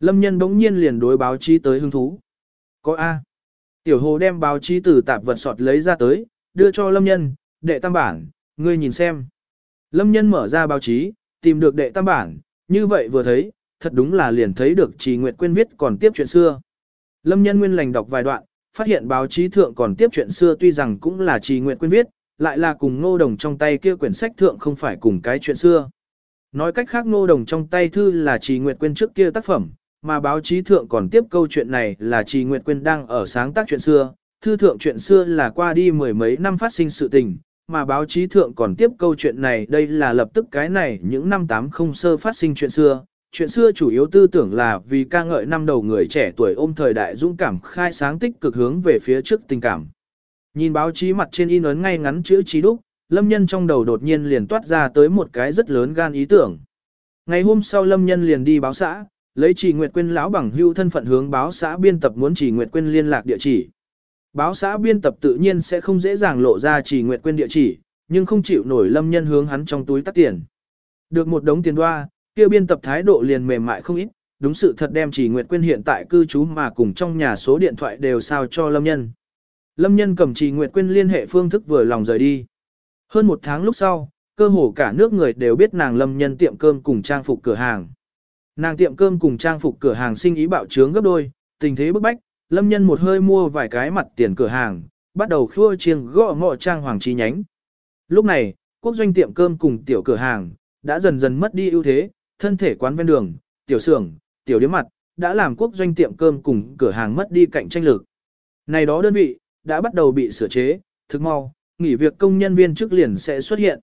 A: Lâm nhân bỗng nhiên liền đối báo chí tới hứng thú. Có A. Tiểu hồ đem báo chí từ tạp vật sọt lấy ra tới, đưa cho lâm nhân, đệ tam bản, ngươi nhìn xem. Lâm nhân mở ra báo chí, tìm được đệ tam bản, như vậy vừa thấy, thật đúng là liền thấy được Trì Nguyệt Quyên viết còn tiếp chuyện xưa. Lâm nhân nguyên lành đọc vài đoạn, phát hiện báo chí thượng còn tiếp chuyện xưa tuy rằng cũng là Trì Nguyệt Quyên viết, lại là cùng ngô đồng trong tay kia quyển sách thượng không phải cùng cái chuyện xưa. Nói cách khác ngô đồng trong tay thư là Trì Nguyệt Quyên trước kia tác phẩm, mà báo chí thượng còn tiếp câu chuyện này là Trì Nguyệt Quyên đang ở sáng tác chuyện xưa, thư thượng chuyện xưa là qua đi mười mấy năm phát sinh sự tình, mà báo chí thượng còn tiếp câu chuyện này đây là lập tức cái này những năm tám không sơ phát sinh chuyện xưa. Chuyện xưa chủ yếu tư tưởng là vì ca ngợi năm đầu người trẻ tuổi ôm thời đại dũng cảm khai sáng tích cực hướng về phía trước tình cảm. Nhìn báo chí mặt trên in ấn ngay ngắn chữ trí đúc, Lâm Nhân trong đầu đột nhiên liền toát ra tới một cái rất lớn gan ý tưởng. Ngày hôm sau Lâm Nhân liền đi báo xã, lấy Chỉ Nguyệt Quyên lão bằng hưu thân phận hướng báo xã biên tập muốn Chỉ Nguyệt Quyên liên lạc địa chỉ. Báo xã biên tập tự nhiên sẽ không dễ dàng lộ ra Chỉ Nguyệt Quyên địa chỉ, nhưng không chịu nổi Lâm Nhân hướng hắn trong túi tắt tiền. Được một đống tiền đoa, kia biên tập thái độ liền mềm mại không ít, đúng sự thật đem Chỉ Nguyệt Quyên hiện tại cư trú mà cùng trong nhà số điện thoại đều sao cho Lâm Nhân. Lâm nhân cầm Chỉ Nguyệt Quyên liên hệ phương thức vừa lòng rời đi. Hơn một tháng lúc sau, cơ hồ cả nước người đều biết nàng lâm nhân tiệm cơm cùng trang phục cửa hàng. Nàng tiệm cơm cùng trang phục cửa hàng sinh ý bạo trướng gấp đôi, tình thế bức bách, lâm nhân một hơi mua vài cái mặt tiền cửa hàng, bắt đầu khua chiêng gõ ngọ trang hoàng chi nhánh. Lúc này, quốc doanh tiệm cơm cùng tiểu cửa hàng, đã dần dần mất đi ưu thế, thân thể quán ven đường, tiểu xưởng, tiểu điếm mặt, đã làm quốc doanh tiệm cơm cùng cửa hàng mất đi cạnh tranh lực. Này đó đơn vị, đã bắt đầu bị sửa chế, thực mau, nghỉ việc công nhân viên trước liền sẽ xuất hiện.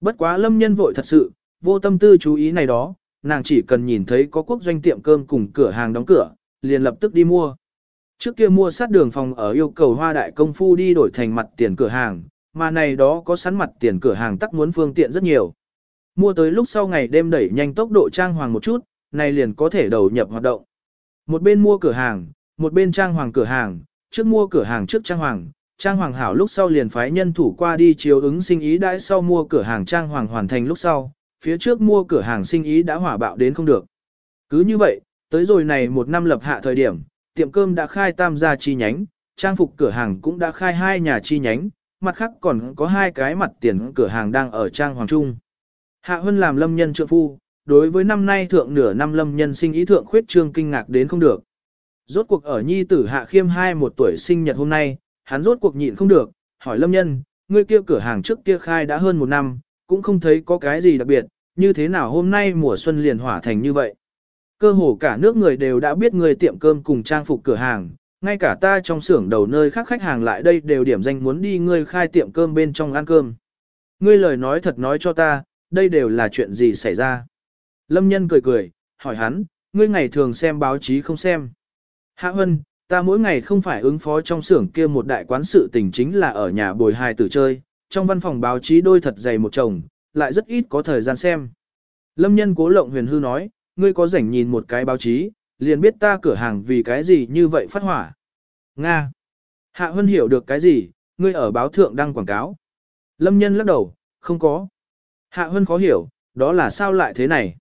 A: Bất quá lâm nhân vội thật sự, vô tâm tư chú ý này đó, nàng chỉ cần nhìn thấy có quốc doanh tiệm cơm cùng cửa hàng đóng cửa, liền lập tức đi mua. Trước kia mua sát đường phòng ở yêu cầu hoa đại công phu đi đổi thành mặt tiền cửa hàng, mà này đó có sẵn mặt tiền cửa hàng tắc muốn phương tiện rất nhiều. Mua tới lúc sau ngày đêm đẩy nhanh tốc độ trang hoàng một chút, này liền có thể đầu nhập hoạt động. Một bên mua cửa hàng, một bên trang hoàng cửa hàng, trước mua cửa hàng trước trang hoàng, trang hoàng hảo lúc sau liền phái nhân thủ qua đi chiếu ứng sinh ý đãi sau mua cửa hàng trang hoàng hoàn thành lúc sau, phía trước mua cửa hàng sinh ý đã hỏa bạo đến không được. Cứ như vậy, tới rồi này một năm lập hạ thời điểm, tiệm cơm đã khai tam gia chi nhánh, trang phục cửa hàng cũng đã khai hai nhà chi nhánh, mặt khác còn có hai cái mặt tiền cửa hàng đang ở trang hoàng trung. Hạ Hân làm lâm nhân trượng phu, đối với năm nay thượng nửa năm lâm nhân sinh ý thượng khuyết trương kinh ngạc đến không được. Rốt cuộc ở nhi tử hạ khiêm hai một tuổi sinh nhật hôm nay, hắn rốt cuộc nhịn không được, hỏi lâm nhân, ngươi kia cửa hàng trước kia khai đã hơn một năm, cũng không thấy có cái gì đặc biệt, như thế nào hôm nay mùa xuân liền hỏa thành như vậy. Cơ hồ cả nước người đều đã biết người tiệm cơm cùng trang phục cửa hàng, ngay cả ta trong xưởng đầu nơi khác khách hàng lại đây đều điểm danh muốn đi ngươi khai tiệm cơm bên trong ăn cơm. Ngươi lời nói thật nói cho ta, đây đều là chuyện gì xảy ra. Lâm nhân cười cười, hỏi hắn, ngươi ngày thường xem báo chí không xem. Hạ Hân, ta mỗi ngày không phải ứng phó trong xưởng kia một đại quán sự tình chính là ở nhà bồi hài tử chơi, trong văn phòng báo chí đôi thật dày một chồng, lại rất ít có thời gian xem. Lâm nhân cố lộng huyền hư nói, ngươi có rảnh nhìn một cái báo chí, liền biết ta cửa hàng vì cái gì như vậy phát hỏa. Nga. Hạ Hân hiểu được cái gì, ngươi ở báo thượng đăng quảng cáo. Lâm nhân lắc đầu, không có. Hạ Hân khó hiểu, đó là sao lại thế này.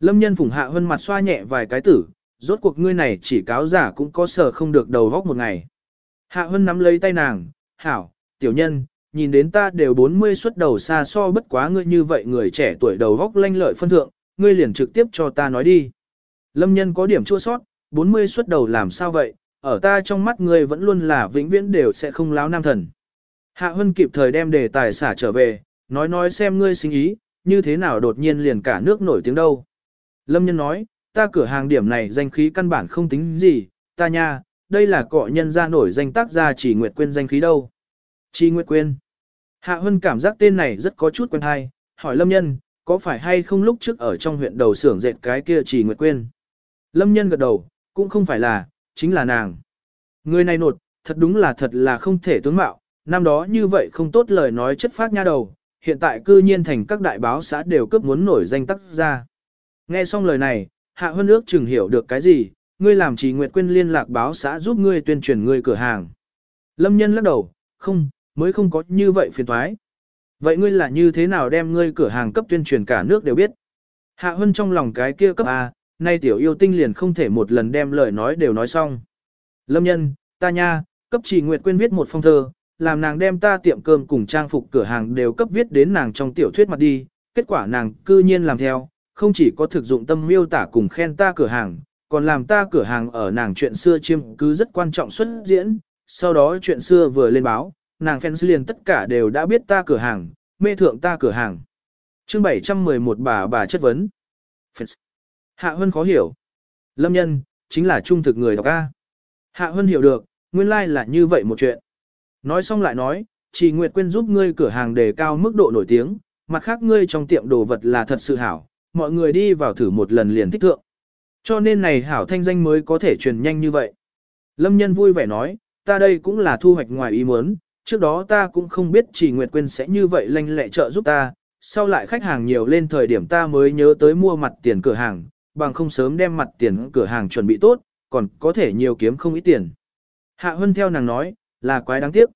A: Lâm nhân phủng Hạ Hân mặt xoa nhẹ vài cái tử, rốt cuộc ngươi này chỉ cáo giả cũng có sở không được đầu góc một ngày. Hạ Hân nắm lấy tay nàng, hảo, tiểu nhân, nhìn đến ta đều 40 xuất đầu xa so bất quá ngươi như vậy người trẻ tuổi đầu góc lanh lợi phân thượng, ngươi liền trực tiếp cho ta nói đi. Lâm nhân có điểm chua sót, 40 xuất đầu làm sao vậy, ở ta trong mắt ngươi vẫn luôn là vĩnh viễn đều sẽ không láo nam thần. Hạ Hân kịp thời đem đề tài xả trở về, nói nói xem ngươi sinh ý, như thế nào đột nhiên liền cả nước nổi tiếng đâu. Lâm nhân nói, ta cửa hàng điểm này danh khí căn bản không tính gì, ta nha, đây là cọ nhân ra nổi danh tác gia chỉ Nguyệt Quyên danh khí đâu. Chỉ Nguyệt Quyên. Hạ Hân cảm giác tên này rất có chút quen hay, hỏi Lâm Nhân, có phải hay không lúc trước ở trong huyện đầu xưởng dệt cái kia chỉ Nguyệt Quyên. Lâm Nhân gật đầu, cũng không phải là, chính là nàng. Người này nột, thật đúng là thật là không thể tướng mạo, năm đó như vậy không tốt lời nói chất phát nha đầu, hiện tại cư nhiên thành các đại báo xã đều cướp muốn nổi danh tác ra Nghe xong lời này, Hạ Hân ước chừng hiểu được cái gì, ngươi làm chỉ Nguyệt Quyên liên lạc báo xã giúp ngươi tuyên truyền ngươi cửa hàng. Lâm nhân lắc đầu, không, mới không có như vậy phiền thoái. Vậy ngươi là như thế nào đem ngươi cửa hàng cấp tuyên truyền cả nước đều biết? Hạ Hân trong lòng cái kia cấp A, nay tiểu yêu tinh liền không thể một lần đem lời nói đều nói xong. Lâm nhân, ta nha, cấp chỉ Nguyệt Quyên viết một phong thơ, làm nàng đem ta tiệm cơm cùng trang phục cửa hàng đều cấp viết đến nàng trong tiểu thuyết mặt đi, kết quả nàng cư nhiên làm theo, không chỉ có thực dụng tâm miêu tả cùng khen ta cửa hàng, còn làm ta cửa hàng ở nàng chuyện xưa chiêm cứ rất quan trọng xuất diễn, sau đó chuyện xưa vừa lên báo, nàng fans liền tất cả đều đã biết ta cửa hàng, mê thượng ta cửa hàng. chương 711 bà bà chất vấn. Fans. Hạ Hân khó hiểu. Lâm nhân, chính là trung thực người đọc A. Hạ Hân hiểu được, nguyên lai like là như vậy một chuyện. Nói xong lại nói, chỉ Nguyệt Quyên giúp ngươi cửa hàng đề cao mức độ nổi tiếng, mặt khác ngươi trong tiệm đồ vật là thật sự hảo, mọi người đi vào thử một lần liền thích thượng. Cho nên này hảo thanh danh mới có thể truyền nhanh như vậy. Lâm nhân vui vẻ nói, ta đây cũng là thu hoạch ngoài ý muốn, trước đó ta cũng không biết chỉ Nguyệt Quyên sẽ như vậy lanh lẹ trợ giúp ta, sau lại khách hàng nhiều lên thời điểm ta mới nhớ tới mua mặt tiền cửa hàng, bằng không sớm đem mặt tiền cửa hàng chuẩn bị tốt, còn có thể nhiều kiếm không ít tiền. Hạ Hân theo nàng nói, là quái đáng tiếc.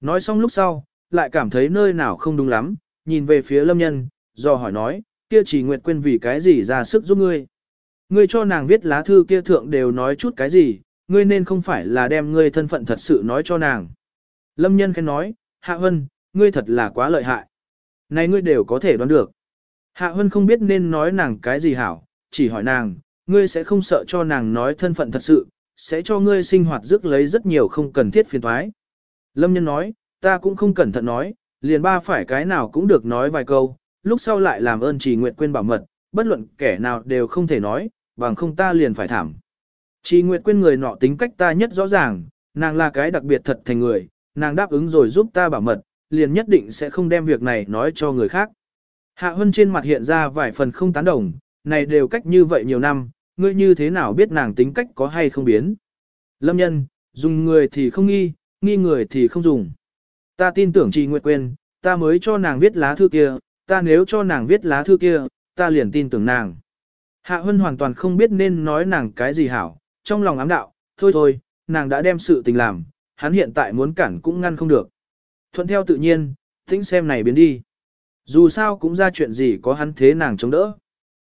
A: Nói xong lúc sau, lại cảm thấy nơi nào không đúng lắm, nhìn về phía lâm nhân, do hỏi nói, kia chỉ Nguyệt Quyên vì cái gì ra sức giúp ngươi. Ngươi cho nàng viết lá thư kia thượng đều nói chút cái gì, ngươi nên không phải là đem ngươi thân phận thật sự nói cho nàng. Lâm nhân khen nói, Hạ Hân, ngươi thật là quá lợi hại. Này ngươi đều có thể đoán được. Hạ Hân không biết nên nói nàng cái gì hảo, chỉ hỏi nàng, ngươi sẽ không sợ cho nàng nói thân phận thật sự, sẽ cho ngươi sinh hoạt rước lấy rất nhiều không cần thiết phiền thoái. Lâm nhân nói, ta cũng không cẩn thận nói, liền ba phải cái nào cũng được nói vài câu, lúc sau lại làm ơn chỉ nguyện quên bảo mật, bất luận kẻ nào đều không thể nói, bằng không ta liền phải thảm. Chỉ nguyện quên người nọ tính cách ta nhất rõ ràng, nàng là cái đặc biệt thật thành người, nàng đáp ứng rồi giúp ta bảo mật, liền nhất định sẽ không đem việc này nói cho người khác. Hạ Hân trên mặt hiện ra vài phần không tán đồng, này đều cách như vậy nhiều năm, ngươi như thế nào biết nàng tính cách có hay không biến. Lâm nhân, dùng người thì không nghi, nghi người thì không dùng. Ta tin tưởng chị Nguyệt Quyên, ta mới cho nàng viết lá thư kia, ta nếu cho nàng viết lá thư kia, ta liền tin tưởng nàng. Hạ Hân hoàn toàn không biết nên nói nàng cái gì hảo, trong lòng ám đạo, thôi thôi, nàng đã đem sự tình làm, hắn hiện tại muốn cản cũng ngăn không được. Thuận theo tự nhiên, tĩnh xem này biến đi. Dù sao cũng ra chuyện gì có hắn thế nàng chống đỡ.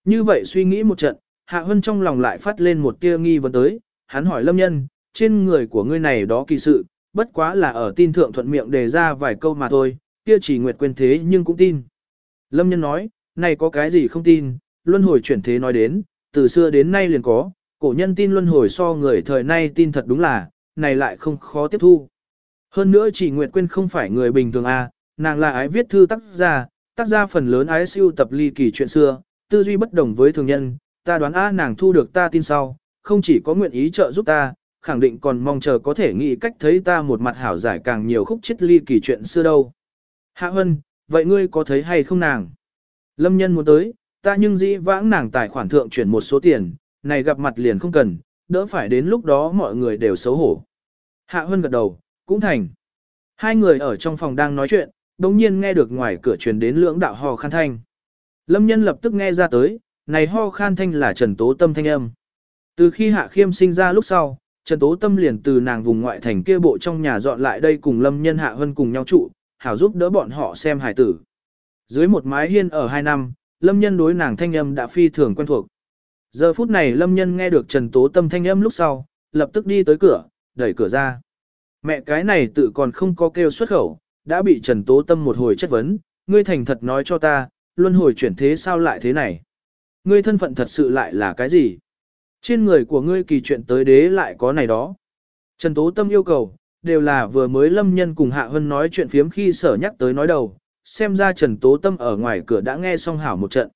A: Như vậy suy nghĩ một trận, Hạ Hân trong lòng lại phát lên một tia nghi vấn tới, hắn hỏi Lâm Nhân, trên người của ngươi này đó kỳ sự, bất quá là ở tin thượng thuận miệng đề ra vài câu mà thôi, kia chỉ nguyệt quên thế nhưng cũng tin. Lâm Nhân nói, này có cái gì không tin, luân hồi chuyển thế nói đến, từ xưa đến nay liền có, cổ nhân tin luân hồi so người thời nay tin thật đúng là, này lại không khó tiếp thu. Hơn nữa chỉ Nguyệt Quyên không phải người bình thường à, nàng là ái viết thư tác gia, tác gia phần lớn ái siêu tập ly kỳ chuyện xưa, tư duy bất đồng với thường nhân, ta đoán a nàng thu được ta tin sau, không chỉ có nguyện ý trợ giúp ta, khẳng định còn mong chờ có thể nghĩ cách thấy ta một mặt hảo giải càng nhiều khúc chết ly kỳ chuyện xưa đâu. Hạ Hân, vậy ngươi có thấy hay không nàng? Lâm nhân muốn tới, ta nhưng dĩ vãng nàng tài khoản thượng chuyển một số tiền, này gặp mặt liền không cần, đỡ phải đến lúc đó mọi người đều xấu hổ. Hạ Hân gật đầu, cũng thành. Hai người ở trong phòng đang nói chuyện, đồng nhiên nghe được ngoài cửa truyền đến lưỡng đạo ho khan thanh. Lâm nhân lập tức nghe ra tới, này ho khan thanh là Trần Tố Tâm thanh âm. Từ khi Hạ Khiêm sinh ra lúc sau, Trần Tố Tâm liền từ nàng vùng ngoại thành kia bộ trong nhà dọn lại đây cùng Lâm nhân Hạ Hân cùng nhau trụ, hảo giúp đỡ bọn họ xem hài tử. Dưới một mái hiên ở hai năm, Lâm nhân đối nàng thanh âm đã phi thường quen thuộc. Giờ phút này Lâm nhân nghe được Trần Tố Tâm thanh âm lúc sau, lập tức đi tới cửa, đẩy cửa ra. Mẹ cái này tự còn không có kêu xuất khẩu, đã bị Trần Tố Tâm một hồi chất vấn, ngươi thành thật nói cho ta, luân hồi chuyển thế sao lại thế này? Ngươi thân phận thật sự lại là cái gì? Trên người của ngươi kỳ chuyện tới đế lại có này đó. Trần Tố Tâm yêu cầu, đều là vừa mới lâm nhân cùng Hạ Hân nói chuyện phiếm khi sở nhắc tới nói đầu, xem ra Trần Tố Tâm ở ngoài cửa đã nghe xong hảo một trận.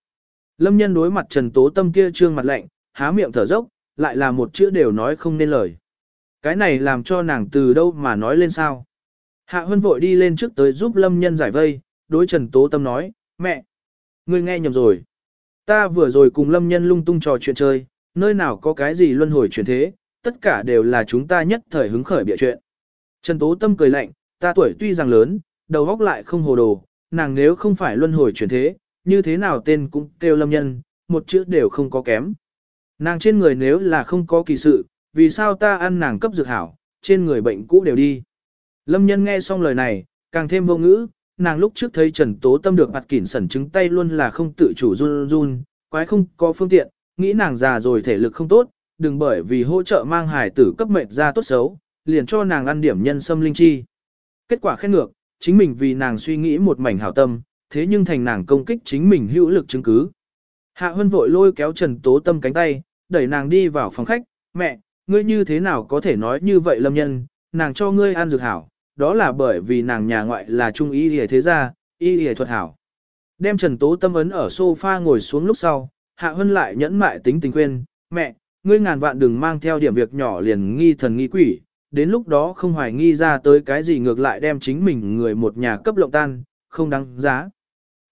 A: Lâm nhân đối mặt Trần Tố Tâm kia trương mặt lạnh, há miệng thở dốc, lại là một chữ đều nói không nên lời. Cái này làm cho nàng từ đâu mà nói lên sao. Hạ Hân vội đi lên trước tới giúp Lâm nhân giải vây, đối Trần Tố Tâm nói, mẹ, ngươi nghe nhầm rồi. Ta vừa rồi cùng Lâm nhân lung tung trò chuyện chơi, nơi nào có cái gì luân hồi chuyển thế, tất cả đều là chúng ta nhất thời hứng khởi bịa chuyện. Trần Tố Tâm cười lạnh, ta tuổi tuy rằng lớn, đầu óc lại không hồ đồ, nàng nếu không phải luân hồi chuyển thế, như thế nào tên cũng kêu lâm nhân, một chữ đều không có kém. Nàng trên người nếu là không có kỳ sự, vì sao ta ăn nàng cấp dược hảo, trên người bệnh cũ đều đi. Lâm nhân nghe xong lời này, càng thêm vô ngữ, nàng lúc trước thấy Trần Tố Tâm được mặt kỉn sẩn chứng tay luôn là không tự chủ run run, quái không có phương tiện, nghĩ nàng già rồi thể lực không tốt, đừng bởi vì hỗ trợ mang hải tử cấp mệnh ra tốt xấu, liền cho nàng ăn điểm nhân sâm linh chi. Kết quả khen ngược, chính mình vì nàng suy nghĩ một mảnh hảo tâm, thế nhưng thành nàng công kích chính mình hữu lực chứng cứ. Hạ Hân vội lôi kéo Trần Tố Tâm cánh tay, đẩy nàng đi vào phòng khách, mẹ, ngươi như thế nào có thể nói như vậy lâm nhân, nàng cho ngươi ăn dược hảo, đó là bởi vì nàng nhà ngoại là trung y hề thế gia, y hề thuật hảo. Đem Trần Tố Tâm ấn ở sofa ngồi xuống lúc sau, Hạ Hân lại nhẫn mại tính tình khuyên, mẹ, ngươi ngàn vạn đừng mang theo điểm việc nhỏ liền nghi thần nghi quỷ, đến lúc đó không hoài nghi ra tới cái gì ngược lại đem chính mình người một nhà cấp lộng tan, không đáng giá.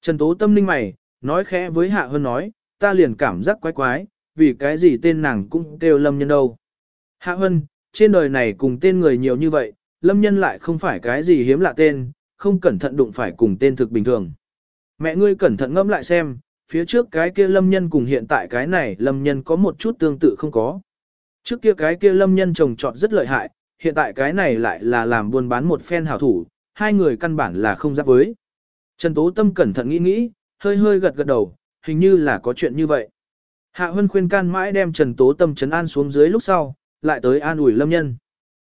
A: Trần Tố Tâm linh mày, nói khẽ với Hạ Hân nói, ta liền cảm giác quái quái, vì cái gì tên nàng cũng kêu lâm nhân đâu. Hạ Hân, trên đời này cùng tên người nhiều như vậy, lâm nhân lại không phải cái gì hiếm lạ tên, không cẩn thận đụng phải cùng tên thực bình thường. Mẹ ngươi cẩn thận ngẫm lại xem, phía trước cái kia lâm nhân cùng hiện tại cái này lâm nhân có một chút tương tự không có. Trước kia cái kia lâm nhân trồng trọt rất lợi hại, hiện tại cái này lại là làm buôn bán một phen hảo thủ, hai người căn bản là không giáp với. Trần Tố Tâm cẩn thận nghĩ nghĩ, hơi hơi gật gật đầu, hình như là có chuyện như vậy. Hạ Hân khuyên can mãi đem Trần Tố Tâm trấn an xuống dưới lúc sau, lại tới an ủi Lâm Nhân.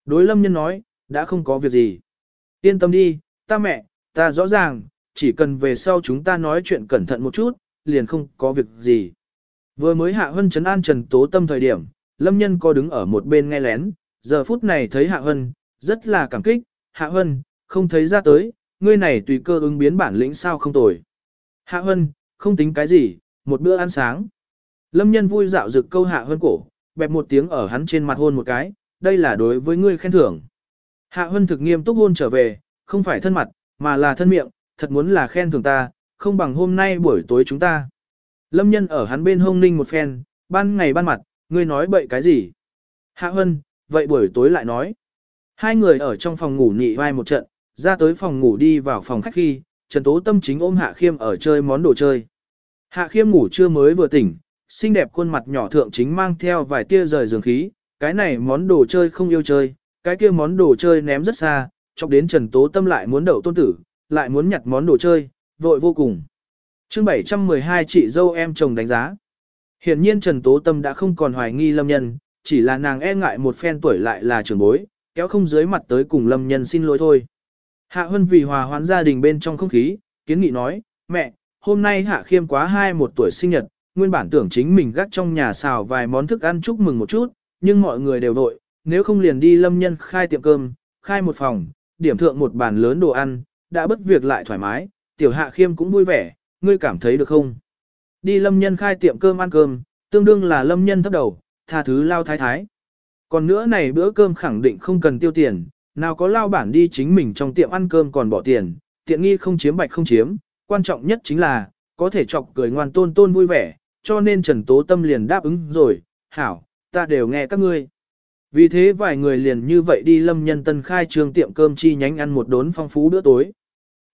A: Đối Lâm Nhân nói, đã không có việc gì. Yên tâm đi, ta mẹ, ta rõ ràng, chỉ cần về sau chúng ta nói chuyện cẩn thận một chút, liền không có việc gì. Vừa mới Hạ Hân trấn an Trần Tố Tâm thời điểm, Lâm Nhân có đứng ở một bên nghe lén, giờ phút này thấy Hạ Hân, rất là cảm kích, Hạ Hân, không thấy ra tới, ngươi này tùy cơ ứng biến bản lĩnh sao không tồi. Hạ Hân, không tính cái gì, một bữa ăn sáng. Lâm nhân vui dạo rực câu Hạ Hân cổ, bẹp một tiếng ở hắn trên mặt hôn một cái, đây là đối với ngươi khen thưởng. Hạ Hân thực nghiêm túc hôn trở về, không phải thân mặt, mà là thân miệng, thật muốn là khen thưởng ta, không bằng hôm nay buổi tối chúng ta. Lâm nhân ở hắn bên hông ninh một phen, ban ngày ban mặt, ngươi nói bậy cái gì? Hạ Hân, vậy buổi tối lại nói. Hai người ở trong phòng ngủ nhị vai một trận, ra tới phòng ngủ đi vào phòng khách khi, Trần Tố Tâm chính ôm Hạ Khiêm ở chơi món đồ chơi. Hạ Khiêm ngủ chưa mới vừa tỉnh, xinh đẹp khuôn mặt nhỏ thượng chính mang theo vài tia rời giường khí, cái này món đồ chơi không yêu chơi, cái kia món đồ chơi ném rất xa, chọc đến Trần Tố Tâm lại muốn đậu tôn tử, lại muốn nhặt món đồ chơi, vội vô cùng. chương 712 chị dâu em chồng đánh giá. Hiển nhiên Trần Tố Tâm đã không còn hoài nghi lâm nhân, chỉ là nàng e ngại một phen tuổi lại là trưởng bối, kéo không dưới mặt tới cùng lâm nhân xin lỗi thôi. Hạ Hân vì hòa hoãn gia đình bên trong không khí, kiến nghị nói, mẹ, hôm nay Hạ Khiêm quá hai một tuổi sinh nhật, nguyên bản tưởng chính mình gác trong nhà xào vài món thức ăn chúc mừng một chút, nhưng mọi người đều vội, nếu không liền đi lâm nhân khai tiệm cơm, khai một phòng, điểm thượng một bàn lớn đồ ăn, đã bất việc lại thoải mái, tiểu hạ khiêm cũng vui vẻ, ngươi cảm thấy được không? Đi lâm nhân khai tiệm cơm ăn cơm, tương đương là lâm nhân thấp đầu, tha thứ lao thái thái. Còn nữa này bữa cơm khẳng định không cần tiêu tiền, nào có lao bản đi chính mình trong tiệm ăn cơm còn bỏ tiền, tiện nghi không chiếm bạch không chiếm, quan trọng nhất chính là, có thể chọc cười ngoan tôn tôn vui vẻ, cho nên Trần Tố Tâm liền đáp ứng rồi, hảo, ta đều nghe các ngươi. Vì thế vài người liền như vậy đi lâm nhân tân khai trường tiệm cơm chi nhánh ăn một đốn phong phú bữa tối.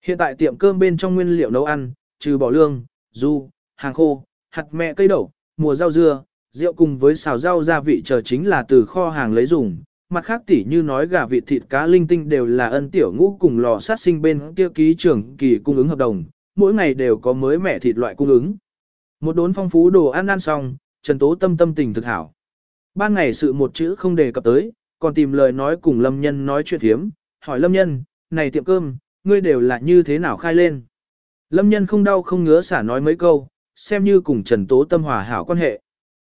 A: Hiện tại tiệm cơm bên trong nguyên liệu nấu ăn, trừ bỏ lương, du, hàng khô, hạt mẹ cây đậu, mùa rau dưa, rượu cùng với xào rau gia vị chờ chính là từ kho hàng lấy dùng. Mặt khác tỉ như nói gà vịt thịt cá linh tinh đều là ân tiểu ngũ cùng lò sát sinh bên kia ký trưởng kỳ cung ứng hợp đồng, mỗi ngày đều có mới mẻ thịt loại cung ứng. Một đốn phong phú đồ ăn ăn xong, Trần Tố tâm tâm tình thực hảo. Ban ngày sự một chữ không đề cập tới, còn tìm lời nói cùng Lâm Nhân nói chuyện thiếm, hỏi Lâm Nhân, này tiệm cơm, ngươi đều là như thế nào khai lên. Lâm Nhân không đau không ngứa xả nói mấy câu, xem như cùng Trần Tố tâm hòa hảo quan hệ.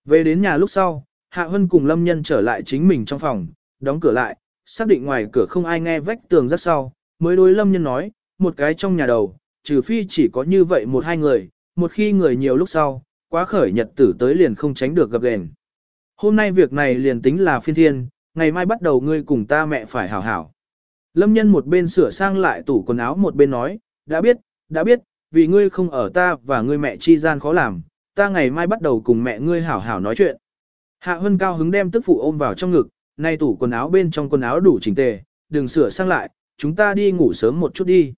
A: Về đến nhà lúc sau, Hạ Hân cùng Lâm Nhân trở lại chính mình trong phòng, đóng cửa lại, xác định ngoài cửa không ai nghe vách tường rất sau, mới đối Lâm Nhân nói, một cái trong nhà đầu, trừ phi chỉ có như vậy một hai người, một khi người nhiều lúc sau, quá khởi nhật tử tới liền không tránh được gặp gền. Hôm nay việc này liền tính là phiên thiên, ngày mai bắt đầu ngươi cùng ta mẹ phải hảo hảo. Lâm nhân một bên sửa sang lại tủ quần áo một bên nói, đã biết, đã biết, vì ngươi không ở ta và ngươi mẹ chi gian khó làm, ta ngày mai bắt đầu cùng mẹ ngươi hảo hảo nói chuyện. Hạ Hân cao hứng đem tức phụ ôm vào trong ngực, nay tủ quần áo bên trong quần áo đủ chỉnh tề, đừng sửa sang lại, chúng ta đi ngủ sớm một chút đi.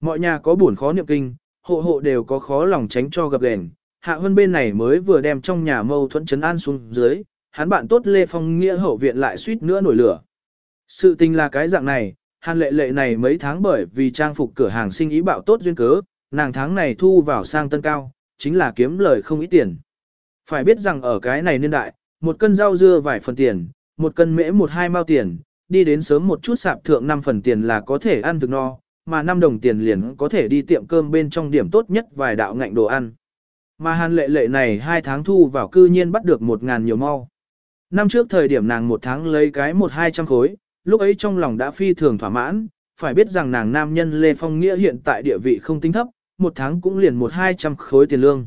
A: Mọi nhà có buồn khó niệm kinh, hộ hộ đều có khó lòng tránh cho gặp gền. Hạ Hân bên này mới vừa đem trong nhà mâu thuẫn chấn an xuống dưới, hắn bạn tốt Lê Phong nghĩa hậu viện lại suýt nữa nổi lửa. Sự tình là cái dạng này, hàn lệ lệ này mấy tháng bởi vì trang phục cửa hàng sinh ý bạo tốt duyên cớ, nàng tháng này thu vào sang tân cao, chính là kiếm lời không ít tiền. Phải biết rằng ở cái này niên đại, một cân rau dưa vài phần tiền, một cân mễ một hai mao tiền, đi đến sớm một chút sạp thượng 5 phần tiền là có thể ăn thực no, mà 5 đồng tiền liền có thể đi tiệm cơm bên trong điểm tốt nhất vài đạo ngạnh đồ ăn. Mà hàn lệ lệ này hai tháng thu vào cư nhiên bắt được một ngàn nhiều mau. Năm trước thời điểm nàng một tháng lấy cái một hai trăm khối, lúc ấy trong lòng đã phi thường thỏa mãn, phải biết rằng nàng nam nhân Lê Phong Nghĩa hiện tại địa vị không tính thấp, một tháng cũng liền một hai trăm khối tiền lương.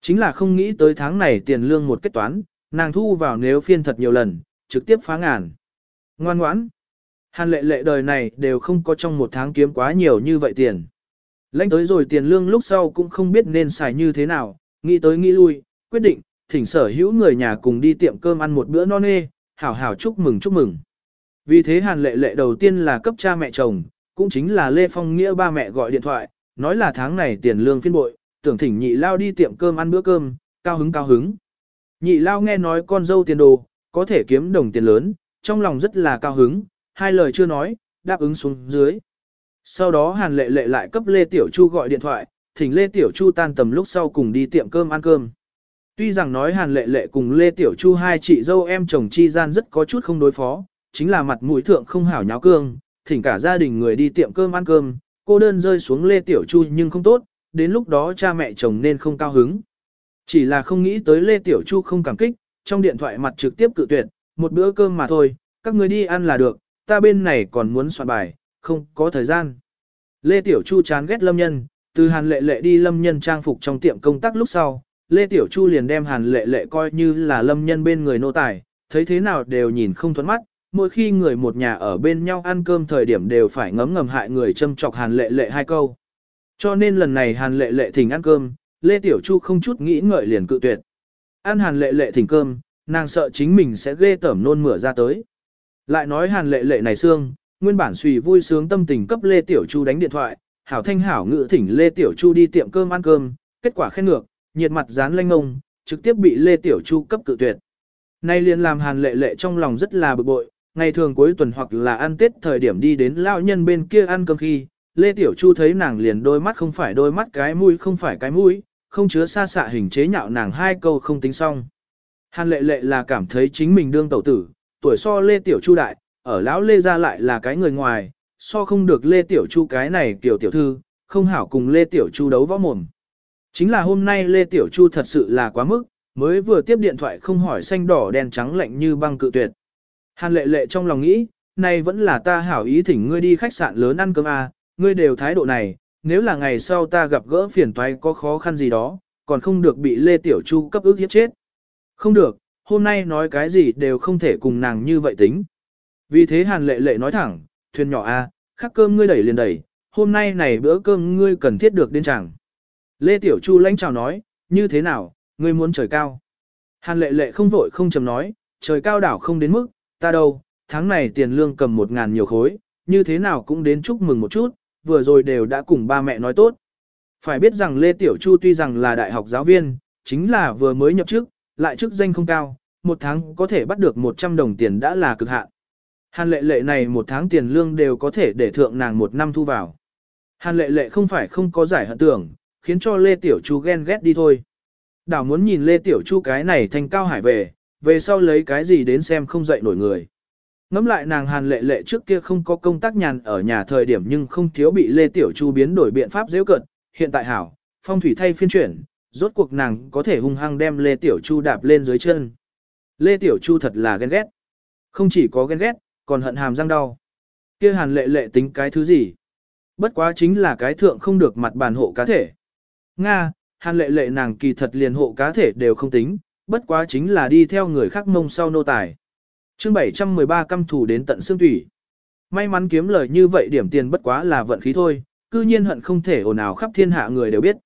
A: Chính là không nghĩ tới tháng này tiền lương một kết toán, nàng thu vào nếu phiên thật nhiều lần, trực tiếp phá ngàn. Ngoan ngoãn. Hàn lệ lệ đời này đều không có trong một tháng kiếm quá nhiều như vậy tiền. Lãnh tới rồi tiền lương lúc sau cũng không biết nên xài như thế nào, nghĩ tới nghĩ lui, quyết định, thỉnh sở hữu người nhà cùng đi tiệm cơm ăn một bữa non nê, hảo hảo chúc mừng chúc mừng. Vì thế hàn lệ lệ đầu tiên là cấp cha mẹ chồng, cũng chính là Lê Phong Nghĩa ba mẹ gọi điện thoại, nói là tháng này tiền lương phiên bội, tưởng thỉnh nhị lao đi tiệm cơm ăn bữa cơm, cao hứng cao hứng. Nhị lao nghe nói con dâu tiền đồ, có thể kiếm đồng tiền lớn, trong lòng rất là cao hứng, hai lời chưa nói, đáp ứng xuống dưới. Sau đó Hàn Lệ Lệ lại cấp Lê Tiểu Chu gọi điện thoại, thỉnh Lê Tiểu Chu tan tầm lúc sau cùng đi tiệm cơm ăn cơm. Tuy rằng nói Hàn Lệ Lệ cùng Lê Tiểu Chu hai chị dâu em chồng chi gian rất có chút không đối phó, chính là mặt mũi thượng không hảo nháo cương, thỉnh cả gia đình người đi tiệm cơm ăn cơm, cô đơn rơi xuống Lê Tiểu Chu nhưng không tốt, đến lúc đó cha mẹ chồng nên không cao hứng. Chỉ là không nghĩ tới Lê Tiểu Chu không cảm kích, trong điện thoại mặt trực tiếp cự tuyệt, một bữa cơm mà thôi, các người đi ăn là được, ta bên này còn muốn soạn bài, không có thời gian. Lê Tiểu Chu chán ghét lâm nhân, từ hàn lệ lệ đi lâm nhân trang phục trong tiệm công tác lúc sau, Lê Tiểu Chu liền đem hàn lệ lệ coi như là lâm nhân bên người nô tài, thấy thế nào đều nhìn không thuẫn mắt, mỗi khi người một nhà ở bên nhau ăn cơm thời điểm đều phải ngấm ngầm hại người châm chọc hàn lệ lệ hai câu. Cho nên lần này hàn lệ lệ thỉnh ăn cơm, Lê Tiểu Chu không chút nghĩ ngợi liền cự tuyệt. Ăn hàn lệ lệ thỉnh cơm, nàng sợ chính mình sẽ ghê tởm nôn mửa ra tới. Lại nói hàn lệ lệ này xương, nguyên bản suy vui sướng tâm tình cấp Lê Tiểu Chu đánh điện thoại, hảo thanh hảo ngự thỉnh Lê Tiểu Chu đi tiệm cơm ăn cơm, kết quả khen ngược, nhiệt mặt dán lanh ngông, trực tiếp bị Lê Tiểu Chu cấp cự tuyệt. Nay liền làm hàn lệ lệ trong lòng rất là bực bội, ngày thường cuối tuần hoặc là ăn tết thời điểm đi đến lao nhân bên kia ăn cơm khi, Lê Tiểu Chu thấy nàng liền đôi mắt không phải đôi mắt cái mũi không phải cái mũi, không chứa xa xạ hình chế nhạo nàng hai câu không tính xong. Hàn lệ lệ là cảm thấy chính mình đương tẩu tử, tuổi so Lê Tiểu Chu đại, ở lão Lê ra lại là cái người ngoài, so không được Lê Tiểu Chu cái này kiểu tiểu thư, không hảo cùng Lê Tiểu Chu đấu võ mồm. Chính là hôm nay Lê Tiểu Chu thật sự là quá mức, mới vừa tiếp điện thoại không hỏi xanh đỏ đen trắng lạnh như băng cự tuyệt. Hàn lệ lệ trong lòng nghĩ, nay vẫn là ta hảo ý thỉnh ngươi đi khách sạn lớn ăn cơm à, ngươi đều thái độ này, nếu là ngày sau ta gặp gỡ phiền toái có khó khăn gì đó, còn không được bị Lê Tiểu Chu cấp ước hiếp chết. Không được, hôm nay nói cái gì đều không thể cùng nàng như vậy tính. Vì thế Hàn lệ lệ nói thẳng, thuyền nhỏ a, à, khắc cơm ngươi đẩy liền đẩy, hôm nay này bữa cơm ngươi cần thiết được đến chẳng. Lê Tiểu Chu lãnh chào nói, như thế nào, ngươi muốn trời cao. Hàn lệ lệ không vội không chầm nói, trời cao đảo không đến mức, ta đâu, tháng này tiền lương cầm một ngàn nhiều khối, như thế nào cũng đến chúc mừng một chút, vừa rồi đều đã cùng ba mẹ nói tốt. Phải biết rằng Lê Tiểu Chu tuy rằng là đại học giáo viên, chính là vừa mới nhập chức, lại chức danh không cao, một tháng có thể bắt được 100 đồng tiền đã là cực hạn. Hàn lệ lệ này một tháng tiền lương đều có thể để thượng nàng một năm thu vào. Hàn lệ lệ không phải không có giải hận tưởng, khiến cho Lê Tiểu Chu ghen ghét đi thôi. Đảo muốn nhìn Lê Tiểu Chu cái này thành cao hải về, về sau lấy cái gì đến xem không dậy nổi người. Ngắm lại nàng hàn lệ lệ trước kia không có công tác nhàn ở nhà thời điểm nhưng không thiếu bị Lê Tiểu Chu biến đổi biện pháp dễ cận, hiện tại hảo, phong thủy thay phiên chuyển, rốt cuộc nàng có thể hung hăng đem Lê Tiểu Chu đạp lên dưới chân. Lê Tiểu Chu thật là ghen ghét. Không chỉ có ghen ghét, còn hận hàm răng đau. kia hàn lệ lệ tính cái thứ gì? Bất quá chính là cái thượng không được mặt bàn hộ cá thể. Nga, hàn lệ lệ nàng kỳ thật liền hộ cá thể đều không tính, bất quá chính là đi theo người khác mông sau nô tài chương 713 căm thủ đến tận xương thủy. May mắn kiếm lời như vậy điểm tiền bất quá là vận khí thôi, cư nhiên hận không thể ồn ào khắp thiên hạ người đều biết.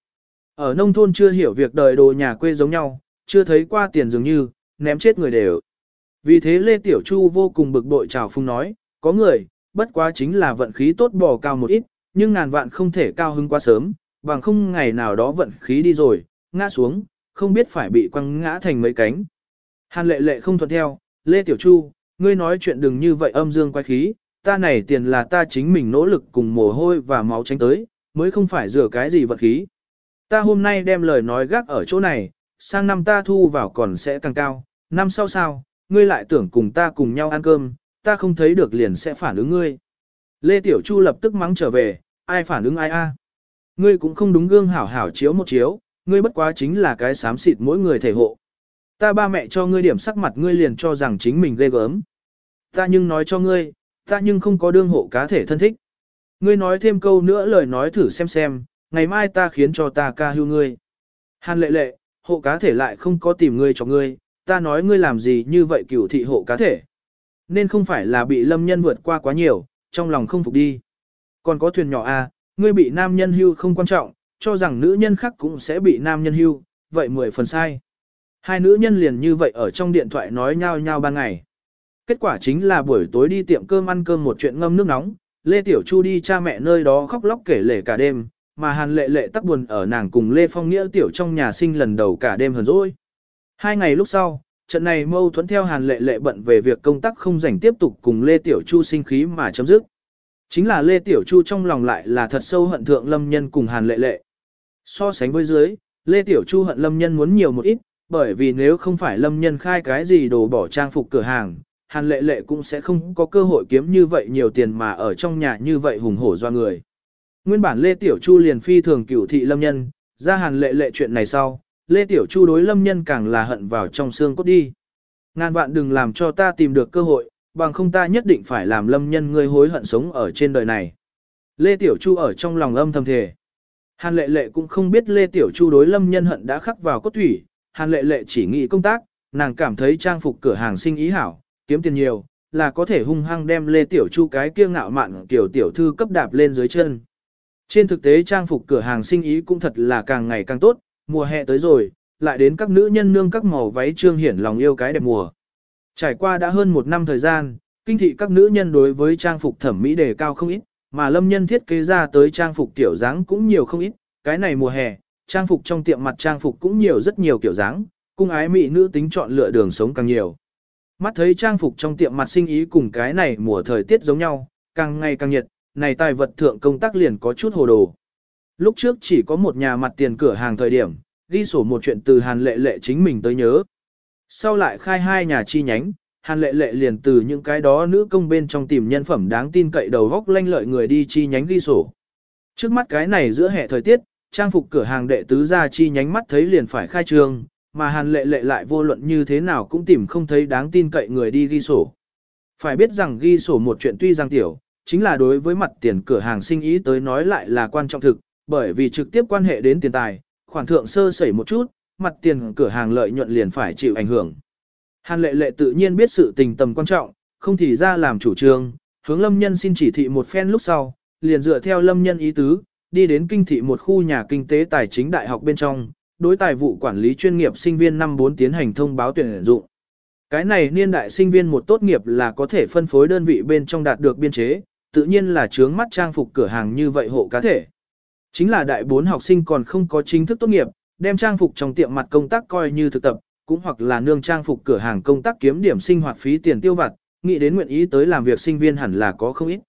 A: Ở nông thôn chưa hiểu việc đời đồ nhà quê giống nhau, chưa thấy qua tiền dường như, ném chết người đều. Vì thế Lê Tiểu Chu vô cùng bực bội chào phung nói, có người, bất quá chính là vận khí tốt bò cao một ít, nhưng ngàn vạn không thể cao hứng quá sớm, bằng không ngày nào đó vận khí đi rồi, ngã xuống, không biết phải bị quăng ngã thành mấy cánh. Hàn lệ lệ không thuận theo, Lê Tiểu Chu, ngươi nói chuyện đừng như vậy âm dương quay khí, ta này tiền là ta chính mình nỗ lực cùng mồ hôi và máu tránh tới, mới không phải rửa cái gì vật khí. Ta hôm nay đem lời nói gác ở chỗ này, sang năm ta thu vào còn sẽ càng cao, năm sau sao, ngươi lại tưởng cùng ta cùng nhau ăn cơm, ta không thấy được liền sẽ phản ứng ngươi. Lê Tiểu Chu lập tức mắng trở về, ai phản ứng ai a? Ngươi cũng không đúng gương hảo hảo chiếu một chiếu, ngươi bất quá chính là cái xám xịt mỗi người thể hộ. Ta ba mẹ cho ngươi điểm sắc mặt ngươi liền cho rằng chính mình ghê gớm. Ta nhưng nói cho ngươi, ta nhưng không có đương hộ cá thể thân thích. Ngươi nói thêm câu nữa lời nói thử xem xem, ngày mai ta khiến cho ta ca hưu ngươi. Hàn lệ lệ, hộ cá thể lại không có tìm ngươi cho ngươi, ta nói ngươi làm gì như vậy cửu thị hộ cá thể. Nên không phải là bị lâm nhân vượt qua quá nhiều, trong lòng không phục đi. Còn có thuyền nhỏ à, ngươi bị nam nhân hưu không quan trọng, cho rằng nữ nhân khác cũng sẽ bị nam nhân hưu, vậy mười phần sai. Hai nữ nhân liền như vậy ở trong điện thoại nói nhau nhau ban ngày. Kết quả chính là buổi tối đi tiệm cơm ăn cơm một chuyện ngâm nước nóng, Lê Tiểu Chu đi cha mẹ nơi đó khóc lóc kể lể cả đêm, mà Hàn Lệ Lệ tắc buồn ở nàng cùng Lê Phong Nghĩa Tiểu trong nhà sinh lần đầu cả đêm hờn rồi. Hai ngày lúc sau, trận này mâu thuẫn theo Hàn Lệ Lệ bận về việc công tác không rảnh tiếp tục cùng Lê Tiểu Chu sinh khí mà chấm dứt. Chính là Lê Tiểu Chu trong lòng lại là thật sâu hận thượng Lâm Nhân cùng Hàn Lệ Lệ. So sánh với dưới, Lê Tiểu Chu hận Lâm Nhân muốn nhiều một ít, bởi vì nếu không phải Lâm Nhân khai cái gì đồ bỏ trang phục cửa hàng, Hàn Lệ Lệ cũng sẽ không có cơ hội kiếm như vậy nhiều tiền mà ở trong nhà như vậy hùng hổ do người. Nguyên bản Lê Tiểu Chu liền phi thường cửu thị Lâm Nhân, ra Hàn Lệ Lệ chuyện này sau, Lê Tiểu Chu đối Lâm Nhân càng là hận vào trong xương cốt đi. Ngàn vạn đừng làm cho ta tìm được cơ hội, bằng không ta nhất định phải làm Lâm Nhân ngươi hối hận sống ở trên đời này. Lê Tiểu Chu ở trong lòng âm thầm thề. Hàn lệ lệ cũng không biết Lê Tiểu Chu đối lâm nhân hận đã khắc vào cốt thủy, hàn lệ lệ chỉ nghĩ công tác, nàng cảm thấy trang phục cửa hàng sinh ý hảo, kiếm tiền nhiều, là có thể hung hăng đem Lê Tiểu Chu cái kia ngạo mạn tiểu tiểu thư cấp đạp lên dưới chân. Trên thực tế trang phục cửa hàng sinh ý cũng thật là càng ngày càng tốt, mùa hè tới rồi, lại đến các nữ nhân nương các màu váy trương hiển lòng yêu cái đẹp mùa. Trải qua đã hơn một năm thời gian, kinh thị các nữ nhân đối với trang phục thẩm mỹ đề cao không ít, mà lâm nhân thiết kế ra tới trang phục tiểu dáng cũng nhiều không ít, cái này mùa hè, trang phục trong tiệm mặt trang phục cũng nhiều rất nhiều kiểu dáng, cung ái mỹ nữ tính chọn lựa đường sống càng nhiều. Mắt thấy trang phục trong tiệm mặt sinh ý cùng cái này mùa thời tiết giống nhau, càng ngày càng nhiệt, này tài vật thượng công tác liền có chút hồ đồ. Lúc trước chỉ có một nhà mặt tiền cửa hàng thời điểm, ghi sổ một chuyện từ Hàn Lệ Lệ chính mình tới nhớ. Sau lại khai hai nhà chi nhánh, Hàn lệ lệ liền từ những cái đó nữ công bên trong tìm nhân phẩm đáng tin cậy đầu góc lanh lợi người đi chi nhánh ghi sổ. Trước mắt cái này giữa hệ thời tiết, trang phục cửa hàng đệ tứ gia chi nhánh mắt thấy liền phải khai trương, mà hàn lệ lệ lại vô luận như thế nào cũng tìm không thấy đáng tin cậy người đi ghi sổ. Phải biết rằng ghi sổ một chuyện tuy rằng tiểu, chính là đối với mặt tiền cửa hàng sinh ý tới nói lại là quan trọng thực, bởi vì trực tiếp quan hệ đến tiền tài, khoản thượng sơ sẩy một chút, mặt tiền cửa hàng lợi nhuận liền phải chịu ảnh hưởng. Hàn lệ lệ tự nhiên biết sự tình tầm quan trọng, không thì ra làm chủ trương, hướng lâm nhân xin chỉ thị một phen lúc sau, liền dựa theo lâm nhân ý tứ, đi đến kinh thị một khu nhà kinh tế tài chính đại học bên trong, đối tài vụ quản lý chuyên nghiệp sinh viên năm 4 tiến hành thông báo tuyển dụng. Cái này niên đại sinh viên một tốt nghiệp là có thể phân phối đơn vị bên trong đạt được biên chế, tự nhiên là chướng mắt trang phục cửa hàng như vậy hộ cá thể. Chính là đại bốn học sinh còn không có chính thức tốt nghiệp, đem trang phục trong tiệm mặt công tác coi như thực tập, cũng hoặc là nương trang phục cửa hàng công tác kiếm điểm sinh hoạt phí tiền tiêu vặt, nghĩ đến nguyện ý tới làm việc sinh viên hẳn là có không ít.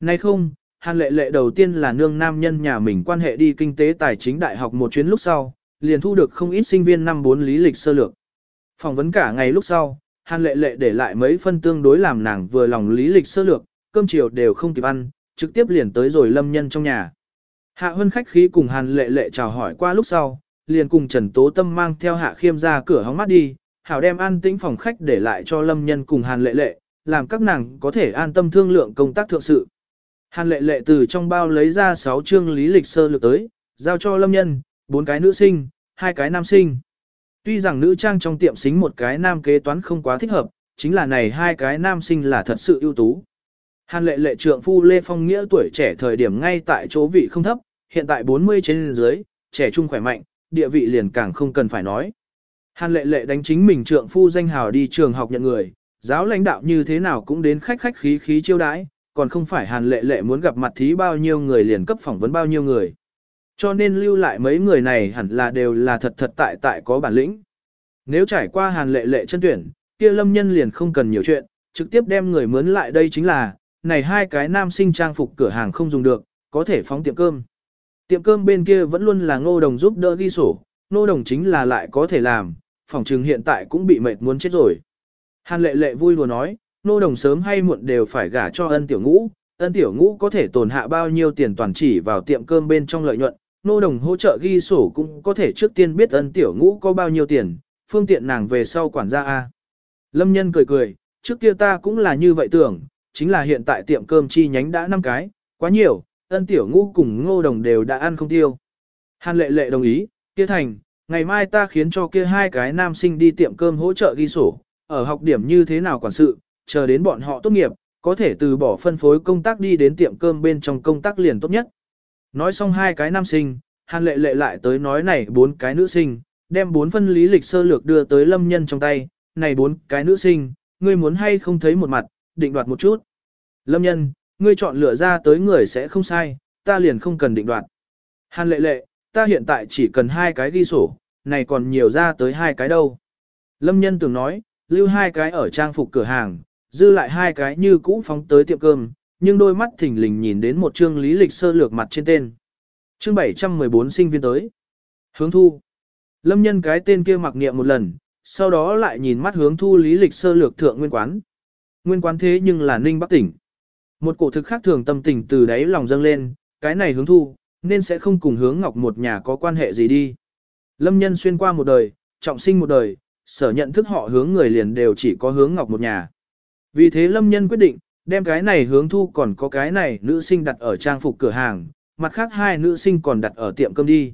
A: Nay không, Hàn lệ lệ đầu tiên là nương nam nhân nhà mình quan hệ đi kinh tế tài chính đại học một chuyến lúc sau, liền thu được không ít sinh viên năm bốn lý lịch sơ lược. Phỏng vấn cả ngày lúc sau, Hàn lệ lệ để lại mấy phân tương đối làm nàng vừa lòng lý lịch sơ lược, cơm chiều đều không kịp ăn, trực tiếp liền tới rồi lâm nhân trong nhà. Hạ Hân khách khí cùng Hàn lệ lệ chào hỏi qua lúc sau, liền cùng Trần Tố Tâm mang theo Hạ Khiêm ra cửa hóng mắt đi, hảo đem an tĩnh phòng khách để lại cho lâm nhân cùng Hàn lệ lệ, làm các nàng có thể an tâm thương lượng công tác thượng sự. Hàn lệ lệ từ trong bao lấy ra 6 chương lý lịch sơ lược tới, giao cho lâm nhân, bốn cái nữ sinh, hai cái nam sinh. Tuy rằng nữ trang trong tiệm xính một cái nam kế toán không quá thích hợp, chính là này hai cái nam sinh là thật sự ưu tú. Hàn lệ lệ trượng phu Lê Phong Nghĩa tuổi trẻ thời điểm ngay tại chỗ vị không thấp, hiện tại 40 trên dưới, trẻ trung khỏe mạnh, địa vị liền càng không cần phải nói. Hàn lệ lệ đánh chính mình trượng phu danh hào đi trường học nhận người, giáo lãnh đạo như thế nào cũng đến khách khách khí khí chiêu đãi, còn không phải hàn lệ lệ muốn gặp mặt thí bao nhiêu người liền cấp phỏng vấn bao nhiêu người. Cho nên lưu lại mấy người này hẳn là đều là thật thật tại tại có bản lĩnh. Nếu trải qua hàn lệ lệ chân tuyển, kia lâm nhân liền không cần nhiều chuyện, trực tiếp đem người mướn lại đây chính là, này hai cái nam sinh trang phục cửa hàng không dùng được, có thể phóng tiệm cơm. Tiệm cơm bên kia vẫn luôn là ngô đồng giúp đỡ ghi sổ, ngô đồng chính là lại có thể làm, phòng trừng hiện tại cũng bị mệt muốn chết rồi. Hàn lệ lệ vui đùa nói, nô đồng sớm hay muộn đều phải gả cho ân tiểu ngũ, ân tiểu ngũ có thể tồn hạ bao nhiêu tiền toàn chỉ vào tiệm cơm bên trong lợi nhuận, nô đồng hỗ trợ ghi sổ cũng có thể trước tiên biết ân tiểu ngũ có bao nhiêu tiền, phương tiện nàng về sau quản gia A. Lâm nhân cười cười, trước kia ta cũng là như vậy tưởng, chính là hiện tại tiệm cơm chi nhánh đã 5 cái, quá nhiều, ân tiểu ngũ cùng ngô đồng đều đã ăn không tiêu. Hàn lệ lệ đồng ý, kia thành, ngày mai ta khiến cho kia hai cái nam sinh đi tiệm cơm hỗ trợ ghi sổ, ở học điểm như thế nào quản sự, chờ đến bọn họ tốt nghiệp, có thể từ bỏ phân phối công tác đi đến tiệm cơm bên trong công tác liền tốt nhất. Nói xong hai cái nam sinh, Hàn lệ lệ lại tới nói này bốn cái nữ sinh, đem bốn phân lý lịch sơ lược đưa tới lâm nhân trong tay, này bốn cái nữ sinh, ngươi muốn hay không thấy một mặt, định đoạt một chút. Lâm nhân, ngươi chọn lựa ra tới người sẽ không sai, ta liền không cần định đoạt. Hàn lệ lệ, ta hiện tại chỉ cần hai cái ghi sổ, này còn nhiều ra tới hai cái đâu. Lâm nhân tưởng nói, lưu hai cái ở trang phục cửa hàng, dư lại hai cái như cũ phóng tới tiệm cơm, nhưng đôi mắt thỉnh lình nhìn đến một chương lý lịch sơ lược mặt trên tên. Chương 714 sinh viên tới. Hướng thu. Lâm nhân cái tên kia mặc niệm một lần, sau đó lại nhìn mắt hướng thu lý lịch sơ lược thượng nguyên quán. Nguyên quán thế nhưng là ninh bắc tỉnh. Một cổ thực khác thường tâm tình từ đáy lòng dâng lên, cái này hướng thu, nên sẽ không cùng hướng ngọc một nhà có quan hệ gì đi. Lâm nhân xuyên qua một đời, trọng sinh một đời, sở nhận thức họ hướng người liền đều chỉ có hướng ngọc một nhà. Vì thế lâm nhân quyết định, đem cái này hướng thu còn có cái này nữ sinh đặt ở trang phục cửa hàng, mặt khác hai nữ sinh còn đặt ở tiệm cơm đi.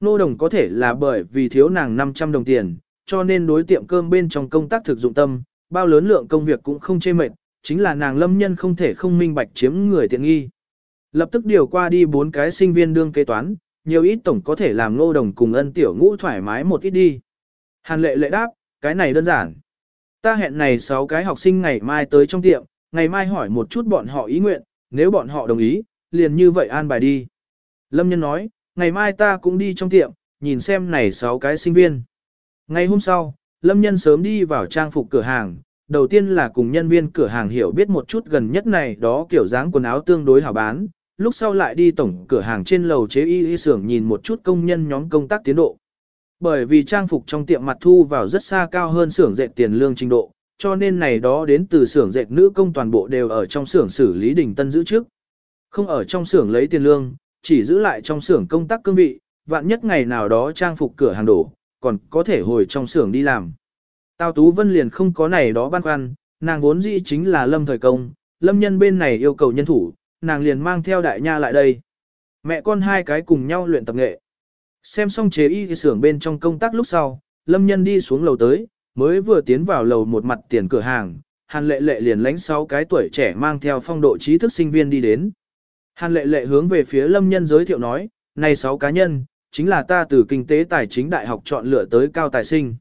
A: Nô đồng có thể là bởi vì thiếu nàng 500 đồng tiền, cho nên đối tiệm cơm bên trong công tác thực dụng tâm, bao lớn lượng công việc cũng không chê mệt, chính là nàng lâm nhân không thể không minh bạch chiếm người tiện nghi. Lập tức điều qua đi bốn cái sinh viên đương kế toán, nhiều ít tổng có thể làm nô đồng cùng ân tiểu ngũ thoải mái một ít đi. Hàn lệ lệ đáp, cái này đơn giản. Ta hẹn này 6 cái học sinh ngày mai tới trong tiệm, ngày mai hỏi một chút bọn họ ý nguyện, nếu bọn họ đồng ý, liền như vậy an bài đi. Lâm nhân nói, ngày mai ta cũng đi trong tiệm, nhìn xem này 6 cái sinh viên. Ngày hôm sau, Lâm nhân sớm đi vào trang phục cửa hàng, đầu tiên là cùng nhân viên cửa hàng hiểu biết một chút gần nhất này đó kiểu dáng quần áo tương đối hảo bán, lúc sau lại đi tổng cửa hàng trên lầu chế y y xưởng nhìn một chút công nhân nhóm công tác tiến độ. Bởi vì trang phục trong tiệm mặt thu vào rất xa cao hơn xưởng dệt tiền lương trình độ, cho nên này đó đến từ xưởng dệt nữ công toàn bộ đều ở trong xưởng xử lý đỉnh tân giữ trước. Không ở trong xưởng lấy tiền lương, chỉ giữ lại trong xưởng công tác cương vị, vạn nhất ngày nào đó trang phục cửa hàng đổ, còn có thể hồi trong xưởng đi làm. Tào Tú Vân liền không có này đó băn khoăn, nàng vốn dĩ chính là lâm thời công, lâm nhân bên này yêu cầu nhân thủ, nàng liền mang theo đại nha lại đây. Mẹ con hai cái cùng nhau luyện tập nghệ. Xem xong chế y xưởng bên trong công tác lúc sau, lâm nhân đi xuống lầu tới, mới vừa tiến vào lầu một mặt tiền cửa hàng, hàn lệ lệ liền lánh sáu cái tuổi trẻ mang theo phong độ trí thức sinh viên đi đến. Hàn lệ lệ hướng về phía lâm nhân giới thiệu nói, này sáu cá nhân, chính là ta từ kinh tế tài chính đại học chọn lựa tới cao tài sinh.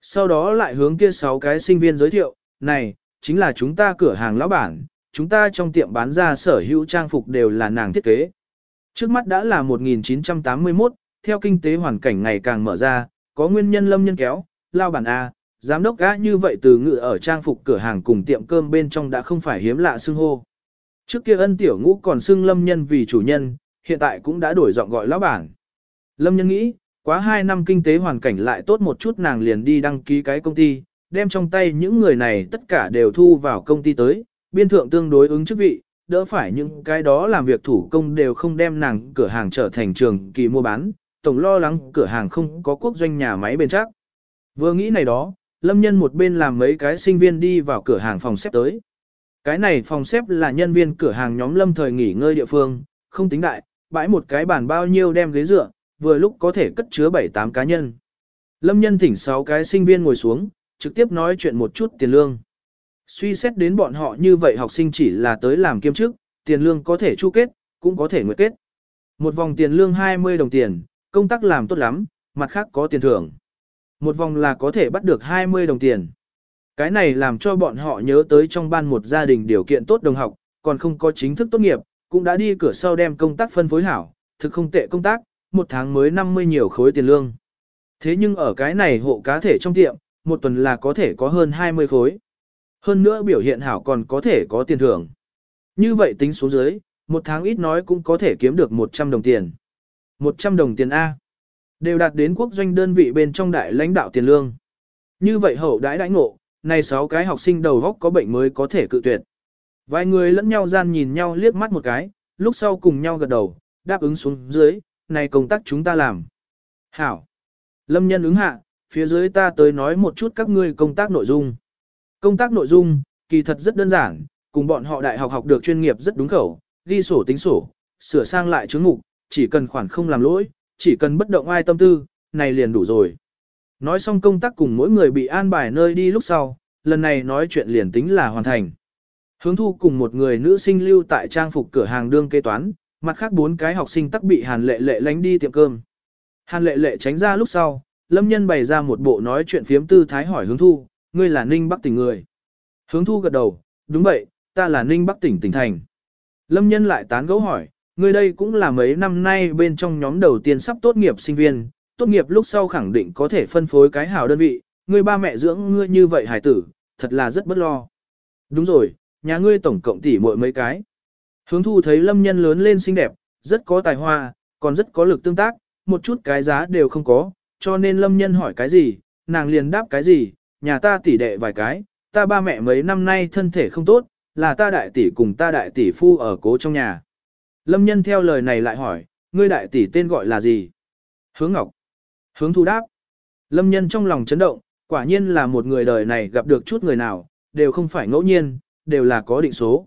A: Sau đó lại hướng kia sáu cái sinh viên giới thiệu, này, chính là chúng ta cửa hàng lão bản, chúng ta trong tiệm bán ra sở hữu trang phục đều là nàng thiết kế. Trước mắt đã là 1981, theo kinh tế hoàn cảnh ngày càng mở ra, có nguyên nhân lâm nhân kéo, lao bản A, giám đốc gã như vậy từ ngự ở trang phục cửa hàng cùng tiệm cơm bên trong đã không phải hiếm lạ xưng hô. Trước kia ân tiểu ngũ còn xưng lâm nhân vì chủ nhân, hiện tại cũng đã đổi giọng gọi lão bản. Lâm nhân nghĩ, quá 2 năm kinh tế hoàn cảnh lại tốt một chút nàng liền đi đăng ký cái công ty, đem trong tay những người này tất cả đều thu vào công ty tới, biên thượng tương đối ứng chức vị, đỡ phải những cái đó làm việc thủ công đều không đem nàng cửa hàng trở thành trường kỳ mua bán, tổng lo lắng cửa hàng không có quốc doanh nhà máy bên chắc. Vừa nghĩ này đó, lâm nhân một bên làm mấy cái sinh viên đi vào cửa hàng phòng xếp tới. Cái này phòng xếp là nhân viên cửa hàng nhóm lâm thời nghỉ ngơi địa phương, không tính đại, bãi một cái bàn bao nhiêu đem ghế dựa, vừa lúc có thể cất chứa 7-8 cá nhân. Lâm nhân thỉnh 6 cái sinh viên ngồi xuống, trực tiếp nói chuyện một chút tiền lương. Suy xét đến bọn họ như vậy học sinh chỉ là tới làm kiêm chức, tiền lương có thể chu kết, cũng có thể nguyệt kết. Một vòng tiền lương 20 đồng tiền, công tác làm tốt lắm, mặt khác có tiền thưởng. Một vòng là có thể bắt được 20 đồng tiền. Cái này làm cho bọn họ nhớ tới trong ban một gia đình điều kiện tốt đồng học, còn không có chính thức tốt nghiệp, cũng đã đi cửa sau đem công tác phân phối hảo, thực không tệ công tác, một tháng mới 50 nhiều khối tiền lương. Thế nhưng ở cái này hộ cá thể trong tiệm, một tuần là có thể có hơn 20 khối. Hơn nữa biểu hiện hảo còn có thể có tiền thưởng. Như vậy tính số dưới, một tháng ít nói cũng có thể kiếm được 100 đồng tiền. 100 đồng tiền A. Đều đạt đến quốc doanh đơn vị bên trong đại lãnh đạo tiền lương. Như vậy hậu đãi đãi ngộ, này 6 cái học sinh đầu góc có bệnh mới có thể cự tuyệt. Vài người lẫn nhau gian nhìn nhau liếc mắt một cái, lúc sau cùng nhau gật đầu, đáp ứng xuống dưới, này công tác chúng ta làm. Hảo. Lâm nhân ứng hạ, phía dưới ta tới nói một chút các ngươi công tác nội dung. Công tác nội dung, kỳ thật rất đơn giản, cùng bọn họ đại học học được chuyên nghiệp rất đúng khẩu, ghi sổ tính sổ, sửa sang lại chứng mục, chỉ cần khoản không làm lỗi, chỉ cần bất động ai tâm tư, này liền đủ rồi. Nói xong công tác cùng mỗi người bị an bài nơi đi lúc sau, lần này nói chuyện liền tính là hoàn thành. Hướng thu cùng một người nữ sinh lưu tại trang phục cửa hàng đương kế toán, mặt khác bốn cái học sinh tắc bị hàn lệ lệ lánh đi tiệm cơm. Hàn lệ lệ tránh ra lúc sau, lâm nhân bày ra một bộ nói chuyện phiếm tư thái hỏi hướng thu, ngươi là ninh bắc tỉnh người. Hướng thu gật đầu, đúng vậy, ta là ninh bắc tỉnh tỉnh thành. Lâm nhân lại tán gẫu hỏi, ngươi đây cũng là mấy năm nay bên trong nhóm đầu tiên sắp tốt nghiệp sinh viên, tốt nghiệp lúc sau khẳng định có thể phân phối cái hảo đơn vị, ngươi ba mẹ dưỡng ngươi như vậy hải tử, thật là rất bất lo. Đúng rồi, nhà ngươi tổng cộng tỷ muội mấy cái. Hướng thu thấy lâm nhân lớn lên xinh đẹp, rất có tài hoa, còn rất có lực tương tác, một chút cái giá đều không có, cho nên lâm nhân hỏi cái gì, nàng liền đáp cái gì, nhà ta tỷ đệ vài cái, ta ba mẹ mấy năm nay thân thể không tốt, là ta đại tỷ cùng ta đại tỷ phu ở cố trong nhà. Lâm nhân theo lời này lại hỏi, ngươi đại tỷ tên gọi là gì? Hướng Ngọc. Hướng thu đáp. Lâm nhân trong lòng chấn động, quả nhiên là một người đời này gặp được chút người nào, đều không phải ngẫu nhiên, đều là có định số.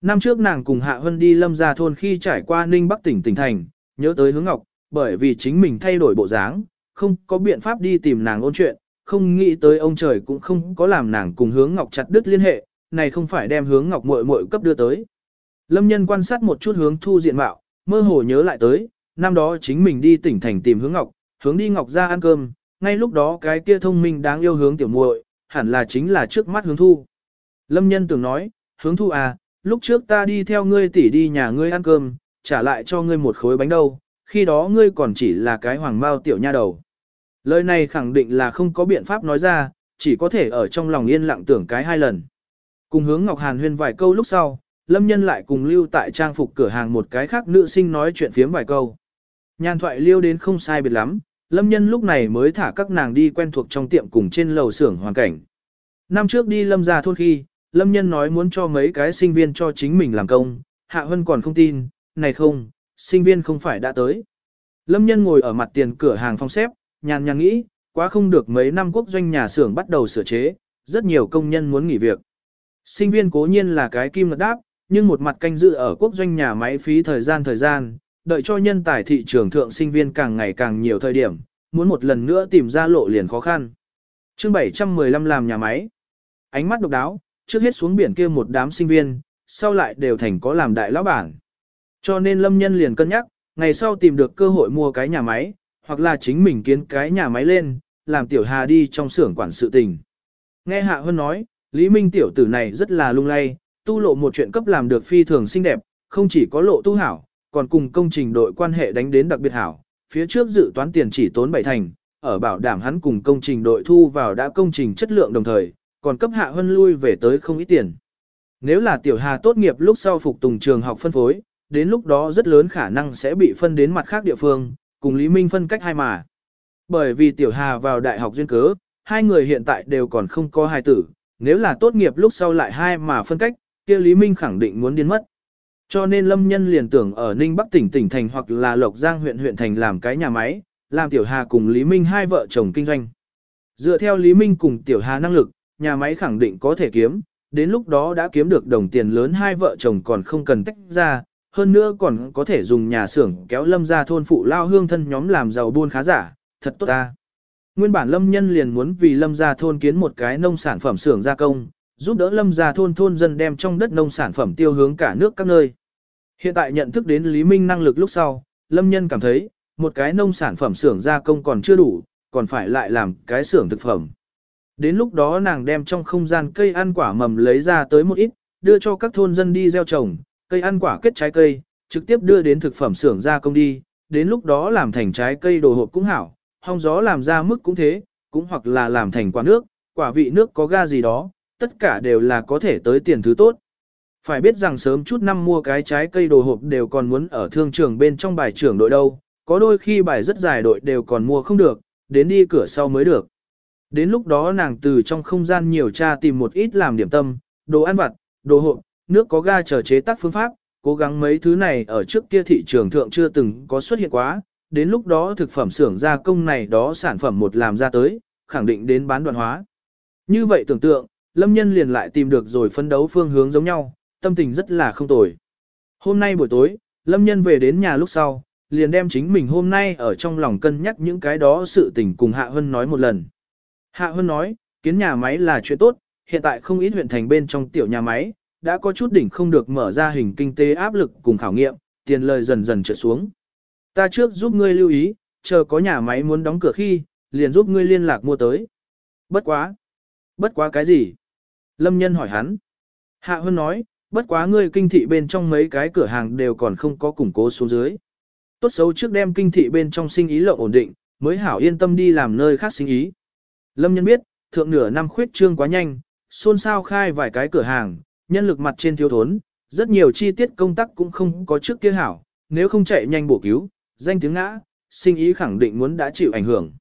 A: Năm trước nàng cùng Hạ Hân đi lâm ra thôn khi trải qua Ninh Bắc tỉnh tỉnh thành, nhớ tới hướng Ngọc, bởi vì chính mình thay đổi bộ dáng, không có biện pháp đi tìm nàng ôn chuyện, không nghĩ tới ông trời cũng không có làm nàng cùng hướng Ngọc chặt đứt liên hệ, này không phải đem hướng Ngọc muội muội cấp đưa tới. Lâm nhân quan sát một chút hướng thu diện mạo, mơ hồ nhớ lại tới, năm đó chính mình đi tỉnh thành tìm hướng Ngọc, hướng đi Ngọc ra ăn cơm, ngay lúc đó cái kia thông minh đáng yêu hướng tiểu muội, hẳn là chính là trước mắt hướng thu. Lâm nhân tưởng nói, hướng thu à, lúc trước ta đi theo ngươi tỉ đi nhà ngươi ăn cơm, trả lại cho ngươi một khối bánh đâu, khi đó ngươi còn chỉ là cái hoàng mao tiểu nha đầu. Lời này khẳng định là không có biện pháp nói ra, chỉ có thể ở trong lòng yên lặng tưởng cái hai lần. Cùng hướng Ngọc Hàn huyên vài câu lúc sau, Lâm Nhân lại cùng lưu tại trang phục cửa hàng một cái khác nữ sinh nói chuyện phiếm vài câu. Nhàn thoại liêu đến không sai biệt lắm, Lâm Nhân lúc này mới thả các nàng đi quen thuộc trong tiệm cùng trên lầu xưởng hoàn cảnh. Năm trước đi Lâm ra thôn khi, Lâm Nhân nói muốn cho mấy cái sinh viên cho chính mình làm công, Hạ Hân còn không tin, này không, sinh viên không phải đã tới. Lâm nhân ngồi ở mặt tiền cửa hàng phong xếp, nhàn nhàn nghĩ, quá không được mấy năm quốc doanh nhà xưởng bắt đầu sửa chế, rất nhiều công nhân muốn nghỉ việc. Sinh viên cố nhiên là cái kim ngật đáp, nhưng một mặt canh dự ở quốc doanh nhà máy phí thời gian thời gian, đợi cho nhân tài thị trường thượng sinh viên càng ngày càng nhiều thời điểm, muốn một lần nữa tìm ra lộ liền khó khăn. chương 715 làm nhà máy. Ánh mắt độc đáo, trước hết xuống biển kia một đám sinh viên, sau lại đều thành có làm đại lão bản. Cho nên lâm nhân liền cân nhắc, ngày sau tìm được cơ hội mua cái nhà máy, hoặc là chính mình kiến cái nhà máy lên, làm tiểu hà đi trong xưởng quản sự tình. Nghe Hạ Hân nói, Lý Minh tiểu tử này rất là lung lay, tu lộ một chuyện cấp làm được phi thường xinh đẹp, không chỉ có lộ tu hảo, còn cùng công trình đội quan hệ đánh đến đặc biệt hảo, phía trước dự toán tiền chỉ tốn bảy thành, ở bảo đảm hắn cùng công trình đội thu vào đã công trình chất lượng đồng thời, còn cấp Hạ Hân lui về tới không ít tiền. Nếu là tiểu hà tốt nghiệp lúc sau phục tùng trường học phân phối, đến lúc đó rất lớn khả năng sẽ bị phân đến mặt khác địa phương, cùng Lý Minh phân cách hai mà. Bởi vì tiểu hà vào đại học duyên cớ, hai người hiện tại đều còn không có hài tử, nếu là tốt nghiệp lúc sau lại hai mà phân cách, kia Lý Minh khẳng định muốn điên mất. Cho nên Lâm Nhân liền tưởng ở Ninh Bắc tỉnh tỉnh thành hoặc là Lộc Giang huyện huyện thành làm cái nhà máy, làm Tiểu Hà cùng Lý Minh hai vợ chồng kinh doanh. Dựa theo Lý Minh cùng Tiểu Hà năng lực, nhà máy khẳng định có thể kiếm, đến lúc đó đã kiếm được đồng tiền lớn hai vợ chồng còn không cần tách ra, hơn nữa còn có thể dùng nhà xưởng kéo Lâm ra thôn phụ lao hương thân nhóm làm giàu buôn khá giả, thật tốt ta. Nguyên bản Lâm Nhân liền muốn vì Lâm gia thôn kiến một cái nông sản phẩm xưởng gia công, giúp đỡ Lâm gia thôn thôn dân đem trong đất nông sản phẩm tiêu hướng cả nước các nơi. Hiện tại nhận thức đến Lý Minh năng lực lúc sau, Lâm Nhân cảm thấy, một cái nông sản phẩm xưởng gia công còn chưa đủ, còn phải lại làm cái xưởng thực phẩm. Đến lúc đó nàng đem trong không gian cây ăn quả mầm lấy ra tới một ít, đưa cho các thôn dân đi gieo trồng, cây ăn quả kết trái cây, trực tiếp đưa đến thực phẩm xưởng gia công đi, đến lúc đó làm thành trái cây đồ hộp cũng hảo, hong gió làm ra mức cũng thế, cũng hoặc là làm thành quả nước, quả vị nước có ga gì đó, tất cả đều là có thể tới tiền thứ tốt. Phải biết rằng sớm chút năm mua cái trái cây đồ hộp đều còn muốn ở thương trường bên trong bài trưởng đội đâu, có đôi khi bài rất dài đội đều còn mua không được, đến đi cửa sau mới được. Đến lúc đó nàng từ trong không gian nhiều tra tìm một ít làm điểm tâm, đồ ăn vặt, đồ hộp, nước có ga chờ chế tác phương pháp, cố gắng mấy thứ này ở trước kia thị trường thượng chưa từng có xuất hiện quá, đến lúc đó thực phẩm xưởng gia công này đó sản phẩm một làm ra tới, khẳng định đến bán đoạn hóa. Như vậy tưởng tượng, Lâm Nhân liền lại tìm được rồi phân đấu phương hướng giống nhau, tâm tình rất là không tồi. Hôm nay buổi tối, Lâm Nhân về đến nhà lúc sau, liền đem chính mình hôm nay ở trong lòng cân nhắc những cái đó sự tình cùng Hạ Hân nói một lần. Hạ Hân nói, kiến nhà máy là chuyện tốt, hiện tại không ít huyện thành bên trong tiểu nhà máy, đã có chút đỉnh không được mở ra hình kinh tế áp lực cùng khảo nghiệm, tiền lời dần dần trượt xuống. Ta trước giúp ngươi lưu ý, chờ có nhà máy muốn đóng cửa khi, liền giúp ngươi liên lạc mua tới. Bất quá. Bất quá cái gì? Lâm nhân hỏi hắn. Hạ Hân nói, bất quá ngươi kinh thị bên trong mấy cái cửa hàng đều còn không có củng cố xuống dưới. Tốt xấu trước đem kinh thị bên trong sinh ý lộng ổn định, mới hảo yên tâm đi làm nơi khác sinh ý. Lâm nhân biết, thượng nửa năm khuyết trương quá nhanh, xôn xao khai vài cái cửa hàng, nhân lực mặt trên thiếu thốn, rất nhiều chi tiết công tác cũng không có trước kia hảo, nếu không chạy nhanh bổ cứu, danh tiếng ngã, sinh ý khẳng định muốn đã chịu ảnh hưởng.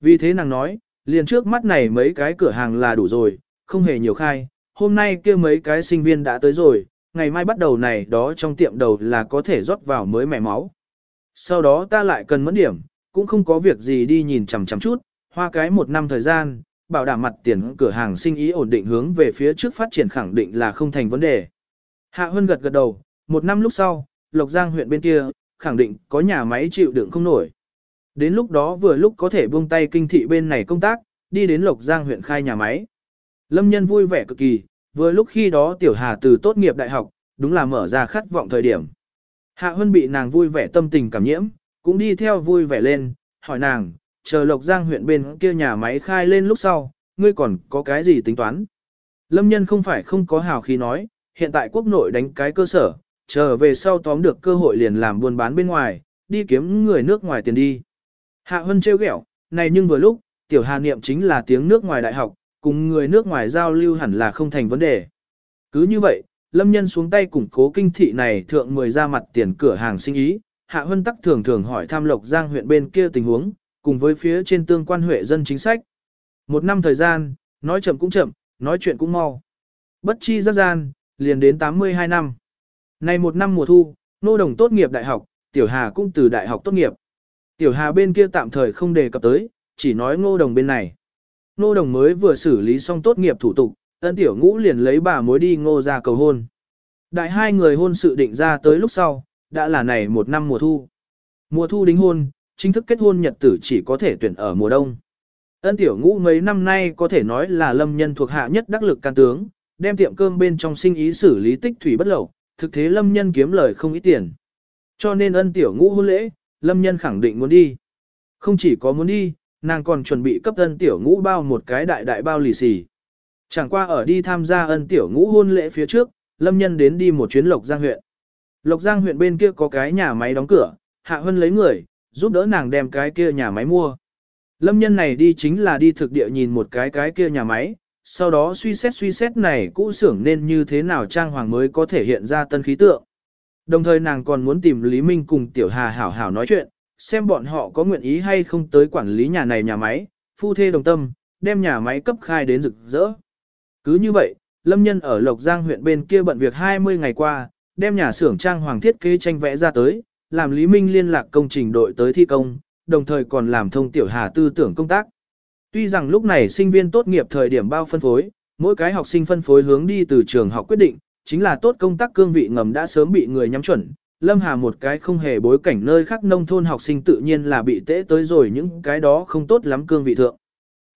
A: Vì thế nàng nói, liền trước mắt này mấy cái cửa hàng là đủ rồi, không hề nhiều khai, hôm nay kia mấy cái sinh viên đã tới rồi, ngày mai bắt đầu này đó trong tiệm đầu là có thể rót vào mới mẻ máu. Sau đó ta lại cần mẫn điểm, cũng không có việc gì đi nhìn chằm chằm chút, hoa cái một năm thời gian, bảo đảm mặt tiền cửa hàng sinh ý ổn định hướng về phía trước phát triển khẳng định là không thành vấn đề. Hạ Hân gật gật đầu, một năm lúc sau, Lộc Giang huyện bên kia, khẳng định có nhà máy chịu đựng không nổi. Đến lúc đó vừa lúc có thể buông tay kinh thị bên này công tác, đi đến Lộc Giang huyện khai nhà máy. Lâm nhân vui vẻ cực kỳ, vừa lúc khi đó Tiểu Hà từ tốt nghiệp đại học, đúng là mở ra khát vọng thời điểm. Hạ Hân bị nàng vui vẻ tâm tình cảm nhiễm, cũng đi theo vui vẻ lên, hỏi nàng, chờ Lộc Giang huyện bên kia nhà máy khai lên lúc sau, ngươi còn có cái gì tính toán? Lâm nhân không phải không có hào khí nói, hiện tại quốc nội đánh cái cơ sở, chờ về sau tóm được cơ hội liền làm buôn bán bên ngoài, đi kiếm người nước ngoài tiền đi. Hạ Hân trêu ghẹo, này nhưng vừa lúc, tiểu hà niệm chính là tiếng nước ngoài đại học, cùng người nước ngoài giao lưu hẳn là không thành vấn đề. Cứ như vậy, Lâm Nhân xuống tay củng cố kinh thị này thượng mười ra mặt tiền cửa hàng sinh ý, Hạ Hân tắc thường thường hỏi tham lộc giang huyện bên kia tình huống, cùng với phía trên tương quan huệ dân chính sách. Một năm thời gian, nói chậm cũng chậm, nói chuyện cũng mau. Bất chi giác gian, liền đến 82 năm. Này một năm mùa thu, nô đồng tốt nghiệp đại học, Tiểu Hà cũng từ đại học tốt nghiệp. Tiểu Hà bên kia tạm thời không đề cập tới, chỉ nói ngô đồng bên này. Ngô đồng mới vừa xử lý xong tốt nghiệp thủ tục, ân tiểu ngũ liền lấy bà mối đi ngô ra cầu hôn. Đại hai người hôn sự định ra tới lúc sau, đã là này một năm mùa thu. Mùa thu đính hôn, chính thức kết hôn nhật tử chỉ có thể tuyển ở mùa đông. Ân tiểu ngũ mấy năm nay có thể nói là lâm nhân thuộc hạ nhất đắc lực can tướng, đem tiệm cơm bên trong sinh ý xử lý tích thủy bất lậu, thực thế lâm nhân kiếm lời không ít tiền. Cho nên ân tiểu ngũ hôn lễ, lâm nhân khẳng định muốn đi. Không chỉ có muốn đi, nàng còn chuẩn bị cấp ân tiểu ngũ bao một cái đại đại bao lì xì. Chẳng qua ở đi tham gia ân tiểu ngũ hôn lễ phía trước, lâm nhân đến đi một chuyến Lộc Giang huyện. Lộc Giang huyện bên kia có cái nhà máy đóng cửa, Hạ Hân lấy người, giúp đỡ nàng đem cái kia nhà máy mua. Lâm nhân này đi chính là đi thực địa nhìn một cái cái kia nhà máy, sau đó suy xét suy xét này cũ xưởng nên như thế nào trang hoàng mới có thể hiện ra tân khí tượng. Đồng thời nàng còn muốn tìm Lý Minh cùng Tiểu Hà hảo hảo nói chuyện, xem bọn họ có nguyện ý hay không tới quản lý nhà này nhà máy, phu thê đồng tâm, đem nhà máy cấp khai đến rực rỡ. Cứ như vậy, Lâm Nhân ở Lộc Giang huyện bên kia bận việc 20 ngày qua, đem nhà xưởng trang hoàng thiết kế tranh vẽ ra tới, làm Lý Minh liên lạc công trình đội tới thi công, đồng thời còn làm thông tiểu hà tư tưởng công tác. Tuy rằng lúc này sinh viên tốt nghiệp thời điểm bao phân phối, mỗi cái học sinh phân phối hướng đi từ trường học quyết định, chính là tốt công tác cương vị ngầm đã sớm bị người nhắm chuẩn. Lâm Hà một cái không hề bối cảnh nơi khác nông thôn học sinh tự nhiên là bị tễ tới rồi những cái đó không tốt lắm cương vị thượng.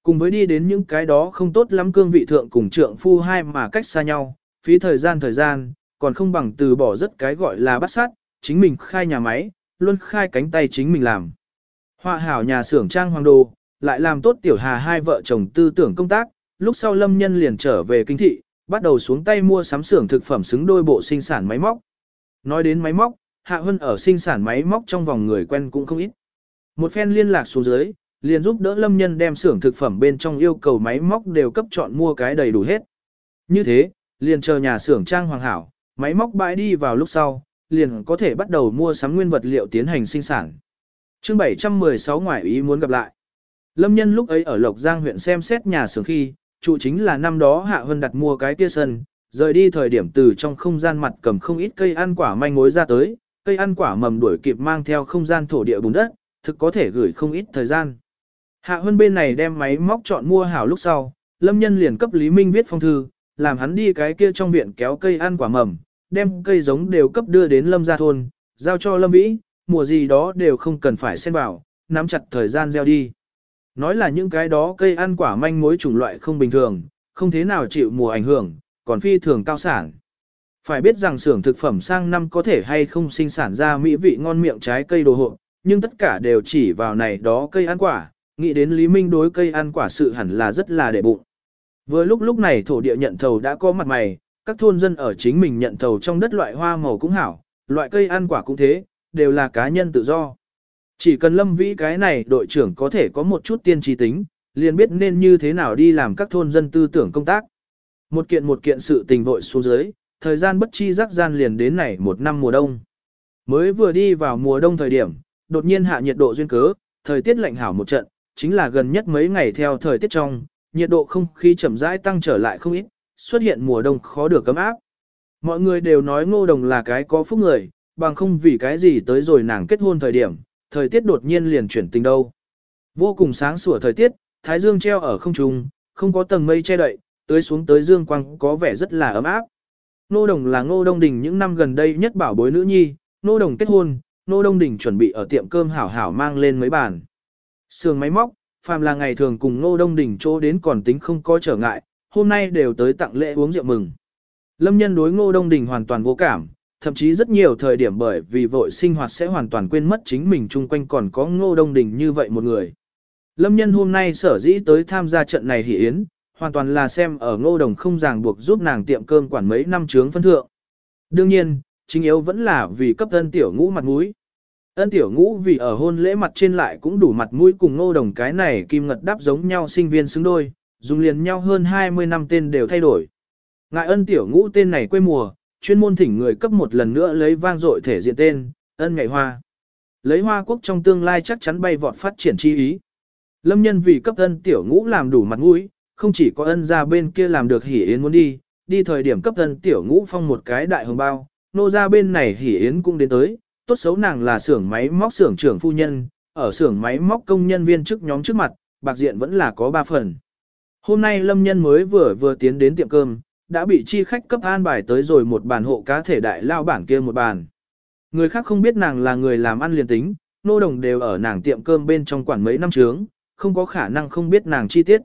A: Cùng với đi đến những cái đó không tốt lắm cương vị thượng cùng trượng phu hai mà cách xa nhau, phí thời gian thời gian, còn không bằng từ bỏ rất cái gọi là bắt sát, chính mình khai nhà máy, luôn khai cánh tay chính mình làm. Họa hảo nhà xưởng trang hoàng đồ, lại làm tốt tiểu hà hai vợ chồng tư tưởng công tác, lúc sau lâm nhân liền trở về kinh thị, bắt đầu xuống tay mua sắm xưởng thực phẩm xứng đôi bộ sinh sản máy móc. Nói đến máy móc, Hạ Hân ở sinh sản máy móc trong vòng người quen cũng không ít. Một phen liên lạc xuống dưới, liền giúp đỡ lâm nhân đem xưởng thực phẩm bên trong yêu cầu máy móc đều cấp chọn mua cái đầy đủ hết. Như thế, liền chờ nhà xưởng trang hoàng hảo, máy móc bãi đi vào lúc sau, liền có thể bắt đầu mua sắm nguyên vật liệu tiến hành sinh sản. Chương 716 ngoại ý muốn gặp lại. Lâm nhân lúc ấy ở Lộc Giang huyện xem xét nhà xưởng khi, trụ chính là năm đó Hạ Hân đặt mua cái kia sân, rời đi thời điểm từ trong không gian mặt cầm không ít cây ăn quả manh mối ra tới, cây ăn quả mầm đuổi kịp mang theo không gian thổ địa bùn đất, thực có thể gửi không ít thời gian. Hạ Hân bên này đem máy móc chọn mua hảo lúc sau, Lâm Nhân liền cấp Lý Minh viết phong thư, làm hắn đi cái kia trong viện kéo cây ăn quả mầm, đem cây giống đều cấp đưa đến Lâm gia thôn, giao cho Lâm Vĩ, mùa gì đó đều không cần phải xen vào, nắm chặt thời gian gieo đi. Nói là những cái đó cây ăn quả manh mối chủng loại không bình thường, không thế nào chịu mùa ảnh hưởng, còn phi thường cao sản. Phải biết rằng xưởng thực phẩm sang năm có thể hay không sinh sản ra mỹ vị ngon miệng trái cây đồ hộ, nhưng tất cả đều chỉ vào này đó cây ăn quả, nghĩ đến Lý Minh đối cây ăn quả sự hẳn là rất là để bụng. Vừa lúc lúc này thổ địa nhận thầu đã có mặt mày, các thôn dân ở chính mình nhận thầu trong đất loại hoa màu cũng hảo, loại cây ăn quả cũng thế, đều là cá nhân tự do. Chỉ cần lâm vĩ cái này đội trưởng có thể có một chút tiên trí tính, liền biết nên như thế nào đi làm các thôn dân tư tưởng công tác. Một kiện một kiện sự tình vội xuống dưới, thời gian bất chi rắc gian liền đến này một năm mùa đông. Mới vừa đi vào mùa đông thời điểm, đột nhiên hạ nhiệt độ duyên cớ, thời tiết lạnh hảo một trận, chính là gần nhất mấy ngày theo thời tiết trong, nhiệt độ không khí chậm rãi tăng trở lại không ít, xuất hiện mùa đông khó được cấm áp. Mọi người đều nói ngô đồng là cái có phúc người, bằng không vì cái gì tới rồi nàng kết hôn thời điểm, thời tiết đột nhiên liền chuyển tình đâu. Vô cùng sáng sủa thời tiết, thái dương treo ở không trung, không có tầng mây che đậy, tưới xuống tới dương quang có vẻ rất là ấm áp. nô Đồng là Ngô Đông Đình những năm gần đây nhất bảo bối nữ nhi, nô Đồng kết hôn, nô Đông Đình chuẩn bị ở tiệm cơm hảo hảo mang lên mấy bàn. Sườn máy móc, phàm là ngày thường cùng Ngô Đông Đình chỗ đến còn tính không có trở ngại, hôm nay đều tới tặng lễ uống rượu mừng. Lâm nhân đối Ngô Đông Đình hoàn toàn vô cảm, thậm chí rất nhiều thời điểm bởi vì vội sinh hoạt sẽ hoàn toàn quên mất chính mình chung quanh còn có Ngô Đông Đình như vậy một người. Lâm nhân hôm nay sở dĩ tới tham gia trận này hỷ yến, hoàn toàn là xem ở Ngô Đồng không ràng buộc giúp nàng tiệm cơm quản mấy năm trướng phân thượng. Đương nhiên, chính yếu vẫn là vì cấp ân tiểu ngũ mặt mũi. Ân tiểu ngũ vì ở hôn lễ mặt trên lại cũng đủ mặt mũi cùng Ngô Đồng cái này kim ngật đáp giống nhau sinh viên xứng đôi, dùng liền nhau hơn 20 năm tên đều thay đổi. Ngại ân tiểu ngũ tên này quê mùa, chuyên môn thỉnh người cấp một lần nữa lấy vang dội thể diện tên, ân ngày hoa. Lấy hoa quốc trong tương lai chắc chắn bay vọt phát triển chi ý. Lâm nhân vì cấp ân tiểu ngũ làm đủ mặt mũi, không chỉ có ân ra bên kia làm được hỉ yến muốn đi, đi thời điểm cấp thân tiểu ngũ phong một cái đại hồng bao, nô ra bên này hỉ yến cũng đến tới, tốt xấu nàng là xưởng máy móc xưởng trưởng phu nhân, ở xưởng máy móc công nhân viên chức nhóm trước mặt, bạc diện vẫn là có ba phần. Hôm nay lâm nhân mới vừa vừa tiến đến tiệm cơm, đã bị chi khách cấp an bài tới rồi một bàn hộ cá thể đại lao bản kia một bàn. Người khác không biết nàng là người làm ăn liền tính, nô đồng đều ở nàng tiệm cơm bên trong quản mấy năm trướng, không có khả năng không biết nàng chi tiết.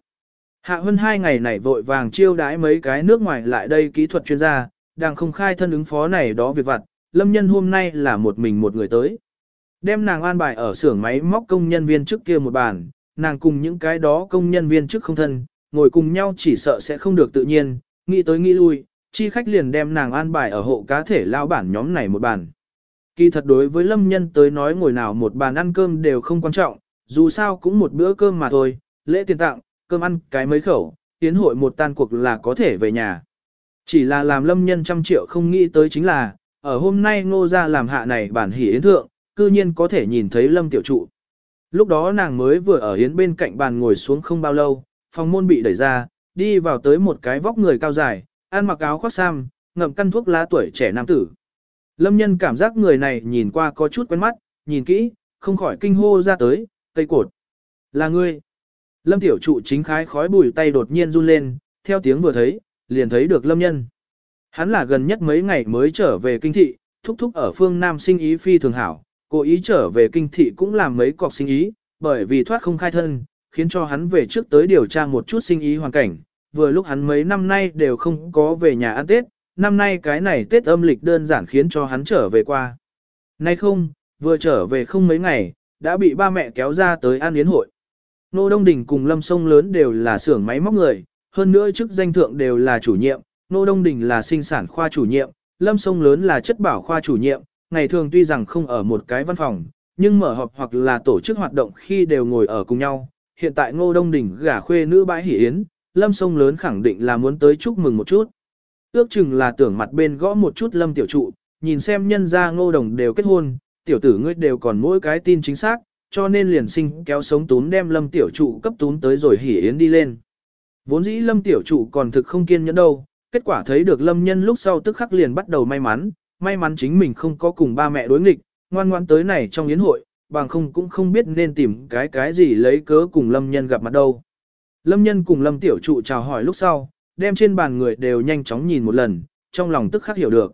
A: Hạ hơn hai ngày này vội vàng chiêu đãi mấy cái nước ngoài lại đây kỹ thuật chuyên gia, đang không khai thân ứng phó này đó việc vặt, lâm nhân hôm nay là một mình một người tới. Đem nàng an bài ở xưởng máy móc công nhân viên trước kia một bàn, nàng cùng những cái đó công nhân viên trước không thân, ngồi cùng nhau chỉ sợ sẽ không được tự nhiên, nghĩ tới nghĩ lui, chi khách liền đem nàng an bài ở hộ cá thể lao bản nhóm này một bàn. Kỳ thật đối với lâm nhân tới nói ngồi nào một bàn ăn cơm đều không quan trọng, dù sao cũng một bữa cơm mà thôi, lễ tiền tặng, cơm ăn cái mấy khẩu, tiến hội một tan cuộc là có thể về nhà. Chỉ là làm lâm nhân trăm triệu không nghĩ tới chính là, ở hôm nay ngô ra làm hạ này bản hỉ yến thượng, cư nhiên có thể nhìn thấy lâm tiểu trụ. Lúc đó nàng mới vừa ở yến bên cạnh bàn ngồi xuống không bao lâu, phòng môn bị đẩy ra, đi vào tới một cái vóc người cao dài, ăn mặc áo khoác sam, ngậm căn thuốc lá tuổi trẻ nam tử. Lâm nhân cảm giác người này nhìn qua có chút quen mắt, nhìn kỹ, không khỏi kinh hô ra tới, cây cột. Là ngươi. Lâm tiểu trụ chính khái khói bùi tay đột nhiên run lên, theo tiếng vừa thấy, liền thấy được lâm nhân. Hắn là gần nhất mấy ngày mới trở về kinh thị, thúc thúc ở phương Nam sinh ý phi thường hảo, cố ý trở về kinh thị cũng làm mấy cọc sinh ý, bởi vì thoát không khai thân, khiến cho hắn về trước tới điều tra một chút sinh ý hoàn cảnh. Vừa lúc hắn mấy năm nay đều không có về nhà ăn Tết, năm nay cái này Tết âm lịch đơn giản khiến cho hắn trở về qua. Nay không, vừa trở về không mấy ngày, đã bị ba mẹ kéo ra tới ăn yến hội. Nô Đông Đình cùng Lâm Sông Lớn đều là xưởng máy móc người, hơn nữa chức danh thượng đều là chủ nhiệm, Nô Đông Đình là sinh sản khoa chủ nhiệm, Lâm Sông Lớn là chất bảo khoa chủ nhiệm, ngày thường tuy rằng không ở một cái văn phòng, nhưng mở họp hoặc là tổ chức hoạt động khi đều ngồi ở cùng nhau. Hiện tại Ngô Đông Đình gả khuê nữ bãi hỉ yến, Lâm Sông Lớn khẳng định là muốn tới chúc mừng một chút. Ước chừng là tưởng mặt bên gõ một chút Lâm Tiểu Trụ, nhìn xem nhân gia Ngô Đồng đều kết hôn, tiểu tử ngươi đều còn mỗi cái tin chính xác, cho nên liền sinh kéo sống tún đem Lâm Tiểu Trụ cấp tún tới rồi hỉ yến đi lên. Vốn dĩ Lâm Tiểu Trụ còn thực không kiên nhẫn đâu, kết quả thấy được Lâm Nhân lúc sau tức khắc liền bắt đầu may mắn, may mắn chính mình không có cùng ba mẹ đối nghịch, ngoan ngoan tới này trong yến hội, bằng không cũng không biết nên tìm cái cái gì lấy cớ cùng Lâm Nhân gặp mặt đâu. Lâm Nhân cùng Lâm Tiểu Trụ chào hỏi lúc sau, đem trên bàn người đều nhanh chóng nhìn một lần, trong lòng tức khắc hiểu được.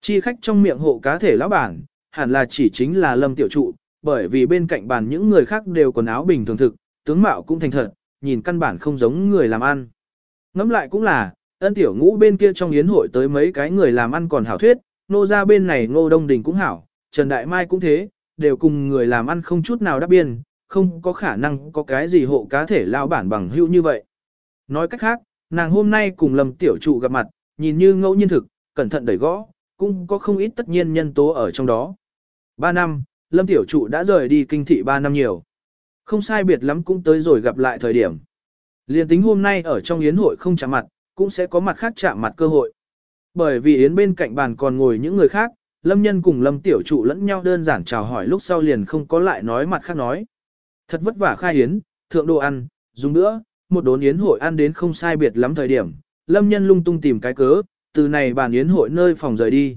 A: Chi khách trong miệng hộ cá thể lão bản, hẳn là chỉ chính là Lâm Tiểu Trụ, bởi vì bên cạnh bàn những người khác đều quần áo bình thường thực, tướng mạo cũng thành thật, nhìn căn bản không giống người làm ăn. Ngẫm lại cũng là, ân tiểu ngũ bên kia trong yến hội tới mấy cái người làm ăn còn hảo thuyết, nô ra bên này ngô đông đình cũng hảo, Trần Đại Mai cũng thế, đều cùng người làm ăn không chút nào đáp biên, không có khả năng có cái gì hộ cá thể lao bản bằng hữu như vậy. Nói cách khác, nàng hôm nay cùng Lâm Tiểu Trụ gặp mặt, nhìn như ngẫu nhiên thực, cẩn thận đẩy gõ, cũng có không ít tất nhiên nhân tố ở trong đó. Ba năm, Lâm Tiểu Trụ đã rời đi kinh thị ba năm nhiều. Không sai biệt lắm cũng tới rồi gặp lại thời điểm. Liên tính hôm nay ở trong yến hội không chạm mặt, cũng sẽ có mặt khác chạm mặt cơ hội. Bởi vì yến bên cạnh bàn còn ngồi những người khác, Lâm Nhân cùng Lâm Tiểu Trụ lẫn nhau đơn giản chào hỏi lúc sau liền không có lại nói mặt khác nói. Thật vất vả khai yến, thượng đồ ăn, dùng nữa, một đốn yến hội ăn đến không sai biệt lắm thời điểm, Lâm Nhân lung tung tìm cái cớ, từ này bàn yến hội nơi phòng rời đi.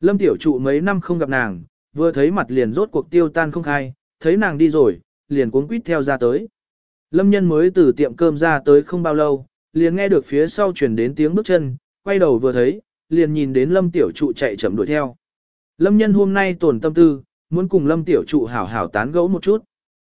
A: Lâm Tiểu Trụ mấy năm không gặp nàng, vừa thấy mặt liền rốt cuộc tiêu tan không khai, thấy nàng đi rồi, liền cuốn quýt theo ra tới. Lâm Nhân mới từ tiệm cơm ra tới không bao lâu, liền nghe được phía sau truyền đến tiếng bước chân, quay đầu vừa thấy, liền nhìn đến Lâm Tiểu Trụ chạy chậm đuổi theo. Lâm Nhân hôm nay tổn tâm tư, muốn cùng Lâm Tiểu Trụ hảo hảo tán gẫu một chút.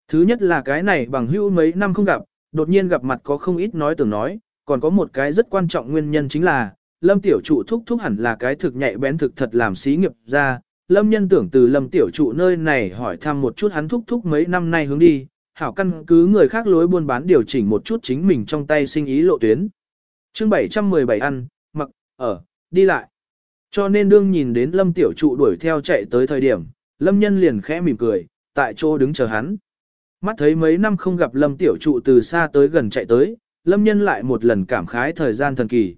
A: Thứ nhất là cái này bằng hữu mấy năm không gặp, đột nhiên gặp mặt có không ít nói tưởng nói, còn có một cái rất quan trọng nguyên nhân chính là, Lâm Tiểu Trụ thúc thúc hẳn là cái thực nhạy bén thực thật làm xí nghiệp ra. Lâm nhân tưởng từ Lâm Tiểu Trụ nơi này hỏi thăm một chút hắn thúc thúc mấy năm nay hướng đi, hảo căn cứ người khác lối buôn bán điều chỉnh một chút chính mình trong tay sinh ý lộ tuyến. chương 717 ăn, mặc, ở, đi lại. Cho nên đương nhìn đến Lâm Tiểu Trụ đuổi theo chạy tới thời điểm, Lâm Nhân liền khẽ mỉm cười, tại chỗ đứng chờ hắn. Mắt thấy mấy năm không gặp Lâm Tiểu Trụ từ xa tới gần chạy tới, Lâm Nhân lại một lần cảm khái thời gian thần kỳ.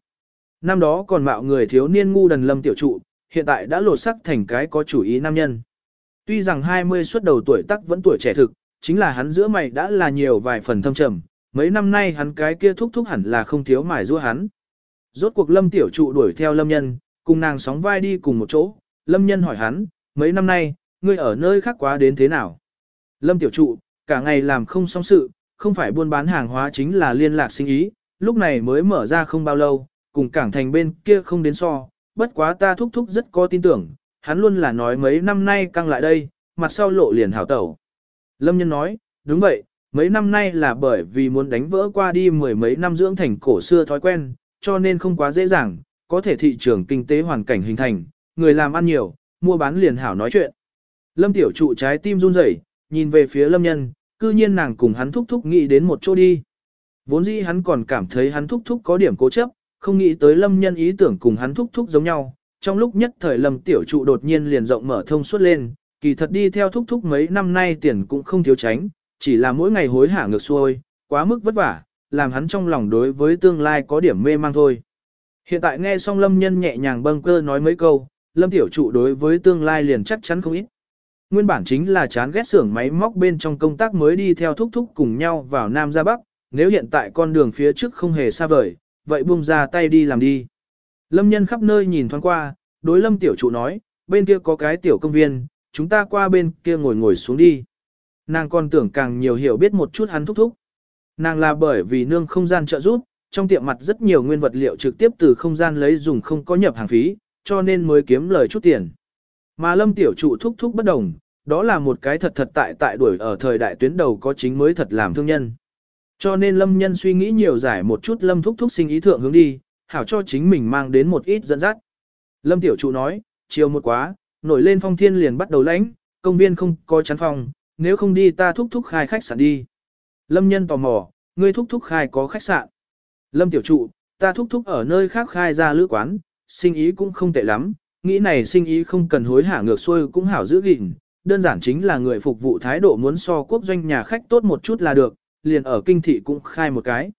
A: Năm đó còn mạo người thiếu niên ngu đần Lâm Tiểu Trụ, hiện tại đã lột sắc thành cái có chủ ý nam nhân. Tuy rằng 20 xuất đầu tuổi tắc vẫn tuổi trẻ thực, chính là hắn giữa mày đã là nhiều vài phần thâm trầm, mấy năm nay hắn cái kia thúc thúc hẳn là không thiếu mài giũa hắn. Rốt cuộc Lâm Tiểu Trụ đuổi theo Lâm Nhân, cùng nàng sóng vai đi cùng một chỗ, Lâm Nhân hỏi hắn, mấy năm nay, ngươi ở nơi khác quá đến thế nào? Lâm tiểu trụ, cả ngày làm không xong sự, không phải buôn bán hàng hóa chính là liên lạc sinh ý, lúc này mới mở ra không bao lâu, cùng cảng thành bên kia không đến so, bất quá ta thúc thúc rất có tin tưởng, hắn luôn là nói mấy năm nay căng lại đây, mặt sau lộ liền hảo tẩu. Lâm nhân nói, đúng vậy, mấy năm nay là bởi vì muốn đánh vỡ qua đi mười mấy năm dưỡng thành cổ xưa thói quen, cho nên không quá dễ dàng, có thể thị trường kinh tế hoàn cảnh hình thành, người làm ăn nhiều, mua bán liền hảo nói chuyện. Lâm tiểu trụ trái tim run rẩy, nhìn về phía lâm nhân, cư nhiên nàng cùng hắn thúc thúc nghĩ đến một chỗ đi. Vốn dĩ hắn còn cảm thấy hắn thúc thúc có điểm cố chấp, không nghĩ tới lâm nhân ý tưởng cùng hắn thúc thúc giống nhau. Trong lúc nhất thời lâm tiểu trụ đột nhiên liền rộng mở thông suốt lên, kỳ thật đi theo thúc thúc mấy năm nay tiền cũng không thiếu tránh, chỉ là mỗi ngày hối hả ngược xuôi, quá mức vất vả, làm hắn trong lòng đối với tương lai có điểm mê mang thôi. Hiện tại nghe xong lâm nhân nhẹ nhàng bâng cơ nói mấy câu, lâm tiểu trụ đối với tương lai liền chắc chắn không ít. Nguyên bản chính là chán ghét xưởng máy móc bên trong công tác mới đi theo thúc thúc cùng nhau vào Nam ra Bắc, nếu hiện tại con đường phía trước không hề xa vời, vậy buông ra tay đi làm đi. Lâm nhân khắp nơi nhìn thoáng qua, đối lâm tiểu trụ nói, bên kia có cái tiểu công viên, chúng ta qua bên kia ngồi ngồi xuống đi. Nàng còn tưởng càng nhiều hiểu biết một chút hắn thúc thúc. Nàng là bởi vì nương không gian trợ giúp, trong tiệm mặt rất nhiều nguyên vật liệu trực tiếp từ không gian lấy dùng không có nhập hàng phí, cho nên mới kiếm lời chút tiền. Mà lâm tiểu trụ thúc thúc bất đồng, đó là một cái thật thật tại tại đuổi ở thời đại tuyến đầu có chính mới thật làm thương nhân. Cho nên lâm nhân suy nghĩ nhiều giải một chút lâm thúc thúc sinh ý thượng hướng đi, hảo cho chính mình mang đến một ít dẫn dắt. Lâm tiểu trụ nói, chiều một quá, nổi lên phong thiên liền bắt đầu lãnh, công viên không có chắn phòng, nếu không đi ta thúc thúc khai khách sạn đi. Lâm nhân tò mò, ngươi thúc thúc khai có khách sạn. Lâm tiểu trụ, ta thúc thúc ở nơi khác khai ra lữ quán, sinh ý cũng không tệ lắm, nghĩ này sinh ý không cần hối hả ngược xuôi cũng hảo giữ gìn, đơn giản chính là người phục vụ thái độ muốn so quốc doanh nhà khách tốt một chút là được, liền ở kinh thị cũng khai một cái.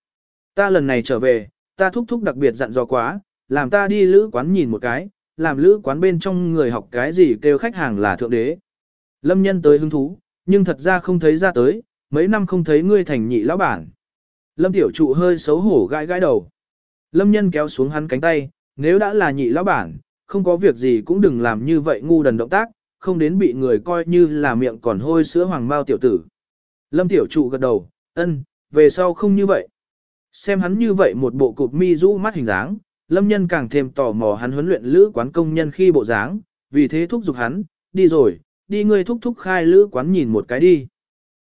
A: Ta lần này trở về, ta thúc thúc đặc biệt dặn dò quá, làm ta đi lữ quán nhìn một cái, làm lữ quán bên trong người học cái gì kêu khách hàng là thượng đế. Lâm nhân tới hứng thú, nhưng thật ra không thấy ra tới, mấy năm không thấy ngươi thành nhị lão bản. Lâm tiểu trụ hơi xấu hổ gãi gãi đầu. Lâm nhân kéo xuống hắn cánh tay, nếu đã là nhị lão bản, không có việc gì cũng đừng làm như vậy ngu đần động tác, không đến bị người coi như là miệng còn hôi sữa hoàng mao tiểu tử. Lâm tiểu trụ gật đầu, ân, về sau không như vậy. Xem hắn như vậy một bộ cụp mi rũ mắt hình dáng, lâm nhân càng thêm tò mò hắn huấn luyện lữ quán công nhân khi bộ dáng, vì thế thúc giục hắn, đi rồi, đi ngươi thúc thúc khai lữ quán nhìn một cái đi.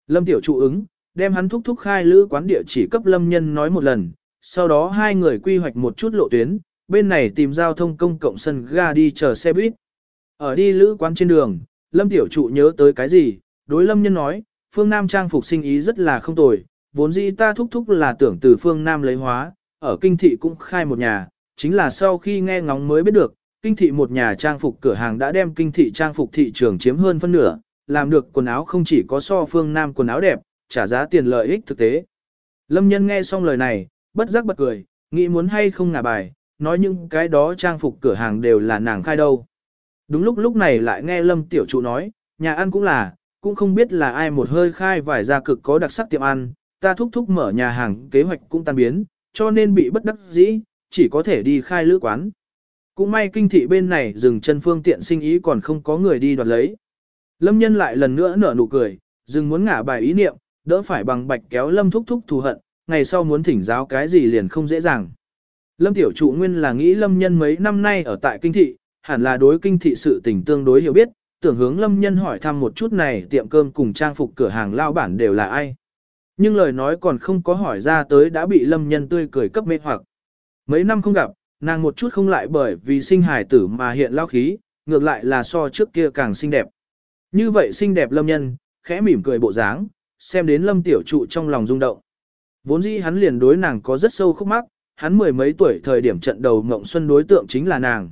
A: Lâm tiểu trụ ứng, đem hắn thúc thúc khai lữ quán địa chỉ cấp lâm nhân nói một lần, sau đó hai người quy hoạch một chút lộ tuyến, bên này tìm giao thông công cộng sân ga đi chờ xe buýt. Ở đi lữ quán trên đường, lâm tiểu trụ nhớ tới cái gì, đối lâm nhân nói, phương Nam trang phục sinh ý rất là không tồi, vốn dĩ ta thúc thúc là tưởng từ phương Nam lấy hóa, ở kinh thị cũng khai một nhà, chính là sau khi nghe ngóng mới biết được, kinh thị một nhà trang phục cửa hàng đã đem kinh thị trang phục thị trường chiếm hơn phân nửa, làm được quần áo không chỉ có so phương Nam quần áo đẹp, trả giá tiền lợi ích thực tế. Lâm nhân nghe xong lời này, bất giác bật cười, nghĩ muốn hay không ngả bài, nói những cái đó trang phục cửa hàng đều là nàng khai đâu. Đúng lúc lúc này lại nghe Lâm tiểu trụ nói, nhà ăn cũng là, cũng không biết là ai một hơi khai vài gia cực có đặc sắc tiệm ăn, ta thúc thúc mở nhà hàng kế hoạch cũng tan biến, cho nên bị bất đắc dĩ, chỉ có thể đi khai lữ quán. Cũng may kinh thị bên này dừng chân phương tiện sinh ý còn không có người đi đoạt lấy. Lâm nhân lại lần nữa nở nụ cười, dừng muốn ngả bài ý niệm, đỡ phải bằng bạch kéo lâm thúc thúc thù hận, ngày sau muốn thỉnh giáo cái gì liền không dễ dàng. Lâm tiểu trụ nguyên là nghĩ lâm nhân mấy năm nay ở tại kinh thị, hẳn là đối kinh thị sự tình tương đối hiểu biết, tưởng hướng lâm nhân hỏi thăm một chút này tiệm cơm cùng trang phục cửa hàng lao bản đều là ai. Nhưng lời nói còn không có hỏi ra tới đã bị lâm nhân tươi cười cấp mê hoặc. Mấy năm không gặp, nàng một chút không lại bởi vì sinh hài tử mà hiện lao khí, ngược lại là so trước kia càng xinh đẹp. Như vậy xinh đẹp lâm nhân, khẽ mỉm cười bộ dáng, xem đến lâm tiểu trụ trong lòng rung động. Vốn dĩ hắn liền đối nàng có rất sâu khúc mắc, hắn mười mấy tuổi thời điểm trận đầu ngộng xuân đối tượng chính là nàng.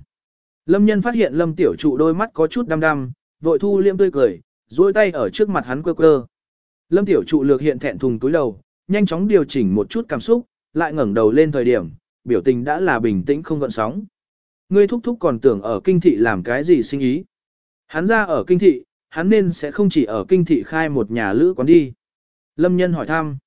A: Lâm nhân phát hiện lâm tiểu trụ đôi mắt có chút đăm đăm, vội thu liêm tươi cười, duỗi tay ở trước mặt hắn quơ quơ. Lâm tiểu trụ lược hiện thẹn thùng túi đầu, nhanh chóng điều chỉnh một chút cảm xúc, lại ngẩng đầu lên thời điểm, biểu tình đã là bình tĩnh không gợn sóng. Ngươi thúc thúc còn tưởng ở kinh thị làm cái gì sinh ý. Hắn ra ở kinh thị, hắn nên sẽ không chỉ ở kinh thị khai một nhà lữ quán đi. Lâm nhân hỏi thăm.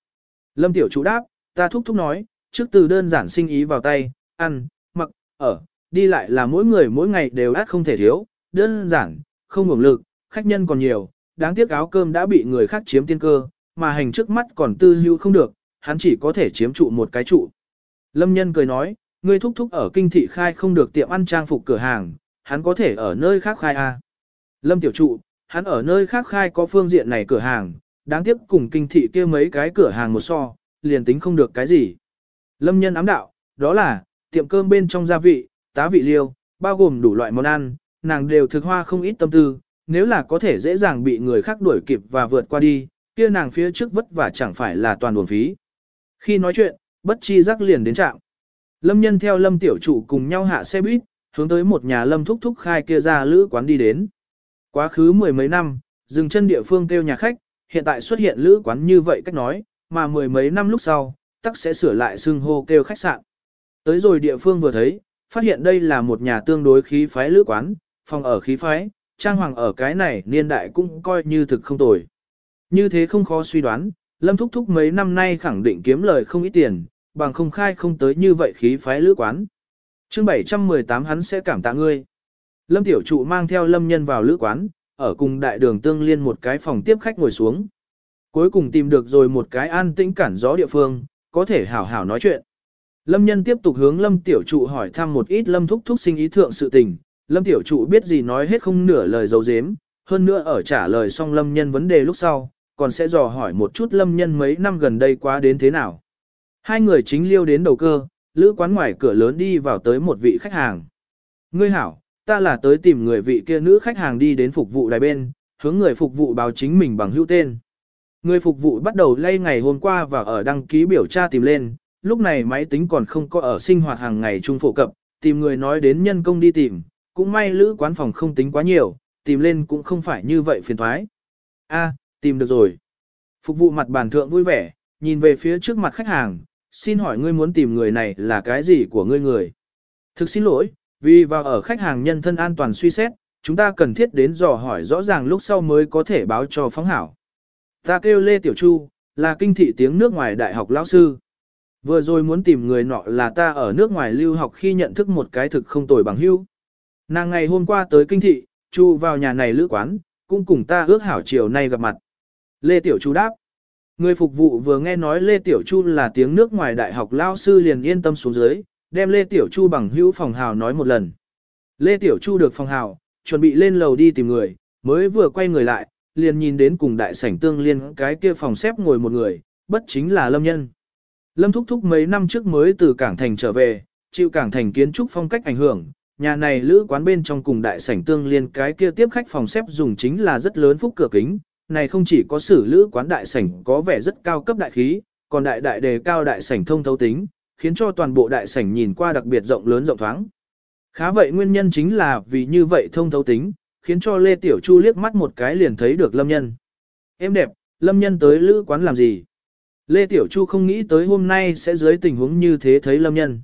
A: Lâm tiểu chủ đáp, ta thúc thúc nói, trước từ đơn giản sinh ý vào tay, ăn, mặc, ở, đi lại là mỗi người mỗi ngày đều át không thể thiếu, đơn giản, không hưởng lực, khách nhân còn nhiều, đáng tiếc áo cơm đã bị người khác chiếm tiên cơ, mà hành trước mắt còn tư hưu không được, hắn chỉ có thể chiếm trụ một cái trụ. Lâm nhân cười nói, ngươi thúc thúc ở kinh thị khai không được tiệm ăn trang phục cửa hàng, hắn có thể ở nơi khác khai à. Lâm tiểu trụ, hắn ở nơi khác khai có phương diện này cửa hàng, đáng tiếc cùng kinh thị kia mấy cái cửa hàng một so, liền tính không được cái gì. Lâm nhân ám đạo, đó là, tiệm cơm bên trong gia vị, tá vị liêu, bao gồm đủ loại món ăn, nàng đều thực hoa không ít tâm tư, nếu là có thể dễ dàng bị người khác đuổi kịp và vượt qua đi, kia nàng phía trước vất vả chẳng phải là toàn buồn phí. Khi nói chuyện, bất chi giác liền đến trạm. Lâm nhân theo lâm tiểu chủ cùng nhau hạ xe buýt, hướng tới một nhà lâm thúc thúc khai kia ra lữ quán đi đến. Quá khứ mười mấy năm, dừng chân địa phương kêu nhà khách, hiện tại xuất hiện lữ quán như vậy cách nói, mà mười mấy năm lúc sau, tắc sẽ sửa lại xưng hô kêu khách sạn. Tới rồi địa phương vừa thấy, phát hiện đây là một nhà tương đối khí phái lữ quán, phòng ở khí phái, trang hoàng ở cái này niên đại cũng coi như thực không tồi. Như thế không khó suy đoán, Lâm Thúc Thúc mấy năm nay khẳng định kiếm lời không ít tiền, bằng không khai không tới như vậy khí phái lữ quán. chương 718 hắn sẽ cảm tạ ngươi. Lâm Tiểu Trụ mang theo Lâm Nhân vào lữ quán, ở cùng đại đường tương liên một cái phòng tiếp khách ngồi xuống. Cuối cùng tìm được rồi một cái an tĩnh cản gió địa phương, có thể hảo hảo nói chuyện. Lâm Nhân tiếp tục hướng Lâm Tiểu Trụ hỏi thăm một ít Lâm Thúc Thúc sinh ý thượng sự tình. Lâm Tiểu Trụ biết gì nói hết không nửa lời dấu dếm, hơn nữa ở trả lời xong Lâm Nhân vấn đề lúc sau, còn sẽ dò hỏi một chút Lâm Nhân mấy năm gần đây quá đến thế nào. Hai người chính liêu đến đầu cơ, lữ quán ngoài cửa lớn đi vào tới một vị khách hàng. Ngươi hảo, ta là tới tìm người vị kia nữ khách hàng đi đến phục vụ đài bên, hướng người phục vụ báo chính mình bằng hữu tên. Người phục vụ bắt đầu lay ngày hôm qua và ở đăng ký biểu tra tìm lên, lúc này máy tính còn không có ở sinh hoạt hàng ngày trung phổ cập, tìm người nói đến nhân công đi tìm, cũng may lữ quán phòng không tính quá nhiều, tìm lên cũng không phải như vậy phiền thoái. A, tìm được rồi. Phục vụ mặt bàn thượng vui vẻ, nhìn về phía trước mặt khách hàng, xin hỏi ngươi muốn tìm người này là cái gì của ngươi người. Thực xin lỗi, vì vào ở khách hàng nhân thân an toàn suy xét, chúng ta cần thiết đến dò hỏi rõ ràng lúc sau mới có thể báo cho phóng hảo. Ta kêu Lê Tiểu Chu, là kinh thị tiếng nước ngoài đại học lão sư. Vừa rồi muốn tìm người nọ là ta ở nước ngoài lưu học khi nhận thức một cái thực không tồi bằng hữu. Nàng ngày hôm qua tới kinh thị, Chu vào nhà này lữ quán, cũng cùng ta ước hảo chiều nay gặp mặt. Lê Tiểu Chu đáp. Người phục vụ vừa nghe nói Lê Tiểu Chu là tiếng nước ngoài đại học lao sư liền yên tâm xuống dưới, đem Lê Tiểu Chu bằng hữu phòng hào nói một lần. Lê Tiểu Chu được phòng hào, chuẩn bị lên lầu đi tìm người, mới vừa quay người lại, liền nhìn đến cùng đại sảnh tương liên cái kia phòng xếp ngồi một người, bất chính là Lâm Nhân. Lâm Thúc Thúc mấy năm trước mới từ Cảng Thành trở về, chịu Cảng Thành kiến trúc phong cách ảnh hưởng, nhà này lữ quán bên trong cùng đại sảnh tương liên cái kia tiếp khách phòng xếp dùng chính là rất lớn phúc cửa kính, này không chỉ có sử lữ quán đại sảnh có vẻ rất cao cấp đại khí, còn đại đại đề cao đại sảnh thông thấu tính, khiến cho toàn bộ đại sảnh nhìn qua đặc biệt rộng lớn rộng thoáng. Khá vậy nguyên nhân chính là vì như vậy thông thấu tính, khiến cho Lê Tiểu Chu liếc mắt một cái liền thấy được Lâm Nhân. Em đẹp, Lâm Nhân tới lữ quán làm gì? Lê Tiểu Chu không nghĩ tới hôm nay sẽ dưới tình huống như thế thấy Lâm Nhân.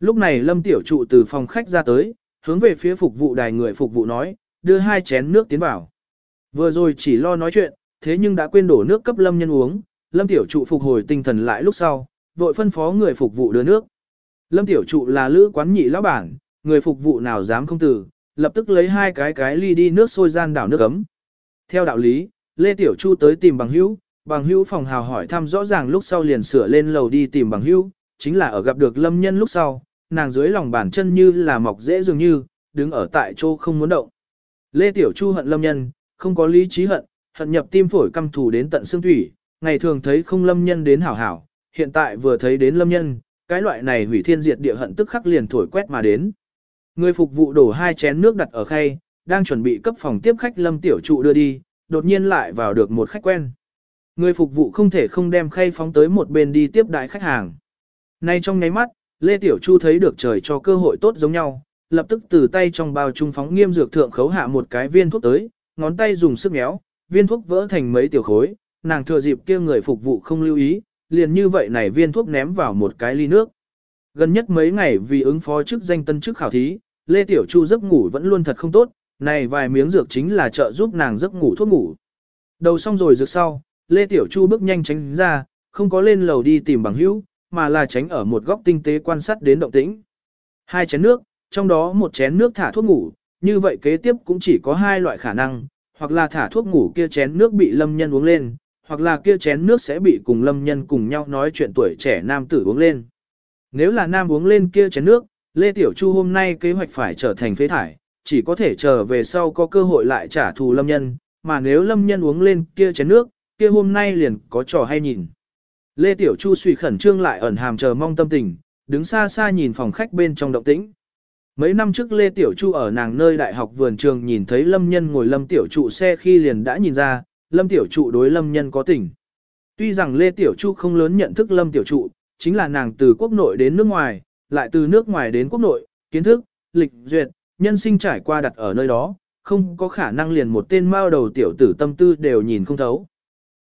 A: Lúc này Lâm Tiểu Trụ từ phòng khách ra tới, hướng về phía phục vụ đài người phục vụ nói, đưa hai chén nước tiến vào. Vừa rồi chỉ lo nói chuyện, thế nhưng đã quên đổ nước cấp Lâm Nhân uống, Lâm Tiểu Trụ phục hồi tinh thần lại lúc sau, vội phân phó người phục vụ đưa nước. Lâm Tiểu Trụ là lữ quán nhị lão bản, người phục vụ nào dám không từ, lập tức lấy hai cái cái ly đi nước sôi gian đảo nước ấm. Theo đạo lý, Lê Tiểu Chu tới tìm bằng hữu, bằng hữu phòng hào hỏi thăm rõ ràng lúc sau liền sửa lên lầu đi tìm bằng hữu, chính là ở gặp được lâm nhân lúc sau, nàng dưới lòng bàn chân như là mọc dễ dường như, đứng ở tại chỗ không muốn động. Lê Tiểu Chu hận lâm nhân, không có lý trí hận, hận nhập tim phổi căm thù đến tận xương thủy, ngày thường thấy không lâm nhân đến hảo hảo, hiện tại vừa thấy đến lâm nhân, cái loại này hủy thiên diệt địa hận tức khắc liền thổi quét mà đến. Người phục vụ đổ hai chén nước đặt ở khay, đang chuẩn bị cấp phòng tiếp khách lâm tiểu trụ đưa đi, đột nhiên lại vào được một khách quen. Người phục vụ không thể không đem khay phóng tới một bên đi tiếp đại khách hàng. Nay trong nháy mắt, Lê Tiểu Chu thấy được trời cho cơ hội tốt giống nhau, lập tức từ tay trong bao trung phóng nghiêm dược thượng khấu hạ một cái viên thuốc tới, ngón tay dùng sức méo, viên thuốc vỡ thành mấy tiểu khối, nàng thừa dịp kia người phục vụ không lưu ý, liền như vậy này viên thuốc ném vào một cái ly nước. Gần nhất mấy ngày vì ứng phó chức danh tân chức khảo thí, Lê Tiểu Chu giấc ngủ vẫn luôn thật không tốt, này vài miếng dược chính là trợ giúp nàng giấc ngủ thuốc ngủ. Đầu xong rồi dược sau, Lê Tiểu Chu bước nhanh tránh ra, không có lên lầu đi tìm bằng hữu, mà là tránh ở một góc tinh tế quan sát đến động tĩnh. Hai chén nước, trong đó một chén nước thả thuốc ngủ, như vậy kế tiếp cũng chỉ có hai loại khả năng, hoặc là thả thuốc ngủ kia chén nước bị lâm nhân uống lên, hoặc là kia chén nước sẽ bị cùng lâm nhân cùng nhau nói chuyện tuổi trẻ nam tử uống lên. Nếu là nam uống lên kia chén nước, Lê Tiểu Chu hôm nay kế hoạch phải trở thành phế thải, chỉ có thể chờ về sau có cơ hội lại trả thù lâm nhân, mà nếu lâm nhân uống lên kia chén nước, kia hôm nay liền có trò hay nhìn. Lê Tiểu Chu suy khẩn trương lại ẩn hàm chờ mong tâm tình, đứng xa xa nhìn phòng khách bên trong động tĩnh. Mấy năm trước Lê Tiểu Chu ở nàng nơi đại học vườn trường nhìn thấy Lâm Nhân ngồi Lâm Tiểu Trụ xe khi liền đã nhìn ra, Lâm Tiểu Trụ đối Lâm Nhân có tình. Tuy rằng Lê Tiểu Chu không lớn nhận thức Lâm Tiểu Trụ, chính là nàng từ quốc nội đến nước ngoài, lại từ nước ngoài đến quốc nội, kiến thức, lịch duyệt, nhân sinh trải qua đặt ở nơi đó, không có khả năng liền một tên mao đầu tiểu tử tâm tư đều nhìn không thấu.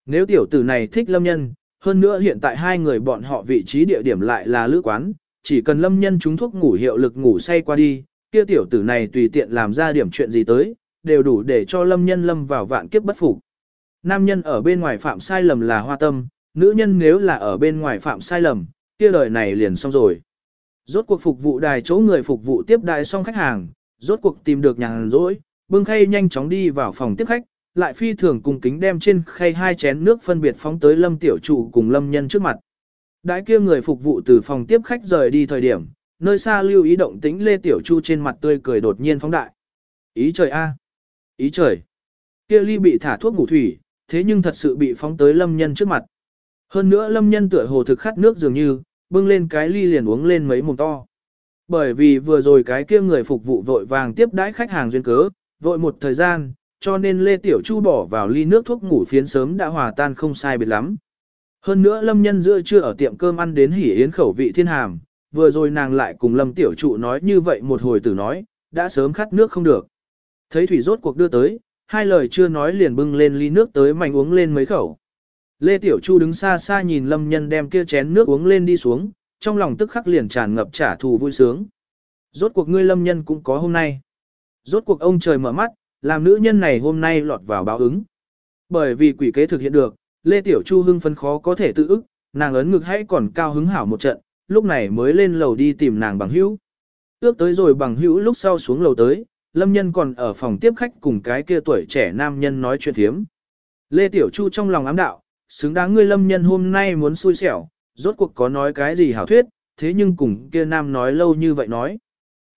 A: Nếu tiểu tử này thích Lâm Nhân, hơn nữa hiện tại hai người bọn họ vị trí địa điểm lại là lữ quán, chỉ cần lâm nhân trúng thuốc ngủ hiệu lực ngủ say qua đi, kia tiểu tử này tùy tiện làm ra điểm chuyện gì tới, đều đủ để cho lâm nhân lâm vào vạn kiếp bất phục. Nam nhân ở bên ngoài phạm sai lầm là hoa tâm, nữ nhân nếu là ở bên ngoài phạm sai lầm, kia đời này liền xong rồi. Rốt cuộc phục vụ đài chỗ người phục vụ tiếp đại xong khách hàng, rốt cuộc tìm được nhàn rỗi, bưng khay nhanh chóng đi vào phòng tiếp khách, lại phi thường cùng kính đem trên khay hai chén nước phân biệt phóng tới lâm tiểu trụ cùng lâm nhân trước mặt. Đãi kia người phục vụ từ phòng tiếp khách rời đi thời điểm, nơi xa lưu ý động tĩnh Lê Tiểu Chu trên mặt tươi cười đột nhiên phóng đại. Ý trời a, Ý trời! Kia ly bị thả thuốc ngủ thủy, thế nhưng thật sự bị phóng tới lâm nhân trước mặt. Hơn nữa lâm nhân tựa hồ thực khát nước dường như, bưng lên cái ly liền uống lên mấy mồm to. Bởi vì vừa rồi cái kia người phục vụ vội vàng tiếp đãi khách hàng duyên cớ, vội một thời gian, cho nên Lê Tiểu Chu bỏ vào ly nước thuốc ngủ phiến sớm đã hòa tan không sai biệt lắm. Hơn nữa lâm nhân giữa chưa ở tiệm cơm ăn đến hỉ yến khẩu vị thiên hàm, vừa rồi nàng lại cùng lâm tiểu trụ nói như vậy một hồi tử nói, đã sớm khát nước không được. Thấy thủy rốt cuộc đưa tới, hai lời chưa nói liền bưng lên ly nước tới mạnh uống lên mấy khẩu. Lê Tiểu Chu đứng xa xa nhìn lâm nhân đem kia chén nước uống lên đi xuống, trong lòng tức khắc liền tràn ngập trả thù vui sướng. Rốt cuộc ngươi lâm nhân cũng có hôm nay. Rốt cuộc ông trời mở mắt, làm nữ nhân này hôm nay lọt vào báo ứng. Bởi vì quỷ kế thực hiện được, Lê Tiểu Chu hưng phấn khó có thể tự ức, nàng ấn ngực hãy còn cao hứng hảo một trận, lúc này mới lên lầu đi tìm nàng bằng hữu. Ước tới rồi bằng hữu lúc sau xuống lầu tới, Lâm Nhân còn ở phòng tiếp khách cùng cái kia tuổi trẻ nam nhân nói chuyện thiếm. Lê Tiểu Chu trong lòng ám đạo, xứng đáng ngươi Lâm Nhân hôm nay muốn xui xẻo, rốt cuộc có nói cái gì hảo thuyết, thế nhưng cùng kia nam nói lâu như vậy nói.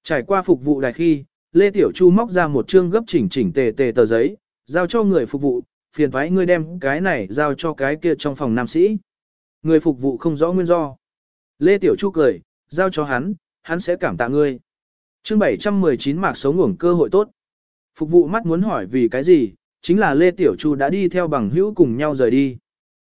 A: Trải qua phục vụ đài khi, Lê Tiểu Chu móc ra một chương gấp chỉnh chỉnh tề tề tờ giấy, giao cho người phục vụ, phiền thoái ngươi đem cái này giao cho cái kia trong phòng nam sĩ. Người phục vụ không rõ nguyên do. Lê Tiểu Chu cười, giao cho hắn, hắn sẽ cảm tạ ngươi. chương 719 mạc sống ngủng cơ hội tốt. Phục vụ mắt muốn hỏi vì cái gì, chính là Lê Tiểu Chu đã đi theo bằng hữu cùng nhau rời đi.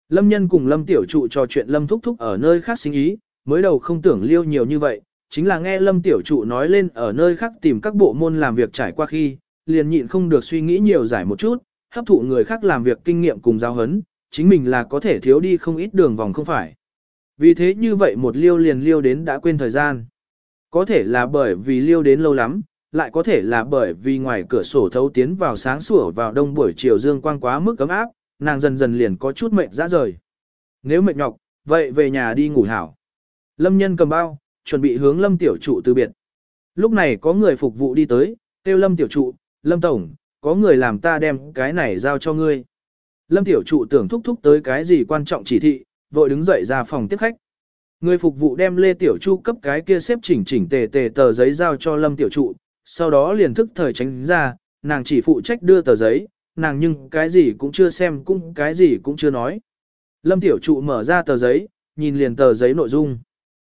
A: Lâm nhân cùng Lâm Tiểu Trụ trò chuyện Lâm Thúc Thúc ở nơi khác sinh ý, mới đầu không tưởng liêu nhiều như vậy, chính là nghe Lâm Tiểu Trụ nói lên ở nơi khác tìm các bộ môn làm việc trải qua khi, liền nhịn không được suy nghĩ nhiều giải một chút, hấp thụ người khác làm việc kinh nghiệm cùng giáo hấn, chính mình là có thể thiếu đi không ít đường vòng không phải. Vì thế như vậy một liêu liền liêu đến đã quên thời gian. Có thể là bởi vì liêu đến lâu lắm, lại có thể là bởi vì ngoài cửa sổ thấu tiến vào sáng sủa vào đông buổi chiều dương quang quá mức cấm áp, nàng dần dần liền có chút mệt ra rời. Nếu mệt nhọc, vậy về nhà đi ngủ hảo. Lâm nhân cầm bao, chuẩn bị hướng lâm tiểu trụ từ biệt. Lúc này có người phục vụ đi tới, kêu lâm tiểu trụ, lâm tổng, có người làm ta đem cái này giao cho ngươi. Lâm tiểu trụ tưởng thúc thúc tới cái gì quan trọng chỉ thị, vội đứng dậy ra phòng tiếp khách. Người phục vụ đem Lê Tiểu Chu cấp cái kia xếp chỉnh chỉnh tề tề tờ giấy giao cho Lâm Tiểu Trụ, sau đó liền thức thời tránh ra, nàng chỉ phụ trách đưa tờ giấy, nàng nhưng cái gì cũng chưa xem cũng cái gì cũng chưa nói. Lâm Tiểu Trụ mở ra tờ giấy, nhìn liền tờ giấy nội dung.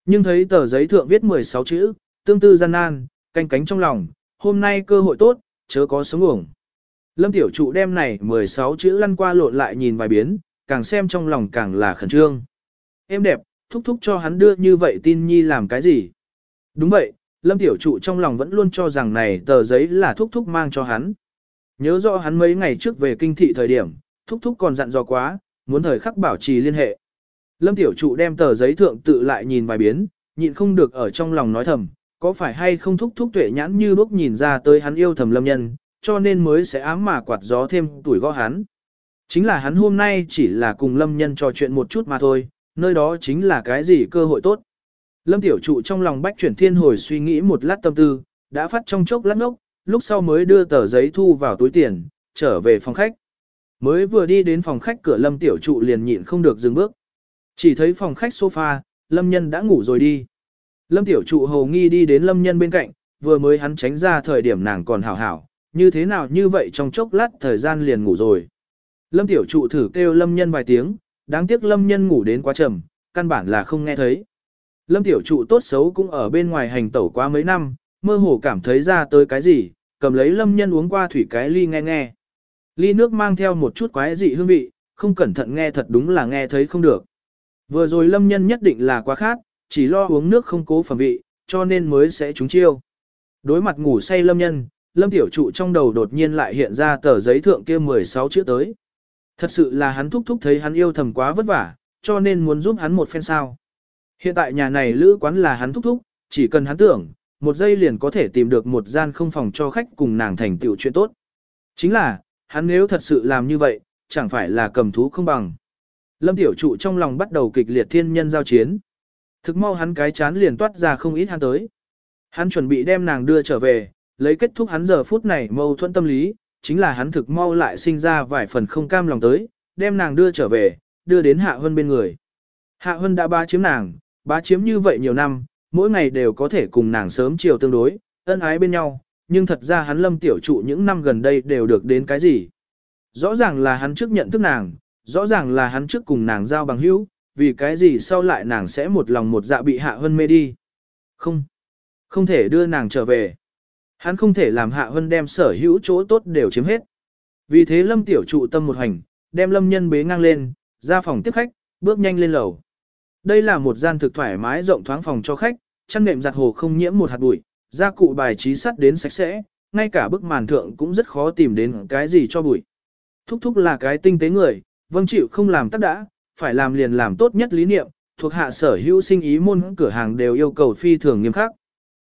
A: Nhưng thấy tờ giấy thượng viết 16 chữ, tương tư gian nan, canh cánh trong lòng, hôm nay cơ hội tốt, chớ có sống uổng. Lâm tiểu trụ đem này 16 chữ lăn qua lộn lại nhìn vài biến, càng xem trong lòng càng là khẩn trương. Em đẹp, thúc thúc cho hắn đưa như vậy tin nhi làm cái gì? Đúng vậy, Lâm tiểu trụ trong lòng vẫn luôn cho rằng này tờ giấy là thúc thúc mang cho hắn. Nhớ rõ hắn mấy ngày trước về kinh thị thời điểm, thúc thúc còn dặn dò quá, muốn thời khắc bảo trì liên hệ. Lâm tiểu trụ đem tờ giấy thượng tự lại nhìn vài biến, nhịn không được ở trong lòng nói thầm, có phải hay không thúc thúc tuệ nhãn như bốc nhìn ra tới hắn yêu thầm lâm nhân, cho nên mới sẽ ám mà quạt gió thêm tuổi gõ hắn. Chính là hắn hôm nay chỉ là cùng lâm nhân trò chuyện một chút mà thôi, nơi đó chính là cái gì cơ hội tốt. Lâm tiểu trụ trong lòng bách chuyển thiên hồi suy nghĩ một lát tâm tư, đã phát trong chốc lát ngốc, lúc sau mới đưa tờ giấy thu vào túi tiền, trở về phòng khách. Mới vừa đi đến phòng khách cửa lâm tiểu trụ liền nhịn không được dừng bước. Chỉ thấy phòng khách sofa, lâm nhân đã ngủ rồi đi. Lâm tiểu trụ hầu nghi đi đến lâm nhân bên cạnh, vừa mới hắn tránh ra thời điểm nàng còn hảo hảo, như thế nào như vậy trong chốc lát thời gian liền ngủ rồi. Lâm tiểu trụ thử kêu lâm nhân vài tiếng, đáng tiếc lâm nhân ngủ đến quá trầm, căn bản là không nghe thấy. Lâm tiểu trụ tốt xấu cũng ở bên ngoài hành tẩu quá mấy năm, mơ hồ cảm thấy ra tới cái gì, cầm lấy lâm nhân uống qua thủy cái ly nghe nghe. Ly nước mang theo một chút quái dị hương vị, không cẩn thận nghe thật đúng là nghe thấy không được. Vừa rồi lâm nhân nhất định là quá khát, chỉ lo uống nước không cố phẩm vị, cho nên mới sẽ trúng chiêu. Đối mặt ngủ say lâm nhân, lâm tiểu trụ trong đầu đột nhiên lại hiện ra tờ giấy thượng kia 16 chữ tới. Thật sự là hắn thúc thúc thấy hắn yêu thầm quá vất vả, cho nên muốn giúp hắn một phen sao. Hiện tại nhà này lữ quán là hắn thúc thúc, chỉ cần hắn tưởng, một giây liền có thể tìm được một gian không phòng cho khách cùng nàng thành tựu chuyện tốt. Chính là, hắn nếu thật sự làm như vậy, chẳng phải là cầm thú không bằng. Lâm tiểu trụ trong lòng bắt đầu kịch liệt thiên nhân giao chiến. Thực mau hắn cái chán liền toát ra không ít hắn tới. Hắn chuẩn bị đem nàng đưa trở về, lấy kết thúc hắn giờ phút này mâu thuẫn tâm lý, chính là hắn thực mau lại sinh ra vài phần không cam lòng tới, đem nàng đưa trở về, đưa đến Hạ Hân bên người. Hạ Hân đã bá chiếm nàng, bá chiếm như vậy nhiều năm, mỗi ngày đều có thể cùng nàng sớm chiều tương đối, ân ái bên nhau, nhưng thật ra hắn lâm tiểu trụ những năm gần đây đều được đến cái gì. Rõ ràng là hắn trước nhận thức nàng, rõ ràng là hắn trước cùng nàng giao bằng hữu, vì cái gì sau lại nàng sẽ một lòng một dạ bị Hạ Hân mê đi. Không, không thể đưa nàng trở về. Hắn không thể làm Hạ Hân đem sở hữu chỗ tốt đều chiếm hết. Vì thế lâm tiểu trụ tâm một hành, đem lâm nhân bế ngang lên, ra phòng tiếp khách, bước nhanh lên lầu. Đây là một gian thực thoải mái rộng thoáng phòng cho khách, chăn nệm giặt hồ không nhiễm một hạt bụi, gia cụ bài trí sắt đến sạch sẽ, ngay cả bức màn thượng cũng rất khó tìm đến cái gì cho bụi. Thúc thúc là cái tinh tế người, vâng chịu không làm tất đã, phải làm liền làm tốt nhất lý niệm, thuộc hạ sở hữu sinh ý môn cửa hàng đều yêu cầu phi thường nghiêm khắc.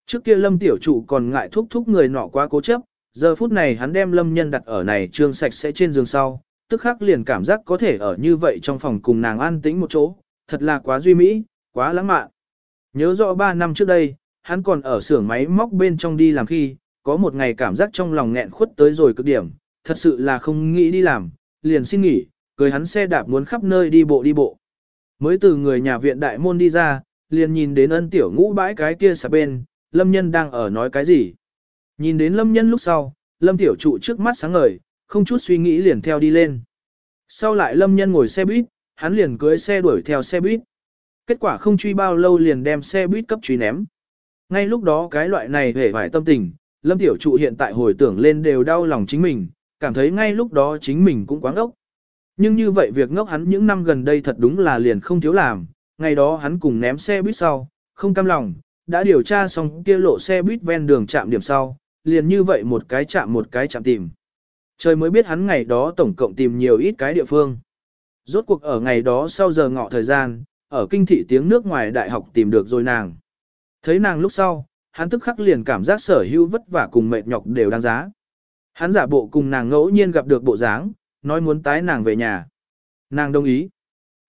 A: Trước kia lâm tiểu trụ còn ngại thúc thúc người nọ quá cố chấp, giờ phút này hắn đem lâm nhân đặt ở này trương sạch sẽ trên giường sau, tức khắc liền cảm giác có thể ở như vậy trong phòng cùng nàng an tĩnh một chỗ, thật là quá duy mỹ, quá lãng mạn. Nhớ rõ 3 năm trước đây, hắn còn ở xưởng máy móc bên trong đi làm khi, có một ngày cảm giác trong lòng nghẹn khuất tới rồi cực điểm, thật sự là không nghĩ đi làm, liền xin nghỉ, cười hắn xe đạp muốn khắp nơi đi bộ đi bộ. Mới từ người nhà viện đại môn đi ra, liền nhìn đến ân tiểu ngũ bãi cái kia sạp bên, lâm nhân đang ở nói cái gì. Nhìn đến lâm nhân lúc sau, lâm tiểu trụ trước mắt sáng ngời, không chút suy nghĩ liền theo đi lên. Sau lại lâm nhân ngồi xe buýt, hắn liền cưới xe đuổi theo xe buýt. Kết quả không truy bao lâu liền đem xe buýt cấp truy ném. Ngay lúc đó cái loại này hề phải tâm tình, lâm tiểu trụ hiện tại hồi tưởng lên đều đau lòng chính mình, cảm thấy ngay lúc đó chính mình cũng quá ngốc. Nhưng như vậy việc ngốc hắn những năm gần đây thật đúng là liền không thiếu làm, ngày đó hắn cùng ném xe buýt sau, không cam lòng, đã điều tra xong kia lộ xe buýt ven đường chạm điểm sau, liền như vậy một cái chạm một cái chạm tìm. Trời mới biết hắn ngày đó tổng cộng tìm nhiều ít cái địa phương. Rốt cuộc ở ngày đó sau giờ ngọ thời gian, ở kinh thị tiếng nước ngoài đại học tìm được rồi nàng. Thấy nàng lúc sau, hắn tức khắc liền cảm giác sở hữu vất vả cùng mệt nhọc đều đáng giá. Hắn giả bộ cùng nàng ngẫu nhiên gặp được bộ dáng, nói muốn tái nàng về nhà. Nàng đồng ý.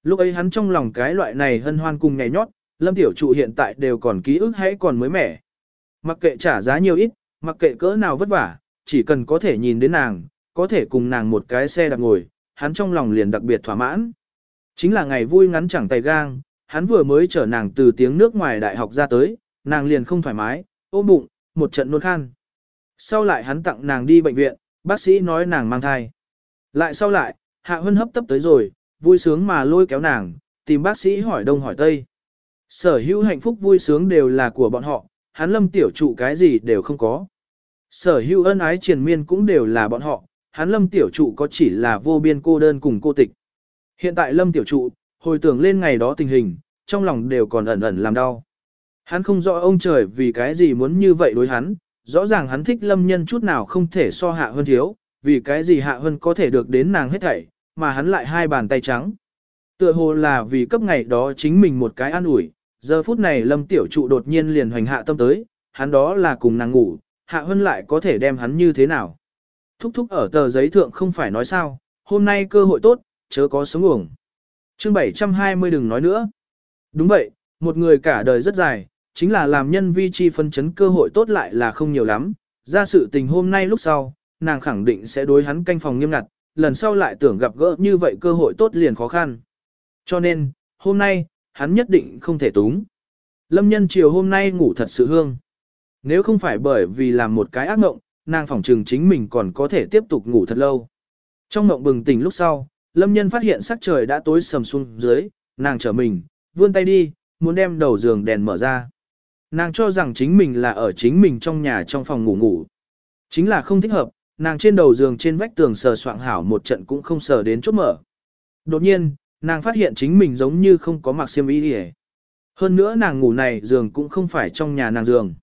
A: Lúc ấy hắn trong lòng cái loại này hân hoan cùng nhảy nhót, lâm tiểu trụ hiện tại đều còn ký ức hay còn mới mẻ. Mặc kệ trả giá nhiều ít, mặc kệ cỡ nào vất vả, chỉ cần có thể nhìn đến nàng, có thể cùng nàng một cái xe đạp ngồi, hắn trong lòng liền đặc biệt thỏa mãn. Chính là ngày vui ngắn chẳng tay gang, hắn vừa mới chở nàng từ tiếng nước ngoài đại học ra tới, nàng liền không thoải mái, ôm bụng, một trận nôn khan. Sau lại hắn tặng nàng đi bệnh viện, bác sĩ nói nàng mang thai. Lại sau lại, Hạ Hân hấp tấp tới rồi, vui sướng mà lôi kéo nàng, tìm bác sĩ hỏi đông hỏi tây. Sở hữu hạnh phúc vui sướng đều là của bọn họ, hắn lâm tiểu trụ cái gì đều không có. Sở hữu ân ái triền miên cũng đều là bọn họ, hắn lâm tiểu trụ có chỉ là vô biên cô đơn cùng cô tịch. Hiện tại lâm tiểu trụ, hồi tưởng lên ngày đó tình hình, trong lòng đều còn ẩn ẩn làm đau. Hắn không rõ ông trời vì cái gì muốn như vậy đối hắn, rõ ràng hắn thích lâm nhân chút nào không thể so hạ hơn thiếu, vì cái gì hạ Hân có thể được đến nàng hết thảy, mà hắn lại hai bàn tay trắng. Tựa hồ là vì cấp ngày đó chính mình một cái an ủi, giờ phút này lâm tiểu trụ đột nhiên liền hoành hạ tâm tới, hắn đó là cùng nàng ngủ, hạ Hân lại có thể đem hắn như thế nào. Thúc thúc ở tờ giấy thượng không phải nói sao, hôm nay cơ hội tốt, chớ có sống uổng. Chương 720 đừng nói nữa. Đúng vậy, một người cả đời rất dài, chính là làm nhân vi chi phân chấn cơ hội tốt lại là không nhiều lắm. Ra sự tình hôm nay lúc sau, nàng khẳng định sẽ đối hắn canh phòng nghiêm ngặt, lần sau lại tưởng gặp gỡ như vậy cơ hội tốt liền khó khăn. Cho nên, hôm nay, hắn nhất định không thể túng. Lâm nhân chiều hôm nay ngủ thật sự hương. Nếu không phải bởi vì làm một cái ác mộng, nàng phỏng trừng chính mình còn có thể tiếp tục ngủ thật lâu. Trong mộng bừng tỉnh lúc sau, lâm nhân phát hiện sắc trời đã tối sầm xuống dưới, nàng trở mình, vươn tay đi, muốn đem đầu giường đèn mở ra. Nàng cho rằng chính mình là ở chính mình trong nhà trong phòng ngủ ngủ. Chính là không thích hợp, nàng trên đầu giường trên vách tường sờ soạng hảo một trận cũng không sờ đến chốt mở. Đột nhiên, nàng phát hiện chính mình giống như không có mặc xiêm y gì. Hơn nữa nàng ngủ này giường cũng không phải trong nhà nàng giường.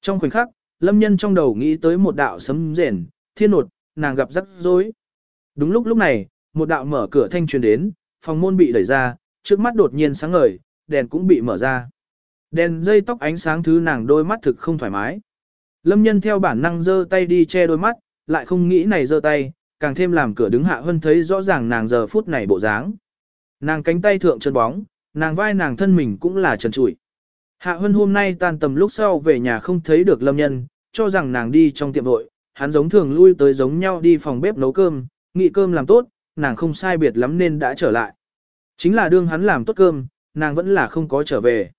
A: Trong khoảnh khắc, lâm nhân trong đầu nghĩ tới một đạo sấm rền, thiên nột, nàng gặp rắc rối. Đúng lúc lúc này, một đạo mở cửa thanh truyền đến, phòng môn bị đẩy ra, trước mắt đột nhiên sáng ngời, đèn cũng bị mở ra. Đèn dây tóc ánh sáng thứ nàng đôi mắt thực không thoải mái. Lâm nhân theo bản năng giơ tay đi che đôi mắt, lại không nghĩ này giơ tay, càng thêm làm cửa đứng hạ hơn thấy rõ ràng nàng giờ phút này bộ dáng. Nàng cánh tay thượng chân bóng, nàng vai nàng thân mình cũng là trần trụi. Hạ Hân hôm nay tan tầm lúc sau về nhà không thấy được lâm nhân, cho rằng nàng đi trong tiệm vội, hắn giống thường lui tới giống nhau đi phòng bếp nấu cơm, nghị cơm làm tốt, nàng không sai biệt lắm nên đã trở lại. Chính là đương hắn làm tốt cơm, nàng vẫn là không có trở về.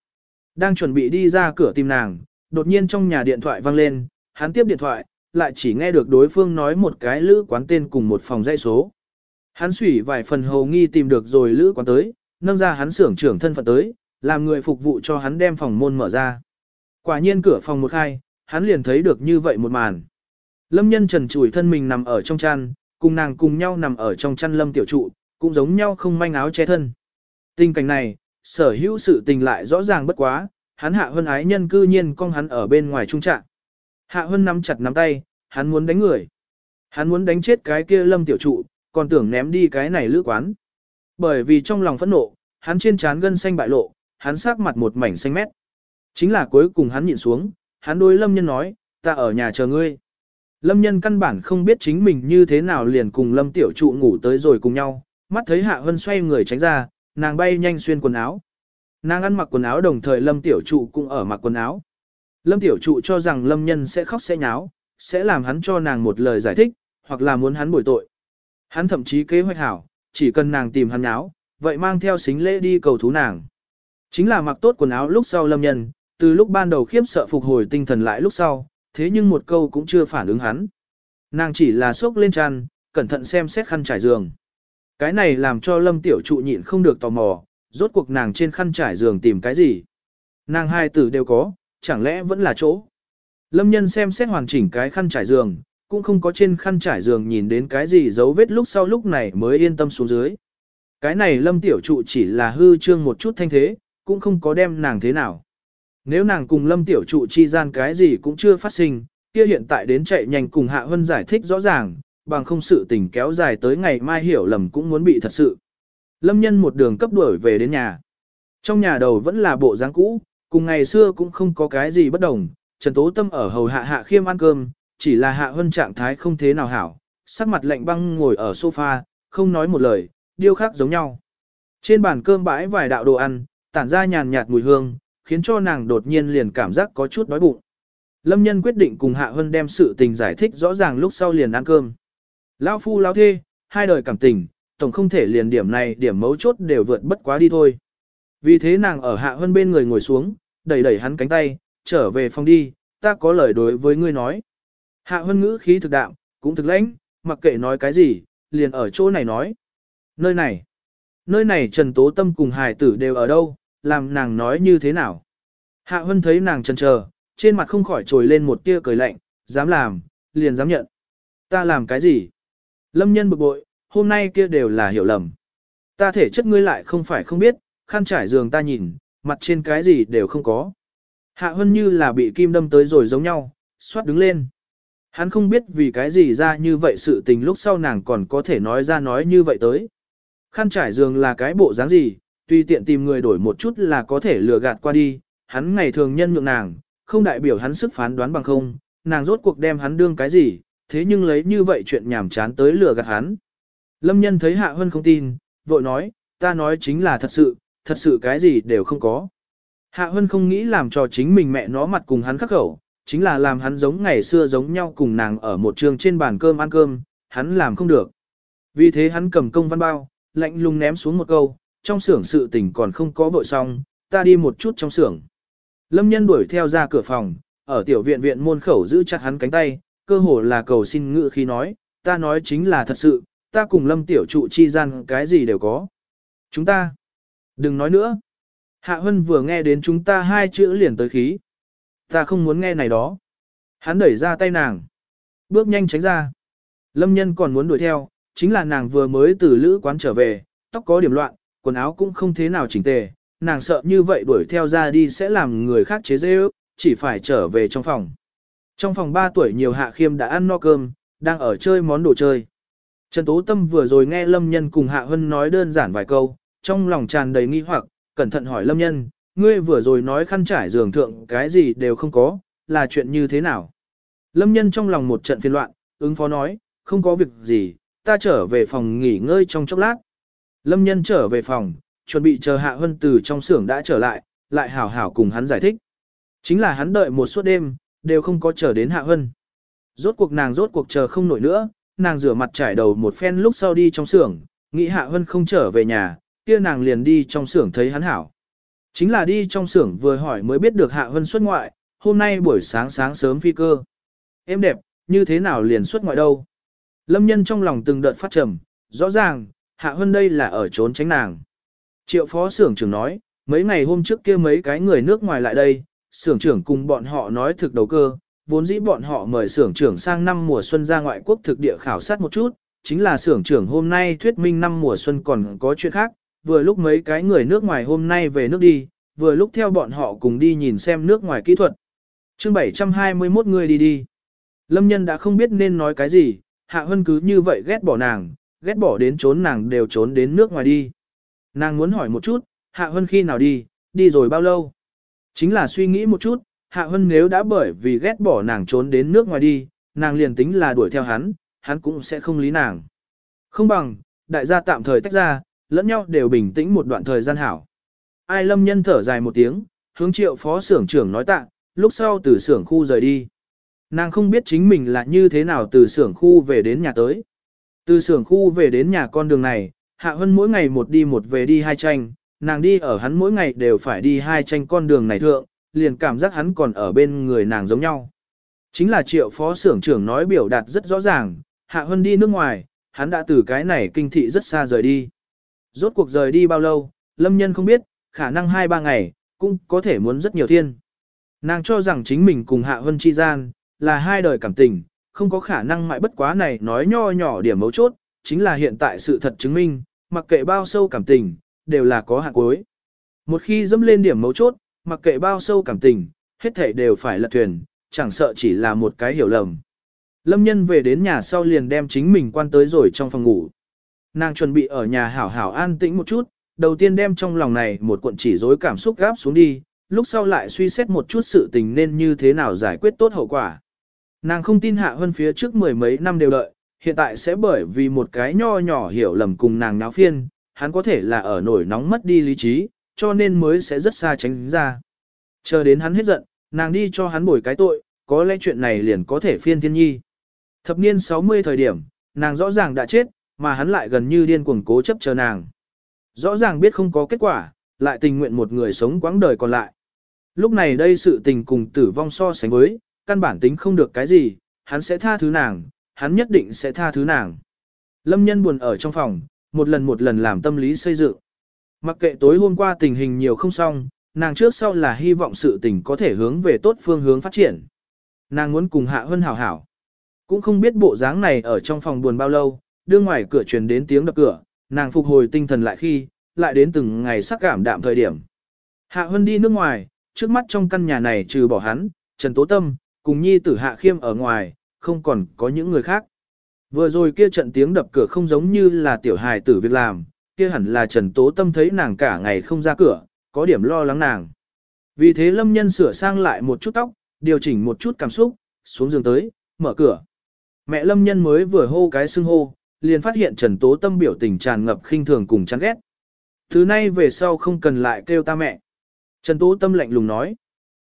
A: Đang chuẩn bị đi ra cửa tìm nàng, đột nhiên trong nhà điện thoại vang lên, hắn tiếp điện thoại, lại chỉ nghe được đối phương nói một cái lữ quán tên cùng một phòng dãy số. Hắn sủy vài phần hầu nghi tìm được rồi lữ quán tới, nâng ra hắn xưởng trưởng thân phận tới, làm người phục vụ cho hắn đem phòng môn mở ra. Quả nhiên cửa phòng một khai, hắn liền thấy được như vậy một màn. Lâm nhân trần trùi thân mình nằm ở trong chăn, cùng nàng cùng nhau nằm ở trong chăn lâm tiểu trụ, cũng giống nhau không manh áo che thân. Tình cảnh này, sở hữu sự tình lại rõ ràng bất quá, hắn hạ hơn ái nhân cư nhiên con hắn ở bên ngoài trung trạng. Hạ Hân nắm chặt nắm tay, hắn muốn đánh người. Hắn muốn đánh chết cái kia lâm tiểu trụ, còn tưởng ném đi cái này lữ quán. Bởi vì trong lòng phẫn nộ, hắn trên trán gân xanh bại lộ, hắn sắc mặt một mảnh xanh mét. Chính là cuối cùng hắn nhịn xuống, hắn đối lâm nhân nói, ta ở nhà chờ ngươi. Lâm nhân căn bản không biết chính mình như thế nào liền cùng lâm tiểu trụ ngủ tới rồi cùng nhau, mắt thấy hạ hân xoay người tránh ra, nàng bay nhanh xuyên quần áo. Nàng ăn mặc quần áo đồng thời lâm tiểu trụ cũng ở mặc quần áo. Lâm tiểu trụ cho rằng lâm nhân sẽ khóc sẽ nháo, sẽ làm hắn cho nàng một lời giải thích, hoặc là muốn hắn bồi tội. Hắn thậm chí kế hoạch hảo, chỉ cần nàng tìm hắn nháo, vậy mang theo xính lễ đi cầu thú nàng. Chính là mặc tốt quần áo lúc sau lâm nhân, từ lúc ban đầu khiếp sợ phục hồi tinh thần lại lúc sau, thế nhưng một câu cũng chưa phản ứng hắn. Nàng chỉ là sốc lên chăn, cẩn thận xem xét khăn trải giường. Cái này làm cho lâm tiểu trụ nhịn không được tò mò, rốt cuộc nàng trên khăn trải giường tìm cái gì. Nàng hai tử đều có, chẳng lẽ vẫn là chỗ. Lâm nhân xem xét hoàn chỉnh cái khăn trải giường, cũng không có trên khăn trải giường nhìn đến cái gì dấu vết lúc sau lúc này mới yên tâm xuống dưới. Cái này lâm tiểu trụ chỉ là hư trương một chút thanh thế, cũng không có đem nàng thế nào. Nếu nàng cùng lâm tiểu trụ chi gian cái gì cũng chưa phát sinh, kia hiện tại đến chạy nhanh cùng hạ hân giải thích rõ ràng, bằng không sự tình kéo dài tới ngày mai hiểu lầm cũng muốn bị thật sự. Lâm nhân một đường cấp đuổi về đến nhà. Trong nhà đầu vẫn là bộ dáng cũ, cùng ngày xưa cũng không có cái gì bất đồng, Trần Tố Tâm ở hầu hạ hạ khiêm ăn cơm, chỉ là hạ hân trạng thái không thế nào hảo, sắc mặt lạnh băng ngồi ở sofa, không nói một lời, điêu khắc giống nhau. Trên bàn cơm bãi vài đạo đồ ăn, tản ra nhàn nhạt mùi hương, khiến cho nàng đột nhiên liền cảm giác có chút đói bụng. Lâm nhân quyết định cùng Hạ Hân đem sự tình giải thích rõ ràng lúc sau liền ăn cơm. Lão phu lão thê, hai đời cảm tình, tổng không thể liền điểm này điểm mấu chốt đều vượt bất quá đi thôi. Vì thế nàng ở Hạ Hân bên người ngồi xuống, đẩy đẩy hắn cánh tay, trở về phòng đi, ta có lời đối với ngươi nói. Hạ Hân ngữ khí thực đạo, cũng thực lãnh, mặc kệ nói cái gì, liền ở chỗ này nói. Nơi này, nơi này Trần Tố Tâm cùng hài tử đều ở đâu, làm nàng nói như thế nào. Hạ Hân thấy nàng chần chờ, trên mặt không khỏi trồi lên một tia cười lạnh, dám làm, liền dám nhận. Ta làm cái gì? Lâm nhân bực bội, hôm nay kia đều là hiểu lầm. Ta thể chất ngươi lại không phải không biết, khăn trải giường ta nhìn, mặt trên cái gì đều không có. Hạ Hân như là bị kim đâm tới rồi giống nhau, xoát đứng lên. Hắn không biết vì cái gì ra như vậy sự tình lúc sau nàng còn có thể nói ra nói như vậy tới. Khăn trải giường là cái bộ dáng gì, tuy tiện tìm người đổi một chút là có thể lừa gạt qua đi, hắn ngày thường nhân nhượng nàng, không đại biểu hắn sức phán đoán bằng không, nàng rốt cuộc đem hắn đương cái gì, thế nhưng lấy như vậy chuyện nhảm chán tới lừa gạt hắn. Lâm nhân thấy Hạ Hân không tin, vội nói, ta nói chính là thật sự, thật sự cái gì đều không có. Hạ Hân không nghĩ làm cho chính mình mẹ nó mặt cùng hắn khắc khẩu, chính là làm hắn giống ngày xưa giống nhau cùng nàng ở một trường trên bàn cơm ăn cơm, hắn làm không được. Vì thế hắn cầm công văn bao, lạnh lùng ném xuống một câu, trong xưởng sự tình còn không có vội xong, ta đi một chút trong xưởng. Lâm nhân đuổi theo ra cửa phòng, ở tiểu viện viện môn khẩu giữ chặt hắn cánh tay, cơ hồ là cầu xin ngự khi nói, ta nói chính là thật sự, ta cùng lâm tiểu trụ chi gian cái gì đều có. Chúng ta, đừng nói nữa. Hạ Hân vừa nghe đến chúng ta hai chữ liền tới khí. Ta không muốn nghe này đó. Hắn đẩy ra tay nàng. Bước nhanh tránh ra. Lâm nhân còn muốn đuổi theo, chính là nàng vừa mới từ lữ quán trở về, tóc có điểm loạn, quần áo cũng không thế nào chỉnh tề. Nàng sợ như vậy đuổi theo ra đi sẽ làm người khác chế dễ ước, chỉ phải trở về trong phòng. Trong phòng 3 tuổi nhiều hạ khiêm đã ăn no cơm, đang ở chơi món đồ chơi. Trần Tố Tâm vừa rồi nghe Lâm Nhân cùng Hạ Hân nói đơn giản vài câu, trong lòng tràn đầy nghi hoặc, cẩn thận hỏi Lâm Nhân, ngươi vừa rồi nói khăn trải giường thượng cái gì đều không có, là chuyện như thế nào? Lâm Nhân trong lòng một trận phiền loạn, ứng phó nói, không có việc gì, ta trở về phòng nghỉ ngơi trong chốc lát. Lâm Nhân trở về phòng, chuẩn bị chờ Hạ Hân từ trong xưởng đã trở lại, lại hảo hảo cùng hắn giải thích. Chính là hắn đợi một suốt đêm, đều không có chờ đến Hạ Hân. Rốt cuộc nàng rốt cuộc chờ không nổi nữa, nàng rửa mặt trải đầu một phen lúc sau đi trong xưởng, nghĩ Hạ Hân không trở về nhà, kia nàng liền đi trong xưởng thấy hắn hảo. Chính là đi trong xưởng vừa hỏi mới biết được Hạ Hân xuất ngoại, hôm nay buổi sáng sáng sớm phi cơ. Em đẹp, như thế nào liền xuất ngoại đâu? Lâm nhân trong lòng từng đợt phát trầm, rõ ràng, Hạ Hân đây là ở trốn tránh nàng. Triệu phó xưởng trưởng nói, mấy ngày hôm trước kia mấy cái người nước ngoài lại đây, xưởng trưởng cùng bọn họ nói thực đầu cơ, vốn dĩ bọn họ mời xưởng trưởng sang năm mùa xuân ra ngoại quốc thực địa khảo sát một chút, chính là xưởng trưởng hôm nay thuyết minh năm mùa xuân còn có chuyện khác, vừa lúc mấy cái người nước ngoài hôm nay về nước đi, vừa lúc theo bọn họ cùng đi nhìn xem nước ngoài kỹ thuật. chương 721 người đi đi. Lâm nhân đã không biết nên nói cái gì, Hạ Hân cứ như vậy ghét bỏ nàng, ghét bỏ đến trốn nàng đều trốn đến nước ngoài đi. Nàng muốn hỏi một chút, Hạ Hân khi nào đi, đi rồi bao lâu? Chính là suy nghĩ một chút, Hạ Hân nếu đã bởi vì ghét bỏ nàng trốn đến nước ngoài đi, nàng liền tính là đuổi theo hắn, hắn cũng sẽ không lý nàng. Không bằng, đại gia tạm thời tách ra, lẫn nhau đều bình tĩnh một đoạn thời gian hảo. Ai lâm nhân thở dài một tiếng, hướng triệu phó xưởng trưởng nói tạ, lúc sau từ xưởng khu rời đi. Nàng không biết chính mình là như thế nào từ xưởng khu về đến nhà tới. Từ xưởng khu về đến nhà con đường này, Hạ Hân mỗi ngày một đi một về đi hai tranh, nàng đi ở hắn mỗi ngày đều phải đi hai tranh con đường này thượng, liền cảm giác hắn còn ở bên người nàng giống nhau. Chính là triệu phó xưởng trưởng nói biểu đạt rất rõ ràng, Hạ Hân đi nước ngoài, hắn đã từ cái này kinh thị rất xa rời đi. Rốt cuộc rời đi bao lâu, lâm nhân không biết, khả năng 2-3 ngày, cũng có thể muốn rất nhiều thiên. Nàng cho rằng chính mình cùng Hạ Hân chi gian, là hai đời cảm tình, không có khả năng mãi bất quá này nói nho nhỏ điểm mấu chốt, chính là hiện tại sự thật chứng minh, mặc kệ bao sâu cảm tình, đều là có hạn cuối. Một khi dẫm lên điểm mấu chốt, mặc kệ bao sâu cảm tình, hết thảy đều phải lật thuyền, chẳng sợ chỉ là một cái hiểu lầm. Lâm nhân về đến nhà sau liền đem chính mình quan tới rồi trong phòng ngủ. Nàng chuẩn bị ở nhà hảo hảo an tĩnh một chút, đầu tiên đem trong lòng này một cuộn chỉ rối cảm xúc gáp xuống đi, lúc sau lại suy xét một chút sự tình nên như thế nào giải quyết tốt hậu quả. Nàng không tin hạ hơn phía trước mười mấy năm đều đợi, hiện tại sẽ bởi vì một cái nho nhỏ hiểu lầm cùng nàng náo phiên, hắn có thể là ở nổi nóng mất đi lý trí, cho nên mới sẽ rất xa tránh ra. Chờ đến hắn hết giận, nàng đi cho hắn bồi cái tội, có lẽ chuyện này liền có thể phiên thiên nhi. Thập niên 60 thời điểm, nàng rõ ràng đã chết, mà hắn lại gần như điên cuồng cố chấp chờ nàng. Rõ ràng biết không có kết quả, lại tình nguyện một người sống quãng đời còn lại. Lúc này đây sự tình cùng tử vong so sánh với, căn bản tính không được cái gì, hắn sẽ tha thứ nàng, hắn nhất định sẽ tha thứ nàng. Lâm nhân buồn ở trong phòng, một lần một lần làm tâm lý xây dựng. Mặc kệ tối hôm qua tình hình nhiều không xong, nàng trước sau là hy vọng sự tình có thể hướng về tốt phương hướng phát triển. Nàng muốn cùng Hạ Hân hảo hảo. Cũng không biết bộ dáng này ở trong phòng buồn bao lâu, đưa ngoài cửa truyền đến tiếng đập cửa, nàng phục hồi tinh thần lại khi, lại đến từng ngày sắc cảm đạm thời điểm. Hạ Hân đi nước ngoài, trước mắt trong căn nhà này trừ bỏ hắn, Trần Tố Tâm, cùng nhi tử Hạ Khiêm ở ngoài, không còn có những người khác. Vừa rồi kia trận tiếng đập cửa không giống như là tiểu hài tử việc làm, kia hẳn là Trần Tố Tâm thấy nàng cả ngày không ra cửa, có điểm lo lắng nàng. Vì thế Lâm Nhân sửa sang lại một chút tóc, điều chỉnh một chút cảm xúc, xuống giường tới, mở cửa. Mẹ Lâm Nhân mới vừa hô cái xưng hô, liền phát hiện Trần Tố Tâm biểu tình tràn ngập khinh thường cùng chán ghét. Thứ nay về sau không cần lại kêu ta mẹ. Trần Tố Tâm lạnh lùng nói.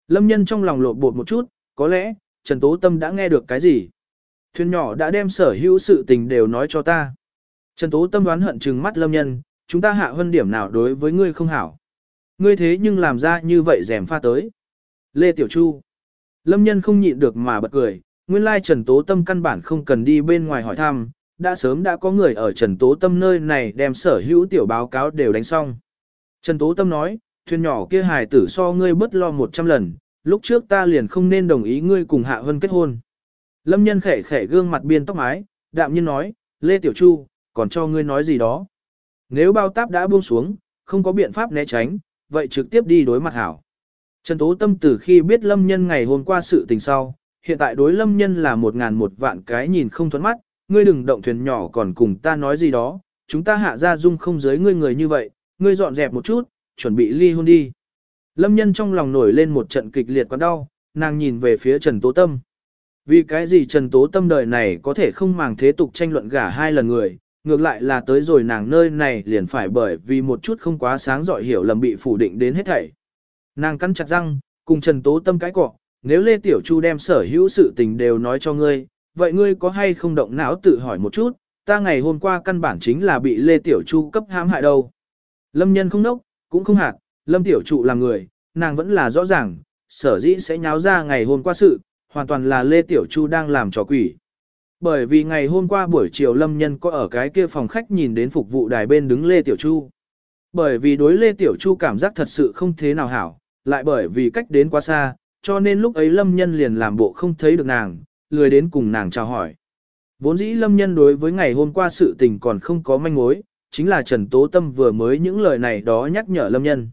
A: Lâm Nhân trong lòng lột bột một chút, có lẽ, Trần Tố Tâm đã nghe được cái gì. Thuyền nhỏ đã đem sở hữu sự tình đều nói cho ta. Trần Tố Tâm đoán hận trừng mắt lâm nhân, chúng ta hạ hơn điểm nào đối với ngươi không hảo. Ngươi thế nhưng làm ra như vậy rèm pha tới. Lê Tiểu Chu. Lâm nhân không nhịn được mà bật cười, nguyên lai Trần Tố Tâm căn bản không cần đi bên ngoài hỏi thăm, đã sớm đã có người ở Trần Tố Tâm nơi này đem sở hữu tiểu báo cáo đều đánh xong. Trần Tố Tâm nói, thuyền nhỏ kia hài tử so ngươi bất lo 100 lần, lúc trước ta liền không nên đồng ý ngươi cùng Hạ Vân kết hôn. Lâm nhân khẽ khẽ gương mặt biên tóc mái, đạm nhiên nói, Lê Tiểu Chu, còn cho ngươi nói gì đó. Nếu bao táp đã buông xuống, không có biện pháp né tránh, vậy trực tiếp đi đối mặt hảo. Trần Tố Tâm từ khi biết Lâm Nhân ngày hôm qua sự tình sau, hiện tại đối Lâm Nhân là một ngàn một vạn cái nhìn không thuẫn mắt, ngươi đừng động thuyền nhỏ còn cùng ta nói gì đó, chúng ta hạ ra dung không giới ngươi người như vậy, ngươi dọn dẹp một chút, chuẩn bị ly hôn đi. Lâm Nhân trong lòng nổi lên một trận kịch liệt quá đau, nàng nhìn về phía Trần Tố Tâm. Vì cái gì Trần Tố Tâm đời này có thể không màng thế tục tranh luận gả hai lần người, ngược lại là tới rồi nàng nơi này liền phải bởi vì một chút không quá sáng giỏi hiểu lầm bị phủ định đến hết thảy. Nàng cắn chặt răng, cùng Trần Tố Tâm cái cọ, nếu Lê Tiểu Chu đem sở hữu sự tình đều nói cho ngươi, vậy ngươi có hay không động não tự hỏi một chút, ta ngày hôm qua căn bản chính là bị Lê Tiểu Chu cấp hãm hại đâu. Lâm nhân không nốc, cũng không hạt, Lâm Tiểu Trụ là người, nàng vẫn là rõ ràng, sở dĩ sẽ nháo ra ngày hôm qua sự, hoàn toàn là Lê Tiểu Chu đang làm trò quỷ. Bởi vì ngày hôm qua buổi chiều Lâm Nhân có ở cái kia phòng khách nhìn đến phục vụ đài bên đứng Lê Tiểu Chu. Bởi vì đối Lê Tiểu Chu cảm giác thật sự không thế nào hảo, lại bởi vì cách đến quá xa, cho nên lúc ấy Lâm Nhân liền làm bộ không thấy được nàng, lười đến cùng nàng chào hỏi. Vốn dĩ Lâm Nhân đối với ngày hôm qua sự tình còn không có manh mối, chính là Trần Tố Tâm vừa mới những lời này đó nhắc nhở Lâm Nhân.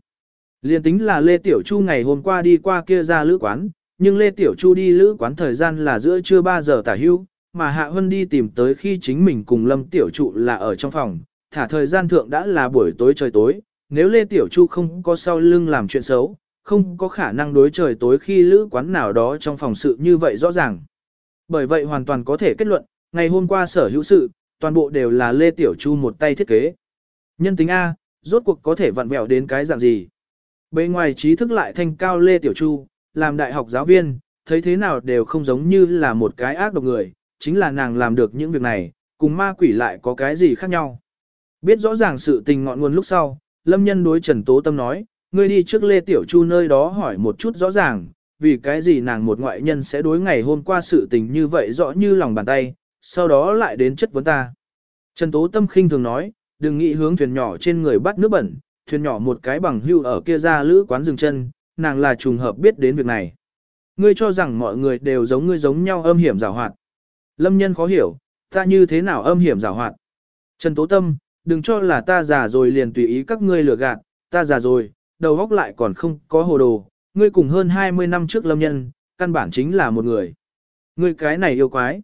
A: Liên tính là Lê Tiểu Chu ngày hôm qua đi qua kia ra lữ quán, nhưng Lê Tiểu Chu đi lữ quán thời gian là giữa trưa 3 giờ tả hưu, mà Hạ Hân đi tìm tới khi chính mình cùng Lâm Tiểu Trụ là ở trong phòng, thả thời gian thượng đã là buổi tối trời tối, nếu Lê Tiểu Chu không có sau lưng làm chuyện xấu, không có khả năng đối trời tối khi lữ quán nào đó trong phòng sự như vậy rõ ràng. Bởi vậy hoàn toàn có thể kết luận, ngày hôm qua sở hữu sự, toàn bộ đều là Lê Tiểu Chu một tay thiết kế. Nhân tính A, rốt cuộc có thể vặn vẹo đến cái dạng gì. Bên ngoài trí thức lại thanh cao Lê Tiểu Chu, làm đại học giáo viên, thấy thế nào đều không giống như là một cái ác độc người, chính là nàng làm được những việc này, cùng ma quỷ lại có cái gì khác nhau. Biết rõ ràng sự tình ngọn nguồn lúc sau, Lâm Nhân đối Trần Tố Tâm nói, ngươi đi trước Lê Tiểu Chu nơi đó hỏi một chút rõ ràng, vì cái gì nàng một ngoại nhân sẽ đối ngày hôm qua sự tình như vậy rõ như lòng bàn tay, sau đó lại đến chất vấn ta. Trần Tố Tâm khinh thường nói, đừng nghĩ hướng thuyền nhỏ trên người bắt nước bẩn, thuyền nhỏ một cái bằng hưu ở kia ra lữ quán dừng chân, nàng là trùng hợp biết đến việc này. Ngươi cho rằng mọi người đều giống ngươi giống nhau âm hiểm rào hoạt. Lâm nhân khó hiểu, ta như thế nào âm hiểm rào hoạt. Trần Tố Tâm, đừng cho là ta già rồi liền tùy ý các ngươi lừa gạt, ta già rồi, đầu óc lại còn không có hồ đồ, ngươi cùng hơn 20 năm trước lâm nhân, căn bản chính là một người. Ngươi cái này yêu quái.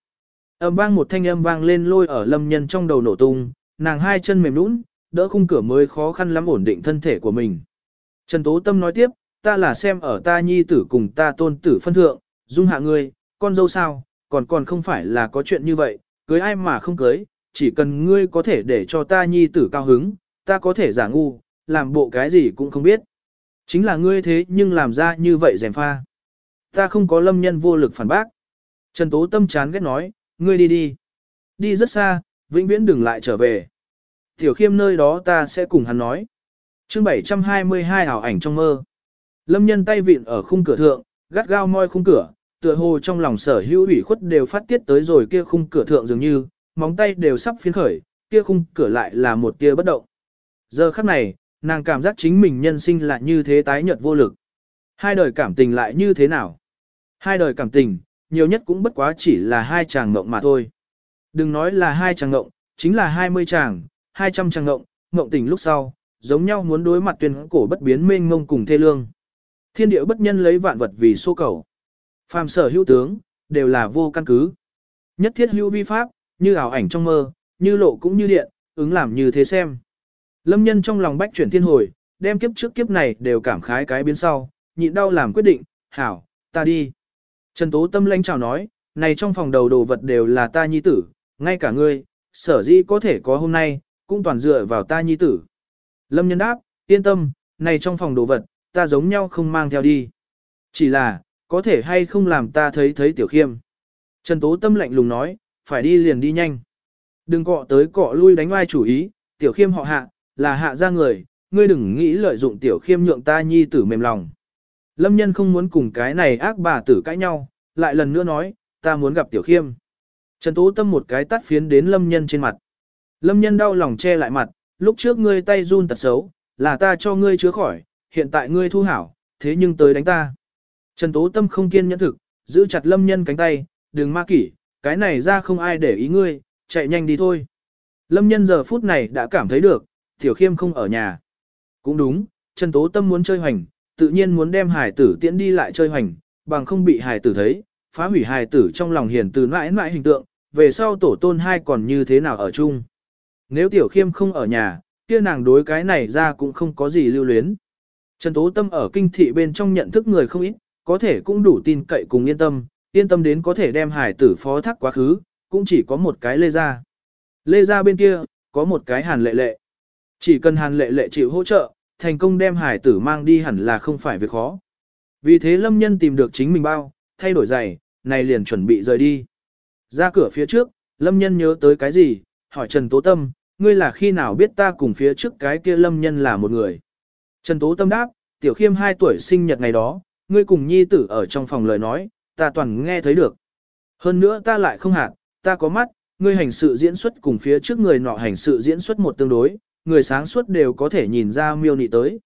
A: Âm vang một thanh âm vang lên lôi ở lâm nhân trong đầu nổ tung, nàng hai chân mềm nũng, đỡ khung cửa mới khó khăn lắm ổn định thân thể của mình. Trần Tố Tâm nói tiếp, ta là xem ở ta nhi tử cùng ta tôn tử phân thượng, dung hạ ngươi, con dâu sao, còn còn không phải là có chuyện như vậy, cưới ai mà không cưới, chỉ cần ngươi có thể để cho ta nhi tử cao hứng, ta có thể giả ngu, làm bộ cái gì cũng không biết. Chính là ngươi thế nhưng làm ra như vậy rèm pha. Ta không có lâm nhân vô lực phản bác. Trần Tố Tâm chán ghét nói, ngươi đi đi. Đi rất xa, vĩnh viễn đừng lại trở về. Tiểu khiêm nơi đó ta sẽ cùng hắn nói. chương 722 ảo ảnh trong mơ. Lâm nhân tay vịn ở khung cửa thượng, gắt gao moi khung cửa, tựa hồ trong lòng sở hữu ủy khuất đều phát tiết tới rồi kia khung cửa thượng dường như, móng tay đều sắp phiến khởi, kia khung cửa lại là một tia bất động. Giờ khắc này, nàng cảm giác chính mình nhân sinh là như thế tái nhợt vô lực. Hai đời cảm tình lại như thế nào? Hai đời cảm tình, nhiều nhất cũng bất quá chỉ là hai chàng ngộng mà thôi. Đừng nói là hai chàng ngộng, chính là hai mươi chàng, hai trăm chàng ngộng, ngộng tình lúc sau, giống nhau muốn đối mặt tuyên cổ bất biến mênh mông cùng thê lương. Thiên địa bất nhân lấy vạn vật vì số cầu. Phàm sở hữu tướng, đều là vô căn cứ. Nhất thiết hữu vi pháp, như ảo ảnh trong mơ, như lộ cũng như điện, ứng làm như thế xem. Lâm nhân trong lòng bách chuyển thiên hồi, đem kiếp trước kiếp này đều cảm khái cái biến sau, nhịn đau làm quyết định, hảo, ta đi. Trần Tố Tâm lãnh chào nói, này trong phòng đầu đồ vật đều là ta nhi tử, ngay cả ngươi, sở dĩ có thể có hôm nay, cũng toàn dựa vào ta nhi tử. Lâm nhân đáp, yên tâm, này trong phòng đồ vật, ta giống nhau không mang theo đi. Chỉ là, có thể hay không làm ta thấy thấy tiểu khiêm. Trần Tố Tâm lạnh lùng nói, phải đi liền đi nhanh. Đừng cọ tới cọ lui đánh oai chủ ý, tiểu khiêm họ hạ, là hạ ra người, ngươi đừng nghĩ lợi dụng tiểu khiêm nhượng ta nhi tử mềm lòng. Lâm nhân không muốn cùng cái này ác bà tử cãi nhau, lại lần nữa nói, ta muốn gặp tiểu khiêm. Trần Tố Tâm một cái tắt phiến đến lâm nhân trên mặt. Lâm nhân đau lòng che lại mặt, lúc trước ngươi tay run tật xấu, là ta cho ngươi chứa khỏi, hiện tại ngươi thu hảo, thế nhưng tới đánh ta. Trần Tố Tâm không kiên nhẫn thực, giữ chặt lâm nhân cánh tay, đừng ma kỷ, cái này ra không ai để ý ngươi, chạy nhanh đi thôi. Lâm nhân giờ phút này đã cảm thấy được, tiểu khiêm không ở nhà. Cũng đúng, Trần Tố Tâm muốn chơi hoành, tự nhiên muốn đem hải tử tiễn đi lại chơi hoành, bằng không bị hải tử thấy, phá hủy hải tử trong lòng hiền từ mãi mãi hình tượng, về sau tổ tôn hai còn như thế nào ở chung. Nếu tiểu khiêm không ở nhà, kia nàng đối cái này ra cũng không có gì lưu luyến. Trần Tố Tâm ở kinh thị bên trong nhận thức người không ít, có thể cũng đủ tin cậy cùng yên tâm, yên tâm đến có thể đem hải tử phó thác quá khứ, cũng chỉ có một cái lê ra. Lê ra bên kia, có một cái hàn lệ lệ. Chỉ cần hàn lệ lệ chịu hỗ trợ, thành công đem hải tử mang đi hẳn là không phải việc khó. Vì thế lâm nhân tìm được chính mình bao, thay đổi giày, này liền chuẩn bị rời đi. Ra cửa phía trước, lâm nhân nhớ tới cái gì, hỏi Trần Tố Tâm, ngươi là khi nào biết ta cùng phía trước cái kia lâm nhân là một người. Trần Tố Tâm đáp, tiểu khiêm 2 tuổi sinh nhật ngày đó, ngươi cùng nhi tử ở trong phòng lời nói, ta toàn nghe thấy được. Hơn nữa ta lại không hạt, ta có mắt, ngươi hành sự diễn xuất cùng phía trước người nọ hành sự diễn xuất một tương đối, người sáng suốt đều có thể nhìn ra miêu nị tới.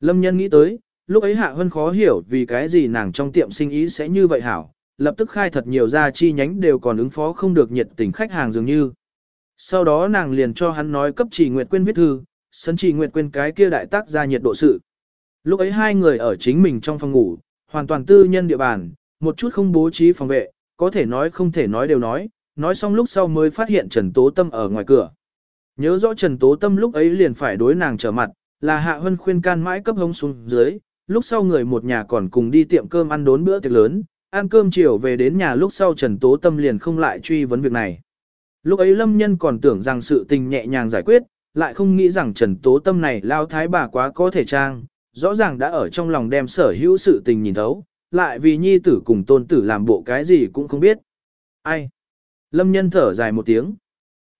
A: Lâm nhân nghĩ tới, lúc ấy Hạ Hân khó hiểu vì cái gì nàng trong tiệm sinh ý sẽ như vậy hảo, lập tức khai thật nhiều ra chi nhánh đều còn ứng phó không được nhiệt tình khách hàng dường như. Sau đó nàng liền cho hắn nói cấp chỉ Nguyệt quên viết thư, sân chỉ Nguyệt quên cái kia đại tác ra nhiệt độ sự. Lúc ấy hai người ở chính mình trong phòng ngủ, hoàn toàn tư nhân địa bàn, một chút không bố trí phòng vệ, có thể nói không thể nói đều nói, nói xong lúc sau mới phát hiện Trần Tố Tâm ở ngoài cửa. Nhớ rõ Trần Tố Tâm lúc ấy liền phải đối nàng trở mặt, là Hạ Hân khuyên can mãi cấp hống xuống dưới, lúc sau người một nhà còn cùng đi tiệm cơm ăn đốn bữa tiệc lớn, ăn cơm chiều về đến nhà lúc sau Trần Tố Tâm liền không lại truy vấn việc này. Lúc ấy Lâm Nhân còn tưởng rằng sự tình nhẹ nhàng giải quyết, lại không nghĩ rằng Trần Tố Tâm này lao thái bà quá có thể trang, rõ ràng đã ở trong lòng đem sở hữu sự tình nhìn thấu, lại vì nhi tử cùng tôn tử làm bộ cái gì cũng không biết. Ai? Lâm Nhân thở dài một tiếng.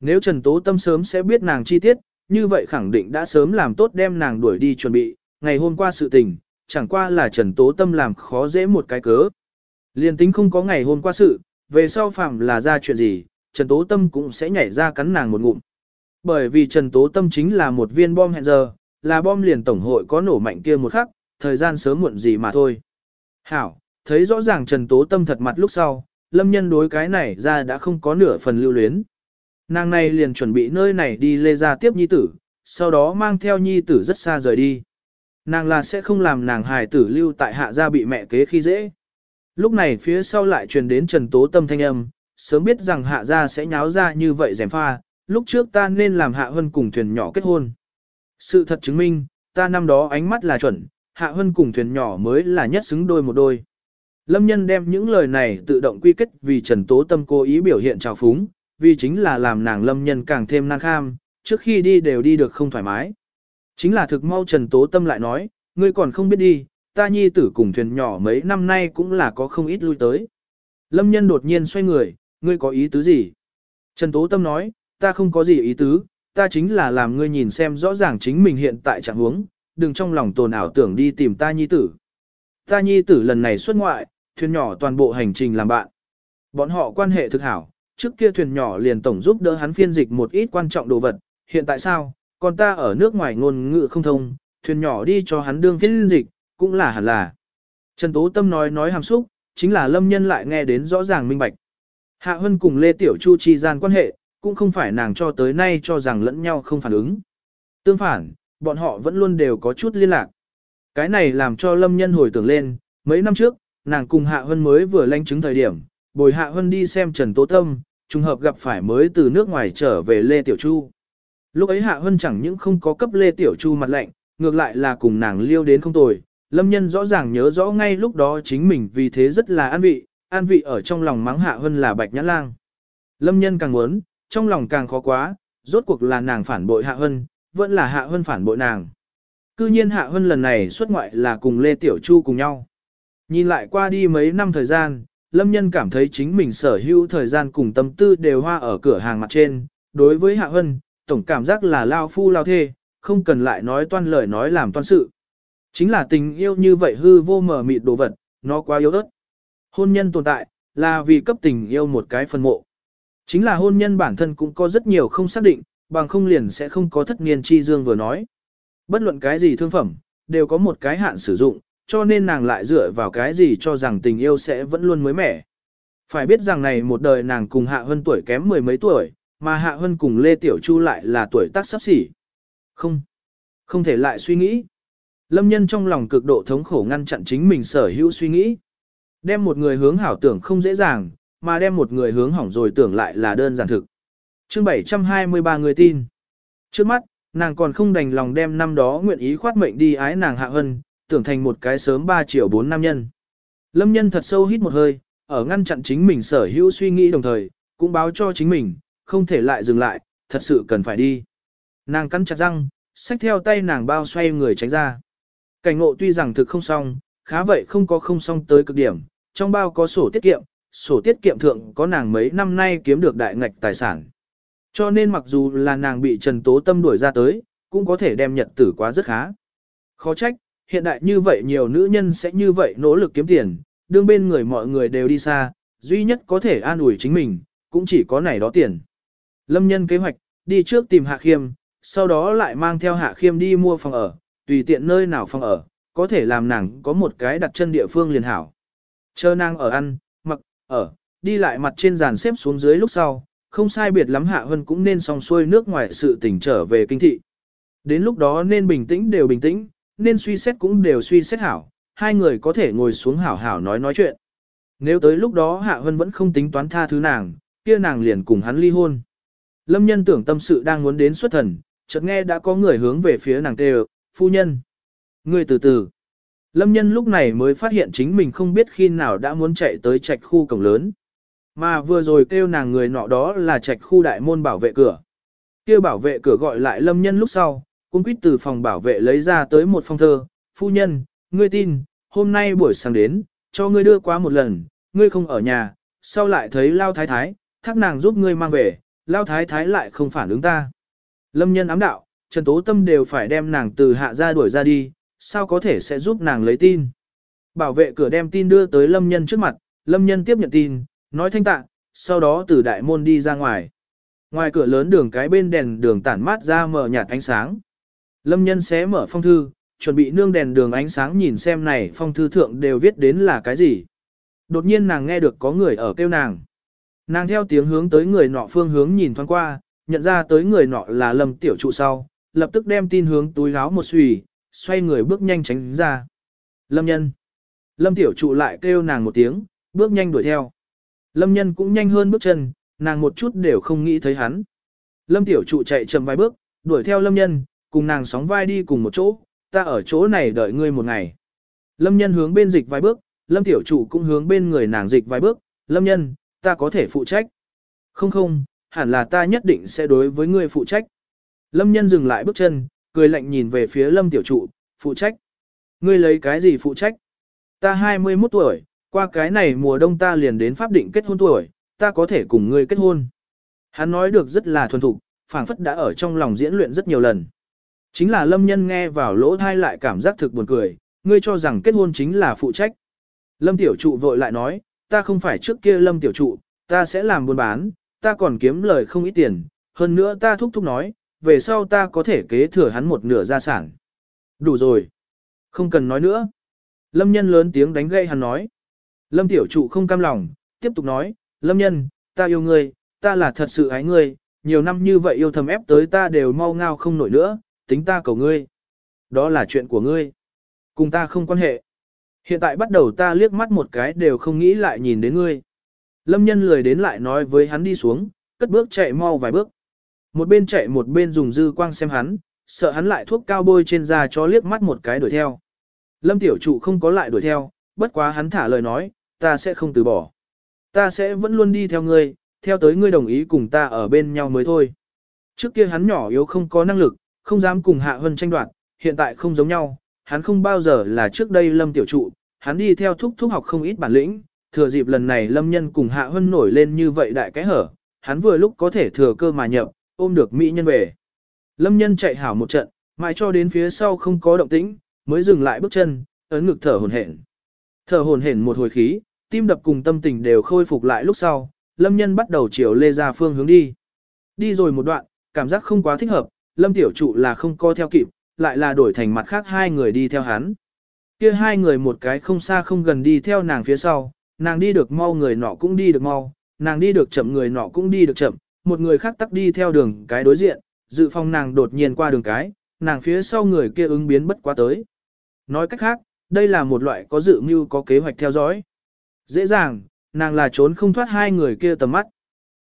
A: Nếu Trần Tố Tâm sớm sẽ biết nàng chi tiết, như vậy khẳng định đã sớm làm tốt đem nàng đuổi đi chuẩn bị, ngày hôm qua sự tình, chẳng qua là Trần Tố Tâm làm khó dễ một cái cớ. Liên tính không có ngày hôm qua sự, về sau phạm là ra chuyện gì, Trần Tố Tâm cũng sẽ nhảy ra cắn nàng một ngụm. Bởi vì Trần Tố Tâm chính là một viên bom hẹn giờ, là bom liền tổng hội có nổ mạnh kia một khắc, thời gian sớm muộn gì mà thôi. Hảo, thấy rõ ràng Trần Tố Tâm thật mặt lúc sau, lâm nhân đối cái này ra đã không có nửa phần lưu luyến. Nàng này liền chuẩn bị nơi này đi lê ra tiếp nhi tử, sau đó mang theo nhi tử rất xa rời đi. Nàng là sẽ không làm nàng hài tử lưu tại hạ gia bị mẹ kế khi dễ. Lúc này phía sau lại truyền đến Trần Tố Tâm thanh âm, sớm biết rằng hạ gia sẽ nháo ra như vậy rèm pha, lúc trước ta nên làm hạ hân cùng thuyền nhỏ kết hôn. Sự thật chứng minh, ta năm đó ánh mắt là chuẩn, hạ hân cùng thuyền nhỏ mới là nhất xứng đôi một đôi. Lâm nhân đem những lời này tự động quy kết vì Trần Tố Tâm cố ý biểu hiện trào phúng, vì chính là làm nàng lâm nhân càng thêm năng kham, trước khi đi đều đi được không thoải mái. Chính là thực mau Trần Tố Tâm lại nói, ngươi còn không biết đi, ta nhi tử cùng thuyền nhỏ mấy năm nay cũng là có không ít lui tới. Lâm nhân đột nhiên xoay người, ngươi có ý tứ gì? Trần Tố Tâm nói, ta không có gì ý tứ, ta chính là làm ngươi nhìn xem rõ ràng chính mình hiện tại trạng huống, đừng trong lòng tồn ảo tưởng đi tìm ta nhi tử. Ta nhi tử lần này xuất ngoại, thuyền nhỏ toàn bộ hành trình làm bạn. Bọn họ quan hệ thực hảo, trước kia thuyền nhỏ liền tổng giúp đỡ hắn phiên dịch một ít quan trọng đồ vật, hiện tại sao, còn ta ở nước ngoài ngôn ngữ không thông, thuyền nhỏ đi cho hắn đương phiên dịch, cũng là hẳn là. Trần Tố Tâm nói nói hàm xúc, chính là lâm nhân lại nghe đến rõ ràng minh bạch. Hạ Hân cùng Lê Tiểu Chu chi gian quan hệ, cũng không phải nàng cho tới nay cho rằng lẫn nhau không phản ứng. Tương phản, bọn họ vẫn luôn đều có chút liên lạc. Cái này làm cho lâm nhân hồi tưởng lên, mấy năm trước, nàng cùng Hạ Hân mới vừa lanh chứng thời điểm, bồi Hạ Hân đi xem Trần Tố Tâm, trùng hợp gặp phải mới từ nước ngoài trở về Lê Tiểu Chu. Lúc ấy Hạ Hân chẳng những không có cấp Lê Tiểu Chu mặt lạnh, ngược lại là cùng nàng liêu đến không tồi. Lâm nhân rõ ràng nhớ rõ ngay lúc đó chính mình vì thế rất là an vị, an vị ở trong lòng mắng Hạ Hân là bạch nhãn lang. Lâm nhân càng muốn, trong lòng càng khó quá, rốt cuộc là nàng phản bội Hạ Hân, vẫn là Hạ Hân phản bội nàng. Cư nhiên Hạ Hân lần này xuất ngoại là cùng Lê Tiểu Chu cùng nhau. Nhìn lại qua đi mấy năm thời gian, Lâm Nhân cảm thấy chính mình sở hữu thời gian cùng tâm tư đều hoa ở cửa hàng mặt trên. Đối với Hạ Hân, tổng cảm giác là lao phu lao thê, không cần lại nói toan lời nói làm toan sự. Chính là tình yêu như vậy hư vô mờ mịt đồ vật, nó quá yếu ớt. Hôn nhân tồn tại, là vì cấp tình yêu một cái phân mộ. Chính là hôn nhân bản thân cũng có rất nhiều không xác định, bằng không liền sẽ không có thất niên chi dương vừa nói. Bất luận cái gì thương phẩm, đều có một cái hạn sử dụng, cho nên nàng lại dựa vào cái gì cho rằng tình yêu sẽ vẫn luôn mới mẻ. Phải biết rằng này một đời nàng cùng Hạ Hân tuổi kém mười mấy tuổi, mà Hạ Hân cùng Lê Tiểu Chu lại là tuổi tác sắp xỉ. Không, không thể lại suy nghĩ. Lâm nhân trong lòng cực độ thống khổ ngăn chặn chính mình sở hữu suy nghĩ. Đem một người hướng hảo tưởng không dễ dàng, mà đem một người hướng hỏng rồi tưởng lại là đơn giản thực. chương 723 người tin. Trước mắt, nàng còn không đành lòng đem năm đó nguyện ý khoát mệnh đi ái nàng hạ hân, tưởng thành một cái sớm 3 triệu 4 nam nhân. Lâm nhân thật sâu hít một hơi, ở ngăn chặn chính mình sở hữu suy nghĩ đồng thời, cũng báo cho chính mình, không thể lại dừng lại, thật sự cần phải đi. Nàng cắn chặt răng, xách theo tay nàng bao xoay người tránh ra. Cảnh ngộ tuy rằng thực không xong, khá vậy không có không xong tới cực điểm, trong bao có sổ tiết kiệm, sổ tiết kiệm thượng có nàng mấy năm nay kiếm được đại ngạch tài sản. Cho nên mặc dù là nàng bị Trần Tố Tâm đuổi ra tới, cũng có thể đem nhật tử quá rất khá. Khó trách, hiện đại như vậy nhiều nữ nhân sẽ như vậy nỗ lực kiếm tiền, đương bên người mọi người đều đi xa, duy nhất có thể an ủi chính mình, cũng chỉ có này đó tiền. Lâm nhân kế hoạch, đi trước tìm Hạ Khiêm, sau đó lại mang theo Hạ Khiêm đi mua phòng ở, tùy tiện nơi nào phòng ở, có thể làm nàng có một cái đặt chân địa phương liền hảo. Chờ nàng ở ăn, mặc, ở, đi lại mặt trên giàn xếp xuống dưới lúc sau, không sai biệt lắm Hạ Hân cũng nên xong xuôi nước ngoài sự tỉnh trở về kinh thị. Đến lúc đó nên bình tĩnh đều bình tĩnh, nên suy xét cũng đều suy xét hảo, hai người có thể ngồi xuống hảo hảo nói nói chuyện. Nếu tới lúc đó Hạ Hân vẫn không tính toán tha thứ nàng, kia nàng liền cùng hắn ly hôn. Lâm nhân tưởng tâm sự đang muốn đến xuất thần, chợt nghe đã có người hướng về phía nàng kêu, phu nhân. Người từ từ. Lâm nhân lúc này mới phát hiện chính mình không biết khi nào đã muốn chạy tới trạch khu cổng lớn. Mà vừa rồi kêu nàng người nọ đó là trạch khu đại môn bảo vệ cửa. Kêu bảo vệ cửa gọi lại lâm nhân lúc sau, Cuốn quýt từ phòng bảo vệ lấy ra tới một phong thơ. Phu nhân, ngươi tin, hôm nay buổi sáng đến, cho ngươi đưa qua một lần, ngươi không ở nhà, sau lại thấy lao thái thái, thác nàng giúp ngươi mang về, lao thái thái lại không phản ứng ta. Lâm nhân ám đạo, Trần Tố Tâm đều phải đem nàng từ hạ ra đuổi ra đi, sao có thể sẽ giúp nàng lấy tin. Bảo vệ cửa đem tin đưa tới Lâm Nhân trước mặt, Lâm Nhân tiếp nhận tin, nói thanh tạ, sau đó từ đại môn đi ra ngoài. Ngoài cửa lớn đường cái bên đèn đường tản mát ra mở nhạt ánh sáng. Lâm Nhân xé mở phong thư, chuẩn bị nương đèn đường ánh sáng nhìn xem này phong thư thượng đều viết đến là cái gì. Đột nhiên nàng nghe được có người ở kêu nàng. Nàng theo tiếng hướng tới người nọ phương hướng nhìn thoáng qua, nhận ra tới người nọ là Lâm Tiểu Trụ sau, lập tức đem tin hướng túi gáo một xùy, xoay người bước nhanh tránh ra. Lâm nhân. Lâm tiểu trụ lại kêu nàng một tiếng, bước nhanh đuổi theo. Lâm nhân cũng nhanh hơn bước chân, nàng một chút đều không nghĩ thấy hắn. Lâm tiểu trụ chạy chậm vài bước, đuổi theo lâm nhân, cùng nàng sóng vai đi cùng một chỗ, ta ở chỗ này đợi ngươi một ngày. Lâm nhân hướng bên dịch vài bước, lâm tiểu Chủ cũng hướng bên người nàng dịch vài bước, lâm nhân, ta có thể phụ trách. Không không, hẳn là ta nhất định sẽ đối với ngươi phụ trách. Lâm nhân dừng lại bước chân, cười lạnh nhìn về phía lâm tiểu trụ, phụ trách. Ngươi lấy cái gì phụ trách? Ta 21 tuổi, qua cái này mùa đông ta liền đến pháp định kết hôn tuổi, ta có thể cùng ngươi kết hôn. Hắn nói được rất là thuần thục, phảng phất đã ở trong lòng diễn luyện rất nhiều lần. Chính là lâm nhân nghe vào lỗ thai lại cảm giác thực buồn cười, ngươi cho rằng kết hôn chính là phụ trách. Lâm tiểu trụ vội lại nói, ta không phải trước kia lâm tiểu trụ, ta sẽ làm buôn bán, ta còn kiếm lời không ít tiền, hơn nữa ta thúc thúc nói, về sau ta có thể kế thừa hắn một nửa gia sản. Đủ rồi. Không cần nói nữa. Lâm nhân lớn tiếng đánh gây hắn nói. Lâm tiểu trụ không cam lòng, tiếp tục nói, Lâm nhân, ta yêu ngươi, ta là thật sự ái ngươi, nhiều năm như vậy yêu thầm ép tới ta đều mau ngao không nổi nữa, tính ta cầu ngươi. Đó là chuyện của ngươi. Cùng ta không quan hệ. Hiện tại bắt đầu ta liếc mắt một cái đều không nghĩ lại nhìn đến ngươi. Lâm nhân lười đến lại nói với hắn đi xuống, cất bước chạy mau vài bước. Một bên chạy một bên dùng dư quang xem hắn, sợ hắn lại thuốc cao bôi trên da cho liếc mắt một cái đuổi theo. Lâm tiểu trụ không có lại đuổi theo, bất quá hắn thả lời nói, ta sẽ không từ bỏ. Ta sẽ vẫn luôn đi theo ngươi, theo tới ngươi đồng ý cùng ta ở bên nhau mới thôi. Trước kia hắn nhỏ yếu không có năng lực, không dám cùng Hạ Hân tranh đoạt, hiện tại không giống nhau, hắn không bao giờ là trước đây lâm tiểu trụ, hắn đi theo thúc thúc học không ít bản lĩnh, thừa dịp lần này lâm nhân cùng hạ hân nổi lên như vậy đại cái hở, hắn vừa lúc có thể thừa cơ mà nhập, ôm được mỹ nhân về. Lâm nhân chạy hảo một trận, mãi cho đến phía sau không có động tĩnh, mới dừng lại bước chân, ấn ngực thở hồn hển. Thở hồn hển một hồi khí, tim đập cùng tâm tình đều khôi phục lại lúc sau, lâm nhân bắt đầu chiều lê ra phương hướng đi. Đi rồi một đoạn, cảm giác không quá thích hợp, lâm tiểu trụ là không co theo kịp, lại là đổi thành mặt khác hai người đi theo hắn. Kia hai người một cái không xa không gần đi theo nàng phía sau, nàng đi được mau người nọ cũng đi được mau, nàng đi được chậm người nọ cũng đi được chậm, một người khác tắc đi theo đường cái đối diện, dự phòng nàng đột nhiên qua đường cái, nàng phía sau người kia ứng biến bất quá tới. Nói cách khác, đây là một loại có dự mưu có kế hoạch theo dõi. Dễ dàng, nàng là trốn không thoát hai người kia tầm mắt.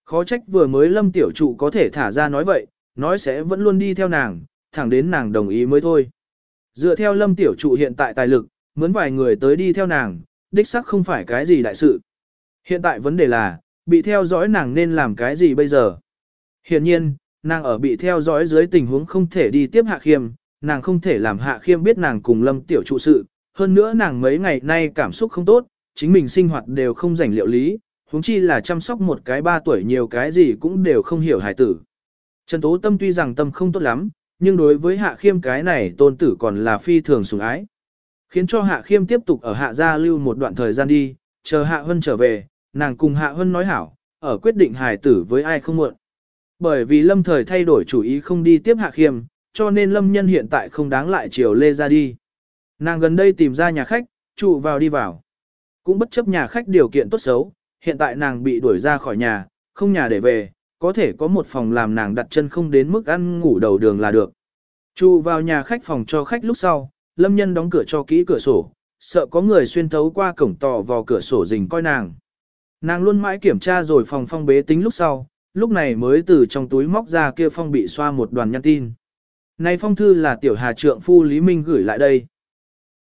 A: Khó trách vừa mới lâm tiểu trụ có thể thả ra nói vậy, nói sẽ vẫn luôn đi theo nàng, thẳng đến nàng đồng ý mới thôi. Dựa theo lâm tiểu trụ hiện tại tài lực, muốn vài người tới đi theo nàng, đích sắc không phải cái gì đại sự. Hiện tại vấn đề là, bị theo dõi nàng nên làm cái gì bây giờ? Hiện nhiên, nàng ở bị theo dõi dưới tình huống không thể đi tiếp hạ khiêm, nàng không thể làm hạ khiêm biết nàng cùng lâm tiểu trụ sự, hơn nữa nàng mấy ngày nay cảm xúc không tốt, chính mình sinh hoạt đều không rảnh liệu lý, huống chi là chăm sóc một cái ba tuổi nhiều cái gì cũng đều không hiểu hài tử. Trần Tố Tâm tuy rằng tâm không tốt lắm, nhưng đối với Hạ Khiêm cái này tôn tử còn là phi thường sủng ái. Khiến cho Hạ Khiêm tiếp tục ở Hạ gia lưu một đoạn thời gian đi, chờ Hạ Hân trở về, nàng cùng Hạ Hân nói hảo, ở quyết định hài tử với ai không muộn. Bởi vì Lâm thời thay đổi chủ ý không đi tiếp Hạ Khiêm, cho nên Lâm nhân hiện tại không đáng lại chiều lê ra đi. Nàng gần đây tìm ra nhà khách, trụ vào đi vào. Cũng bất chấp nhà khách điều kiện tốt xấu, hiện tại nàng bị đuổi ra khỏi nhà, không nhà để về, có thể có một phòng làm nàng đặt chân không đến mức ăn ngủ đầu đường là được. Trụ vào nhà khách phòng cho khách lúc sau, lâm nhân đóng cửa cho kỹ cửa sổ, sợ có người xuyên thấu qua cổng tò vào cửa sổ rình coi nàng. Nàng luôn mãi kiểm tra rồi phòng phong bế tính lúc sau, lúc này mới từ trong túi móc ra kia phong bị xoa một đoàn nhắn tin. Này phong thư là tiểu hà trượng phu Lý Minh gửi lại đây.